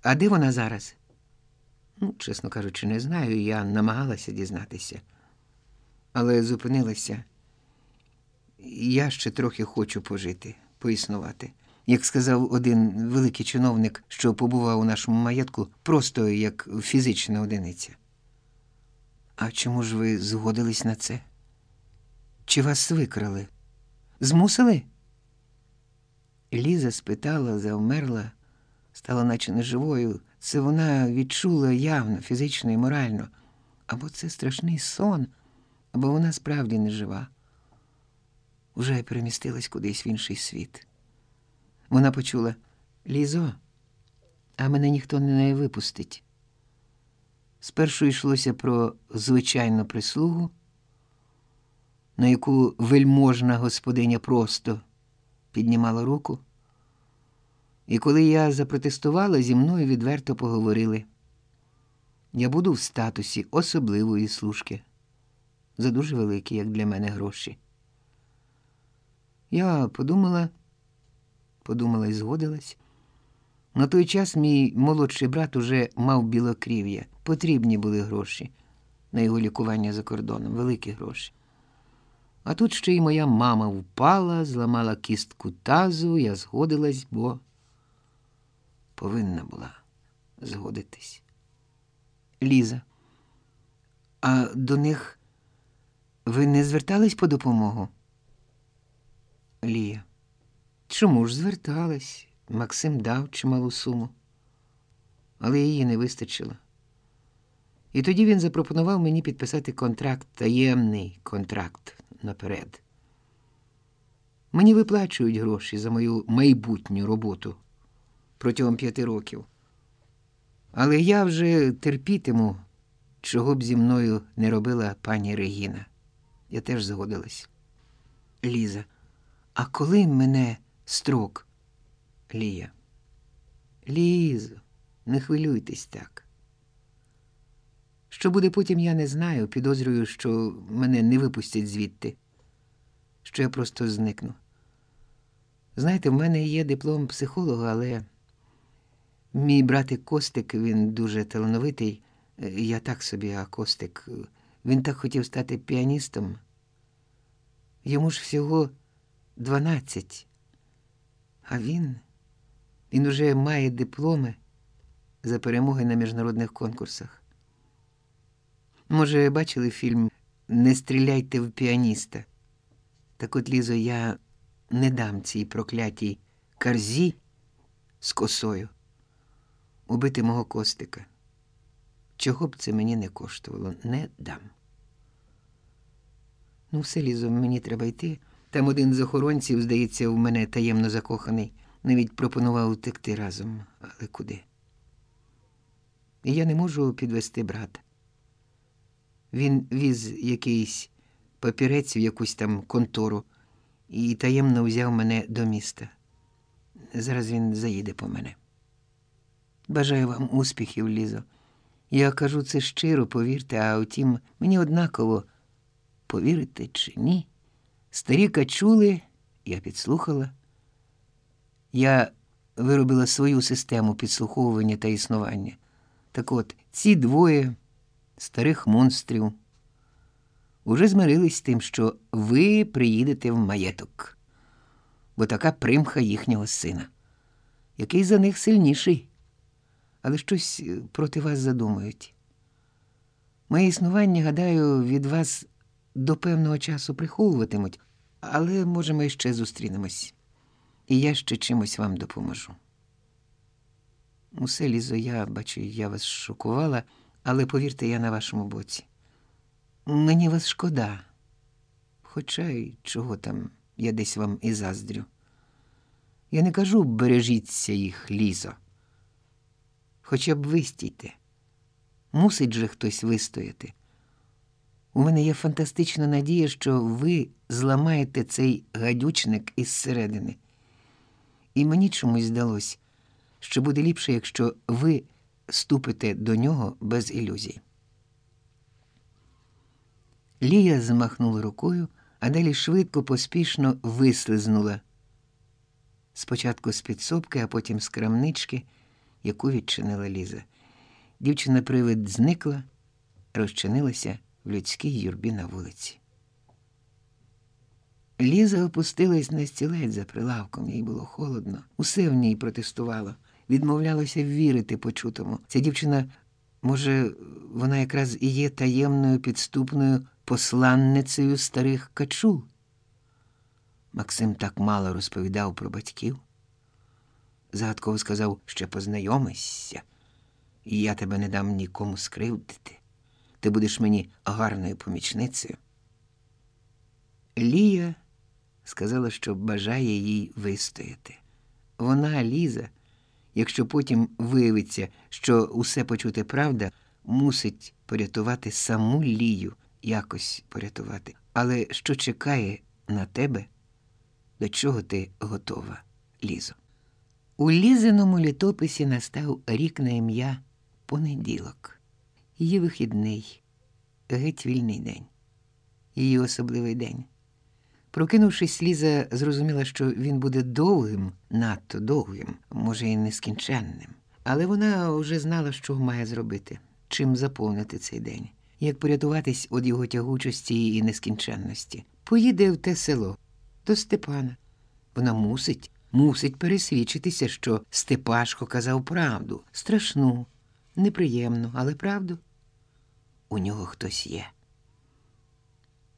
а де вона зараз? Ну, чесно кажучи, не знаю, я намагалася дізнатися, але зупинилася. Я ще трохи хочу пожити, поіснувати. Як сказав один великий чиновник, що побував у нашому маєтку, просто як фізична одиниця. А чому ж ви згодились на це? Чи вас викрали? Змусили? Ліза спитала, завмерла, стала наче неживою. Це вона відчула явно, фізично і морально. Або це страшний сон, або вона справді не жива. Уже перемістилась кудись в інший світ. Вона почула Лізо, а мене ніхто не випустить. Спершу йшлося про звичайну прислугу, на яку вельможна господиня просто піднімала руку. І коли я запротестувала, зі мною відверто поговорили. Я буду в статусі особливої служки за дуже великі, як для мене, гроші. Я подумала, подумала і згодилась. На той час мій молодший брат уже мав білокрів'я. Потрібні були гроші на його лікування за кордоном, великі гроші. А тут ще й моя мама впала, зламала кістку тазу, я згодилась, бо повинна була згодитись. Ліза, а до них ви не звертались по допомогу? Лія. Чому ж зверталась? Максим дав чималу суму, але її не вистачило. І тоді він запропонував мені підписати контракт, таємний контракт наперед. Мені виплачують гроші за мою майбутню роботу протягом п'яти років. Але я вже терпітиму, чого б зі мною не робила пані Регіна. Я теж згодилась. Ліза, а коли мене строк? Лія. Лізо, не хвилюйтесь так. Що буде потім, я не знаю. Підозрюю, що мене не випустять звідти, що я просто зникну. Знаєте, в мене є диплом психолога, але мій братик Костик, він дуже талановитий. Я так собі, а Костик, він так хотів стати піаністом. Йому ж всього дванадцять. А він, він уже має дипломи за перемоги на міжнародних конкурсах. Може, бачили фільм Не стріляйте в піаніста. Так от, Лізо, я не дам цій проклятій карзі з косою убити мого костика. Чого б це мені не коштувало, не дам. Ну, все, Лізо, мені треба йти. Там один з охоронців, здається, в мене таємно закоханий, навіть пропонував утекти разом, але куди? І я не можу підвести брата. Він віз якийсь папірець в якусь там контору і таємно взяв мене до міста. Зараз він заїде по мене. Бажаю вам успіхів, Лізо. Я кажу це щиро, повірте, а втім, мені однаково, повірите чи ні. Старі качули, я підслухала. Я виробила свою систему підслуховування та існування. Так от, ці двоє старих монстрів уже змирились з тим, що ви приїдете в маєток, бо така примха їхнього сина, який за них сильніший, але щось проти вас задумають. Моє існування, гадаю, від вас до певного часу приховуватимуть, але, може, ми ще зустрінемось, і я ще чимось вам допоможу. Усе лізо, я бачу, я вас шокувала, але повірте, я на вашому боці. Мені вас шкода, хоча й чого там я десь вам і заздрю. Я не кажу бережіться їх, лізо. Хоча б вистійте. Мусить же хтось вистояти. У мене є фантастична надія, що ви зламаєте цей гадючник із середини. І мені чомусь здалось, що буде ліпше, якщо ви ступите до нього без ілюзій. Лія змахнула рукою, а далі швидко, поспішно вислизнула. Спочатку з підсобки, а потім з крамнички, яку відчинила Ліза. Дівчина привид зникла, розчинилася в людській юрбі на вулиці. Ліза опустилась на стілець за прилавком, їй було холодно. Усе в ній протестувало, відмовлялося вірити почутому. Ця дівчина, може, вона якраз і є таємною підступною посланницею старих качул. Максим так мало розповідав про батьків. Загадково сказав, що познайомишся, і я тебе не дам нікому скривдити. Ти будеш мені гарною помічницею. Лія сказала, що бажає їй вистояти. Вона, Ліза, якщо потім виявиться, що усе почути правда, мусить порятувати саму Лію, якось порятувати. Але що чекає на тебе, до чого ти готова, Лізо? У Лізиному літописі настав рік на ім'я понеділок. Її вихідний, геть вільний день, її особливий день. Прокинувшись, Ліза зрозуміла, що він буде довгим, надто довгим, може, і нескінченним. Але вона вже знала, що має зробити, чим заповнити цей день, як порятуватись від його тягучості і нескінченності. Поїде в те село до Степана. Вона мусить, мусить пересвідчитися, що Степашко казав правду, страшну, неприємну, але правду. У нього хтось є.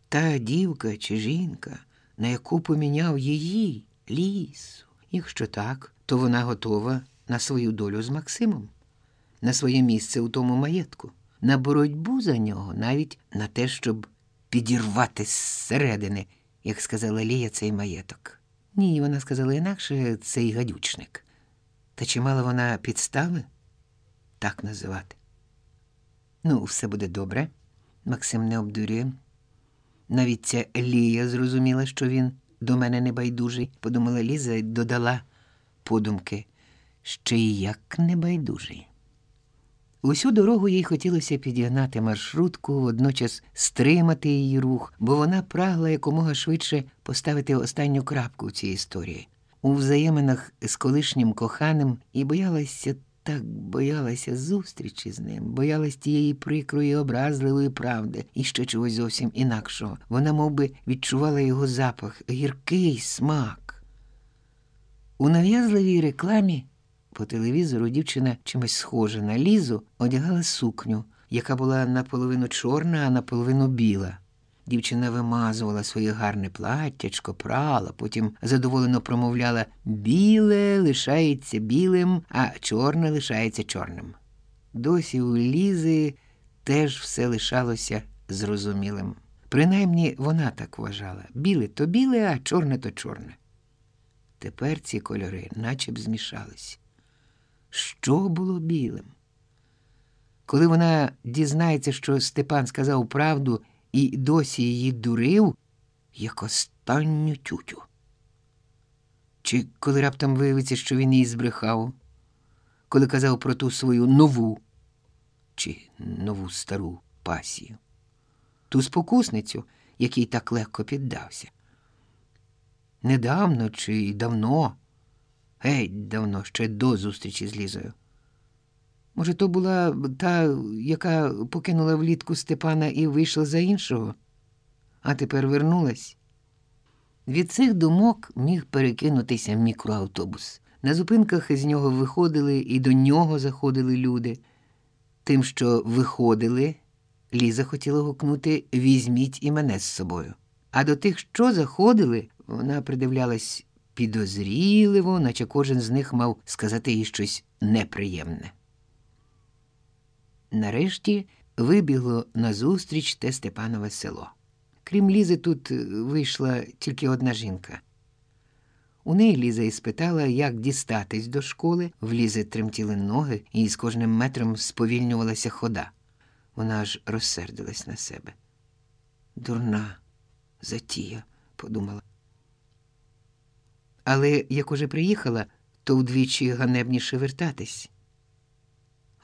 Та дівка чи жінка, на яку поміняв її лісу. Якщо так, то вона готова на свою долю з Максимом, на своє місце у тому маєтку, на боротьбу за нього, навіть на те, щоб підірвати зсередини, як сказала Лія, цей маєток. Ні, вона сказала інакше цей гадючник. Та чи мала вона підстави так називати? Ну, все буде добре. Максим не обдурює. Навіть ця Лія зрозуміла, що він до мене не байдужий, подумала Ліза і додала подумки, ще й як небайдужий. Усю дорогу їй хотілося підігнати маршрутку, водночас стримати її рух, бо вона прагла якомога швидше поставити останню крапку в цій історії у взаєминах з колишнім коханим і боялася так боялася зустрічі з ним, боялась тієї прикрої, образливої правди і ще чогось зовсім інакшого. Вона мов би, відчувала його запах, гіркий смак. У нав'язливій рекламі по телевізору дівчина чимось схожа на лізу одягала сукню, яка була наполовину чорна, а наполовину біла. Дівчина вимазувала своє гарне платтячко, прала, потім задоволено промовляла біле лишається білим, а чорне лишається чорним. Досі у Лізи теж все лишалося зрозумілим. Принаймні вона так вважала біле то біле, а чорне то чорне. Тепер ці кольори наче б змішались. Що було білим? Коли вона дізнається, що Степан сказав правду і досі її дурив, як останню тютю. Чи коли раптом виявиться, що він її збрехав, коли казав про ту свою нову чи нову стару пасію, ту спокусницю, який так легко піддався. Недавно чи давно, геть давно, ще до зустрічі з Лізою. Може, то була та, яка покинула влітку Степана і вийшла за іншого, а тепер вернулась. Від цих думок міг перекинутися мікроавтобус. На зупинках з нього виходили і до нього заходили люди. Тим, що виходили, Ліза хотіла гукнути Візьміть і мене з собою. А до тих, що заходили, вона придивлялась підозріливо, наче кожен з них мав сказати їй щось неприємне. Нарешті вибігло назустріч те Степанове село. Крім Лізи, тут вийшла тільки одна жінка. У неї Ліза і спитала, як дістатись до школи, в Лізи тремтіли ноги, і з кожним метром сповільнювалася хода. Вона аж розсердилась на себе. Дурна затія, подумала. Але як уже приїхала, то вдвічі ганебніше вертатись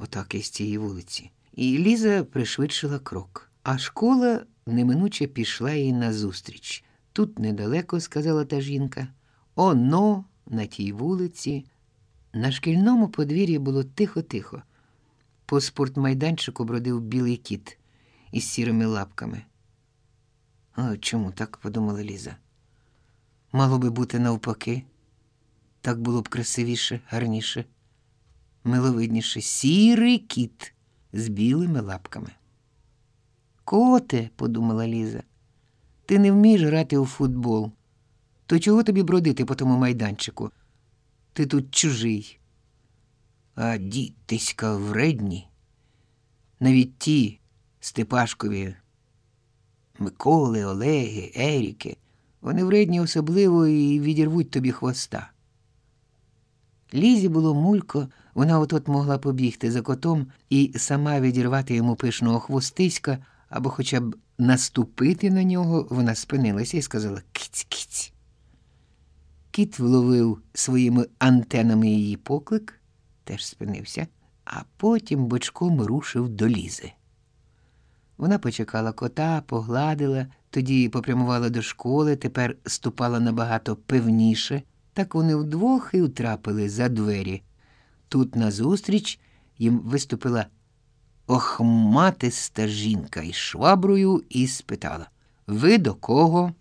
отак із цієї вулиці. І Ліза пришвидшила крок, а школа неминуче пішла їй назустріч. Тут недалеко, сказала та жінка. Оно, на тій вулиці. На шкільному подвір'ї було тихо-тихо. По спортмайданчику бродив білий кіт із сірими лапками. А чому так подумала Ліза? Мало би бути навпаки. Так було б красивіше, гарніше миловидніше сірий кіт з білими лапками. Коте, подумала Ліза, ти не вмієш грати у футбол. То чого тобі бродити по тому майданчику? Ти тут чужий. А дітиська вредні. Навіть ті Степашкові, Миколи, Олеги, Еріки, вони вредні особливо і відірвуть тобі хвоста. Лізі було мулько, вона от-от могла побігти за котом і сама відірвати йому пишного хвостиська або хоча б наступити на нього, вона спинилася і сказала киць киць. Кіт вловив своїми антенами її поклик, теж спинився, а потім бочком рушив до лізи. Вона почекала кота, погладила, тоді попрямувала до школи, тепер ступала набагато певніше. Так вони вдвох і втрапили за двері. Тут назустріч їм виступила охматиста жінка із шваброю і спитала Ви до кого?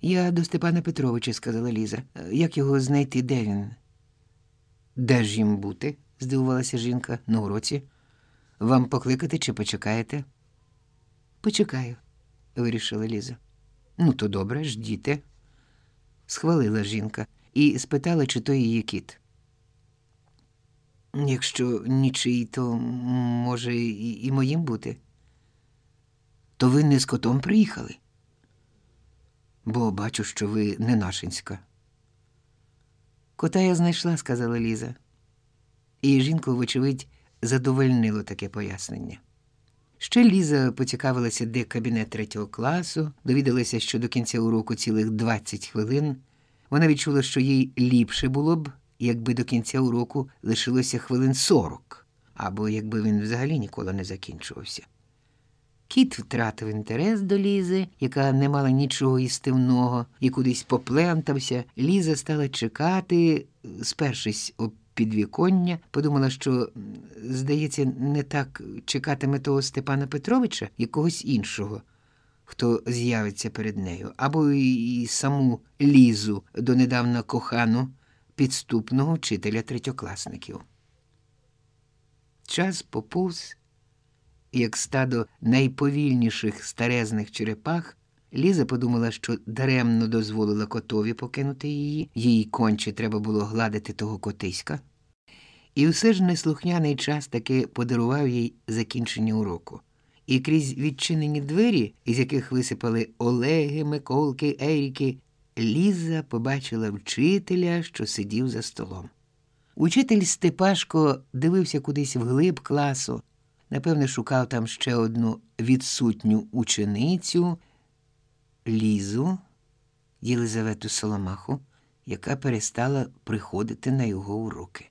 Я до Степана Петровича, сказала Ліза. Як його знайти, де він? Де ж їм бути? здивувалася жінка на уроці. Вам покликати чи почекаєте? Почекаю, вирішила Ліза. Ну, то добре, ждіте, схвалила жінка і спитала, чи то її кіт. Якщо нічий, то може і, моїм бути. То ви не з котом приїхали? Бо бачу, що ви не нашинська. Кота я знайшла, сказала Ліза. І жінку, вочевидь, задовольнило таке пояснення. Ще Ліза поцікавилася, де кабінет третього класу, довідалася, що до кінця уроку цілих 20 хвилин. Вона відчула, що їй ліпше було б, якби до кінця уроку лишилося хвилин 40, або якби він взагалі ніколи не закінчувався. Кіт втратив інтерес до Лізи, яка не мала нічого істивного, і кудись поплентався. Ліза стала чекати, спершись об підвіконня, подумала, що, здається, не так чекатиме того Степана Петровича, як когось іншого, хто з'явиться перед нею, або і саму Лізу, донедавна кохану, підступного вчителя третьокласників. Час поповз, як стадо найповільніших старезних черепах. Ліза подумала, що даремно дозволила котові покинути її, їй конче треба було гладити того котиська. І все ж неслухняний час таки подарував їй закінчення уроку. І крізь відчинені двері, із яких висипали Олеги, Миколки, Еріки, Ліза побачила вчителя, що сидів за столом. Учитель Степашко дивився кудись вглиб класу, напевне, шукав там ще одну відсутню ученицю. Лізу Єлизавету Соломаху, яка перестала приходити на його уроки.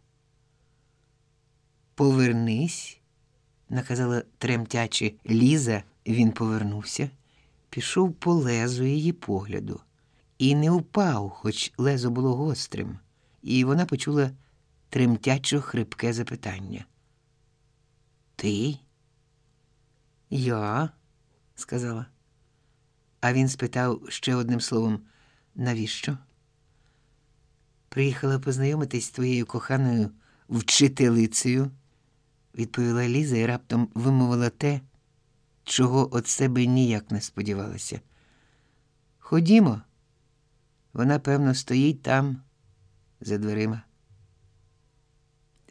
Повернись, наказала тремтячи Ліза, він повернувся, пішов по лезу її погляду і не впав, хоч лезо було гострим, і вона почула тремтячо хрипке запитання. Ти? Я? сказала. А він спитав ще одним словом навіщо? Приїхала познайомитись з твоєю коханою вчителицею, відповіла Ліза і раптом вимовила те, чого від себе ніяк не сподівалася. Ходімо, вона, певно, стоїть там, за дверима.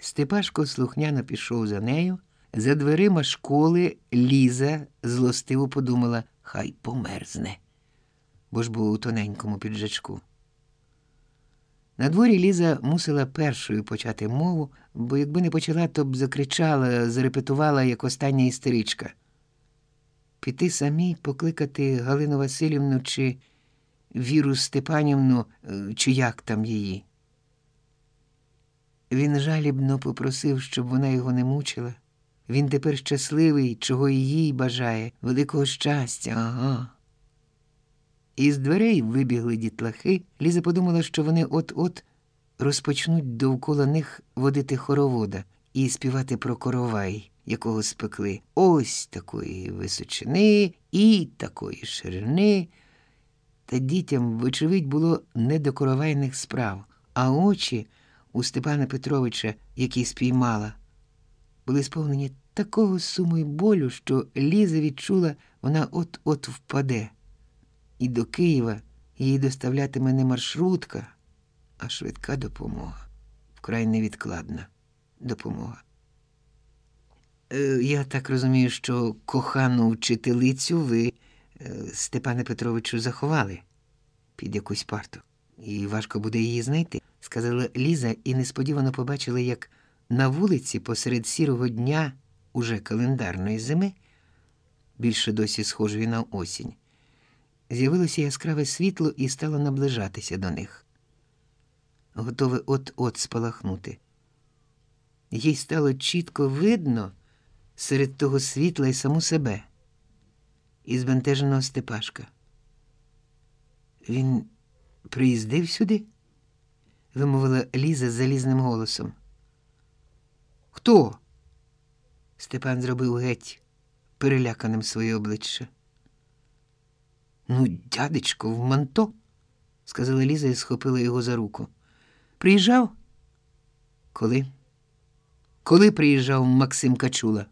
Степашко слухняно пішов за нею. За дверима школи Ліза злостиво подумала хай померзне, бо ж був у тоненькому піджачку. На дворі Ліза мусила першою почати мову, бо якби не почала, то б закричала, зарепетувала, як остання істеричка. Піти самій покликати Галину Васильівну чи Віру Степанівну, чи як там її. Він жалібно попросив, щоб вона його не мучила. Він тепер щасливий, чого і їй бажає, великого щастя, ага. Із дверей вибігли дітлахи. Ліза подумала, що вони от-от розпочнуть довкола них водити хоровода і співати про коровай, якого спекли. Ось такої височини і такої ширини. Та дітям, вочевидь, було не до коровайних справ, а очі у Степана Петровича, які спіймала були сповнені такого суму й болю, що Ліза відчула, вона от-от впаде. І до Києва її доставлятиме не маршрутка, а швидка допомога, вкрай невідкладна допомога. Е, я так розумію, що кохану вчителицю ви, Степане Петровичу, заховали під якусь парту, і важко буде її знайти, сказала Ліза і несподівано побачила, як на вулиці посеред сірого дня уже календарної зими, більше досі схожої на осінь, з'явилося яскраве світло і стало наближатися до них, готове от-от спалахнути. Їй стало чітко видно серед того світла й саму себе, і збентеженого Степашка. Він приїздив сюди? вимовила Ліза залізним голосом. Хто? Степан зробив геть переляканим своє обличчя. Ну, дядечко, в манто, сказала Ліза і схопила його за руку. Приїжджав? Коли? Коли приїжджав Максим Качула?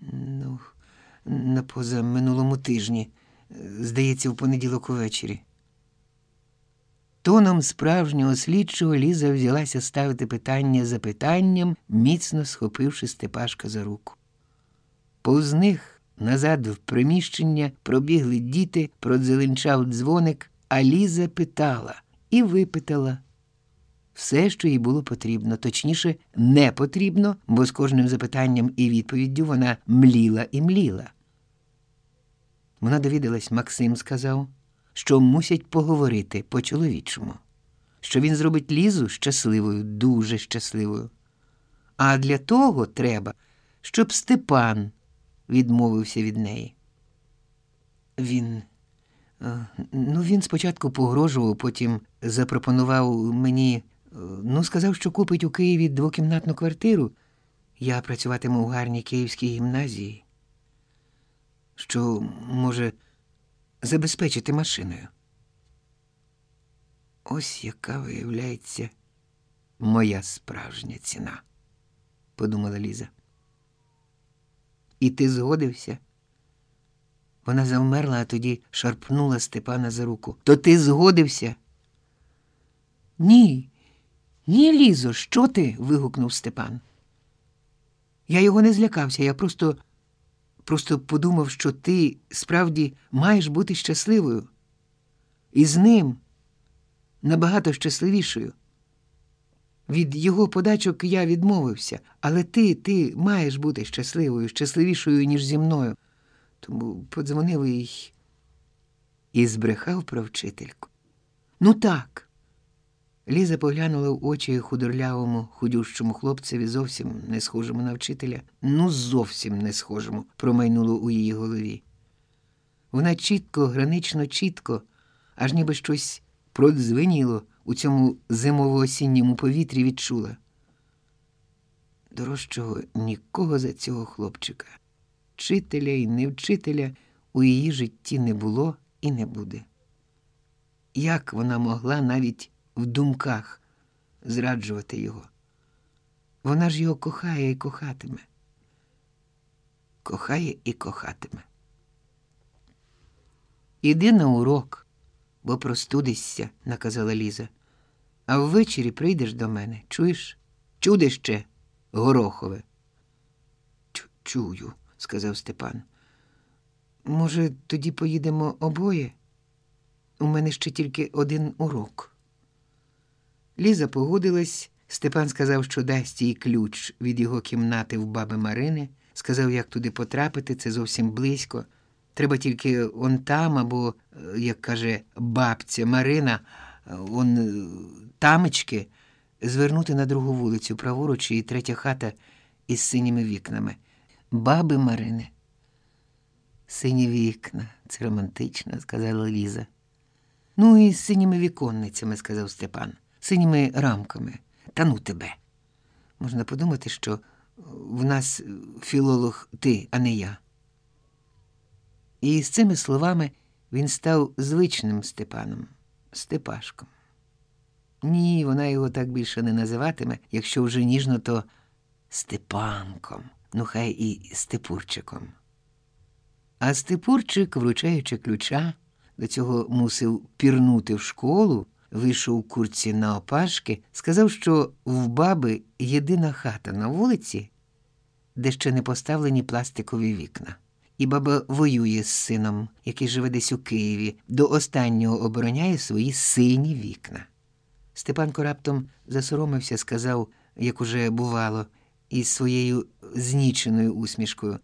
Ну, на позаминулому тижні, здається, в понеділок увечері. Тоном справжнього слідчого Ліза взялася ставити питання за питанням, міцно схопивши Степашка за руку. Повз них назад в приміщення пробігли діти, продзеленчав дзвоник, а Ліза питала і випитала все, що їй було потрібно, точніше, не потрібно, бо з кожним запитанням і відповіддю вона мліла і мліла. Вона довідалась, Максим сказав, що мусять поговорити по-чоловічому, що він зробить Лізу щасливою, дуже щасливою. А для того треба, щоб Степан відмовився від неї. Він. е, Ну, він спочатку погрожував, потім запропонував мені, е, ну, сказав, що купить у Києві двокімнатну квартиру. Я працюватиму в гарній київській гімназії, що може забезпечити машиною. Ось яка виявляється моя справжня ціна, подумала Ліза. І ти згодився? Вона завмерла, а тоді шарпнула Степана за руку. То ти згодився? Ні, ні, Лізо, що ти? вигукнув Степан. Я його не злякався, я просто, просто подумав, що ти справді маєш бути щасливою. І з ним набагато щасливішою. Від його подачок я відмовився, але ти, ти маєш бути щасливою, щасливішою, ніж зі мною. Тому подзвонив і, і збрехав про вчительку. Ну так. Ліза поглянула в очі худорлявому, худющому хлопцеві, зовсім не схожому на вчителя, ну зовсім не схожому, промайнуло у її голові. Вона чітко, гранично чітко, аж ніби щось продзвеніло у цьому зимово-осінньому повітрі відчула. Дорожчого нікого за цього хлопчика, вчителя і не вчителя у її житті не було і не буде. Як вона могла навіть в думках зраджувати його? Вона ж його кохає і кохатиме. Кохає і кохатиме. Іди на урок, бо простудишся, наказала Ліза. А ввечері прийдеш до мене. Чуєш? Чуде ще, горохове. Чую, сказав Степан. Може, тоді поїдемо обоє? У мене ще тільки один урок. Ліза погодилась. Степан сказав, що дасть їй ключ від його кімнати в баби Марини, сказав, як туди потрапити, це зовсім близько. Треба тільки он там, або, е, як каже бабця Марина, е, он е, тамечки, звернути на другу вулицю, праворуч і третя хата із синіми вікнами. Баби Марини. Сині вікна, це романтично, сказала Ліза. Ну, і з синіми віконницями, сказав Степан, синіми рамками. Та ну тебе. Можна подумати, що в нас філолог ти, а не я. І з цими словами він став звичним Степаном, Степашком. Ні, вона його так більше не називатиме, якщо вже ніжно, то Степанком, ну хай і Степурчиком. А Степурчик, вручаючи ключа, до цього мусив пірнути в школу, вийшов у курці на опашки, сказав, що в баби єдина хата на вулиці, де ще не поставлені пластикові вікна. І баба воює з сином, який живе десь у Києві, до останнього обороняє свої сині вікна. Степанко раптом засоромився, сказав, як уже бувало, із своєю зніченою усмішкою.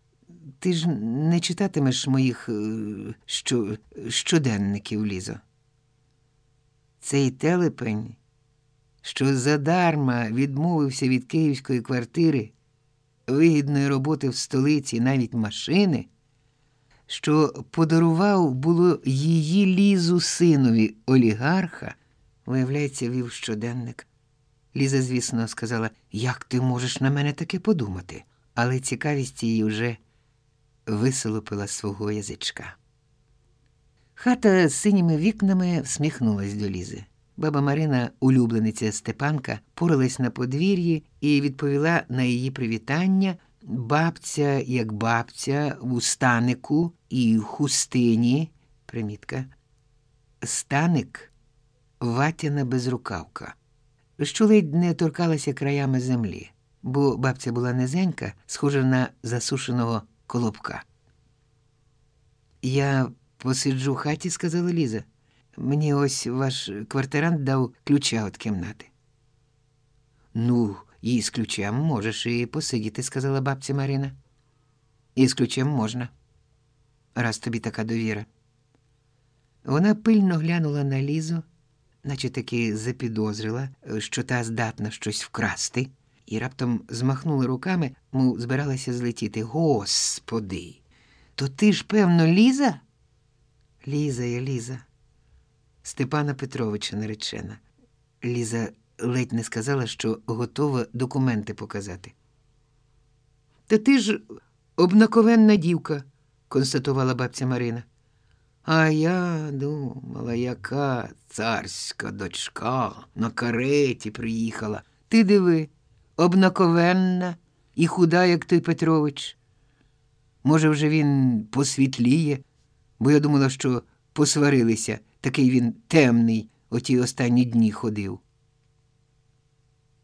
Ти ж не читатимеш моїх е, що, щоденників, Лізо. Цей телепень, що задарма відмовився від київської квартири, вигідної роботи в столиці, навіть машини, що подарував було її лізу синові олігарха, виявляється, вів щоденник. Ліза, звісно, сказала, як ти можеш на мене таке подумати, але цікавість її вже висолопила свого язичка. Хата з синіми вікнами всміхнулась до Лізи. Баба Марина, улюблениця Степанка, поралась на подвір'ї і відповіла на її привітання. Бабця, як бабця, в устанику і хустині. Примітка. Станик ватяна безрукавка, що ледь не торкалася краями землі, бо бабця була низенька, схожа на засушеного колобка. Я посиджу в хаті, сказала Ліза. Мені ось ваш квартирант дав ключа від кімнати. Ну, і з ключем можеш і посидіти, сказала бабця Марина. І з ключем можна, раз тобі така довіра. Вона пильно глянула на Лізу, наче таки запідозрила, що та здатна щось вкрасти, і раптом змахнула руками, мов збиралася злетіти. Господи, то ти ж, певно, Ліза? Ліза я Ліза. Степана Петровича наречена. Ліза ледь не сказала, що готова документи показати. Та ти ж обнаковенна дівка, констатувала бабця Марина. А я думала, яка царська дочка на кареті приїхала. Ти диви, обнаковенна і худа, як той Петрович. Може, вже він посвітліє, бо я думала, що посварилися, такий він темний, оті останні дні ходив.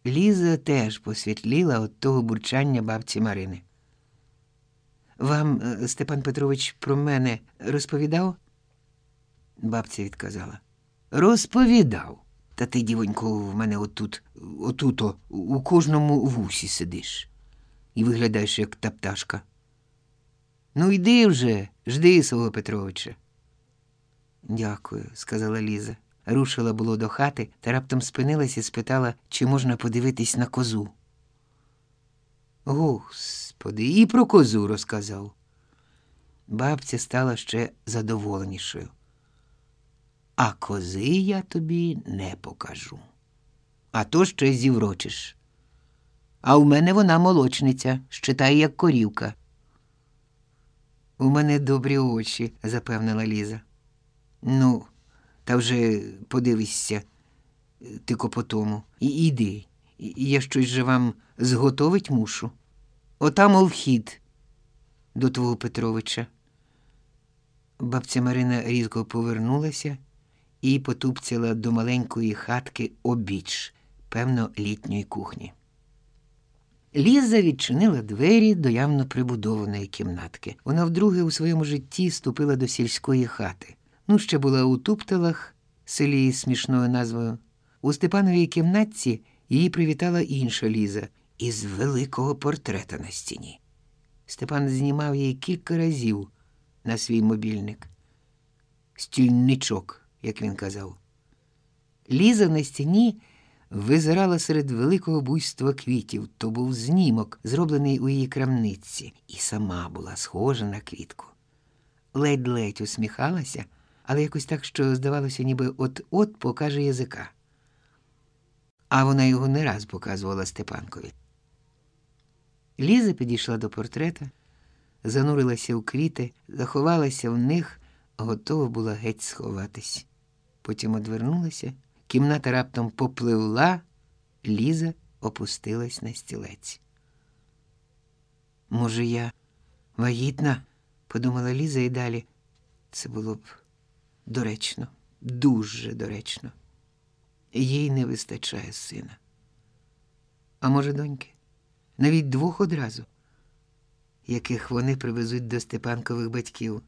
Ліза теж посвітліла від того бурчання бабці Марини. Вам е, Степан Петрович про мене розповідав? Бабця відказала. Розповідав. Та ти, дівонько, в мене отут, отуто, у кожному вусі сидиш і виглядаєш, як та пташка. Ну, йди вже, жди свого Петровича. Дякую, сказала Ліза. Рушила було до хати та раптом спинилась і спитала, чи можна подивитись на козу. Господи, і про козу розказав. Бабця стала ще задоволенішою. А кози я тобі не покажу. А то ще зіврочиш. А в мене вона молочниця, щитає, як корівка. У мене добрі очі, запевнила Ліза. Ну, та вже подивишся тільки по тому. І іди. Я щось же вам зготовить мушу. Отам у вхід до твого Петровича. Бабця Марина різко повернулася і потупцяла до маленької хатки обіч, певно, літньої кухні. Ліза відчинила двері до явно прибудованої кімнатки. Вона вдруге у своєму житті ступила до сільської хати. Ну, ще була у Тупталах, селі з смішною назвою. У Степановій кімнатці її привітала інша Ліза із великого портрета на стіні. Степан знімав її кілька разів на свій мобільник. Стільничок, як він казав. Ліза на стіні визирала серед великого буйства квітів. То був знімок, зроблений у її крамниці, і сама була схожа на квітку. Ледь-ледь усміхалася, але якось так, що здавалося, ніби от-от покаже язика. А вона його не раз показувала Степанкові. Ліза підійшла до портрета, занурилася у квіти, заховалася в них, готова була геть сховатись. Потім одвернулася, кімната раптом попливла, Ліза опустилась на стілець. Може, я вагітна, подумала Ліза і далі. Це було б доречно, дуже доречно. Їй не вистачає сина. А може, доньки? Навіть двох одразу, яких вони привезуть до Степанкових батьків.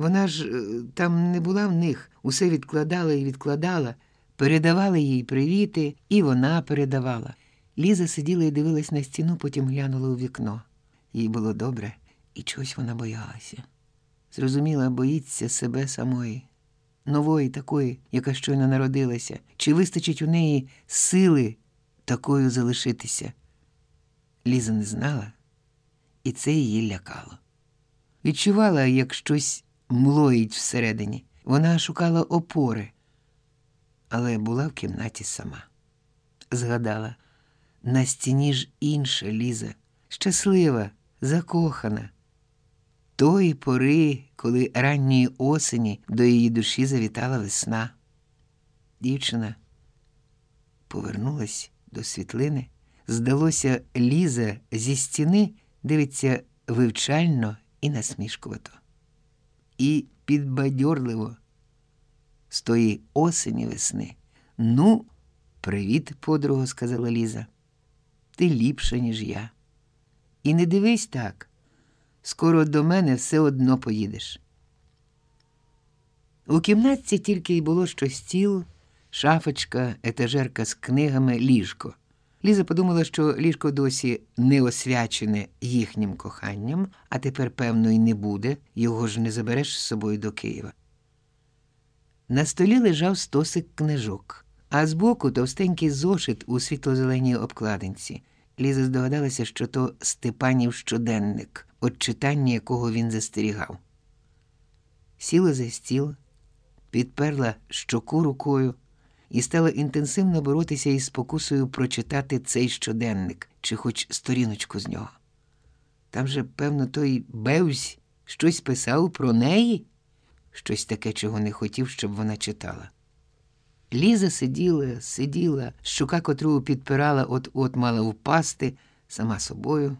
Вона ж е, там не була в них, усе відкладала і відкладала, передавала їй привіти, і вона передавала. Ліза сиділа і дивилась на стіну, потім глянула у вікно. Їй було добре, і чогось вона боялася. Зрозуміла, боїться себе самої, нової такої, яка щойно народилася, чи вистачить у неї сили такою залишитися. Ліза не знала, і це її лякало. відчувала, як щось млоїть всередині. Вона шукала опори, але була в кімнаті сама. Згадала, на стіні ж інша Ліза, щаслива, закохана. Тої пори, коли ранньої осені до її душі завітала весна. Дівчина повернулась до світлини. Здалося, Ліза зі стіни дивиться вивчально і насмішкувато. І підбадьорливо з тої осені весни. Ну, привіт, подруго, сказала Ліза. Ти ліпша, ніж я. І не дивись так. Скоро до мене все одно поїдеш. У кімнатці тільки й було що стіл, шафочка, етажерка з книгами, ліжко. Ліза подумала, що ліжко досі не освячене їхнім коханням, а тепер, певно, й не буде, його ж не забереш з собою до Києва. На столі лежав стосик книжок, а збоку товстенький зошит у світло-зеленій обкладинці. Ліза здогадалася, що то Степанів щоденник, от читання якого він застерігав. Сіла за стіл, підперла щоку рукою і стала інтенсивно боротися із спокусою прочитати цей щоденник чи хоч сторіночку з нього. Там же, певно, той Бевсь щось писав про неї, щось таке, чого не хотів, щоб вона читала. Ліза сиділа, сиділа, щука, котру підпирала, от-от мала впасти сама собою,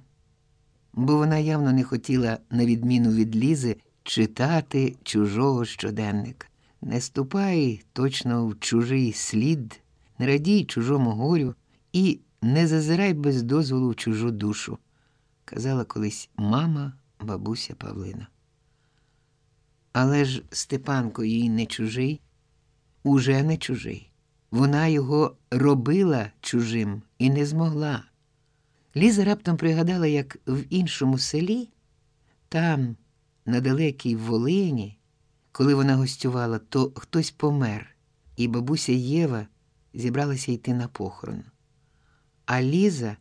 бо вона явно не хотіла, на відміну від Лізи, читати чужого щоденника. Не ступай точно в чужий слід, не радій чужому горю і не зазирай без дозволу в чужу душу, казала колись мама, бабуся Павлина. Але ж Степанко їй не чужий, уже не чужий. Вона його робила чужим і не змогла. Ліза раптом пригадала, як в іншому селі, там, на далекій Волині, коли вона гостювала, то хтось помер, і бабуся Єва зібралася йти на похорон. А Ліза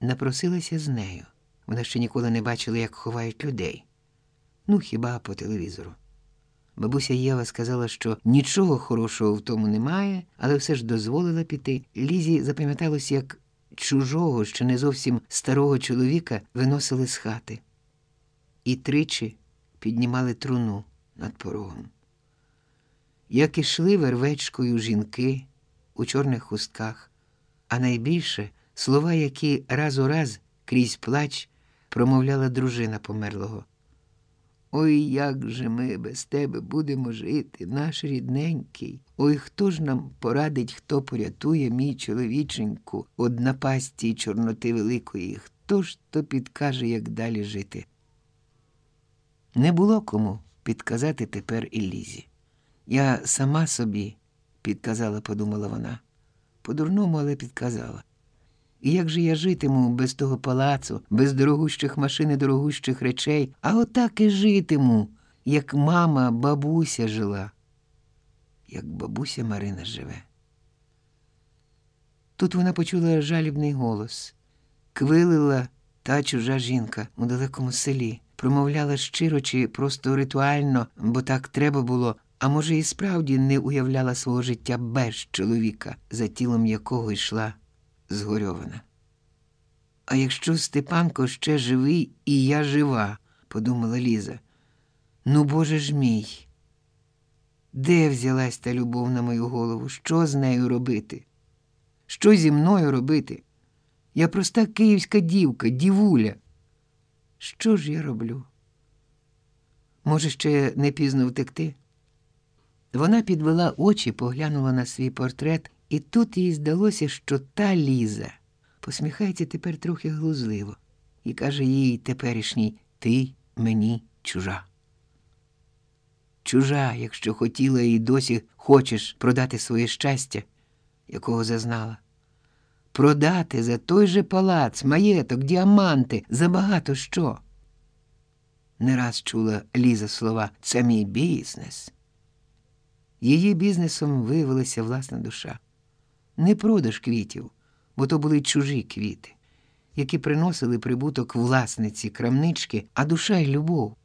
напросилася з нею. Вона ще ніколи не бачила, як ховають людей. Ну, хіба по телевізору. Бабуся Єва сказала, що нічого хорошого в тому немає, але все ж дозволила піти. Лізі запам'яталось, як чужого, ще не зовсім старого чоловіка виносили з хати. І тричі піднімали труну над порогом. Як ішли вервечкою жінки у чорних хустках, а найбільше слова, які раз у раз крізь плач промовляла дружина померлого. Ой, як же ми без тебе будемо жити, наш рідненький. Ой, хто ж нам порадить, хто порятує мій чоловіченьку од напасті чорноти великої, хто ж то підкаже, як далі жити? Не було кому підказати тепер і. Я сама собі підказала, подумала вона. По-дурному, але підказала. І як же я житиму без того палацу, без дорогущих машин і дорогущих речей, а отак і житиму, як мама, бабуся жила, як бабуся Марина живе. Тут вона почула жалібний голос, квилила та чужа жінка у далекому селі, промовляла щиро чи просто ритуально, бо так треба було, а може, і справді не уявляла свого життя без чоловіка, за тілом якого йшла згорьована. А якщо Степанко ще живий і я жива, подумала Ліза. Ну, Боже ж мій, де взялась та любов на мою голову? Що з нею робити? Що зі мною робити? Я проста київська дівка, дівуля. Що ж я роблю? Може, ще не пізно втекти? Вона підвела очі, поглянула на свій портрет, і тут їй здалося, що та Ліза посміхається тепер трохи глузливо і каже їй теперішній Ти мені чужа. Чужа, якщо хотіла і досі хочеш продати своє щастя, якого зазнала. Продати за той же палац, маєток, діаманти, за багато що. Не раз чула Ліза слова Це мій бізнес. Її бізнесом виявилася власна душа. Не продаж квітів, бо то були чужі квіти, які приносили прибуток власниці крамнички, а душа й любов.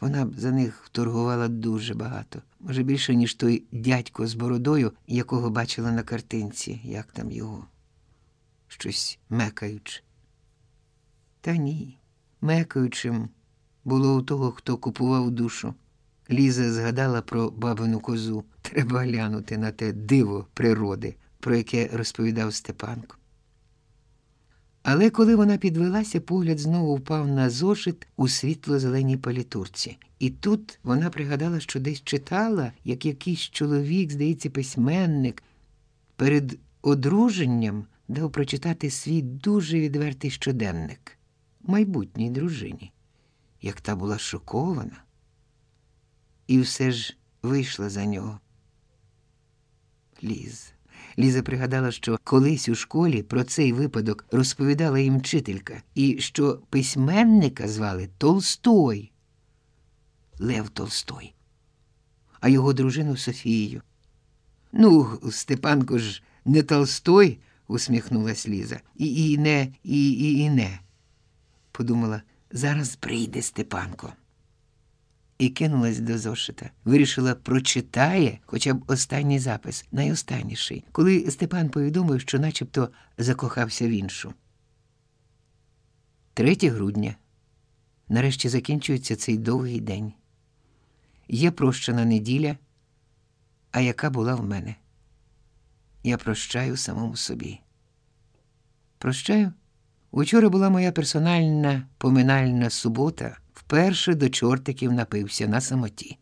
Вона б за них вторгувала дуже багато, може більше, ніж той дядько з бородою, якого бачила на картинці, як там його, щось мекаючи. Та ні, мекаючим було у того, хто купував душу. Ліза згадала про бабину козу. Треба глянути на те диво природи, про яке розповідав Степанко. Але коли вона підвелася, погляд знову впав на зошит у світло-зеленій палітурці. І тут вона пригадала, що десь читала, як якийсь чоловік, здається, письменник, перед одруженням дав прочитати свій дуже відвертий щоденник майбутній дружині, як та була шокована, і все ж вийшла за нього. Ліз. Ліза пригадала, що колись у школі про цей випадок розповідала їм вчителька, і що письменника звали Толстой, Лев Толстой, а його дружину Софією. Ну, Степанко ж не Толстой, усміхнулась Ліза, і і не, і, і, і не. Подумала, зараз прийде Степанко і кинулась до зошита. Вирішила, прочитає хоча б останній запис, найостанніший, коли Степан повідомив, що начебто закохався в іншу. 3 грудня. Нарешті закінчується цей довгий день. Є прощена неділя, а яка була в мене. Я прощаю самому собі. Прощаю. Учора була моя персональна поминальна субота вперше до чортиків напився на самоті.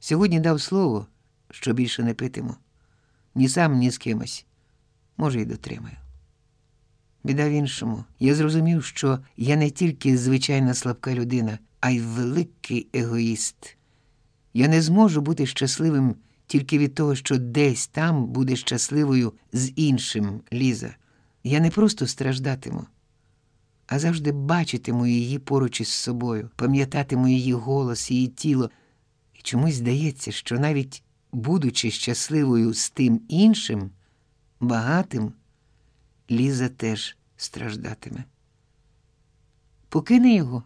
Сьогодні дав слово, що більше не питиму. Ні сам, ні з кимось. Може, й дотримаю. Біда в іншому. Я зрозумів, що я не тільки звичайна слабка людина, а й великий егоїст. Я не зможу бути щасливим тільки від того, що десь там буде щасливою з іншим Ліза. Я не просто страждатиму а завжди бачитиму її поруч із собою, пам'ятатиму її голос, її тіло. І чомусь здається, що навіть будучи щасливою з тим іншим, багатим, Ліза теж страждатиме. Покине його,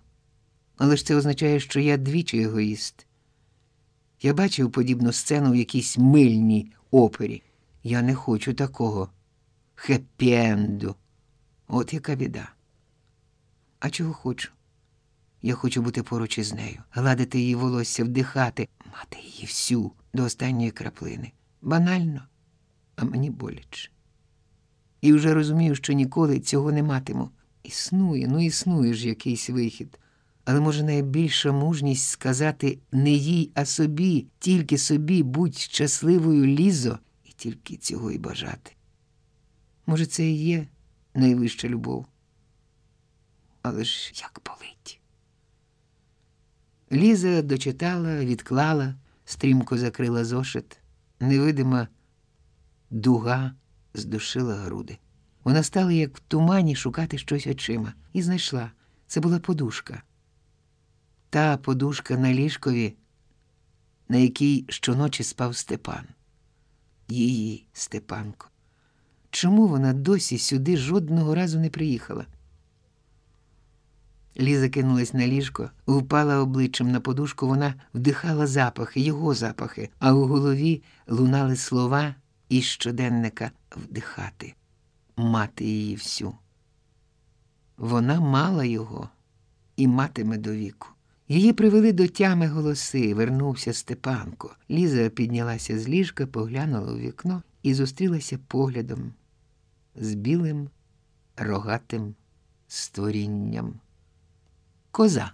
але ж це означає, що я двічі егоїст. Я бачив подібну сцену в якійсь мильній опері. Я не хочу такого хеппі-енду. От яка біда. А чого хочу? Я хочу бути поруч із нею, гладити її волосся, вдихати, мати її всю до останньої краплини. Банально, а мені боляче. І вже розумію, що ніколи цього не матиму. Існує, ну існує ж якийсь вихід. Але може найбільша мужність сказати не їй, а собі, тільки собі будь щасливою лізо, і тільки цього й бажати. Може, це і є найвища любов але ж як болить. Ліза дочитала, відклала, стрімко закрила зошит, невидима дуга здушила груди. Вона стала, як в тумані, шукати щось очима, і знайшла це була подушка. Та подушка на ліжкові, на якій щоночі спав Степан. Її Степанко. Чому вона досі сюди жодного разу не приїхала? Ліза кинулась на ліжко, впала обличчям на подушку, вона вдихала запахи, його запахи, а у голові лунали слова із щоденника вдихати, мати її всю. Вона мала його і матиме до віку. Її привели до тями голоси, вернувся Степанко. Ліза піднялася з ліжка, поглянула у вікно і зустрілася поглядом з білим рогатим створінням коза.